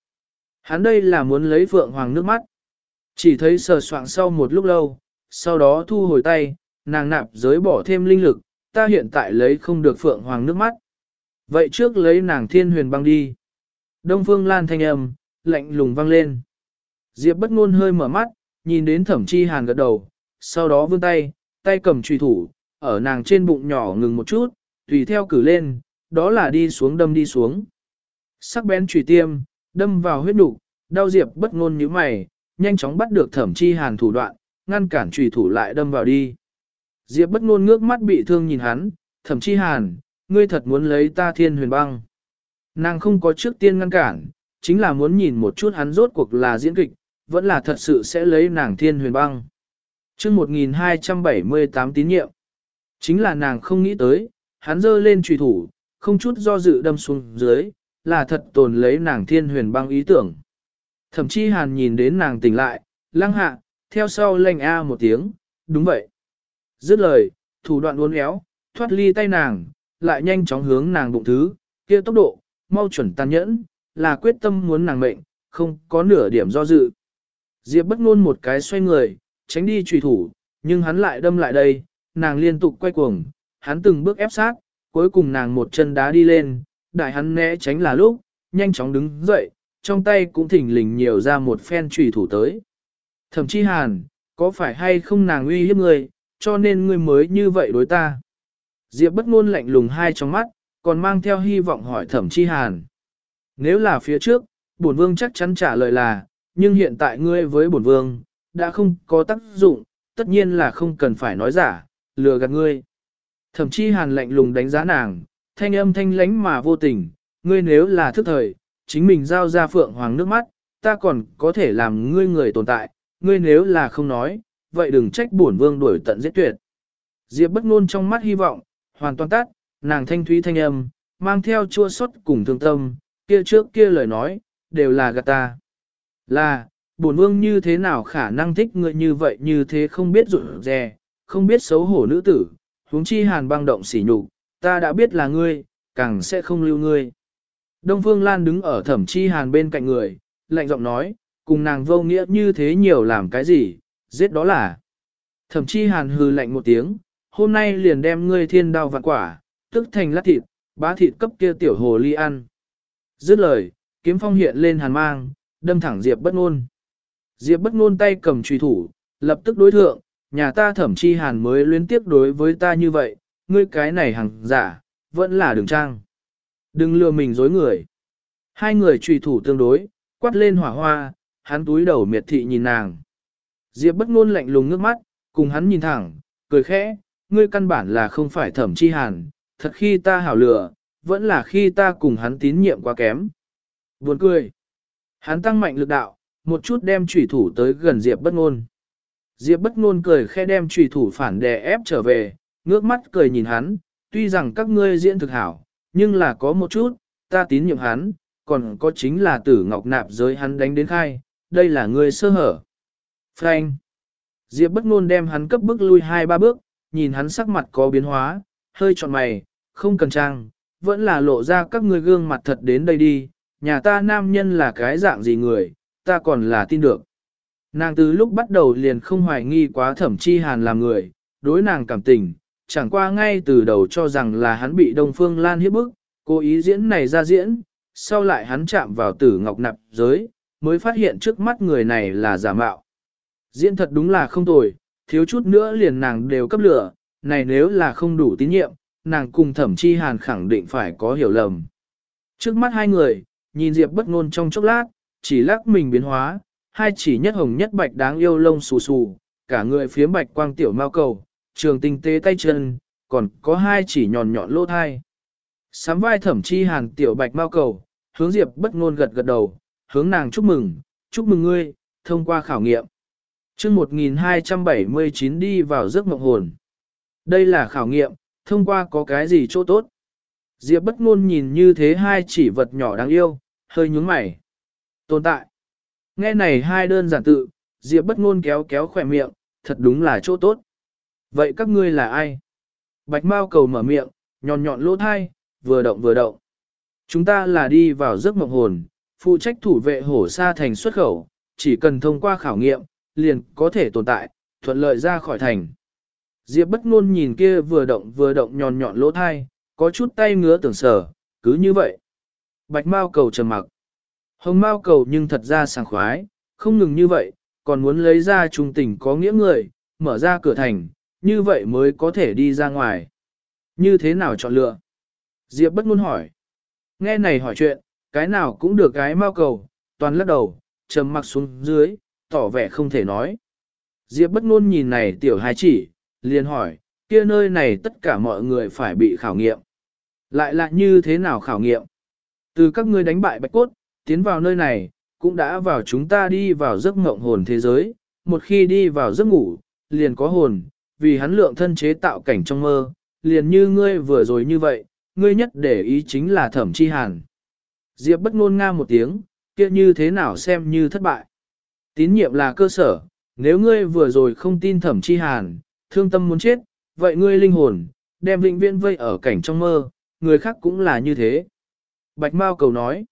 Speaker 1: Hắn đây là muốn lấy phượng hoàng nước mắt. Chỉ thấy sờ soạng sau một lúc lâu, sau đó thu hồi tay, nàng nạp giới bỏ thêm linh lực, ta hiện tại lấy không được phượng hoàng nước mắt. Vậy trước lấy nàng thiên huyền băng đi. Đông phương lan thanh âm, lạnh lùng vang lên. Diệp bất ngôn hơi mở mắt, nhìn đến thẩm chi hàn gật đầu, sau đó vươn tay, tay cầm trùy thủ, ở nàng trên bụng nhỏ ngừng một chút, tùy theo cử lên, đó là đi xuống đâm đi xuống. Sắc bén trùy tiêm, đâm vào huyết nục, đau Diệp bất ngôn như mày, nhanh chóng bắt được thẩm chi hàn thủ đoạn, ngăn cản trùy thủ lại đâm vào đi. Diệp bất ngôn ngước mắt bị thương nhìn hắn, thẩm chi hàn, ngươi thật muốn lấy ta thiên huyền băng. Nàng không có trước tiên ngăn cản, chính là muốn nhìn một chút hắn rốt cuộc là diễn kịch, vẫn là thật sự sẽ lấy nàng thiên huyền băng chương 1278 tín nhiệm, chính là nàng không nghĩ tới, hắn dơ lên trùy thủ, không chút do dự đâm xuống dưới, là thật tồn lấy nàng thiên huyền băng ý tưởng. Thậm chí hàn nhìn đến nàng tỉnh lại, lăng hạ, theo sau lệnh A một tiếng, đúng vậy. Dứt lời, thủ đoạn uốn éo, thoát ly tay nàng, lại nhanh chóng hướng nàng bụng thứ, kia tốc độ, mau chuẩn tàn nhẫn, là quyết tâm muốn nàng mệnh, không có nửa điểm do dự. Diệp bất ngôn một cái xoay người, tránh đi trùy thủ, nhưng hắn lại đâm lại đây, nàng liên tục quay cuồng, hắn từng bước ép sát, cuối cùng nàng một chân đá đi lên, đại hắn né tránh là lúc, nhanh chóng đứng dậy, trong tay cũng thỉnh lình nhiều ra một phen trùy thủ tới. thẩm chi hàn, có phải hay không nàng uy hiếp người, cho nên ngươi mới như vậy đối ta. Diệp bất ngôn lạnh lùng hai trong mắt, còn mang theo hy vọng hỏi thẩm chi hàn. Nếu là phía trước, bổn vương chắc chắn trả lời là, nhưng hiện tại ngươi với bổn vương, đã không có tác dụng, tất nhiên là không cần phải nói giả, lừa gạt ngươi. Thẩm chi hàn lạnh lùng đánh giá nàng, thanh âm thanh lánh mà vô tình, ngươi nếu là thức thời, chính mình giao ra phượng hoàng nước mắt, ta còn có thể làm ngươi người tồn tại, ngươi nếu là không nói, vậy đừng trách bổn vương đuổi tận giết tuyệt. Diệp bất ngôn trong mắt hy vọng, hoàn toàn tắt, nàng thanh thúy thanh âm, mang theo chua xót cùng thương tâm, kia trước kia lời nói, đều là gạt ta. Là, bổn vương như thế nào khả năng thích ngươi như vậy như thế không biết rụt rè, không biết xấu hổ nữ tử, huống chi hàn băng động sỉ nhục, ta đã biết là ngươi, càng sẽ không lưu ngươi. Đông Phương Lan đứng ở thẩm chi hàn bên cạnh người, lạnh giọng nói, cùng nàng vô nghĩa như thế nhiều làm cái gì, giết đó là. Thẩm chi hàn hừ lạnh một tiếng, hôm nay liền đem ngươi thiên đao vạn quả, tức thành lát thịt, bá thịt cấp kia tiểu hồ ly ăn. Dứt lời, kiếm phong hiện lên hàn mang, đâm thẳng Diệp bất ngôn. Diệp bất ngôn tay cầm truy thủ, lập tức đối thượng, nhà ta thẩm chi hàn mới luyến tiếp đối với ta như vậy, ngươi cái này hằng giả, vẫn là đường trang. Đừng lừa mình dối người. Hai người truy thủ tương đối, quát lên hỏa hoa, hắn túi đầu miệt thị nhìn nàng. Diệp bất ngôn lạnh lùng nước mắt, cùng hắn nhìn thẳng, cười khẽ, ngươi căn bản là không phải thẩm chi hàn, thật khi ta hảo lừa, vẫn là khi ta cùng hắn tín nhiệm quá kém. Buồn cười. Hắn tăng mạnh lực đạo, một chút đem trùy thủ tới gần Diệp bất ngôn. Diệp bất ngôn cười khẽ đem trùy thủ phản đè ép trở về, ngước mắt cười nhìn hắn, tuy rằng các ngươi diễn thực hảo, nhưng là có một chút, ta tín nhiệm hắn, còn có chính là tử ngọc nạp giới hắn đánh đến khai, đây là ngươi sơ hở. Frank. Diệp bất ngôn đem hắn cấp bước lui hai ba bước, nhìn hắn sắc mặt có biến hóa, hơi trọn mày, không cần trang, vẫn là lộ ra các ngươi gương mặt thật đến đây đi, nhà ta nam nhân là cái dạng gì người, ta còn là tin được. Nàng từ lúc bắt đầu liền không hoài nghi quá thẩm chi hàn làm người, đối nàng cảm tình, chẳng qua ngay từ đầu cho rằng là hắn bị Đông Phương Lan hiếp bức, cố ý diễn này ra diễn, sau lại hắn chạm vào tử ngọc nạp giới, mới phát hiện trước mắt người này là giả mạo. Diễn thật đúng là không tồi, thiếu chút nữa liền nàng đều cấp lửa, này nếu là không đủ tín nhiệm, nàng cùng thẩm chi hàn khẳng định phải có hiểu lầm. Trước mắt hai người, nhìn Diệp bất ngôn trong chốc lát, chỉ lắc mình biến hóa, hai chỉ nhất hồng nhất bạch đáng yêu lông xù xù, cả người phía bạch quang tiểu mao cầu, trường tinh tế tay chân, còn có hai chỉ nhọn nhọn lỗ thai. Sám vai thẩm chi hàn tiểu bạch mao cầu, hướng Diệp bất ngôn gật gật đầu, hướng nàng chúc mừng, chúc mừng ngươi, thông qua khảo nghiệm. Chương 1279 đi vào giấc mộng hồn. Đây là khảo nghiệm, thông qua có cái gì chỗ tốt. Diệp bất ngôn nhìn như thế hai chỉ vật nhỏ đáng yêu, hơi nhướng mày. Tồn tại. Nghe này hai đơn giản tự, Diệp bất ngôn kéo kéo khỏe miệng, thật đúng là chỗ tốt. Vậy các ngươi là ai? Bạch Mao cầu mở miệng, nhọn nhọn lỗ thai, vừa động vừa động. Chúng ta là đi vào giấc mộng hồn, phụ trách thủ vệ hổ sa thành xuất khẩu, chỉ cần thông qua khảo nghiệm, liền có thể tồn tại, thuận lợi ra khỏi thành. Diệp bất ngôn nhìn kia vừa động vừa động nhọn nhọn lỗ thai, có chút tay ngứa tưởng sở, cứ như vậy. Bạch Mao cầu trầm mặc. Hồng Mao cầu nhưng thật ra sảng khoái, không ngừng như vậy, còn muốn lấy ra trung tình có nghĩa người, mở ra cửa thành, như vậy mới có thể đi ra ngoài. Như thế nào chọn lựa? Diệp bất ngôn hỏi. Nghe này hỏi chuyện, cái nào cũng được cái Mao cầu, toàn lắc đầu, trầm mặc xuống dưới, tỏ vẻ không thể nói. Diệp bất ngôn nhìn này tiểu hài chỉ, liền hỏi, kia nơi này tất cả mọi người phải bị khảo nghiệm. Lại là như thế nào khảo nghiệm? Từ các ngươi đánh bại bạch cốt, tiến vào nơi này, cũng đã vào chúng ta đi vào giấc mộng hồn thế giới, một khi đi vào giấc ngủ, liền có hồn, vì hắn lượng thân chế tạo cảnh trong mơ, liền như ngươi vừa rồi như vậy, ngươi nhất để ý chính là thẩm chi hàn. Diệp bất ngôn nga một tiếng, kia như thế nào xem như thất bại. Tín nhiệm là cơ sở, nếu ngươi vừa rồi không tin thẩm chi hàn, thương tâm muốn chết, vậy ngươi linh hồn, đem vĩnh viễn vây ở cảnh trong mơ, người khác cũng là như thế. Bạch Mao cầu nói,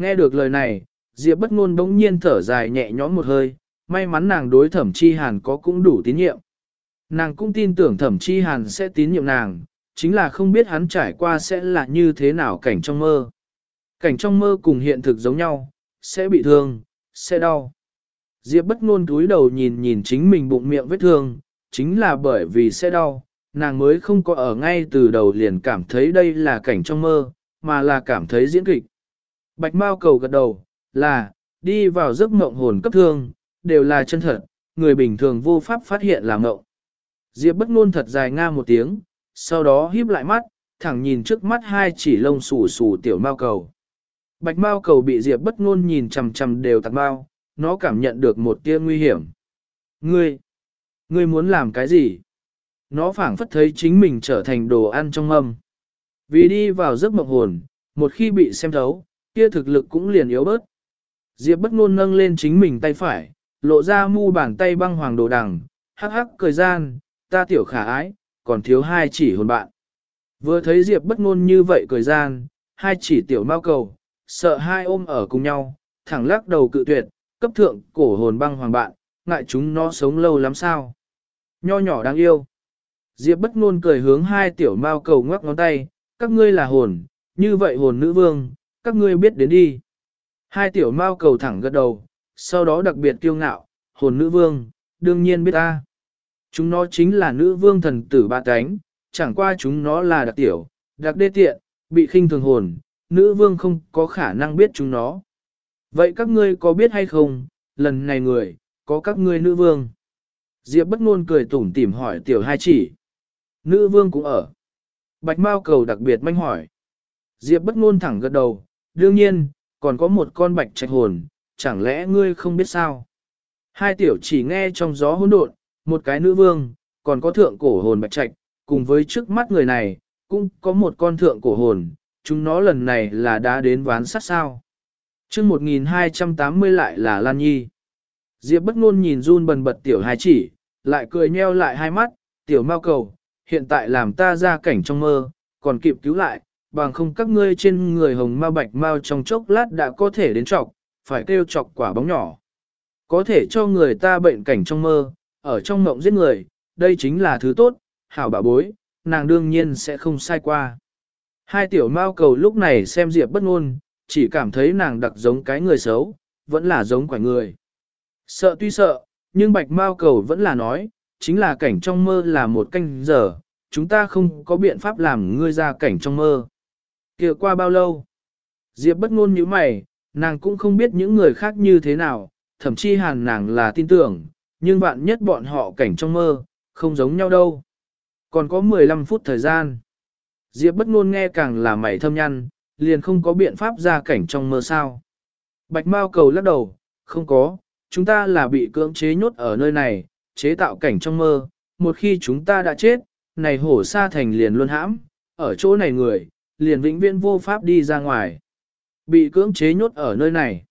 Speaker 1: nghe được lời này, Diệp bất ngôn bỗng nhiên thở dài nhẹ nhõm một hơi, may mắn nàng đối thẩm chi hàn có cũng đủ tín nhiệm. Nàng cũng tin tưởng thẩm chi hàn sẽ tín nhiệm nàng, chính là không biết hắn trải qua sẽ là như thế nào cảnh trong mơ. Cảnh trong mơ cùng hiện thực giống nhau, sẽ bị thương, sẽ đau. Diệp bất ngôn túi đầu nhìn nhìn chính mình bụng miệng vết thương, chính là bởi vì sẽ đau, nàng mới không có ở ngay từ đầu liền cảm thấy đây là cảnh trong mơ, mà là cảm thấy diễn kịch. Bạch Mao cầu gật đầu, là, đi vào giấc mộng hồn cấp thương, đều là chân thật, người bình thường vô pháp phát hiện là mộng. Diệp bất ngôn thật dài nga một tiếng, sau đó híp lại mắt, thẳng nhìn trước mắt hai chỉ lông xù xù tiểu mao cầu. Bạch mao cầu bị Diệp bất ngôn nhìn chằm chằm đều tạt mao, nó cảm nhận được một tia nguy hiểm. Ngươi, ngươi muốn làm cái gì? Nó phảng phất thấy chính mình trở thành đồ ăn trong mâm. Vì đi vào giấc mộng hồn, một khi bị xem thấu, kia thực lực cũng liền yếu bớt. Diệp bất ngôn nâng lên chính mình tay phải, lộ ra mu bàn tay băng hoàng đồ đằng, hắc hắc cười gian, ta tiểu khả ái, còn thiếu hai chỉ hồn bạn. Vừa thấy Diệp bất ngôn như vậy cười gian, hai chỉ tiểu mao cầu, sợ hai ôm ở cùng nhau, thẳng lắc đầu cự tuyệt, cấp thượng cổ hồn băng hoàng bạn, ngại chúng nó sống lâu lắm sao. Nho nhỏ đáng yêu. Diệp bất ngôn cười hướng hai tiểu mao cầu ngoắc ngón tay, các ngươi là hồn, như vậy hồn nữ vương, các ngươi biết đến đi. Hai tiểu mao cầu thẳng gật đầu, sau đó đặc biệt kiêu ngạo, hồn nữ vương, đương nhiên biết ta. Chúng nó chính là nữ vương thần tử ba cánh, chẳng qua chúng nó là đặc tiểu, đặc đê tiện, bị khinh thường hồn, nữ vương không có khả năng biết chúng nó. Vậy các ngươi có biết hay không, lần này người, có các ngươi nữ vương? Diệp bất ngôn cười tủm tỉm hỏi tiểu hai chỉ. Nữ vương cũng ở. Bạch Mao cầu đặc biệt manh hỏi. Diệp bất ngôn thẳng gật đầu, đương nhiên, còn có một con bạch trạch hồn, chẳng lẽ ngươi không biết sao? Hai tiểu chỉ nghe trong gió hỗn độn, một cái nữ vương, còn có thượng cổ hồn bạch trạch, cùng với trước mắt người này, cũng có một con thượng cổ hồn, chúng nó lần này là đã đến ván sát sao. chương 1280 lại là Lan Nhi. Diệp bất ngôn nhìn run bần bật tiểu hai chỉ, lại cười nheo lại hai mắt, tiểu mau cầu, hiện tại làm ta ra cảnh trong mơ, còn kịp cứu lại, bằng không các ngươi trên người hồng ma bạch mau trong chốc lát đã có thể đến trọc, phải kêu chọc quả bóng nhỏ. Có thể cho người ta bệnh cảnh trong mơ, ở trong mộng giết người, đây chính là thứ tốt, hảo bà bối, nàng đương nhiên sẽ không sai qua. Hai tiểu mao cầu lúc này xem Diệp bất ngôn, chỉ cảm thấy nàng đặc giống cái người xấu, vẫn là giống quả người. Sợ tuy sợ, nhưng bạch mao cầu vẫn là nói, chính là cảnh trong mơ là một canh giờ, chúng ta không có biện pháp làm ngươi ra cảnh trong mơ. Kìa qua bao lâu? Diệp bất ngôn như mày, nàng cũng không biết những người khác như thế nào, thậm chí hàn nàng là tin tưởng, nhưng vạn nhất bọn họ cảnh trong mơ, không giống nhau đâu. Còn có 15 phút thời gian. Diệp bất ngôn nghe càng là mày thâm nhăn, liền không có biện pháp ra cảnh trong mơ sao. Bạch Mao cầu lắc đầu, không có, chúng ta là bị cưỡng chế nhốt ở nơi này, chế tạo cảnh trong mơ, một khi chúng ta đã chết, này hổ sa thành liền luôn hãm, ở chỗ này người, liền vĩnh viễn vô pháp đi ra ngoài. Bị cưỡng chế nhốt ở nơi này.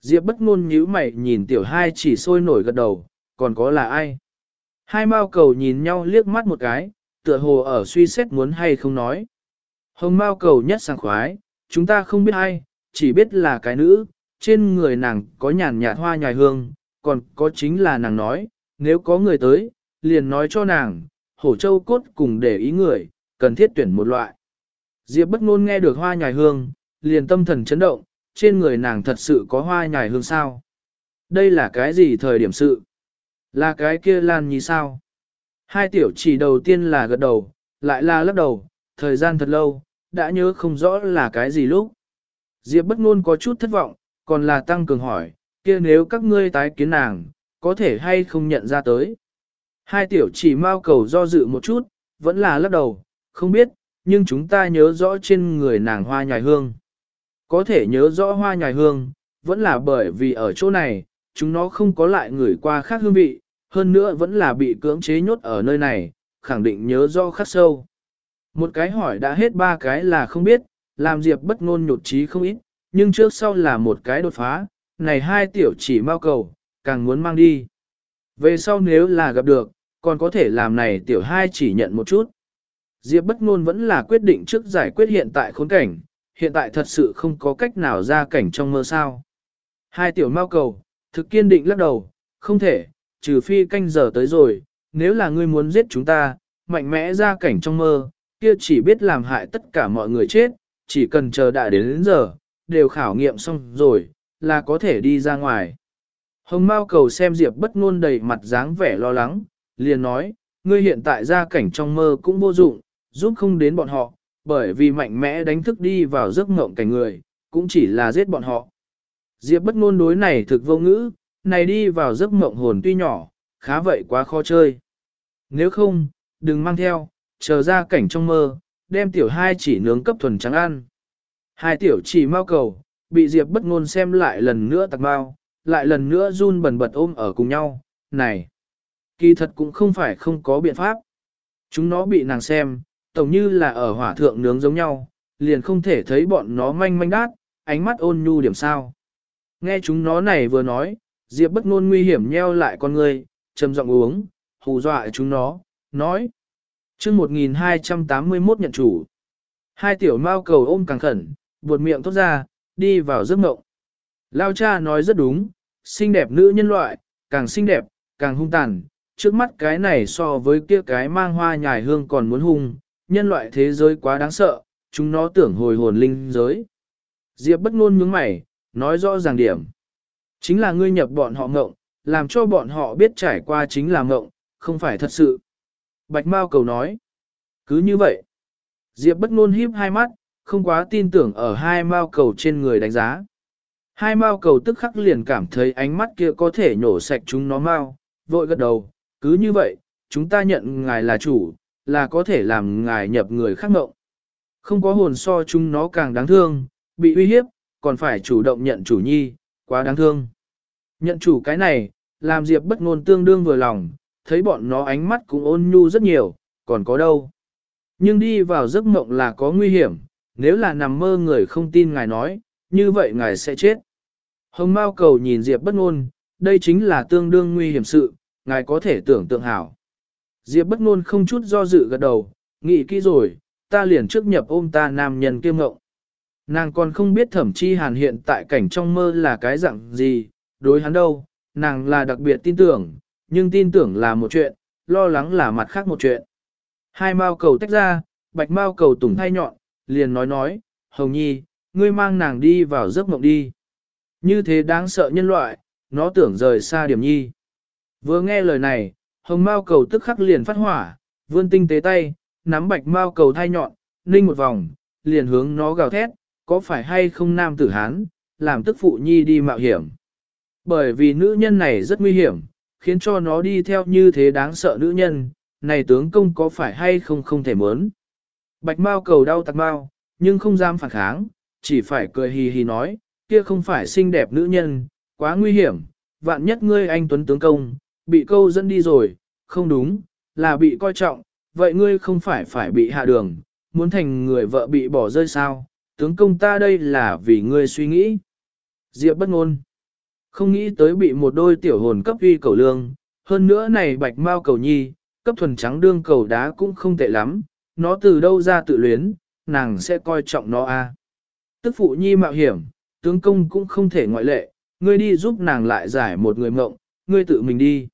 Speaker 1: Diệp bất ngôn nhíu mày nhìn tiểu hai chỉ sôi nổi gật đầu, còn có là ai? Hai mao cầu nhìn nhau liếc mắt một cái, tựa hồ ở suy xét muốn hay không nói. Hồng mao cầu nhất sảng khoái, chúng ta không biết ai, chỉ biết là cái nữ, trên người nàng có nhàn nhạt hoa nhài hương, còn có chính là nàng nói, nếu có người tới, liền nói cho nàng, hổ châu cốt cùng để ý người, cần thiết tuyển một loại. Diệp bất ngôn nghe được hoa nhài hương, liền tâm thần chấn động, trên người nàng thật sự có hoa nhài hương sao. Đây là cái gì thời điểm sự? Là cái kia Lan Nhi sao? Hai tiểu chỉ đầu tiên là gật đầu, lại là lắc đầu, thời gian thật lâu, đã nhớ không rõ là cái gì lúc. Diệp bất ngôn có chút thất vọng, còn là tăng cường hỏi, kia nếu các ngươi tái kiến nàng, có thể hay không nhận ra tới. Hai tiểu chỉ mau cầu do dự một chút, vẫn là lắc đầu, không biết, nhưng chúng ta nhớ rõ trên người nàng hoa nhài hương. Có thể nhớ rõ hoa nhài hương, vẫn là bởi vì ở chỗ này, chúng nó không có lại người qua khác hương vị, hơn nữa vẫn là bị cưỡng chế nhốt ở nơi này, khẳng định nhớ rõ khắc sâu. Một cái hỏi đã hết ba cái là không biết, làm Diệp bất ngôn nhột trí không ít, nhưng trước sau là một cái đột phá, này hai tiểu chỉ mau cầu, càng muốn mang đi. Về sau nếu là gặp được, còn có thể làm này tiểu hai chỉ nhận một chút. Diệp bất ngôn vẫn là quyết định trước giải quyết hiện tại khốn cảnh, hiện tại thật sự không có cách nào ra cảnh trong mơ sao. Hai tiểu mao cầu, thực kiên định lắc đầu, không thể, trừ phi canh giờ tới rồi, nếu là ngươi muốn giết chúng ta, mạnh mẽ ra cảnh trong mơ, kia chỉ biết làm hại tất cả mọi người chết, chỉ cần chờ đã đến, đến giờ, đều khảo nghiệm xong rồi, là có thể đi ra ngoài. Hồng Mao cầu xem Diệp bất ngôn đầy mặt dáng vẻ lo lắng, liền nói, ngươi hiện tại ra cảnh trong mơ cũng vô dụng, giúp không đến bọn họ, bởi vì mạnh mẽ đánh thức đi vào giấc mộng cảnh người, cũng chỉ là giết bọn họ. Diệp bất ngôn đối này thực vô ngữ, này đi vào giấc mộng hồn tuy nhỏ, khá vậy quá khó chơi. Nếu không, đừng mang theo, chờ ra cảnh trong mơ, đem tiểu hai chỉ nướng cấp thuần trắng ăn. Hai tiểu chỉ mau cầu, bị Diệp bất ngôn xem lại lần nữa tạc bao, lại lần nữa run bần bật ôm ở cùng nhau, này. Kỳ thật cũng không phải không có biện pháp. Chúng nó bị nàng xem, tổng như là ở hỏa thượng nướng giống nhau, liền không thể thấy bọn nó manh manh đát, ánh mắt ôn nhu điểm sao. Nghe chúng nó này vừa nói, Diệp bất ngôn nguy hiểm nheo lại con người, trầm giọng uống, hù dọa chúng nó, nói. chương 1281 nhận chủ. Hai tiểu mao cầu ôm càng khẩn, buột miệng tốt ra, đi vào giấc mộng. Lao cha nói rất đúng, xinh đẹp nữ nhân loại, càng xinh đẹp, càng hung tàn, trước mắt cái này so với kia cái mang hoa nhài hương còn muốn hung, nhân loại thế giới quá đáng sợ, chúng nó tưởng hồi hồn linh giới. Diệp bất ngôn nhướng mày, nói rõ ràng điểm. Chính là ngươi nhập bọn họ ngộng, làm cho bọn họ biết trải qua chính là ngộng, không phải thật sự. Bạch Mao cầu nói. Cứ như vậy. Diệp bất ngôn híp hai mắt, không quá tin tưởng ở hai mao cầu trên người đánh giá. Hai mao cầu tức khắc liền cảm thấy ánh mắt kia có thể nhổ sạch chúng nó mau, vội gật đầu, cứ như vậy, chúng ta nhận ngài là chủ, là có thể làm ngài nhập người khác ngộng. Không có hồn so chúng nó càng đáng thương, bị uy hiếp, còn phải chủ động nhận chủ nhi, quá đáng thương. Nhận chủ cái này, làm Diệp bất ngôn tương đương vừa lòng, thấy bọn nó ánh mắt cũng ôn nhu rất nhiều, còn có đâu. Nhưng đi vào giấc mộng là có nguy hiểm, nếu là nằm mơ người không tin ngài nói, như vậy ngài sẽ chết. Hồng Mao cầu nhìn Diệp bất ngôn, đây chính là tương đương nguy hiểm sự, ngài có thể tưởng tượng hảo. Diệp bất ngôn không chút do dự gật đầu, nghĩ kỹ rồi, ta liền trước nhập ôm ta nam nhân kiêm ngộng. Nàng còn không biết thẩm chi hàn hiện tại cảnh trong mơ là cái dạng gì, đối hắn đâu, nàng là đặc biệt tin tưởng, nhưng tin tưởng là một chuyện, lo lắng là mặt khác một chuyện. Hai mao cầu tách ra, bạch mao cầu tùng thay nhọn, liền nói nói, Hồng Nhi, ngươi mang nàng đi vào giấc mộng đi. Như thế đáng sợ nhân loại, nó tưởng rời xa điểm nhi. Vừa nghe lời này, hồng mao cầu tức khắc liền phát hỏa, vươn tinh tế tay, nắm bạch mao cầu thay nhọn, ninh một vòng, liền hướng nó gào thét, có phải hay không nam tử hán, làm tức phụ nhi đi mạo hiểm. Bởi vì nữ nhân này rất nguy hiểm, khiến cho nó đi theo như thế đáng sợ nữ nhân, này tướng công có phải hay không không thể muốn. Bạch Mao cầu đau tạc Mao, nhưng không dám phản kháng, chỉ phải cười hì hì nói, kia không phải xinh đẹp nữ nhân, quá nguy hiểm, vạn nhất ngươi anh tuấn tướng công, bị câu dẫn đi rồi, không đúng, là bị coi trọng, vậy ngươi không phải phải bị hạ đường, muốn thành người vợ bị bỏ rơi sao, tướng công ta đây là vì ngươi suy nghĩ. Diệp bất ngôn, không nghĩ tới bị một đôi tiểu hồn cấp uy cầu lương, hơn nữa này bạch mao cầu nhi, cấp thuần trắng đương cầu đá cũng không tệ lắm, nó từ đâu ra tự luyến, nàng sẽ coi trọng nó a. À. Tức phụ nhi mạo hiểm, tướng công cũng không thể ngoại lệ, ngươi đi giúp nàng lại giải một người mộng, ngươi tự mình đi.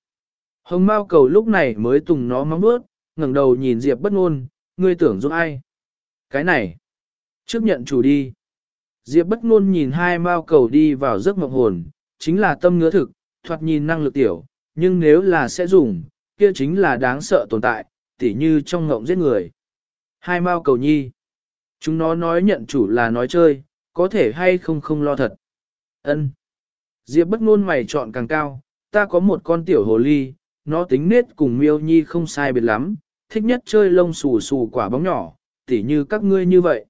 Speaker 1: Hồng Mao cầu lúc này mới tùng nó móng bước, ngẩng đầu nhìn Diệp bất ngôn, ngươi tưởng giúp ai? Cái này, trước nhận chủ đi. Diệp bất ngôn nhìn hai Mao cầu đi vào giấc mộng hồn, chính là tâm ngứa thực, thoạt nhìn năng lực tiểu, nhưng nếu là sẽ dùng, kia chính là đáng sợ tồn tại, tỉ như trong ngộng giết người. Hai Mao cầu nhi. Chúng nó nói nhận chủ là nói chơi, có thể hay không không lo thật. Ân. Diệp bất ngôn mày chọn càng cao, ta có một con tiểu hồ ly, nó tính nết cùng miêu nhi không sai biệt lắm, thích nhất chơi lông xù xù quả bóng nhỏ, tỉ như các ngươi như vậy.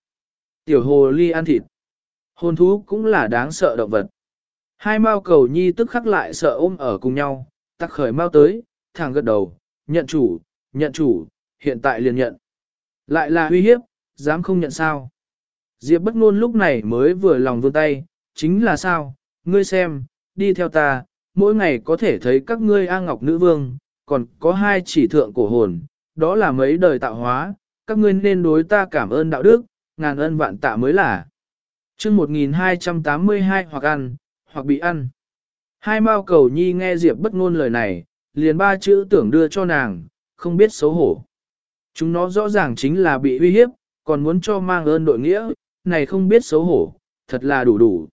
Speaker 1: Tiểu hồ ly ăn thịt. Hồn thú cũng là đáng sợ động vật. Hai mao cầu nhi tức khắc lại sợ ôm ở cùng nhau, tắc khởi mau tới, thẳng gật đầu, nhận chủ, nhận chủ, hiện tại liền nhận. Lại là uy hiếp, dám không nhận sao. Diệp bất ngôn lúc này mới vừa lòng vươn tay, chính là sao, ngươi xem, đi theo ta, mỗi ngày có thể thấy các ngươi A Ngọc Nữ Vương, còn có hai chỉ thượng cổ hồn, đó là mấy đời tạo hóa, các ngươi nên đối ta cảm ơn đạo đức, ngàn ân vạn tạ mới là. chương 1282 hoặc ăn, hoặc bị ăn. Hai mao cầu nhi nghe Diệp bất ngôn lời này, liền ba chữ tưởng đưa cho nàng, không biết xấu hổ. Chúng nó rõ ràng chính là bị uy hiếp, còn muốn cho mang ơn đội nghĩa, này không biết xấu hổ, thật là đủ đủ.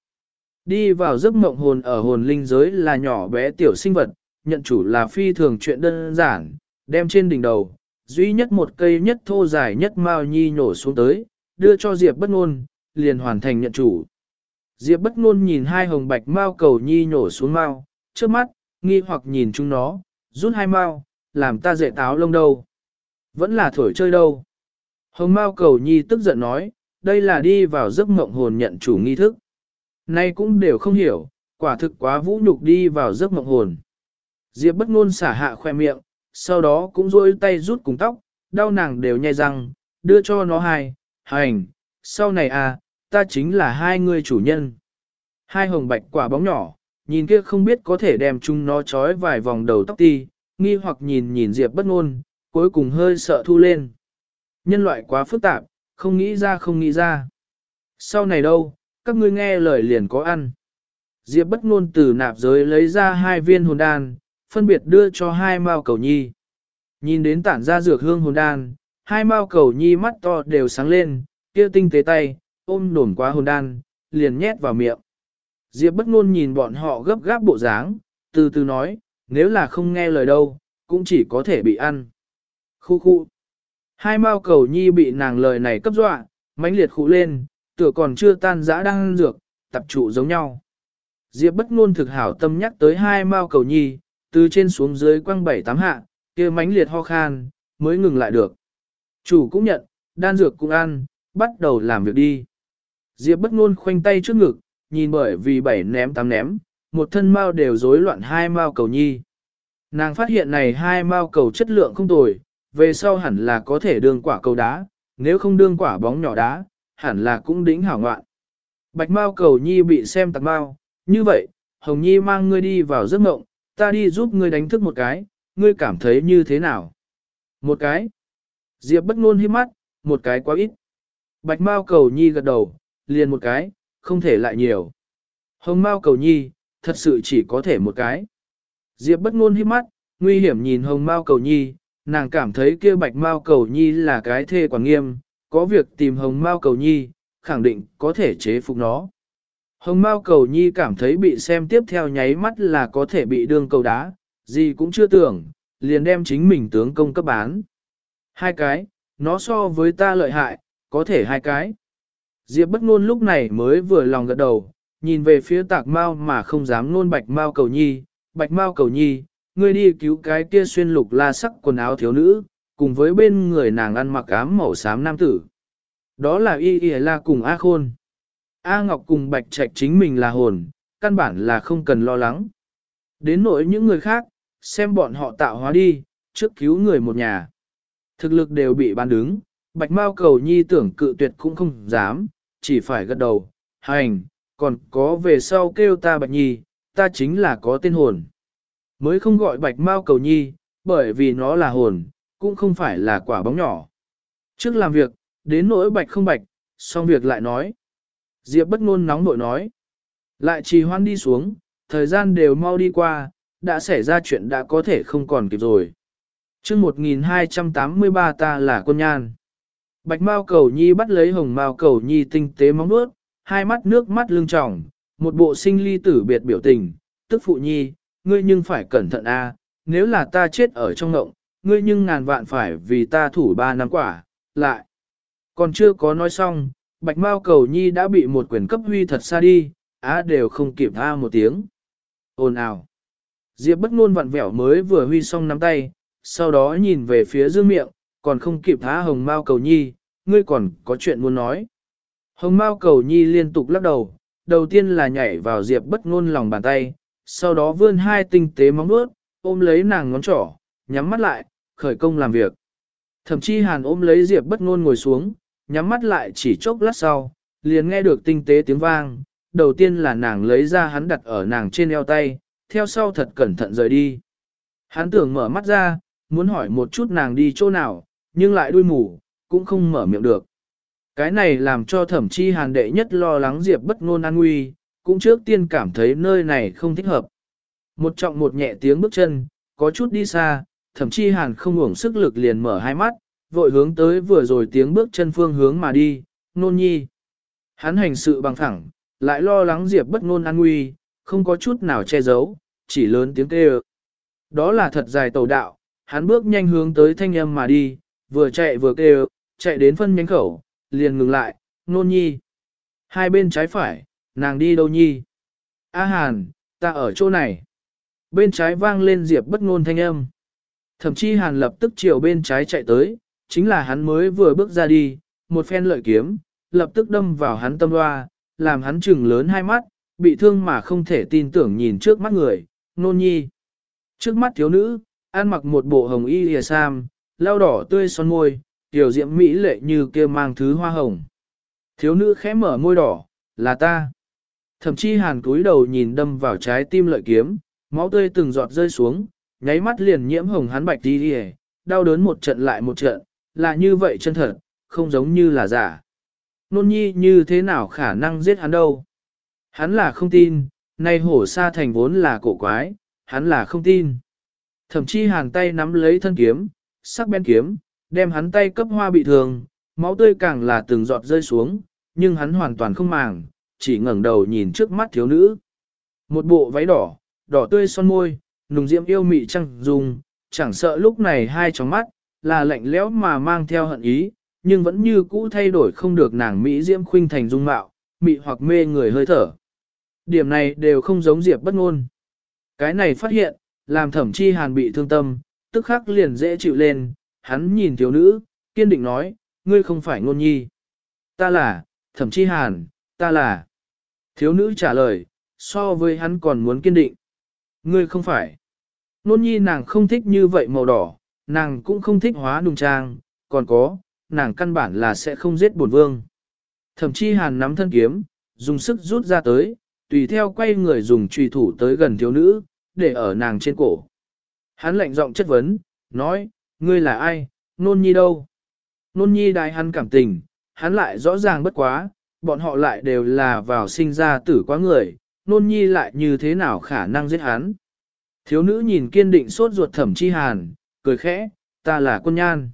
Speaker 1: Đi vào giấc mộng hồn ở hồn linh giới là nhỏ bé tiểu sinh vật, nhận chủ là phi thường chuyện đơn giản, đem trên đỉnh đầu, duy nhất một cây nhất thô dài nhất mao nhi nhổ xuống tới, đưa cho Diệp bất ngôn, liền hoàn thành nhận chủ. Diệp bất ngôn nhìn hai hồng bạch mao cầu nhi nhổ xuống mao, trước mắt, nghi hoặc nhìn chúng nó, rút hai mao, làm ta dễ táo lông đâu. Vẫn là thổi chơi đâu. Hồng mao cầu nhi tức giận nói, đây là đi vào giấc mộng hồn nhận chủ nghi thức. Nay cũng đều không hiểu, quả thực quá vũ nhục đi vào giấc mộng hồn. Diệp bất ngôn xả hạ khoe miệng, sau đó cũng rôi tay rút cùng tóc, đau nàng đều nhai răng, đưa cho nó hai, hành, sau này à, ta chính là hai người chủ nhân. Hai hồng bạch quả bóng nhỏ, nhìn kia không biết có thể đem chung nó trói vài vòng đầu tóc ti, nghi hoặc nhìn nhìn Diệp bất ngôn, cuối cùng hơi sợ thu lên. Nhân loại quá phức tạp, không nghĩ ra không nghĩ ra. Sau này đâu, các ngươi nghe lời liền có ăn. Diệp bất ngôn từ nạp giới lấy ra hai viên hồn đan, phân biệt đưa cho hai mao cầu nhi. Nhìn đến tản ra dược hương hồn đan, hai mao cầu nhi mắt to đều sáng lên, kia tinh tế tay, ôm đổn quá hồn đan, liền nhét vào miệng. Diệp bất ngôn nhìn bọn họ gấp gáp bộ dáng, từ từ nói, nếu là không nghe lời đâu, cũng chỉ có thể bị ăn. Khu khu. Hai mao cầu nhi bị nàng lời này cấp dọa, mãnh liệt khụ lên, tựa còn chưa tan dã đang dược, tập trụ giống nhau. Diệp bất ngôn thực hảo tâm nhắc tới hai mao cầu nhi, từ trên xuống dưới quăng bảy tám hạ, kia mãnh liệt ho khan, mới ngừng lại được. Chủ cũng nhận, đan dược cũng ăn, bắt đầu làm việc đi. Diệp bất ngôn khoanh tay trước ngực, nhìn bởi vì bảy ném tám ném, một thân mao đều rối loạn hai mao cầu nhi. Nàng phát hiện này hai mao cầu chất lượng không tồi, về sau hẳn là có thể đương quả cầu đá, nếu không đương quả bóng nhỏ đá, hẳn là cũng đỉnh hảo ngoạn. Bạch Mao cầu nhi bị xem tạc Mao, như vậy, Hồng Nhi mang ngươi đi vào giấc mộng, ta đi giúp ngươi đánh thức một cái, ngươi cảm thấy như thế nào? Một cái. Diệp bất ngôn hiếp mắt, một cái quá ít. Bạch Mao cầu nhi gật đầu, liền một cái, không thể lại nhiều. Hồng Mao cầu nhi, thật sự chỉ có thể một cái. Diệp bất ngôn hiếp mắt, nguy hiểm nhìn Hồng Mao cầu nhi, nàng cảm thấy kia bạch mao cầu nhi là cái thê quản nghiêm, có việc tìm hồng mao cầu nhi, khẳng định có thể chế phục nó. Hồng mao cầu nhi cảm thấy bị xem tiếp theo nháy mắt là có thể bị đương cầu đá, gì cũng chưa tưởng, liền đem chính mình tướng công cấp bán. Hai cái, nó so với ta lợi hại, có thể hai cái. Diệp bất ngôn lúc này mới vừa lòng gật đầu, nhìn về phía tạc mao mà không dám nôn bạch mao cầu nhi, bạch mao cầu nhi, ngươi đi cứu cái kia xuyên lục la sắc quần áo thiếu nữ, cùng với bên người nàng ăn mặc ám màu xám nam tử. Đó là y y la cùng A khôn. A Ngọc cùng bạch trạch chính mình là hồn, căn bản là không cần lo lắng. Đến nỗi những người khác, xem bọn họ tạo hóa đi, trước cứu người một nhà. Thực lực đều bị ban đứng, bạch mao cầu nhi tưởng cự tuyệt cũng không dám, chỉ phải gật đầu, hành, còn có về sau kêu ta bạch nhi, ta chính là có tên hồn. Mới không gọi bạch mao cầu nhi, bởi vì nó là hồn, cũng không phải là quả bóng nhỏ. Trước làm việc, đến nỗi bạch không bạch, xong việc lại nói. Diệp bất ngôn nóng nội nói. Lại trì hoan đi xuống, thời gian đều mau đi qua, đã xảy ra chuyện đã có thể không còn kịp rồi. chương 1283 ta là quân nhan. Bạch Mao cầu nhi bắt lấy hồng Mao cầu nhi tinh tế móng nuốt, hai mắt nước mắt lưng tròng, một bộ sinh ly tử biệt biểu tình, tức phụ nhi, ngươi nhưng phải cẩn thận a, nếu là ta chết ở trong ngộng, ngươi nhưng ngàn vạn phải vì ta thủ ba năm quả, lại. Còn chưa có nói xong, Bạch Mao cầu nhi đã bị một quyền cấp huy thật xa đi, á đều không kịp tha một tiếng. Ồn ào. Diệp bất ngôn vặn vẹo mới vừa huy xong nắm tay, sau đó nhìn về phía dương miệng, còn không kịp tha hồng Mao cầu nhi, ngươi còn có chuyện muốn nói. Hồng Mao cầu nhi liên tục lắc đầu, đầu tiên là nhảy vào Diệp bất ngôn lòng bàn tay, sau đó vươn hai tinh tế móng vuốt, ôm lấy nàng ngón trỏ, nhắm mắt lại, khởi công làm việc. Thậm chí hàn ôm lấy Diệp bất ngôn ngồi xuống, nhắm mắt lại chỉ chốc lát sau, liền nghe được tinh tế tiếng vang, đầu tiên là nàng lấy ra hắn đặt ở nàng trên eo tay, theo sau thật cẩn thận rời đi. Hắn tưởng mở mắt ra, muốn hỏi một chút nàng đi chỗ nào, nhưng lại đuôi mù, cũng không mở miệng được. Cái này làm cho thẩm chi hàn đệ nhất lo lắng Diệp bất ngôn an nguy, cũng trước tiên cảm thấy nơi này không thích hợp. Một trọng một nhẹ tiếng bước chân, có chút đi xa, Thậm chí hàn không uổng sức lực liền mở hai mắt, vội hướng tới vừa rồi tiếng bước chân phương hướng mà đi, nôn nhi. Hắn hành sự bằng thẳng, lại lo lắng Diệp bất ngôn an nguy, không có chút nào che giấu, chỉ lớn tiếng kêu. Đó là thật dài tàu đạo, hắn bước nhanh hướng tới thanh âm mà đi, vừa chạy vừa kêu, chạy đến phân nhánh khẩu, liền ngừng lại, nôn nhi. Hai bên trái phải, nàng đi đâu nhi? A Hàn, ta ở chỗ này. Bên trái vang lên Diệp bất ngôn thanh âm. Thậm chí Hàn lập tức chiều bên trái chạy tới, chính là hắn mới vừa bước ra đi, một phen lợi kiếm, lập tức đâm vào hắn tâm loa, làm hắn trừng lớn hai mắt, bị thương mà không thể tin tưởng nhìn trước mắt người, nôn nhi. Trước mắt thiếu nữ, ăn mặc một bộ hồng y lìa sam, lau đỏ tươi son môi, tiểu diệm mỹ lệ như kia mang thứ hoa hồng. Thiếu nữ khẽ mở môi đỏ, là ta. Thậm chí hàn cúi đầu nhìn đâm vào trái tim lợi kiếm, máu tươi từng giọt rơi xuống, nháy mắt liền nhiễm hồng hắn bạch đi đi đau đớn một trận lại một trận, là như vậy chân thật, không giống như là giả. Nôn nhi như thế nào khả năng giết hắn đâu? Hắn là không tin, nay hổ sa thành vốn là cổ quái, hắn là không tin. Thậm chí hàn tay nắm lấy thân kiếm, sắc bén kiếm, đem hắn tay cấp hoa bị thương, máu tươi càng là từng giọt rơi xuống, nhưng hắn hoàn toàn không màng, chỉ ngẩng đầu nhìn trước mắt thiếu nữ. Một bộ váy đỏ, đỏ tươi son môi, nùng diễm yêu mị trăng dùng, chẳng sợ lúc này hai tròng mắt, là lạnh lẽo mà mang theo hận ý, nhưng vẫn như cũ thay đổi không được nàng Mỹ diễm khuynh thành dung mạo, mị hoặc mê người hơi thở. Điểm này đều không giống Diệp bất ngôn. Cái này phát hiện, làm thẩm chi hàn bị thương tâm, tức khắc liền dễ chịu lên, hắn nhìn thiếu nữ, kiên định nói, ngươi không phải ngôn nhi. Ta là, thẩm chi hàn, ta là. Thiếu nữ trả lời, so với hắn còn muốn kiên định. Ngươi không phải. Nôn nhi nàng không thích như vậy màu đỏ, nàng cũng không thích hóa nùng trang, còn có, nàng căn bản là sẽ không giết bổn vương. Thậm chí hàn nắm thân kiếm, dùng sức rút ra tới, tùy theo quay người dùng trùy thủ tới gần thiếu nữ, để ở nàng trên cổ. Hắn lạnh giọng chất vấn, nói, ngươi là ai, nôn nhi đâu? Nôn nhi đại hắn cảm tình, hắn lại rõ ràng bất quá, bọn họ lại đều là vào sinh ra tử quá người, nôn nhi lại như thế nào khả năng giết hắn. Thiếu nữ nhìn kiên định sốt ruột thẩm chi hàn, cười khẽ, ta là quân nhan.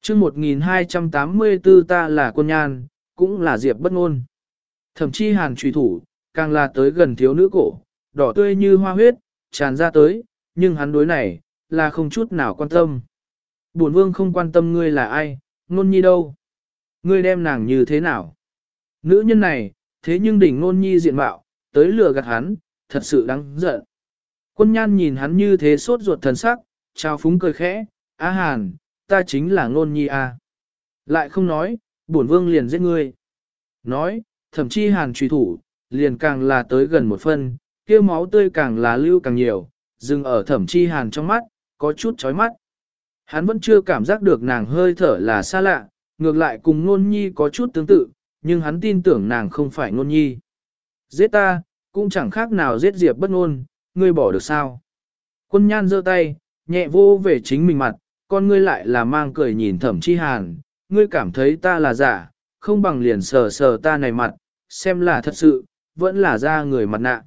Speaker 1: chương 1284 ta là quân nhan, cũng là diệp bất ngôn. Thẩm chi hàn trùy thủ, càng là tới gần thiếu nữ cổ, đỏ tươi như hoa huyết, tràn ra tới, nhưng hắn đối này, là không chút nào quan tâm. Bổn vương không quan tâm ngươi là ai, ngôn nhi đâu. Ngươi đem nàng như thế nào? Nữ nhân này, thế nhưng đỉnh ngôn nhi diện mạo, tới lừa gạt hắn, thật sự đáng giận. Quân nhan nhìn hắn như thế sốt ruột thần sắc, trao phúng cười khẽ, á hàn, ta chính là ngôn nhi a. Lại không nói, bổn vương liền giết ngươi. Nói, thậm chí hàn truy thủ, liền càng là tới gần một phân, kia máu tươi càng là lưu càng nhiều, dừng ở thẩm chi hàn trong mắt, có chút chói mắt. Hắn vẫn chưa cảm giác được nàng hơi thở là xa lạ, ngược lại cùng ngôn nhi có chút tương tự, nhưng hắn tin tưởng nàng không phải ngôn nhi. Giết ta, cũng chẳng khác nào giết diệp bất ngôn, ngươi bỏ được sao? Quân nhan giơ tay, nhẹ vô về chính mình mặt, con ngươi lại là mang cười nhìn thẩm chi hàn, ngươi cảm thấy ta là giả, không bằng liền sờ sờ ta này mặt, xem là thật sự, vẫn là ra người mặt nạ.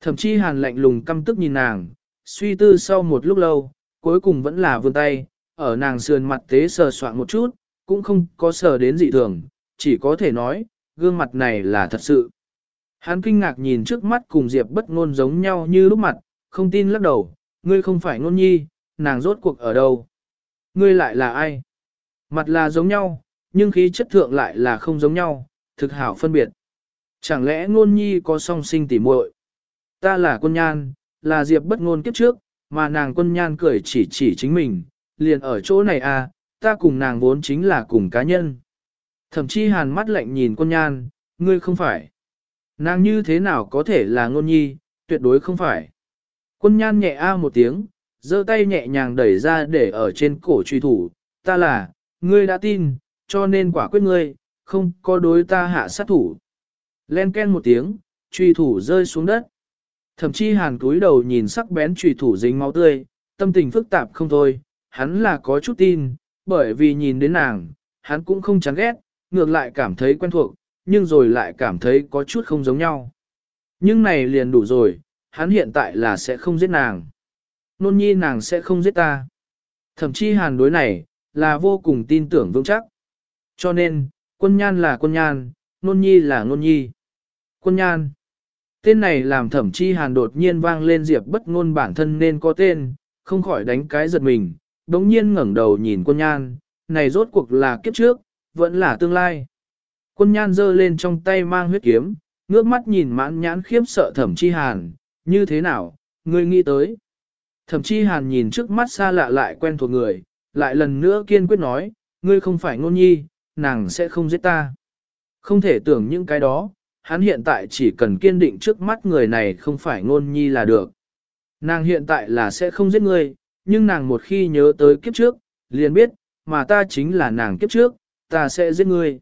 Speaker 1: Thẩm chi hàn lạnh lùng căm tức nhìn nàng, suy tư sau một lúc lâu, cuối cùng vẫn là vươn tay, ở nàng sườn mặt tế sờ soạn một chút, cũng không có sờ đến dị thường, chỉ có thể nói, gương mặt này là thật sự. Hắn kinh ngạc nhìn trước mắt cùng Diệp bất ngôn giống nhau như lúc mặt, không tin lắc đầu, ngươi không phải ngôn nhi, nàng rốt cuộc ở đâu? Ngươi lại là ai? Mặt là giống nhau, nhưng khí chất thượng lại là không giống nhau, thực hảo phân biệt. Chẳng lẽ ngôn nhi có song sinh tỉ muội? Ta là quân nhan, là Diệp bất ngôn kiếp trước, mà nàng quân nhan cười chỉ chỉ chính mình, liền ở chỗ này à, ta cùng nàng vốn chính là cùng cá nhân. Thậm chí hàn mắt lạnh nhìn quân nhan, ngươi không phải. Nàng như thế nào có thể là ngôn nhi, tuyệt đối không phải. Quân nhan nhẹ a một tiếng, giơ tay nhẹ nhàng đẩy ra để ở trên cổ truy thủ, ta là, ngươi đã tin, cho nên quả quyết ngươi, không có đối ta hạ sát thủ. Len ken một tiếng, truy thủ rơi xuống đất. Thậm chí hàn cúi đầu nhìn sắc bén truy thủ dính máu tươi, tâm tình phức tạp không thôi, hắn là có chút tin, bởi vì nhìn đến nàng, hắn cũng không chán ghét, ngược lại cảm thấy quen thuộc, nhưng rồi lại cảm thấy có chút không giống nhau. Nhưng này liền đủ rồi, hắn hiện tại là sẽ không giết nàng. Nôn nhi nàng sẽ không giết ta. Thậm chí hàn đối này, là vô cùng tin tưởng vững chắc. Cho nên, quân nhan là quân nhan, nôn nhi là nôn nhi. Quân nhan. Tên này làm thẩm chi hàn đột nhiên vang lên diệp bất ngôn bản thân nên có tên, không khỏi đánh cái giật mình, đống nhiên ngẩng đầu nhìn quân nhan, này rốt cuộc là kiếp trước, vẫn là tương lai. Quân nhan giơ lên trong tay mang huyết kiếm, ngước mắt nhìn mãn nhãn khiếp sợ thẩm chi hàn, như thế nào, ngươi nghĩ tới. Thẩm chi hàn nhìn trước mắt xa lạ lại quen thuộc người, lại lần nữa kiên quyết nói, ngươi không phải ngôn nhi, nàng sẽ không giết ta. Không thể tưởng những cái đó, hắn hiện tại chỉ cần kiên định trước mắt người này không phải ngôn nhi là được. Nàng hiện tại là sẽ không giết ngươi, nhưng nàng một khi nhớ tới kiếp trước, liền biết, mà ta chính là nàng kiếp trước, ta sẽ giết ngươi.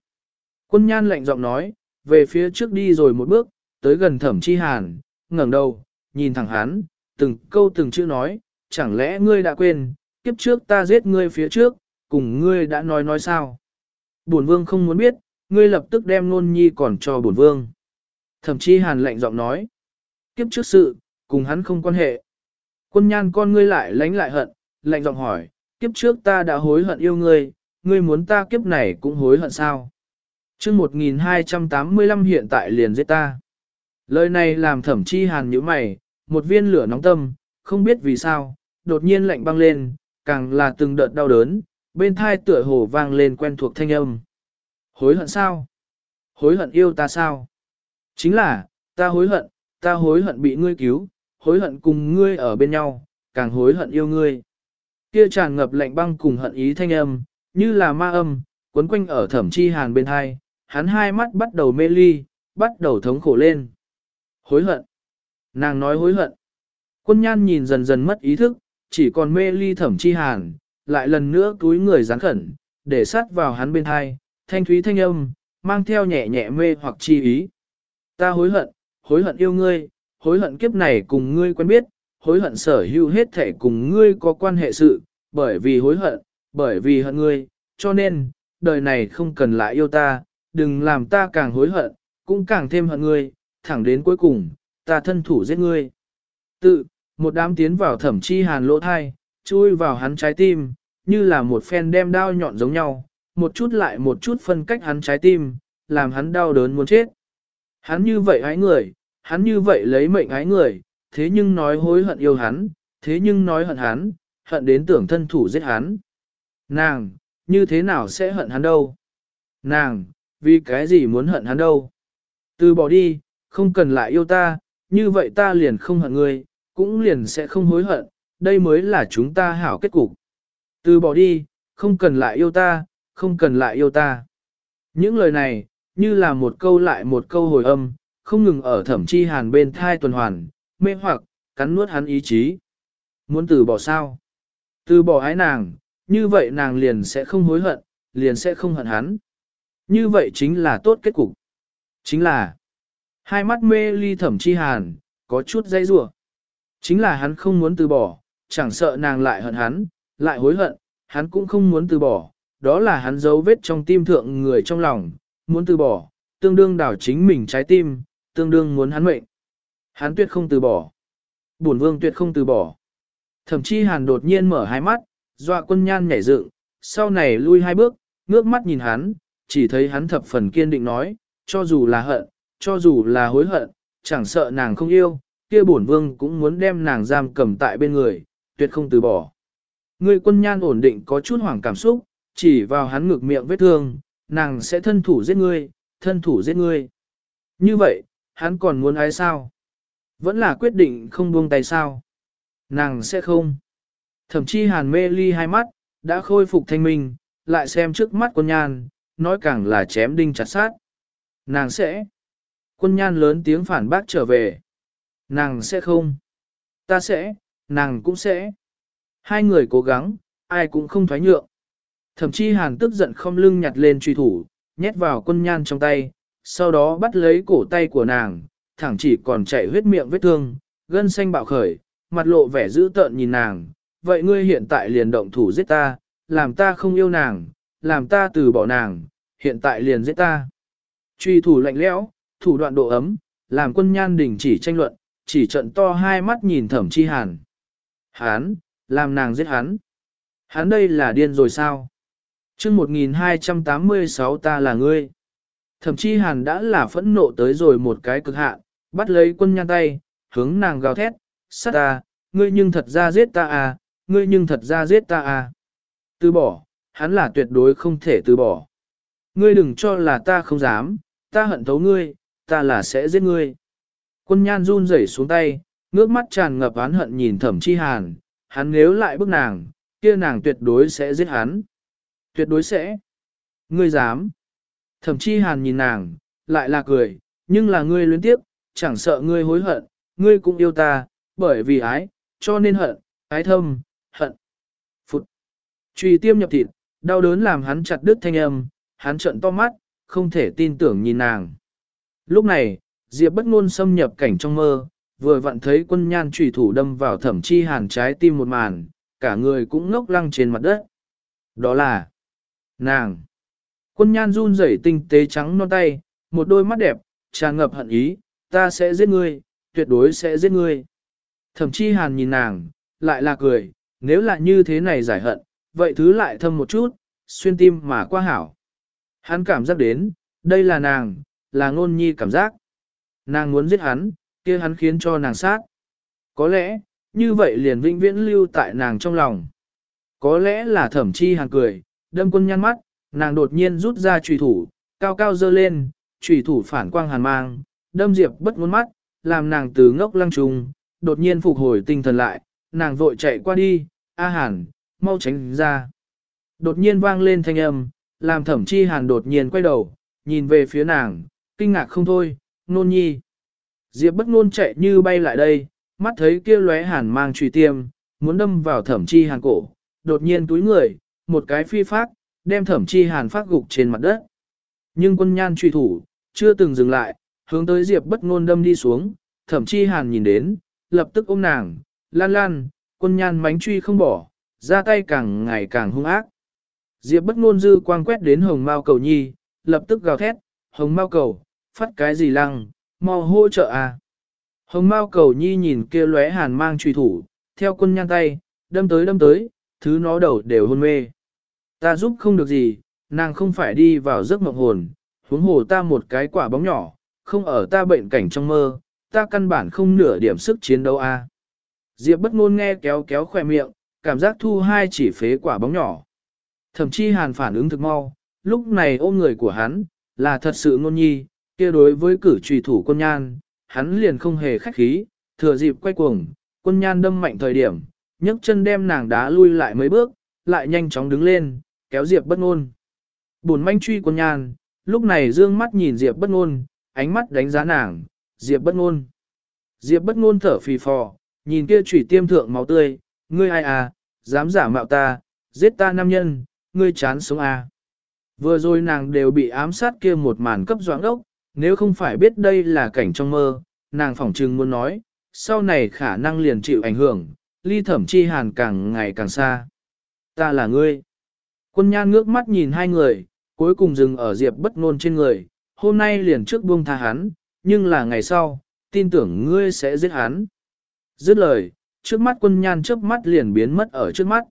Speaker 1: Quân nhan lạnh giọng nói, về phía trước đi rồi một bước, tới gần thẩm chi hàn, ngẩng đầu, nhìn thẳng hắn, từng câu từng chữ nói, chẳng lẽ ngươi đã quên, kiếp trước ta giết ngươi phía trước, cùng ngươi đã nói nói sao. Bổn vương không muốn biết, ngươi lập tức đem nôn nhi còn cho bổn vương. Thẩm chi hàn lạnh giọng nói, kiếp trước sự, cùng hắn không quan hệ. Quân nhan con ngươi lại lánh lại hận, lạnh giọng hỏi, kiếp trước ta đã hối hận yêu ngươi, ngươi muốn ta kiếp này cũng hối hận sao? Chương 1285 hiện tại liền giết ta. Lời này làm thẩm chi hàn như mày, một viên lửa nóng tâm, không biết vì sao, đột nhiên lạnh băng lên, càng là từng đợt đau đớn, bên thai tựa hồ vang lên quen thuộc thanh âm. Hối hận sao? Hối hận yêu ta sao? Chính là, ta hối hận, ta hối hận bị ngươi cứu, hối hận cùng ngươi ở bên nhau, càng hối hận yêu ngươi. Kia tràn ngập lạnh băng cùng hận ý thanh âm, như là ma âm, quấn quanh ở thẩm chi hàn bên hai, hắn hai mắt bắt đầu mê ly, bắt đầu thống khổ lên. Hối hận. Nàng nói hối hận. Quân nhan nhìn dần dần mất ý thức, chỉ còn mê ly thẩm chi hàn, lại lần nữa túi người rắn khẩn, để sát vào hắn bên hai, thanh thúy thanh âm, mang theo nhẹ nhẹ mê hoặc chi ý. Ta hối hận, hối hận yêu ngươi, hối hận kiếp này cùng ngươi quen biết, hối hận sở hữu hết thể cùng ngươi có quan hệ sự, bởi vì hối hận, bởi vì hận ngươi, cho nên, đời này không cần lại yêu ta, đừng làm ta càng hối hận, cũng càng thêm hận ngươi, thẳng đến cuối cùng, ta thân thủ giết ngươi. Tự, một đám tiến vào thẩm chi hàn lỗ thai, chui vào hắn trái tim, như là một phen đem đao nhọn giống nhau, một chút lại một chút phân cách hắn trái tim, làm hắn đau đớn muốn chết. Hắn như vậy ái người, hắn như vậy lấy mệnh ái người, thế nhưng nói hối hận yêu hắn, thế nhưng nói hận hắn, hận đến tưởng thân thủ giết hắn. Nàng, như thế nào sẽ hận hắn đâu? Nàng, vì cái gì muốn hận hắn đâu? Từ bỏ đi, không cần lại yêu ta, như vậy ta liền không hận ngươi, cũng liền sẽ không hối hận, đây mới là chúng ta hảo kết cục. Từ bỏ đi, không cần lại yêu ta, không cần lại yêu ta. Những lời này, như là một câu lại một câu hồi âm, không ngừng ở thẩm chi hàn bên thai tuần hoàn, mê hoặc, cắn nuốt hắn ý chí. Muốn từ bỏ sao? Từ bỏ ái nàng, như vậy nàng liền sẽ không hối hận, liền sẽ không hận hắn. Như vậy chính là tốt kết cục. Chính là, hai mắt mê ly thẩm chi hàn, có chút dây rủa Chính là hắn không muốn từ bỏ, chẳng sợ nàng lại hận hắn, lại hối hận, hắn cũng không muốn từ bỏ, đó là hắn dấu vết trong tim thượng người trong lòng, muốn từ bỏ, tương đương đảo chính mình trái tim, tương đương muốn hắn mệnh. Hắn tuyệt không từ bỏ. Bổn vương tuyệt không từ bỏ. Thẩm chi hàn đột nhiên mở hai mắt, dọa quân nhan nhảy dựng, sau này lui hai bước, ngước mắt nhìn hắn, chỉ thấy hắn thập phần kiên định nói, cho dù là hận, cho dù là hối hận, chẳng sợ nàng không yêu, kia bổn vương cũng muốn đem nàng giam cầm tại bên người, tuyệt không từ bỏ. Người quân nhan ổn định có chút hoảng cảm xúc, chỉ vào hắn ngực miệng vết thương, nàng sẽ thân thủ giết ngươi, thân thủ giết ngươi. Như vậy, hắn còn muốn ái sao? Vẫn là quyết định không buông tay sao? Nàng sẽ không. Thậm chí hàn mê ly hai mắt, đã khôi phục thanh minh, lại xem trước mắt quân nhan, nói càng là chém đinh chặt sát. Nàng sẽ. Quân nhan lớn tiếng phản bác trở về. Nàng sẽ không. Ta sẽ, nàng cũng sẽ. Hai người cố gắng, ai cũng không thoái nhượng. Thậm chí hàn tức giận không lưng nhặt lên truy thủ, nhét vào quân nhan trong tay, sau đó bắt lấy cổ tay của nàng, thẳng chỉ còn chảy huyết miệng vết thương, gân xanh bạo khởi, mặt lộ vẻ dữ tợn nhìn nàng, vậy ngươi hiện tại liền động thủ giết ta, làm ta không yêu nàng, làm ta từ bỏ nàng, hiện tại liền giết ta. Truy thủ lạnh lẽo, thủ đoạn độ ấm, làm quân nhan đình chỉ tranh luận, chỉ trận to hai mắt nhìn thẩm chi hàn. Hán, làm nàng giết hắn. Hắn đây là điên rồi sao? chương 1286 ta là ngươi. Thẩm chi hàn đã là phẫn nộ tới rồi một cái cực hạn, bắt lấy quân nhan tay, hướng nàng gào thét, sát ta, ngươi nhưng thật ra giết ta à, ngươi nhưng thật ra giết ta à. Từ bỏ, hắn là tuyệt đối không thể từ bỏ. Ngươi đừng cho là ta không dám, ta hận thấu ngươi, ta là sẽ giết ngươi. Quân nhan run rẩy xuống tay, ngước mắt tràn ngập oán hận nhìn thẩm chi hàn, hắn nếu lại bức nàng, kia nàng tuyệt đối sẽ giết hắn. Tuyệt đối sẽ. Ngươi dám. Thẩm chi hàn nhìn nàng, lại là cười, nhưng là ngươi luyến tiếp, chẳng sợ ngươi hối hận, ngươi cũng yêu ta, bởi vì ái, cho nên hận, ái thâm, hận. Phụt. Truy tiêm nhập thịt, đau đớn làm hắn chặt đứt thanh âm, hắn trợn to mắt, không thể tin tưởng nhìn nàng. Lúc này, Diệp bất ngôn xâm nhập cảnh trong mơ, vừa vặn thấy quân nhan trùy thủ đâm vào thẩm chi hàn trái tim một màn, cả người cũng ngốc lăng trên mặt đất. Đó là nàng. Quân nhan run rẩy tinh tế trắng non tay, một đôi mắt đẹp, tràn ngập hận ý, ta sẽ giết ngươi, tuyệt đối sẽ giết ngươi. Thẩm chi hàn nhìn nàng, lại là cười, nếu là như thế này giải hận, vậy thứ lại thâm một chút, xuyên tim mà qua hảo. Hắn cảm giác đến, đây là nàng, là ngôn nhi cảm giác. Nàng muốn giết hắn, kia hắn khiến cho nàng sát. Có lẽ, như vậy liền vĩnh viễn lưu tại nàng trong lòng. Có lẽ là thẩm chi hàng cười, đâm quân nhăn mắt, nàng đột nhiên rút ra trùy thủ, cao cao dơ lên, trùy thủ phản quang hàn mang, đâm diệp bất ngôn mắt, làm nàng từ ngốc lăng trùng, đột nhiên phục hồi tinh thần lại, nàng vội chạy qua đi, A Hàn, mau tránh ra. Đột nhiên vang lên thanh âm, làm thẩm chi hàn đột nhiên quay đầu, nhìn về phía nàng, kinh ngạc không thôi, nôn nhi. Diệp bất nôn chạy như bay lại đây, mắt thấy kia lóe hàn mang truy tiêm, muốn đâm vào thẩm chi hàn cổ, đột nhiên túi người, một cái phi phát, đem thẩm chi hàn phát gục trên mặt đất. Nhưng quân nhan truy thủ, chưa từng dừng lại, hướng tới Diệp bất nôn đâm đi xuống, thẩm chi hàn nhìn đến, lập tức ôm nàng, lan lan, quân nhan mánh truy không bỏ, ra tay càng ngày càng hung ác. Diệp bất ngôn dư quang quét đến hồng mao cầu nhi, lập tức gào thét, hồng mao cầu, phát cái gì lăng, mau hỗ trợ à. Hồng mao cầu nhi nhìn kia lóe hàn mang truy thủ, theo quân nhan tay, đâm tới đâm tới, thứ nó đầu đều hôn mê. Ta giúp không được gì, nàng không phải đi vào giấc mộng hồn, huống hồ ta một cái quả bóng nhỏ, không ở ta bệnh cảnh trong mơ, ta căn bản không nửa điểm sức chiến đấu a. Diệp bất ngôn nghe kéo kéo khỏe miệng, cảm giác thu hai chỉ phế quả bóng nhỏ. Thậm chí hàn phản ứng thực mau, lúc này ôm người của hắn, là thật sự ngôn nhi, kia đối với cử trùy thủ quân nhan, hắn liền không hề khách khí, thừa dịp quay cuồng, quân nhan đâm mạnh thời điểm, nhấc chân đem nàng đá lui lại mấy bước, lại nhanh chóng đứng lên, kéo Diệp bất ngôn. Buồn manh truy quân nhan, lúc này dương mắt nhìn Diệp bất ngôn, ánh mắt đánh giá nàng, Diệp bất ngôn. Diệp bất ngôn thở phì phò, nhìn kia chủy tiêm thượng máu tươi, ngươi ai à, dám giả mạo ta, giết ta nam nhân, ngươi chán sống à. Vừa rồi nàng đều bị ám sát kia một màn cấp doãn ốc, nếu không phải biết đây là cảnh trong mơ, nàng phỏng trừng muốn nói, sau này khả năng liền chịu ảnh hưởng, ly thẩm chi hàn càng ngày càng xa. Ta là ngươi. Quân nhan ngước mắt nhìn hai người, cuối cùng dừng ở diệp bất ngôn trên người, hôm nay liền trước buông tha hắn, nhưng là ngày sau, tin tưởng ngươi sẽ giết hắn. Dứt lời, trước mắt quân nhan chớp mắt liền biến mất ở trước mắt.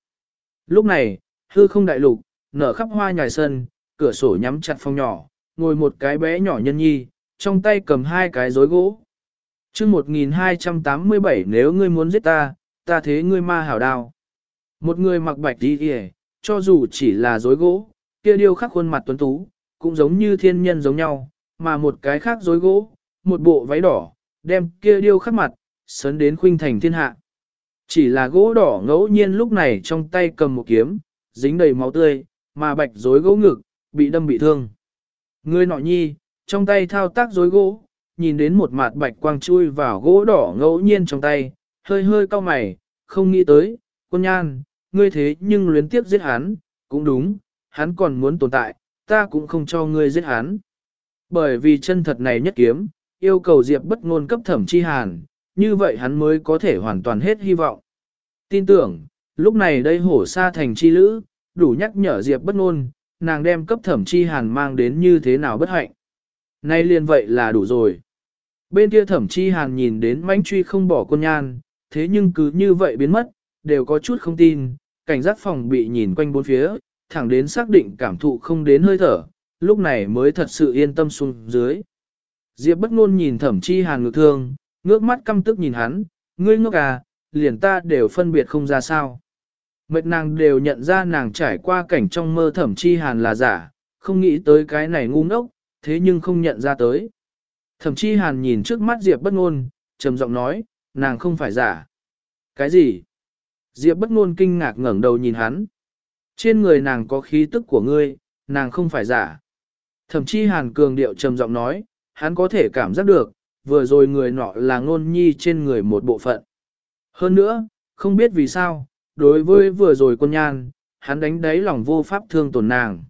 Speaker 1: Lúc này, hư không đại lục, nở khắp hoa nhài sân, cửa sổ nhắm chặt phòng nhỏ, ngồi một cái bé nhỏ nhân nhi, trong tay cầm hai cái rối gỗ. chương 1287 nếu ngươi muốn giết ta, ta thế ngươi ma hảo đao. Một người mặc bạch đi kìa, cho dù chỉ là rối gỗ, kia điêu khắc khuôn mặt tuấn tú, cũng giống như thiên nhân giống nhau, mà một cái khác rối gỗ, một bộ váy đỏ, đem kia điêu khắc mặt, sấn đến khuynh thành thiên hạ. Chỉ là gỗ đỏ ngẫu nhiên lúc này trong tay cầm một kiếm, dính đầy máu tươi, mà bạch rối gỗ ngực, bị đâm bị thương. Người nọ nhi, trong tay thao tác rối gỗ, nhìn đến một mặt bạch quang chui vào gỗ đỏ ngẫu nhiên trong tay, hơi hơi cau mày, không nghĩ tới, quân nhan, ngươi thế nhưng luyến tiếp giết hắn, cũng đúng, hắn còn muốn tồn tại, ta cũng không cho ngươi giết hắn. Bởi vì chân thật này nhất kiếm, yêu cầu Diệp bất ngôn cấp thẩm chi hàn, như vậy hắn mới có thể hoàn toàn hết hy vọng. Tin tưởng, lúc này đây hổ sa thành chi lữ, đủ nhắc nhở Diệp bất ngôn, nàng đem cấp thẩm chi hàn mang đến như thế nào bất hạnh. Nay liền vậy là đủ rồi. Bên kia thẩm chi hàn nhìn đến mãnh truy không bỏ con nhan, thế nhưng cứ như vậy biến mất, đều có chút không tin, cảnh giác phòng bị nhìn quanh bốn phía, thẳng đến xác định cảm thụ không đến hơi thở, lúc này mới thật sự yên tâm xuống dưới. Diệp bất ngôn nhìn thẩm chi hàn ngược thương, ngước mắt căm tức nhìn hắn, ngươi ngốc à, liền ta đều phân biệt không ra sao. Mệt nàng đều nhận ra nàng trải qua cảnh trong mơ thẩm chi hàn là giả, không nghĩ tới cái này ngu ngốc, thế nhưng không nhận ra tới. Thẩm chi hàn nhìn trước mắt Diệp bất ngôn, trầm giọng nói, nàng không phải giả. Cái gì? Diệp bất ngôn kinh ngạc ngẩng đầu nhìn hắn. Trên người nàng có khí tức của ngươi, nàng không phải giả. Thẩm chi hàn cường điệu trầm giọng nói, hắn có thể cảm giác được, vừa rồi người nọ là ngôn nhi trên người một bộ phận. Hơn nữa, không biết vì sao, đối với vừa rồi quân nhan, hắn đánh đáy lòng vô pháp thương tổn nàng.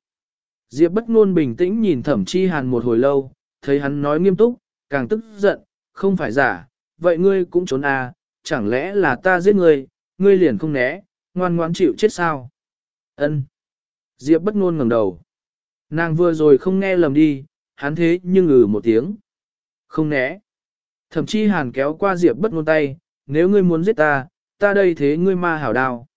Speaker 1: Diệp bất ngôn bình tĩnh nhìn thẩm chi hàn một hồi lâu, thấy hắn nói nghiêm túc, càng tức giận, không phải giả, vậy ngươi cũng trốn à, chẳng lẽ là ta giết ngươi, ngươi liền không né, ngoan ngoãn chịu chết sao? Ân. Diệp bất ngôn ngẩng đầu. Nàng vừa rồi không nghe lầm đi, hắn thế nhưng ngừ một tiếng. Không né. Thậm chí hàn kéo qua Diệp bất ngôn tay, nếu ngươi muốn giết ta, ta đây thế ngươi ma hảo đao.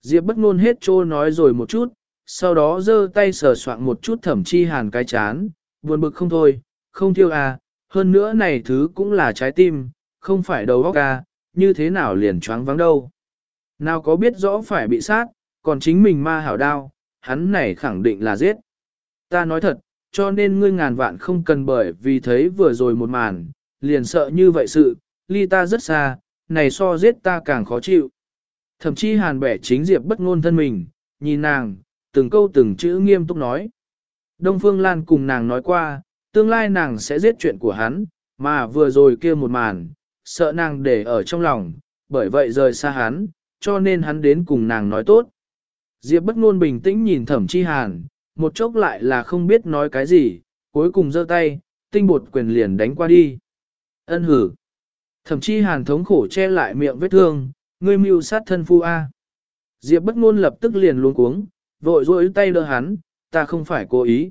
Speaker 1: Diệp bất ngôn hết trô nói rồi một chút, sau đó giơ tay sờ soạn một chút thẩm chi hàn cái chán, buồn bực không thôi, không thiêu à, hơn nữa này thứ cũng là trái tim, không phải đầu óc à, như thế nào liền choáng vắng đâu. Nào có biết rõ phải bị sát, còn chính mình ma hảo đao, hắn này khẳng định là giết. Ta nói thật, cho nên ngươi ngàn vạn không cần bởi vì thấy vừa rồi một màn, liền sợ như vậy sự, ly ta rất xa, này so giết ta càng khó chịu. Thậm chí hàn bẻ chính diệp bất ngôn thân mình, nhìn nàng, từng câu từng chữ nghiêm túc nói. Đông Phương Lan cùng nàng nói qua, tương lai nàng sẽ giết chuyện của hắn, mà vừa rồi kia một màn, sợ nàng để ở trong lòng, bởi vậy rời xa hắn, cho nên hắn đến cùng nàng nói tốt. Diệp bất ngôn bình tĩnh nhìn thẩm chi hàn, một chốc lại là không biết nói cái gì, cuối cùng giơ tay, tinh bột quyền liền đánh qua đi. Ân hử. Thẩm chi hàn thống khổ che lại miệng vết thương, ngươi mưu sát thân phu A. Diệp bất ngôn lập tức liền luống cuống, vội rối tay đỡ hắn, ta không phải cố ý.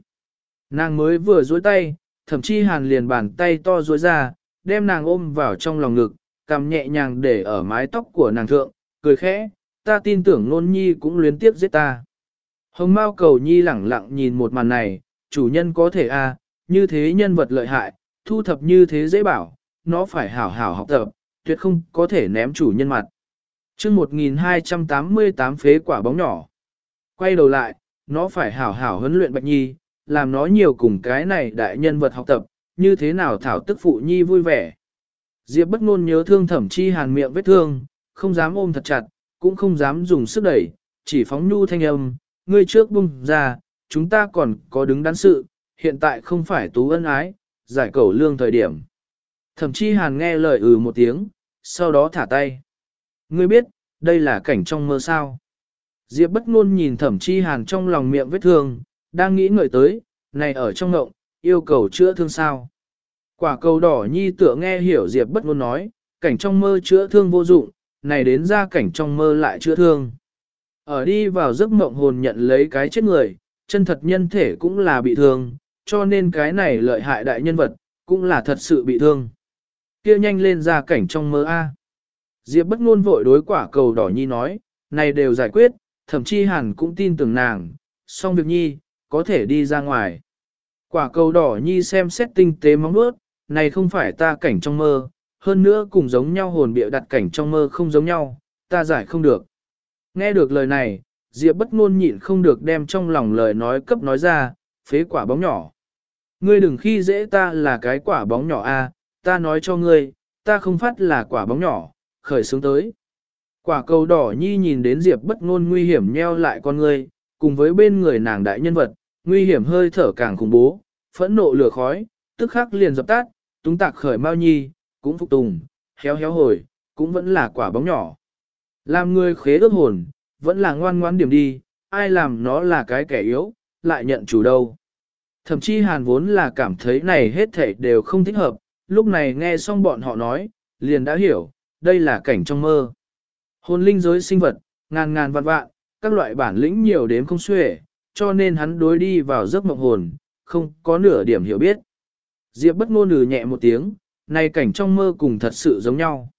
Speaker 1: Nàng mới vừa rối tay, thẩm chi hàn liền bàn tay to rối ra, đem nàng ôm vào trong lòng ngực, cầm nhẹ nhàng để ở mái tóc của nàng thượng, cười khẽ, ta tin tưởng nôn nhi cũng luyến tiếp giết ta. Hồng Mao cầu nhi lẳng lặng nhìn một màn này, chủ nhân có thể a, như thế nhân vật lợi hại, thu thập như thế dễ bảo, nó phải hảo hảo học tập, tuyệt không có thể ném chủ nhân mặt. chương 1288 phế quả bóng nhỏ. Quay đầu lại, nó phải hảo hảo huấn luyện Bạch Nhi, làm nó nhiều cùng cái này đại nhân vật học tập, như thế nào thảo tức phụ Nhi vui vẻ. Diệp bất ngôn nhớ thương thẩm chi hàn miệng vết thương, không dám ôm thật chặt, cũng không dám dùng sức đẩy, chỉ phóng nhu thanh âm, ngươi trước bung ra, chúng ta còn có đứng đắn sự, hiện tại không phải tú ân ái, giải cầu lương thời điểm. Thẩm chi hàn nghe lời ừ một tiếng, sau đó thả tay. Ngươi biết, đây là cảnh trong mơ sao. Diệp bất ngôn nhìn thẩm chi hàn trong lòng miệng vết thương, đang nghĩ ngợi tới, này ở trong ngộng, yêu cầu chữa thương sao. Quả cầu đỏ nhi tựa nghe hiểu Diệp bất ngôn nói, cảnh trong mơ chữa thương vô dụng, này đến ra cảnh trong mơ lại chữa thương. Ở đi vào giấc mộng hồn nhận lấy cái chết người, chân thật nhân thể cũng là bị thương, cho nên cái này lợi hại đại nhân vật, cũng là thật sự bị thương kia nhanh lên ra cảnh trong mơ A. Diệp bất ngôn vội đối quả cầu đỏ nhi nói, này đều giải quyết, thậm chí hẳn cũng tin tưởng nàng, xong việc nhi, có thể đi ra ngoài. Quả cầu đỏ nhi xem xét tinh tế móng nuốt, này không phải ta cảnh trong mơ, hơn nữa cùng giống nhau hồn bịa đặt cảnh trong mơ không giống nhau, ta giải không được. Nghe được lời này, Diệp bất ngôn nhịn không được đem trong lòng lời nói cấp nói ra, phế quả bóng nhỏ. Ngươi đừng khi dễ ta là cái quả bóng nhỏ a, ta nói cho ngươi, ta không phát là quả bóng nhỏ, khởi sướng tới. Quả cầu đỏ nhi nhìn đến Diệp bất ngôn nguy hiểm nheo lại con ngươi, cùng với bên người nàng đại nhân vật, nguy hiểm hơi thở càng khủng bố, phẫn nộ lửa khói, tức khắc liền dập tắt, túng tạc khởi mau nhi, cũng phục tùng, héo héo hồi, cũng vẫn là quả bóng nhỏ. Làm người khế ước hồn, vẫn là ngoan ngoan điểm đi, ai làm nó là cái kẻ yếu, lại nhận chủ đâu. Thậm chí hàn vốn là cảm thấy này hết thảy đều không thích hợp, lúc này nghe xong bọn họ nói, liền đã hiểu, đây là cảnh trong mơ. Hồn linh giới sinh vật, ngàn ngàn vạn vạn, các loại bản lĩnh nhiều đến không xuể, cho nên hắn đối đi vào giấc mộng hồn, không có nửa điểm hiểu biết. Diệp bất ngôn lừ nhẹ một tiếng, này cảnh trong mơ cùng thật sự giống nhau.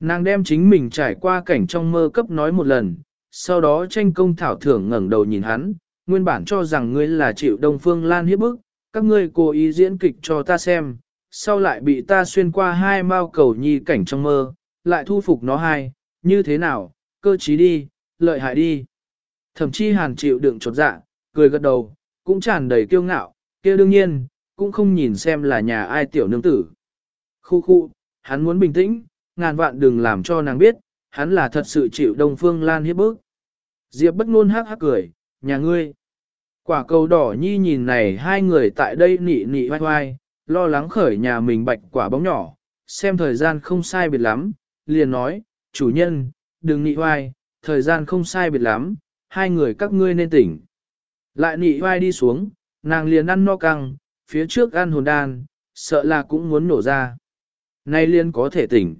Speaker 1: Nàng đem chính mình trải qua cảnh trong mơ cấp nói một lần, sau đó tranh công thảo thưởng ngẩng đầu nhìn hắn, nguyên bản cho rằng ngươi là chịu Đông Phương Lan hiếp bức, các ngươi cố ý diễn kịch cho ta xem, sau lại bị ta xuyên qua hai mao cầu nhi cảnh trong mơ, lại thu phục nó hai, như thế nào, cơ trí đi, lợi hại đi. Thậm chí hàn chịu đựng chột dạ, cười gật đầu, cũng tràn đầy kiêu ngạo, kia đương nhiên, cũng không nhìn xem là nhà ai tiểu nương tử. Khu khu, hắn muốn bình tĩnh, ngàn vạn đừng làm cho nàng biết, hắn là thật sự chịu Đông Phương Lan hiếp bức. Diệp bất ngôn hắc hắc cười, nhà ngươi. Quả cầu đỏ nhi nhìn này hai người tại đây nị nị vai vai, lo lắng khởi nhà mình bạch quả bóng nhỏ, xem thời gian không sai biệt lắm, liền nói, chủ nhân, đừng nị vai, thời gian không sai biệt lắm, hai người các ngươi nên tỉnh. Lại nị vai đi xuống, nàng liền ăn no căng, phía trước ăn hồn đan, sợ là cũng muốn nổ ra. Nay liền có thể tỉnh.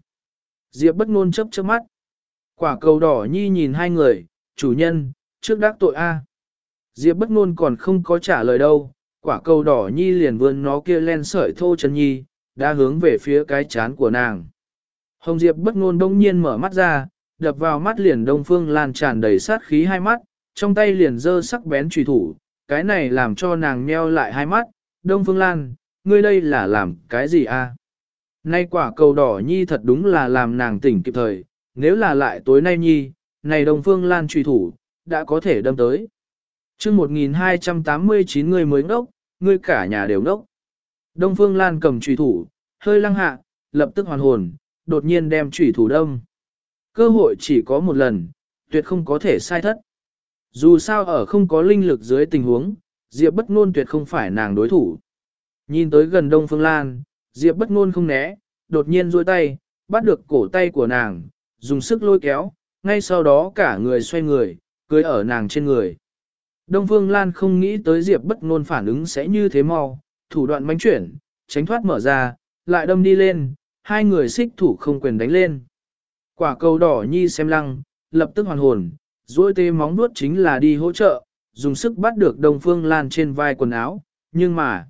Speaker 1: Diệp bất ngôn chấp chớp mắt. Quả cầu đỏ nhi nhìn hai người, chủ nhân, trước đắc tội A. Diệp bất ngôn còn không có trả lời đâu, quả cầu đỏ nhi liền vươn nó kia len sợi thô chân nhi, đã hướng về phía cái chán của nàng. Hồng Diệp bất ngôn đông nhiên mở mắt ra, đập vào mắt liền đông phương lan tràn đầy sát khí hai mắt, trong tay liền dơ sắc bén trùy thủ, cái này làm cho nàng nheo lại hai mắt, đông phương lan, ngươi đây là làm cái gì a? Nay quả cầu đỏ nhi thật đúng là làm nàng tỉnh kịp thời, nếu là lại tối nay nhi, này đông phương lan trùy thủ, đã có thể đâm tới. chương 1289 người mới ngốc, người cả nhà đều ngốc. Đông phương lan cầm trùy thủ, hơi lăng hạ, lập tức hoàn hồn, đột nhiên đem trùy thủ đâm. Cơ hội chỉ có một lần, tuyệt không có thể sai thất. Dù sao ở không có linh lực dưới tình huống, Diệp bất ngôn tuyệt không phải nàng đối thủ. Nhìn tới gần Đông Phương Lan, Diệp bất ngôn không né, đột nhiên duỗi tay, bắt được cổ tay của nàng, dùng sức lôi kéo, ngay sau đó cả người xoay người, cưới ở nàng trên người. Đông Phương Lan không nghĩ tới Diệp bất ngôn phản ứng sẽ như thế mau, thủ đoạn bánh chuyển, tránh thoát mở ra, lại đâm đi lên, hai người xích thủ không quyền đánh lên. Quả cầu đỏ nhi xem lăng, lập tức hoàn hồn, duỗi tê móng nuốt chính là đi hỗ trợ, dùng sức bắt được Đông Phương Lan trên vai quần áo, nhưng mà...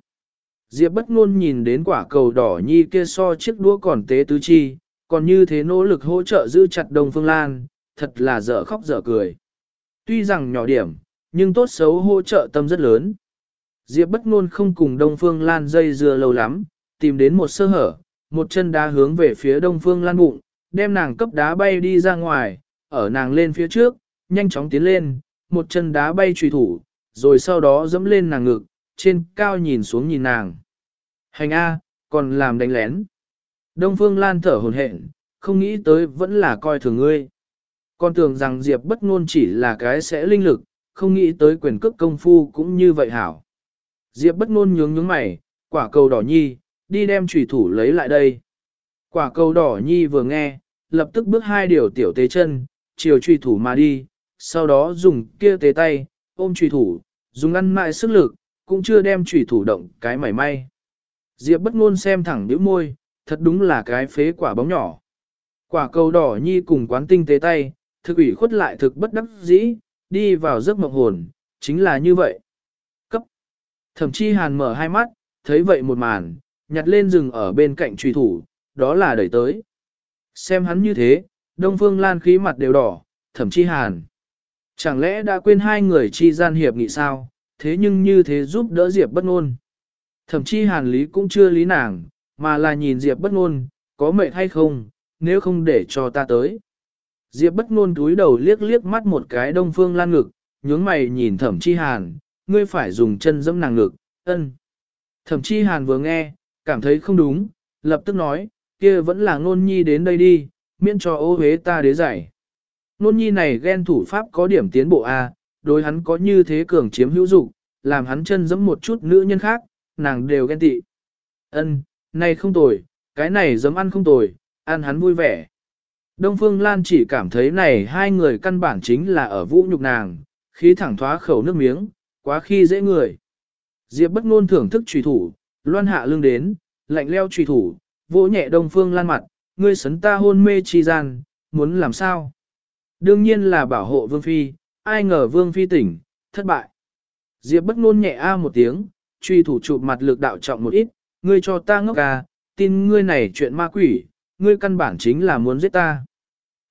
Speaker 1: Diệp bất ngôn nhìn đến quả cầu đỏ nhi kia so chiếc đũa còn tế tứ chi, còn như thế nỗ lực hỗ trợ giữ chặt Đông Phương Lan, thật là dở khóc dở cười. Tuy rằng nhỏ điểm, nhưng tốt xấu hỗ trợ tâm rất lớn. Diệp bất ngôn không cùng Đông Phương Lan dây dưa lâu lắm, tìm đến một sơ hở, một chân đá hướng về phía Đông Phương Lan bụng, đem nàng cấp đá bay đi ra ngoài, ở nàng lên phía trước, nhanh chóng tiến lên, một chân đá bay trùy thủ, rồi sau đó dẫm lên nàng ngực, trên cao nhìn xuống nhìn nàng. Hành A, còn làm đánh lén. Đông Phương Lan thở hồn hển, không nghĩ tới vẫn là coi thường ngươi. Con tưởng rằng Diệp bất ngôn chỉ là cái sẽ linh lực, không nghĩ tới quyền cước công phu cũng như vậy hảo. Diệp bất ngôn nhướng nhướng mày, quả cầu đỏ nhi, đi đem trùy thủ lấy lại đây. Quả cầu đỏ nhi vừa nghe, lập tức bước hai điều tiểu tế chân, chiều trùy thủ mà đi, sau đó dùng kia tế tay, ôm trùy thủ, dùng ăn mại sức lực, cũng chưa đem trùy thủ động cái mảy may. Diệp bất ngôn xem thẳng nhíu môi, thật đúng là cái phế quả bóng nhỏ. Quả cầu đỏ nhi cùng quán tinh tế tay, thực ủy khuất lại thực bất đắc dĩ, đi vào giấc mộng hồn, chính là như vậy. Cấp. Thẩm chi hàn mở hai mắt, thấy vậy một màn, nhặt lên rừng ở bên cạnh truy thủ, đó là đẩy tới. Xem hắn như thế, Đông Phương Lan khí mặt đều đỏ, thẩm chi hàn. Chẳng lẽ đã quên hai người chi gian hiệp nghị sao, thế nhưng như thế giúp đỡ Diệp bất ngôn. Thẩm chi hàn lý cũng chưa lý nàng, mà là nhìn Diệp bất ngôn, có mệt hay không, nếu không để cho ta tới. Diệp bất ngôn túi đầu liếc liếc mắt một cái đông phương lan ngực, nhướng mày nhìn thẩm chi hàn, ngươi phải dùng chân dẫm nàng ngực, ân. Thẩm chi hàn vừa nghe, cảm thấy không đúng, lập tức nói, kia vẫn là ngôn nhi đến đây đi, miễn cho ô hế ta đế giải. Ngôn nhi này ghen thủ pháp có điểm tiến bộ A, đối hắn có như thế cường chiếm hữu dụng, làm hắn chân dẫm một chút nữ nhân khác, nàng đều ghen tị. Ân, này không tồi, cái này dẫm ăn không tồi, ăn hắn vui vẻ. Đông Phương Lan chỉ cảm thấy này hai người căn bản chính là ở vũ nhục nàng, khí thẳng thoá khẩu nước miếng, quá khi dễ người. Diệp bất ngôn thưởng thức trùy thủ, loan hạ lưng đến, lạnh leo trùy thủ, vỗ nhẹ Đông Phương Lan mặt, ngươi sấn ta hôn mê chi gian, muốn làm sao? Đương nhiên là bảo hộ Vương Phi, ai ngờ Vương Phi tỉnh, thất bại. Diệp bất ngôn nhẹ a một tiếng, truy thủ chụp mặt lực đạo trọng một ít, ngươi cho ta ngốc à, tin ngươi này chuyện ma quỷ, ngươi căn bản chính là muốn giết ta.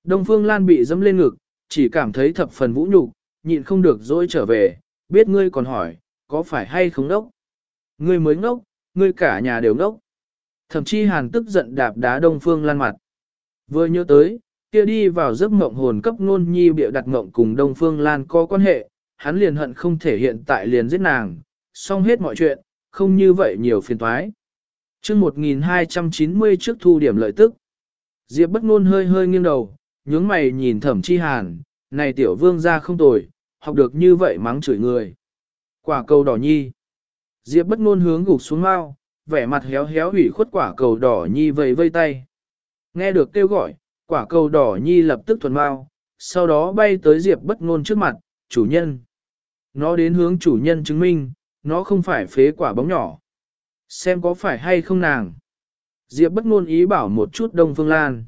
Speaker 1: Đông Phương Lan bị dẫm lên ngực, chỉ cảm thấy thập phần vũ nhục, nhịn không được dỗi trở về, biết ngươi còn hỏi, có phải hay không ngốc? Ngươi mới ngốc, ngươi cả nhà đều ngốc. Thậm chí hàn tức giận đạp đá Đông Phương Lan mặt. Vừa nhớ tới, kia đi vào giấc mộng hồn cấp nôn nhi bịa đặt mộng cùng Đông Phương Lan có quan hệ, hắn liền hận không thể hiện tại liền giết nàng, xong hết mọi chuyện, không như vậy nhiều phiền toái chương 1290 trước thu điểm lợi tức. Diệp bất ngôn hơi hơi nghiêng đầu, nhướng mày nhìn thẩm chi hàn, này tiểu vương gia không tồi, học được như vậy mắng chửi người. Quả cầu đỏ nhi. Diệp bất ngôn hướng gục xuống mau, vẻ mặt héo héo ủy khuất quả cầu đỏ nhi vầy vây tay. Nghe được kêu gọi, quả cầu đỏ nhi lập tức thuần mau, sau đó bay tới Diệp bất ngôn trước mặt, chủ nhân. Nó đến hướng chủ nhân chứng minh, nó không phải phế quả bóng nhỏ. Xem có phải hay không nàng. Diệp bất ngôn ý bảo một chút Đông Phương Lan.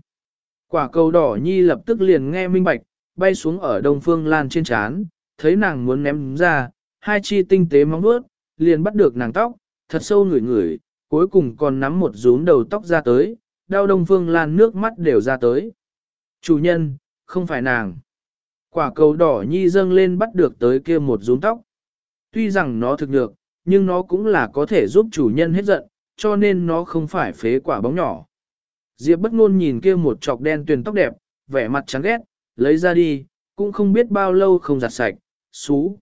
Speaker 1: Quả cầu đỏ nhi lập tức liền nghe minh bạch, bay xuống ở Đông Phương Lan trên chán, thấy nàng muốn ném ra, hai chi tinh tế móng vuốt, liền bắt được nàng tóc, thật sâu ngửi ngửi, cuối cùng còn nắm một rúm đầu tóc ra tới, đau Đông Phương Lan nước mắt đều ra tới. Chủ nhân, không phải nàng. Quả cầu đỏ nhi dâng lên bắt được tới kia một rúm tóc. Tuy rằng nó thực được, nhưng nó cũng là có thể giúp chủ nhân hết giận, cho nên nó không phải phế quả bóng nhỏ. Diệp bất ngôn nhìn kia một chọc đen tuyền tóc đẹp, vẻ mặt chán ghét, lấy ra đi, cũng không biết bao lâu không giặt sạch, xú.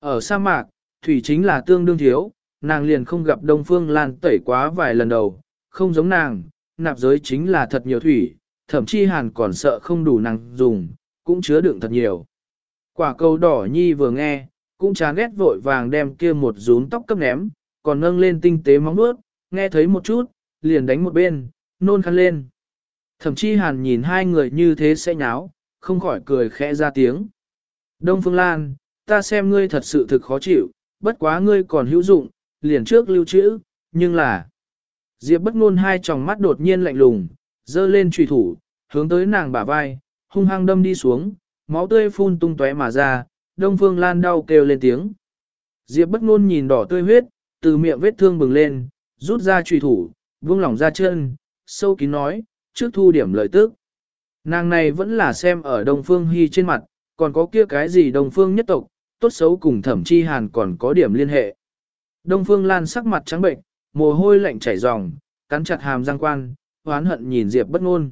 Speaker 1: Ở sa mạc, thủy chính là tương đương thiếu, nàng liền không gặp Đông Phương Lan tẩy quá vài lần đầu, không giống nàng, nạp giới chính là thật nhiều thủy, thậm chí hàn còn sợ không đủ nàng dùng, cũng chứa đựng thật nhiều. Quả cầu đỏ nhi vừa nghe, cũng chán ghét vội vàng đem kia một rún tóc cấp ném, còn nâng lên tinh tế móng nuốt, nghe thấy một chút, liền đánh một bên, nôn khăn lên. Thậm chí hàn nhìn hai người như thế sẽ nháo, không khỏi cười khẽ ra tiếng. Đông Phương Lan, ta xem ngươi thật sự thực khó chịu, bất quá ngươi còn hữu dụng, liền trước lưu trữ, nhưng là... Diệp bất ngôn hai tròng mắt đột nhiên lạnh lùng, dơ lên trùy thủ, hướng tới nàng bả vai, hung hăng đâm đi xuống, máu tươi phun tung tóe mà ra, Đông Phương Lan đau kêu lên tiếng. Diệp bất ngôn nhìn đỏ tươi huyết, từ miệng vết thương bừng lên, rút ra trùy thủ, vương lỏng ra chân, sâu kín nói, trước thu điểm lợi tức. Nàng này vẫn là xem ở Đông Phương Hy trên mặt, còn có kia cái gì Đông Phương nhất tộc, tốt xấu cùng thẩm chi hàn còn có điểm liên hệ. Đông Phương Lan sắc mặt trắng bệnh, mồ hôi lạnh chảy ròng, cắn chặt hàm răng quan, hoán hận nhìn Diệp bất ngôn.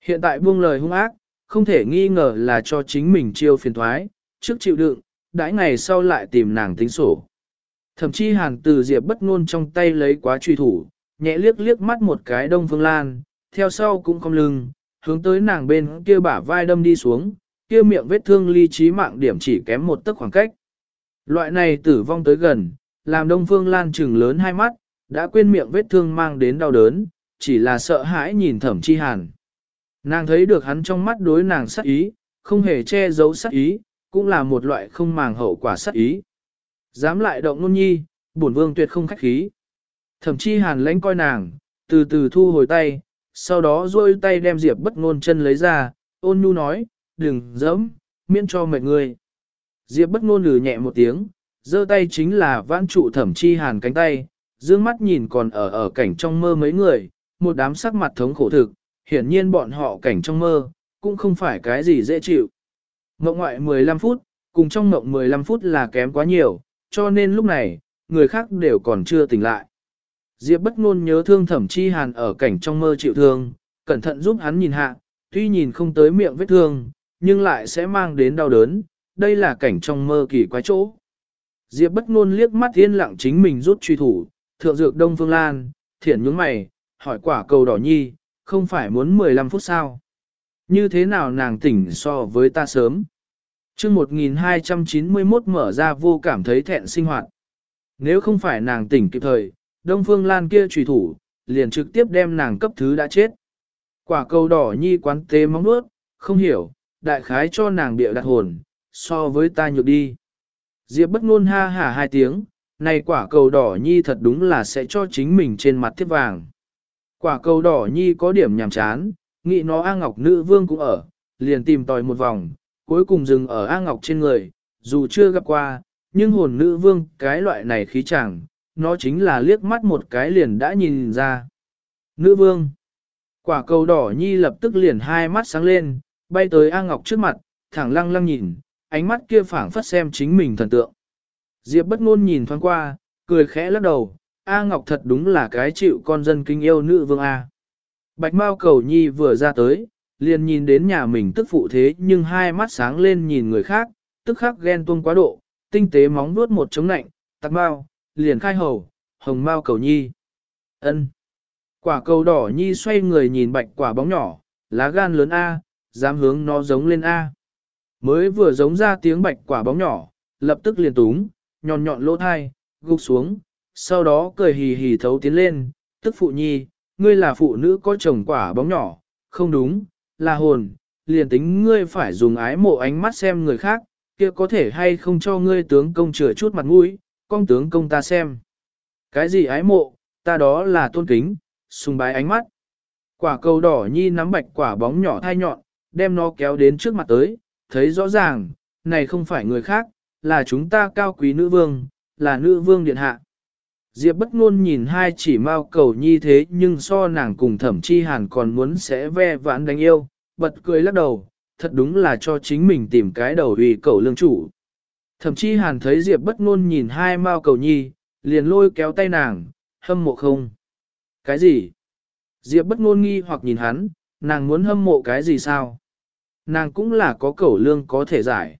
Speaker 1: Hiện tại buông lời hung ác, không thể nghi ngờ là cho chính mình chiêu phiền thoái, trước chịu đựng, đãi ngày sau lại tìm nàng tính sổ. Thậm chí hàn từ Diệp bất ngôn trong tay lấy quá truy thủ, nhẹ liếc liếc mắt một cái Đông Phương Lan, theo sau cũng không lưng, hướng tới nàng bên kia bả vai đâm đi xuống, kia miệng vết thương ly trí mạng điểm chỉ kém một tấc khoảng cách. Loại này tử vong tới gần, làm Đông Phương Lan trừng lớn hai mắt, đã quên miệng vết thương mang đến đau đớn, chỉ là sợ hãi nhìn thẩm chi hàn. Nàng thấy được hắn trong mắt đối nàng sắc ý, không hề che giấu sắc ý, cũng là một loại không màng hậu quả sắc ý. Dám lại động nôn nhi, bổn vương tuyệt không khách khí. Thẩm chi hàn lãnh coi nàng, từ từ thu hồi tay, sau đó duỗi tay đem diệp bất ngôn chân lấy ra, ôn nhu nói, đừng dẫm, miễn cho mệt người. Diệp bất ngôn lử nhẹ một tiếng, giơ tay chính là vãn trụ thẩm chi hàn cánh tay, dương mắt nhìn còn ở ở cảnh trong mơ mấy người, một đám sắc mặt thống khổ thực, hiển nhiên bọn họ cảnh trong mơ, cũng không phải cái gì dễ chịu. Mộng ngoại 15 phút, cùng trong mộng 15 phút là kém quá nhiều, cho nên lúc này, người khác đều còn chưa tỉnh lại. Diệp bất ngôn nhớ thương thẩm chi hàn ở cảnh trong mơ chịu thương, cẩn thận giúp hắn nhìn hạ, tuy nhìn không tới miệng vết thương, nhưng lại sẽ mang đến đau đớn, đây là cảnh trong mơ kỳ quái chỗ. Diệp bất ngôn liếc mắt yên lặng chính mình rút truy thủ, thượng dược đông phương lan, thiển nhướng mày, hỏi quả cầu đỏ nhi, không phải muốn 15 phút sao? Như thế nào nàng tỉnh so với ta sớm? Chương 1291 mở ra vô cảm thấy thẹn sinh hoạt. Nếu không phải nàng tỉnh kịp thời, Đông Phương Lan kia trùy thủ, liền trực tiếp đem nàng cấp thứ đã chết. Quả cầu đỏ nhi quán tế móng nuốt, không hiểu, đại khái cho nàng bịa đặt hồn, so với ta nhược đi. Diệp bất ngôn ha hả hai tiếng, này quả cầu đỏ nhi thật đúng là sẽ cho chính mình trên mặt thiết vàng. Quả cầu đỏ nhi có điểm nhàm chán, nghĩ nó A Ngọc nữ vương cũng ở, liền tìm tòi một vòng, cuối cùng dừng ở A Ngọc trên người, dù chưa gặp qua, nhưng hồn nữ vương cái loại này khí chẳng, nó chính là liếc mắt một cái liền đã nhìn ra. Nữ vương, quả cầu đỏ nhi lập tức liền hai mắt sáng lên, bay tới A Ngọc trước mặt, thẳng lăng lăng nhìn, ánh mắt kia phảng phất xem chính mình thần tượng. Diệp bất ngôn nhìn thoáng qua, cười khẽ lắc đầu, A Ngọc thật đúng là cái chịu con dân kinh yêu nữ vương A. Bạch Mao cầu nhi vừa ra tới, liền nhìn đến nhà mình tức phụ thế nhưng hai mắt sáng lên nhìn người khác, tức khắc ghen tuông quá độ, tinh tế móng nuốt một chống nạnh, tắc Mao, liền khai hầu, hồng Mao cầu nhi. ân Quả cầu đỏ nhi xoay người nhìn bạch quả bóng nhỏ, lá gan lớn A, dám hướng nó giống lên A. Mới vừa giống ra tiếng bạch quả bóng nhỏ, lập tức liền túng, nhọn nhọn lỗ thai, gục xuống, sau đó cười hì hì thấu tiến lên, tức phụ nhi, ngươi là phụ nữ có chồng quả bóng nhỏ, không đúng, là hồn, liền tính ngươi phải dùng ái mộ ánh mắt xem người khác, kia có thể hay không cho ngươi tướng công chừa chút mặt mũi, con tướng công ta xem. Cái gì ái mộ, ta đó là tôn kính, sùng bái ánh mắt. Quả cầu đỏ nhi nắm bạch quả bóng nhỏ thai nhọn, đem nó kéo đến trước mặt tới, thấy rõ ràng, này không phải người khác, là chúng ta cao quý nữ vương, là nữ vương điện hạ. Diệp bất ngôn nhìn hai chỉ mao cầu nhi thế nhưng so nàng cùng thẩm chi hàn còn muốn sẽ ve vãn đánh yêu, bật cười lắc đầu, thật đúng là cho chính mình tìm cái đầu vì cầu lương chủ. Thẩm chi hàn thấy Diệp bất ngôn nhìn hai mao cầu nhi, liền lôi kéo tay nàng, hâm mộ không? Cái gì? Diệp bất ngôn nghi hoặc nhìn hắn, nàng muốn hâm mộ cái gì sao? Nàng cũng là có cầu lương có thể giải.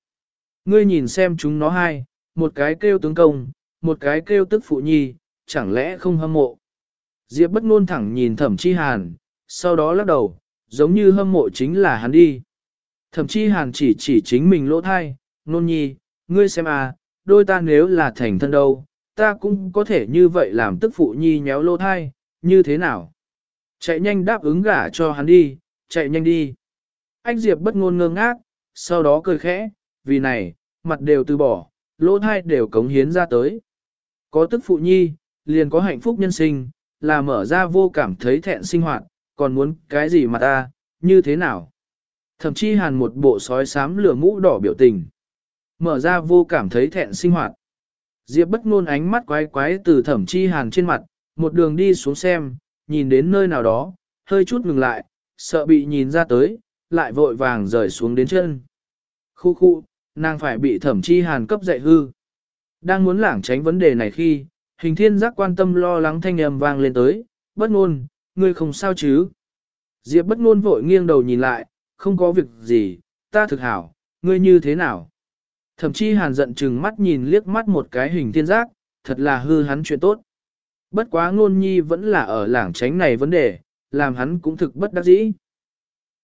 Speaker 1: Ngươi nhìn xem chúng nó hai, một cái kêu tướng công, một cái kêu tức phụ nhi, chẳng lẽ không hâm mộ. Diệp bất ngôn thẳng nhìn thẩm chi hàn, sau đó lắc đầu, giống như hâm mộ chính là hắn đi. Thẩm chi hàn chỉ chỉ chính mình lỗ thai, nôn nhi, ngươi xem à, đôi ta nếu là thành thân đâu, ta cũng có thể như vậy làm tức phụ nhi nhéo lỗ thai, như thế nào? Chạy nhanh đáp ứng gả cho hắn đi, chạy nhanh đi. Anh Diệp bất ngôn ngơ ngác, sau đó cười khẽ, vì này, mặt đều từ bỏ, lỗ thai đều cống hiến ra tới. Có tức phụ nhi, liền có hạnh phúc nhân sinh, là mở ra vô cảm thấy thẹn sinh hoạt, còn muốn cái gì mà ta, như thế nào? Thậm chí hàn một bộ sói xám lửa mũ đỏ biểu tình. Mở ra vô cảm thấy thẹn sinh hoạt. Diệp bất ngôn ánh mắt quái quái từ thẩm chi hàn trên mặt, một đường đi xuống xem, nhìn đến nơi nào đó, hơi chút ngừng lại, sợ bị nhìn ra tới, lại vội vàng rời xuống đến chân. Khu khu, nàng phải bị thẩm chi hàn cấp dạy hư. Đang muốn lảng tránh vấn đề này khi, hình thiên giác quan tâm lo lắng thanh âm vang lên tới, bất ngôn, ngươi không sao chứ? Diệp bất ngôn vội nghiêng đầu nhìn lại, không có việc gì, ta thực hảo, ngươi như thế nào? Thậm chí hàn giận chừng mắt nhìn liếc mắt một cái hình thiên giác, thật là hư hắn chuyện tốt. Bất quá ngôn nhi vẫn là ở lảng tránh này vấn đề, làm hắn cũng thực bất đắc dĩ.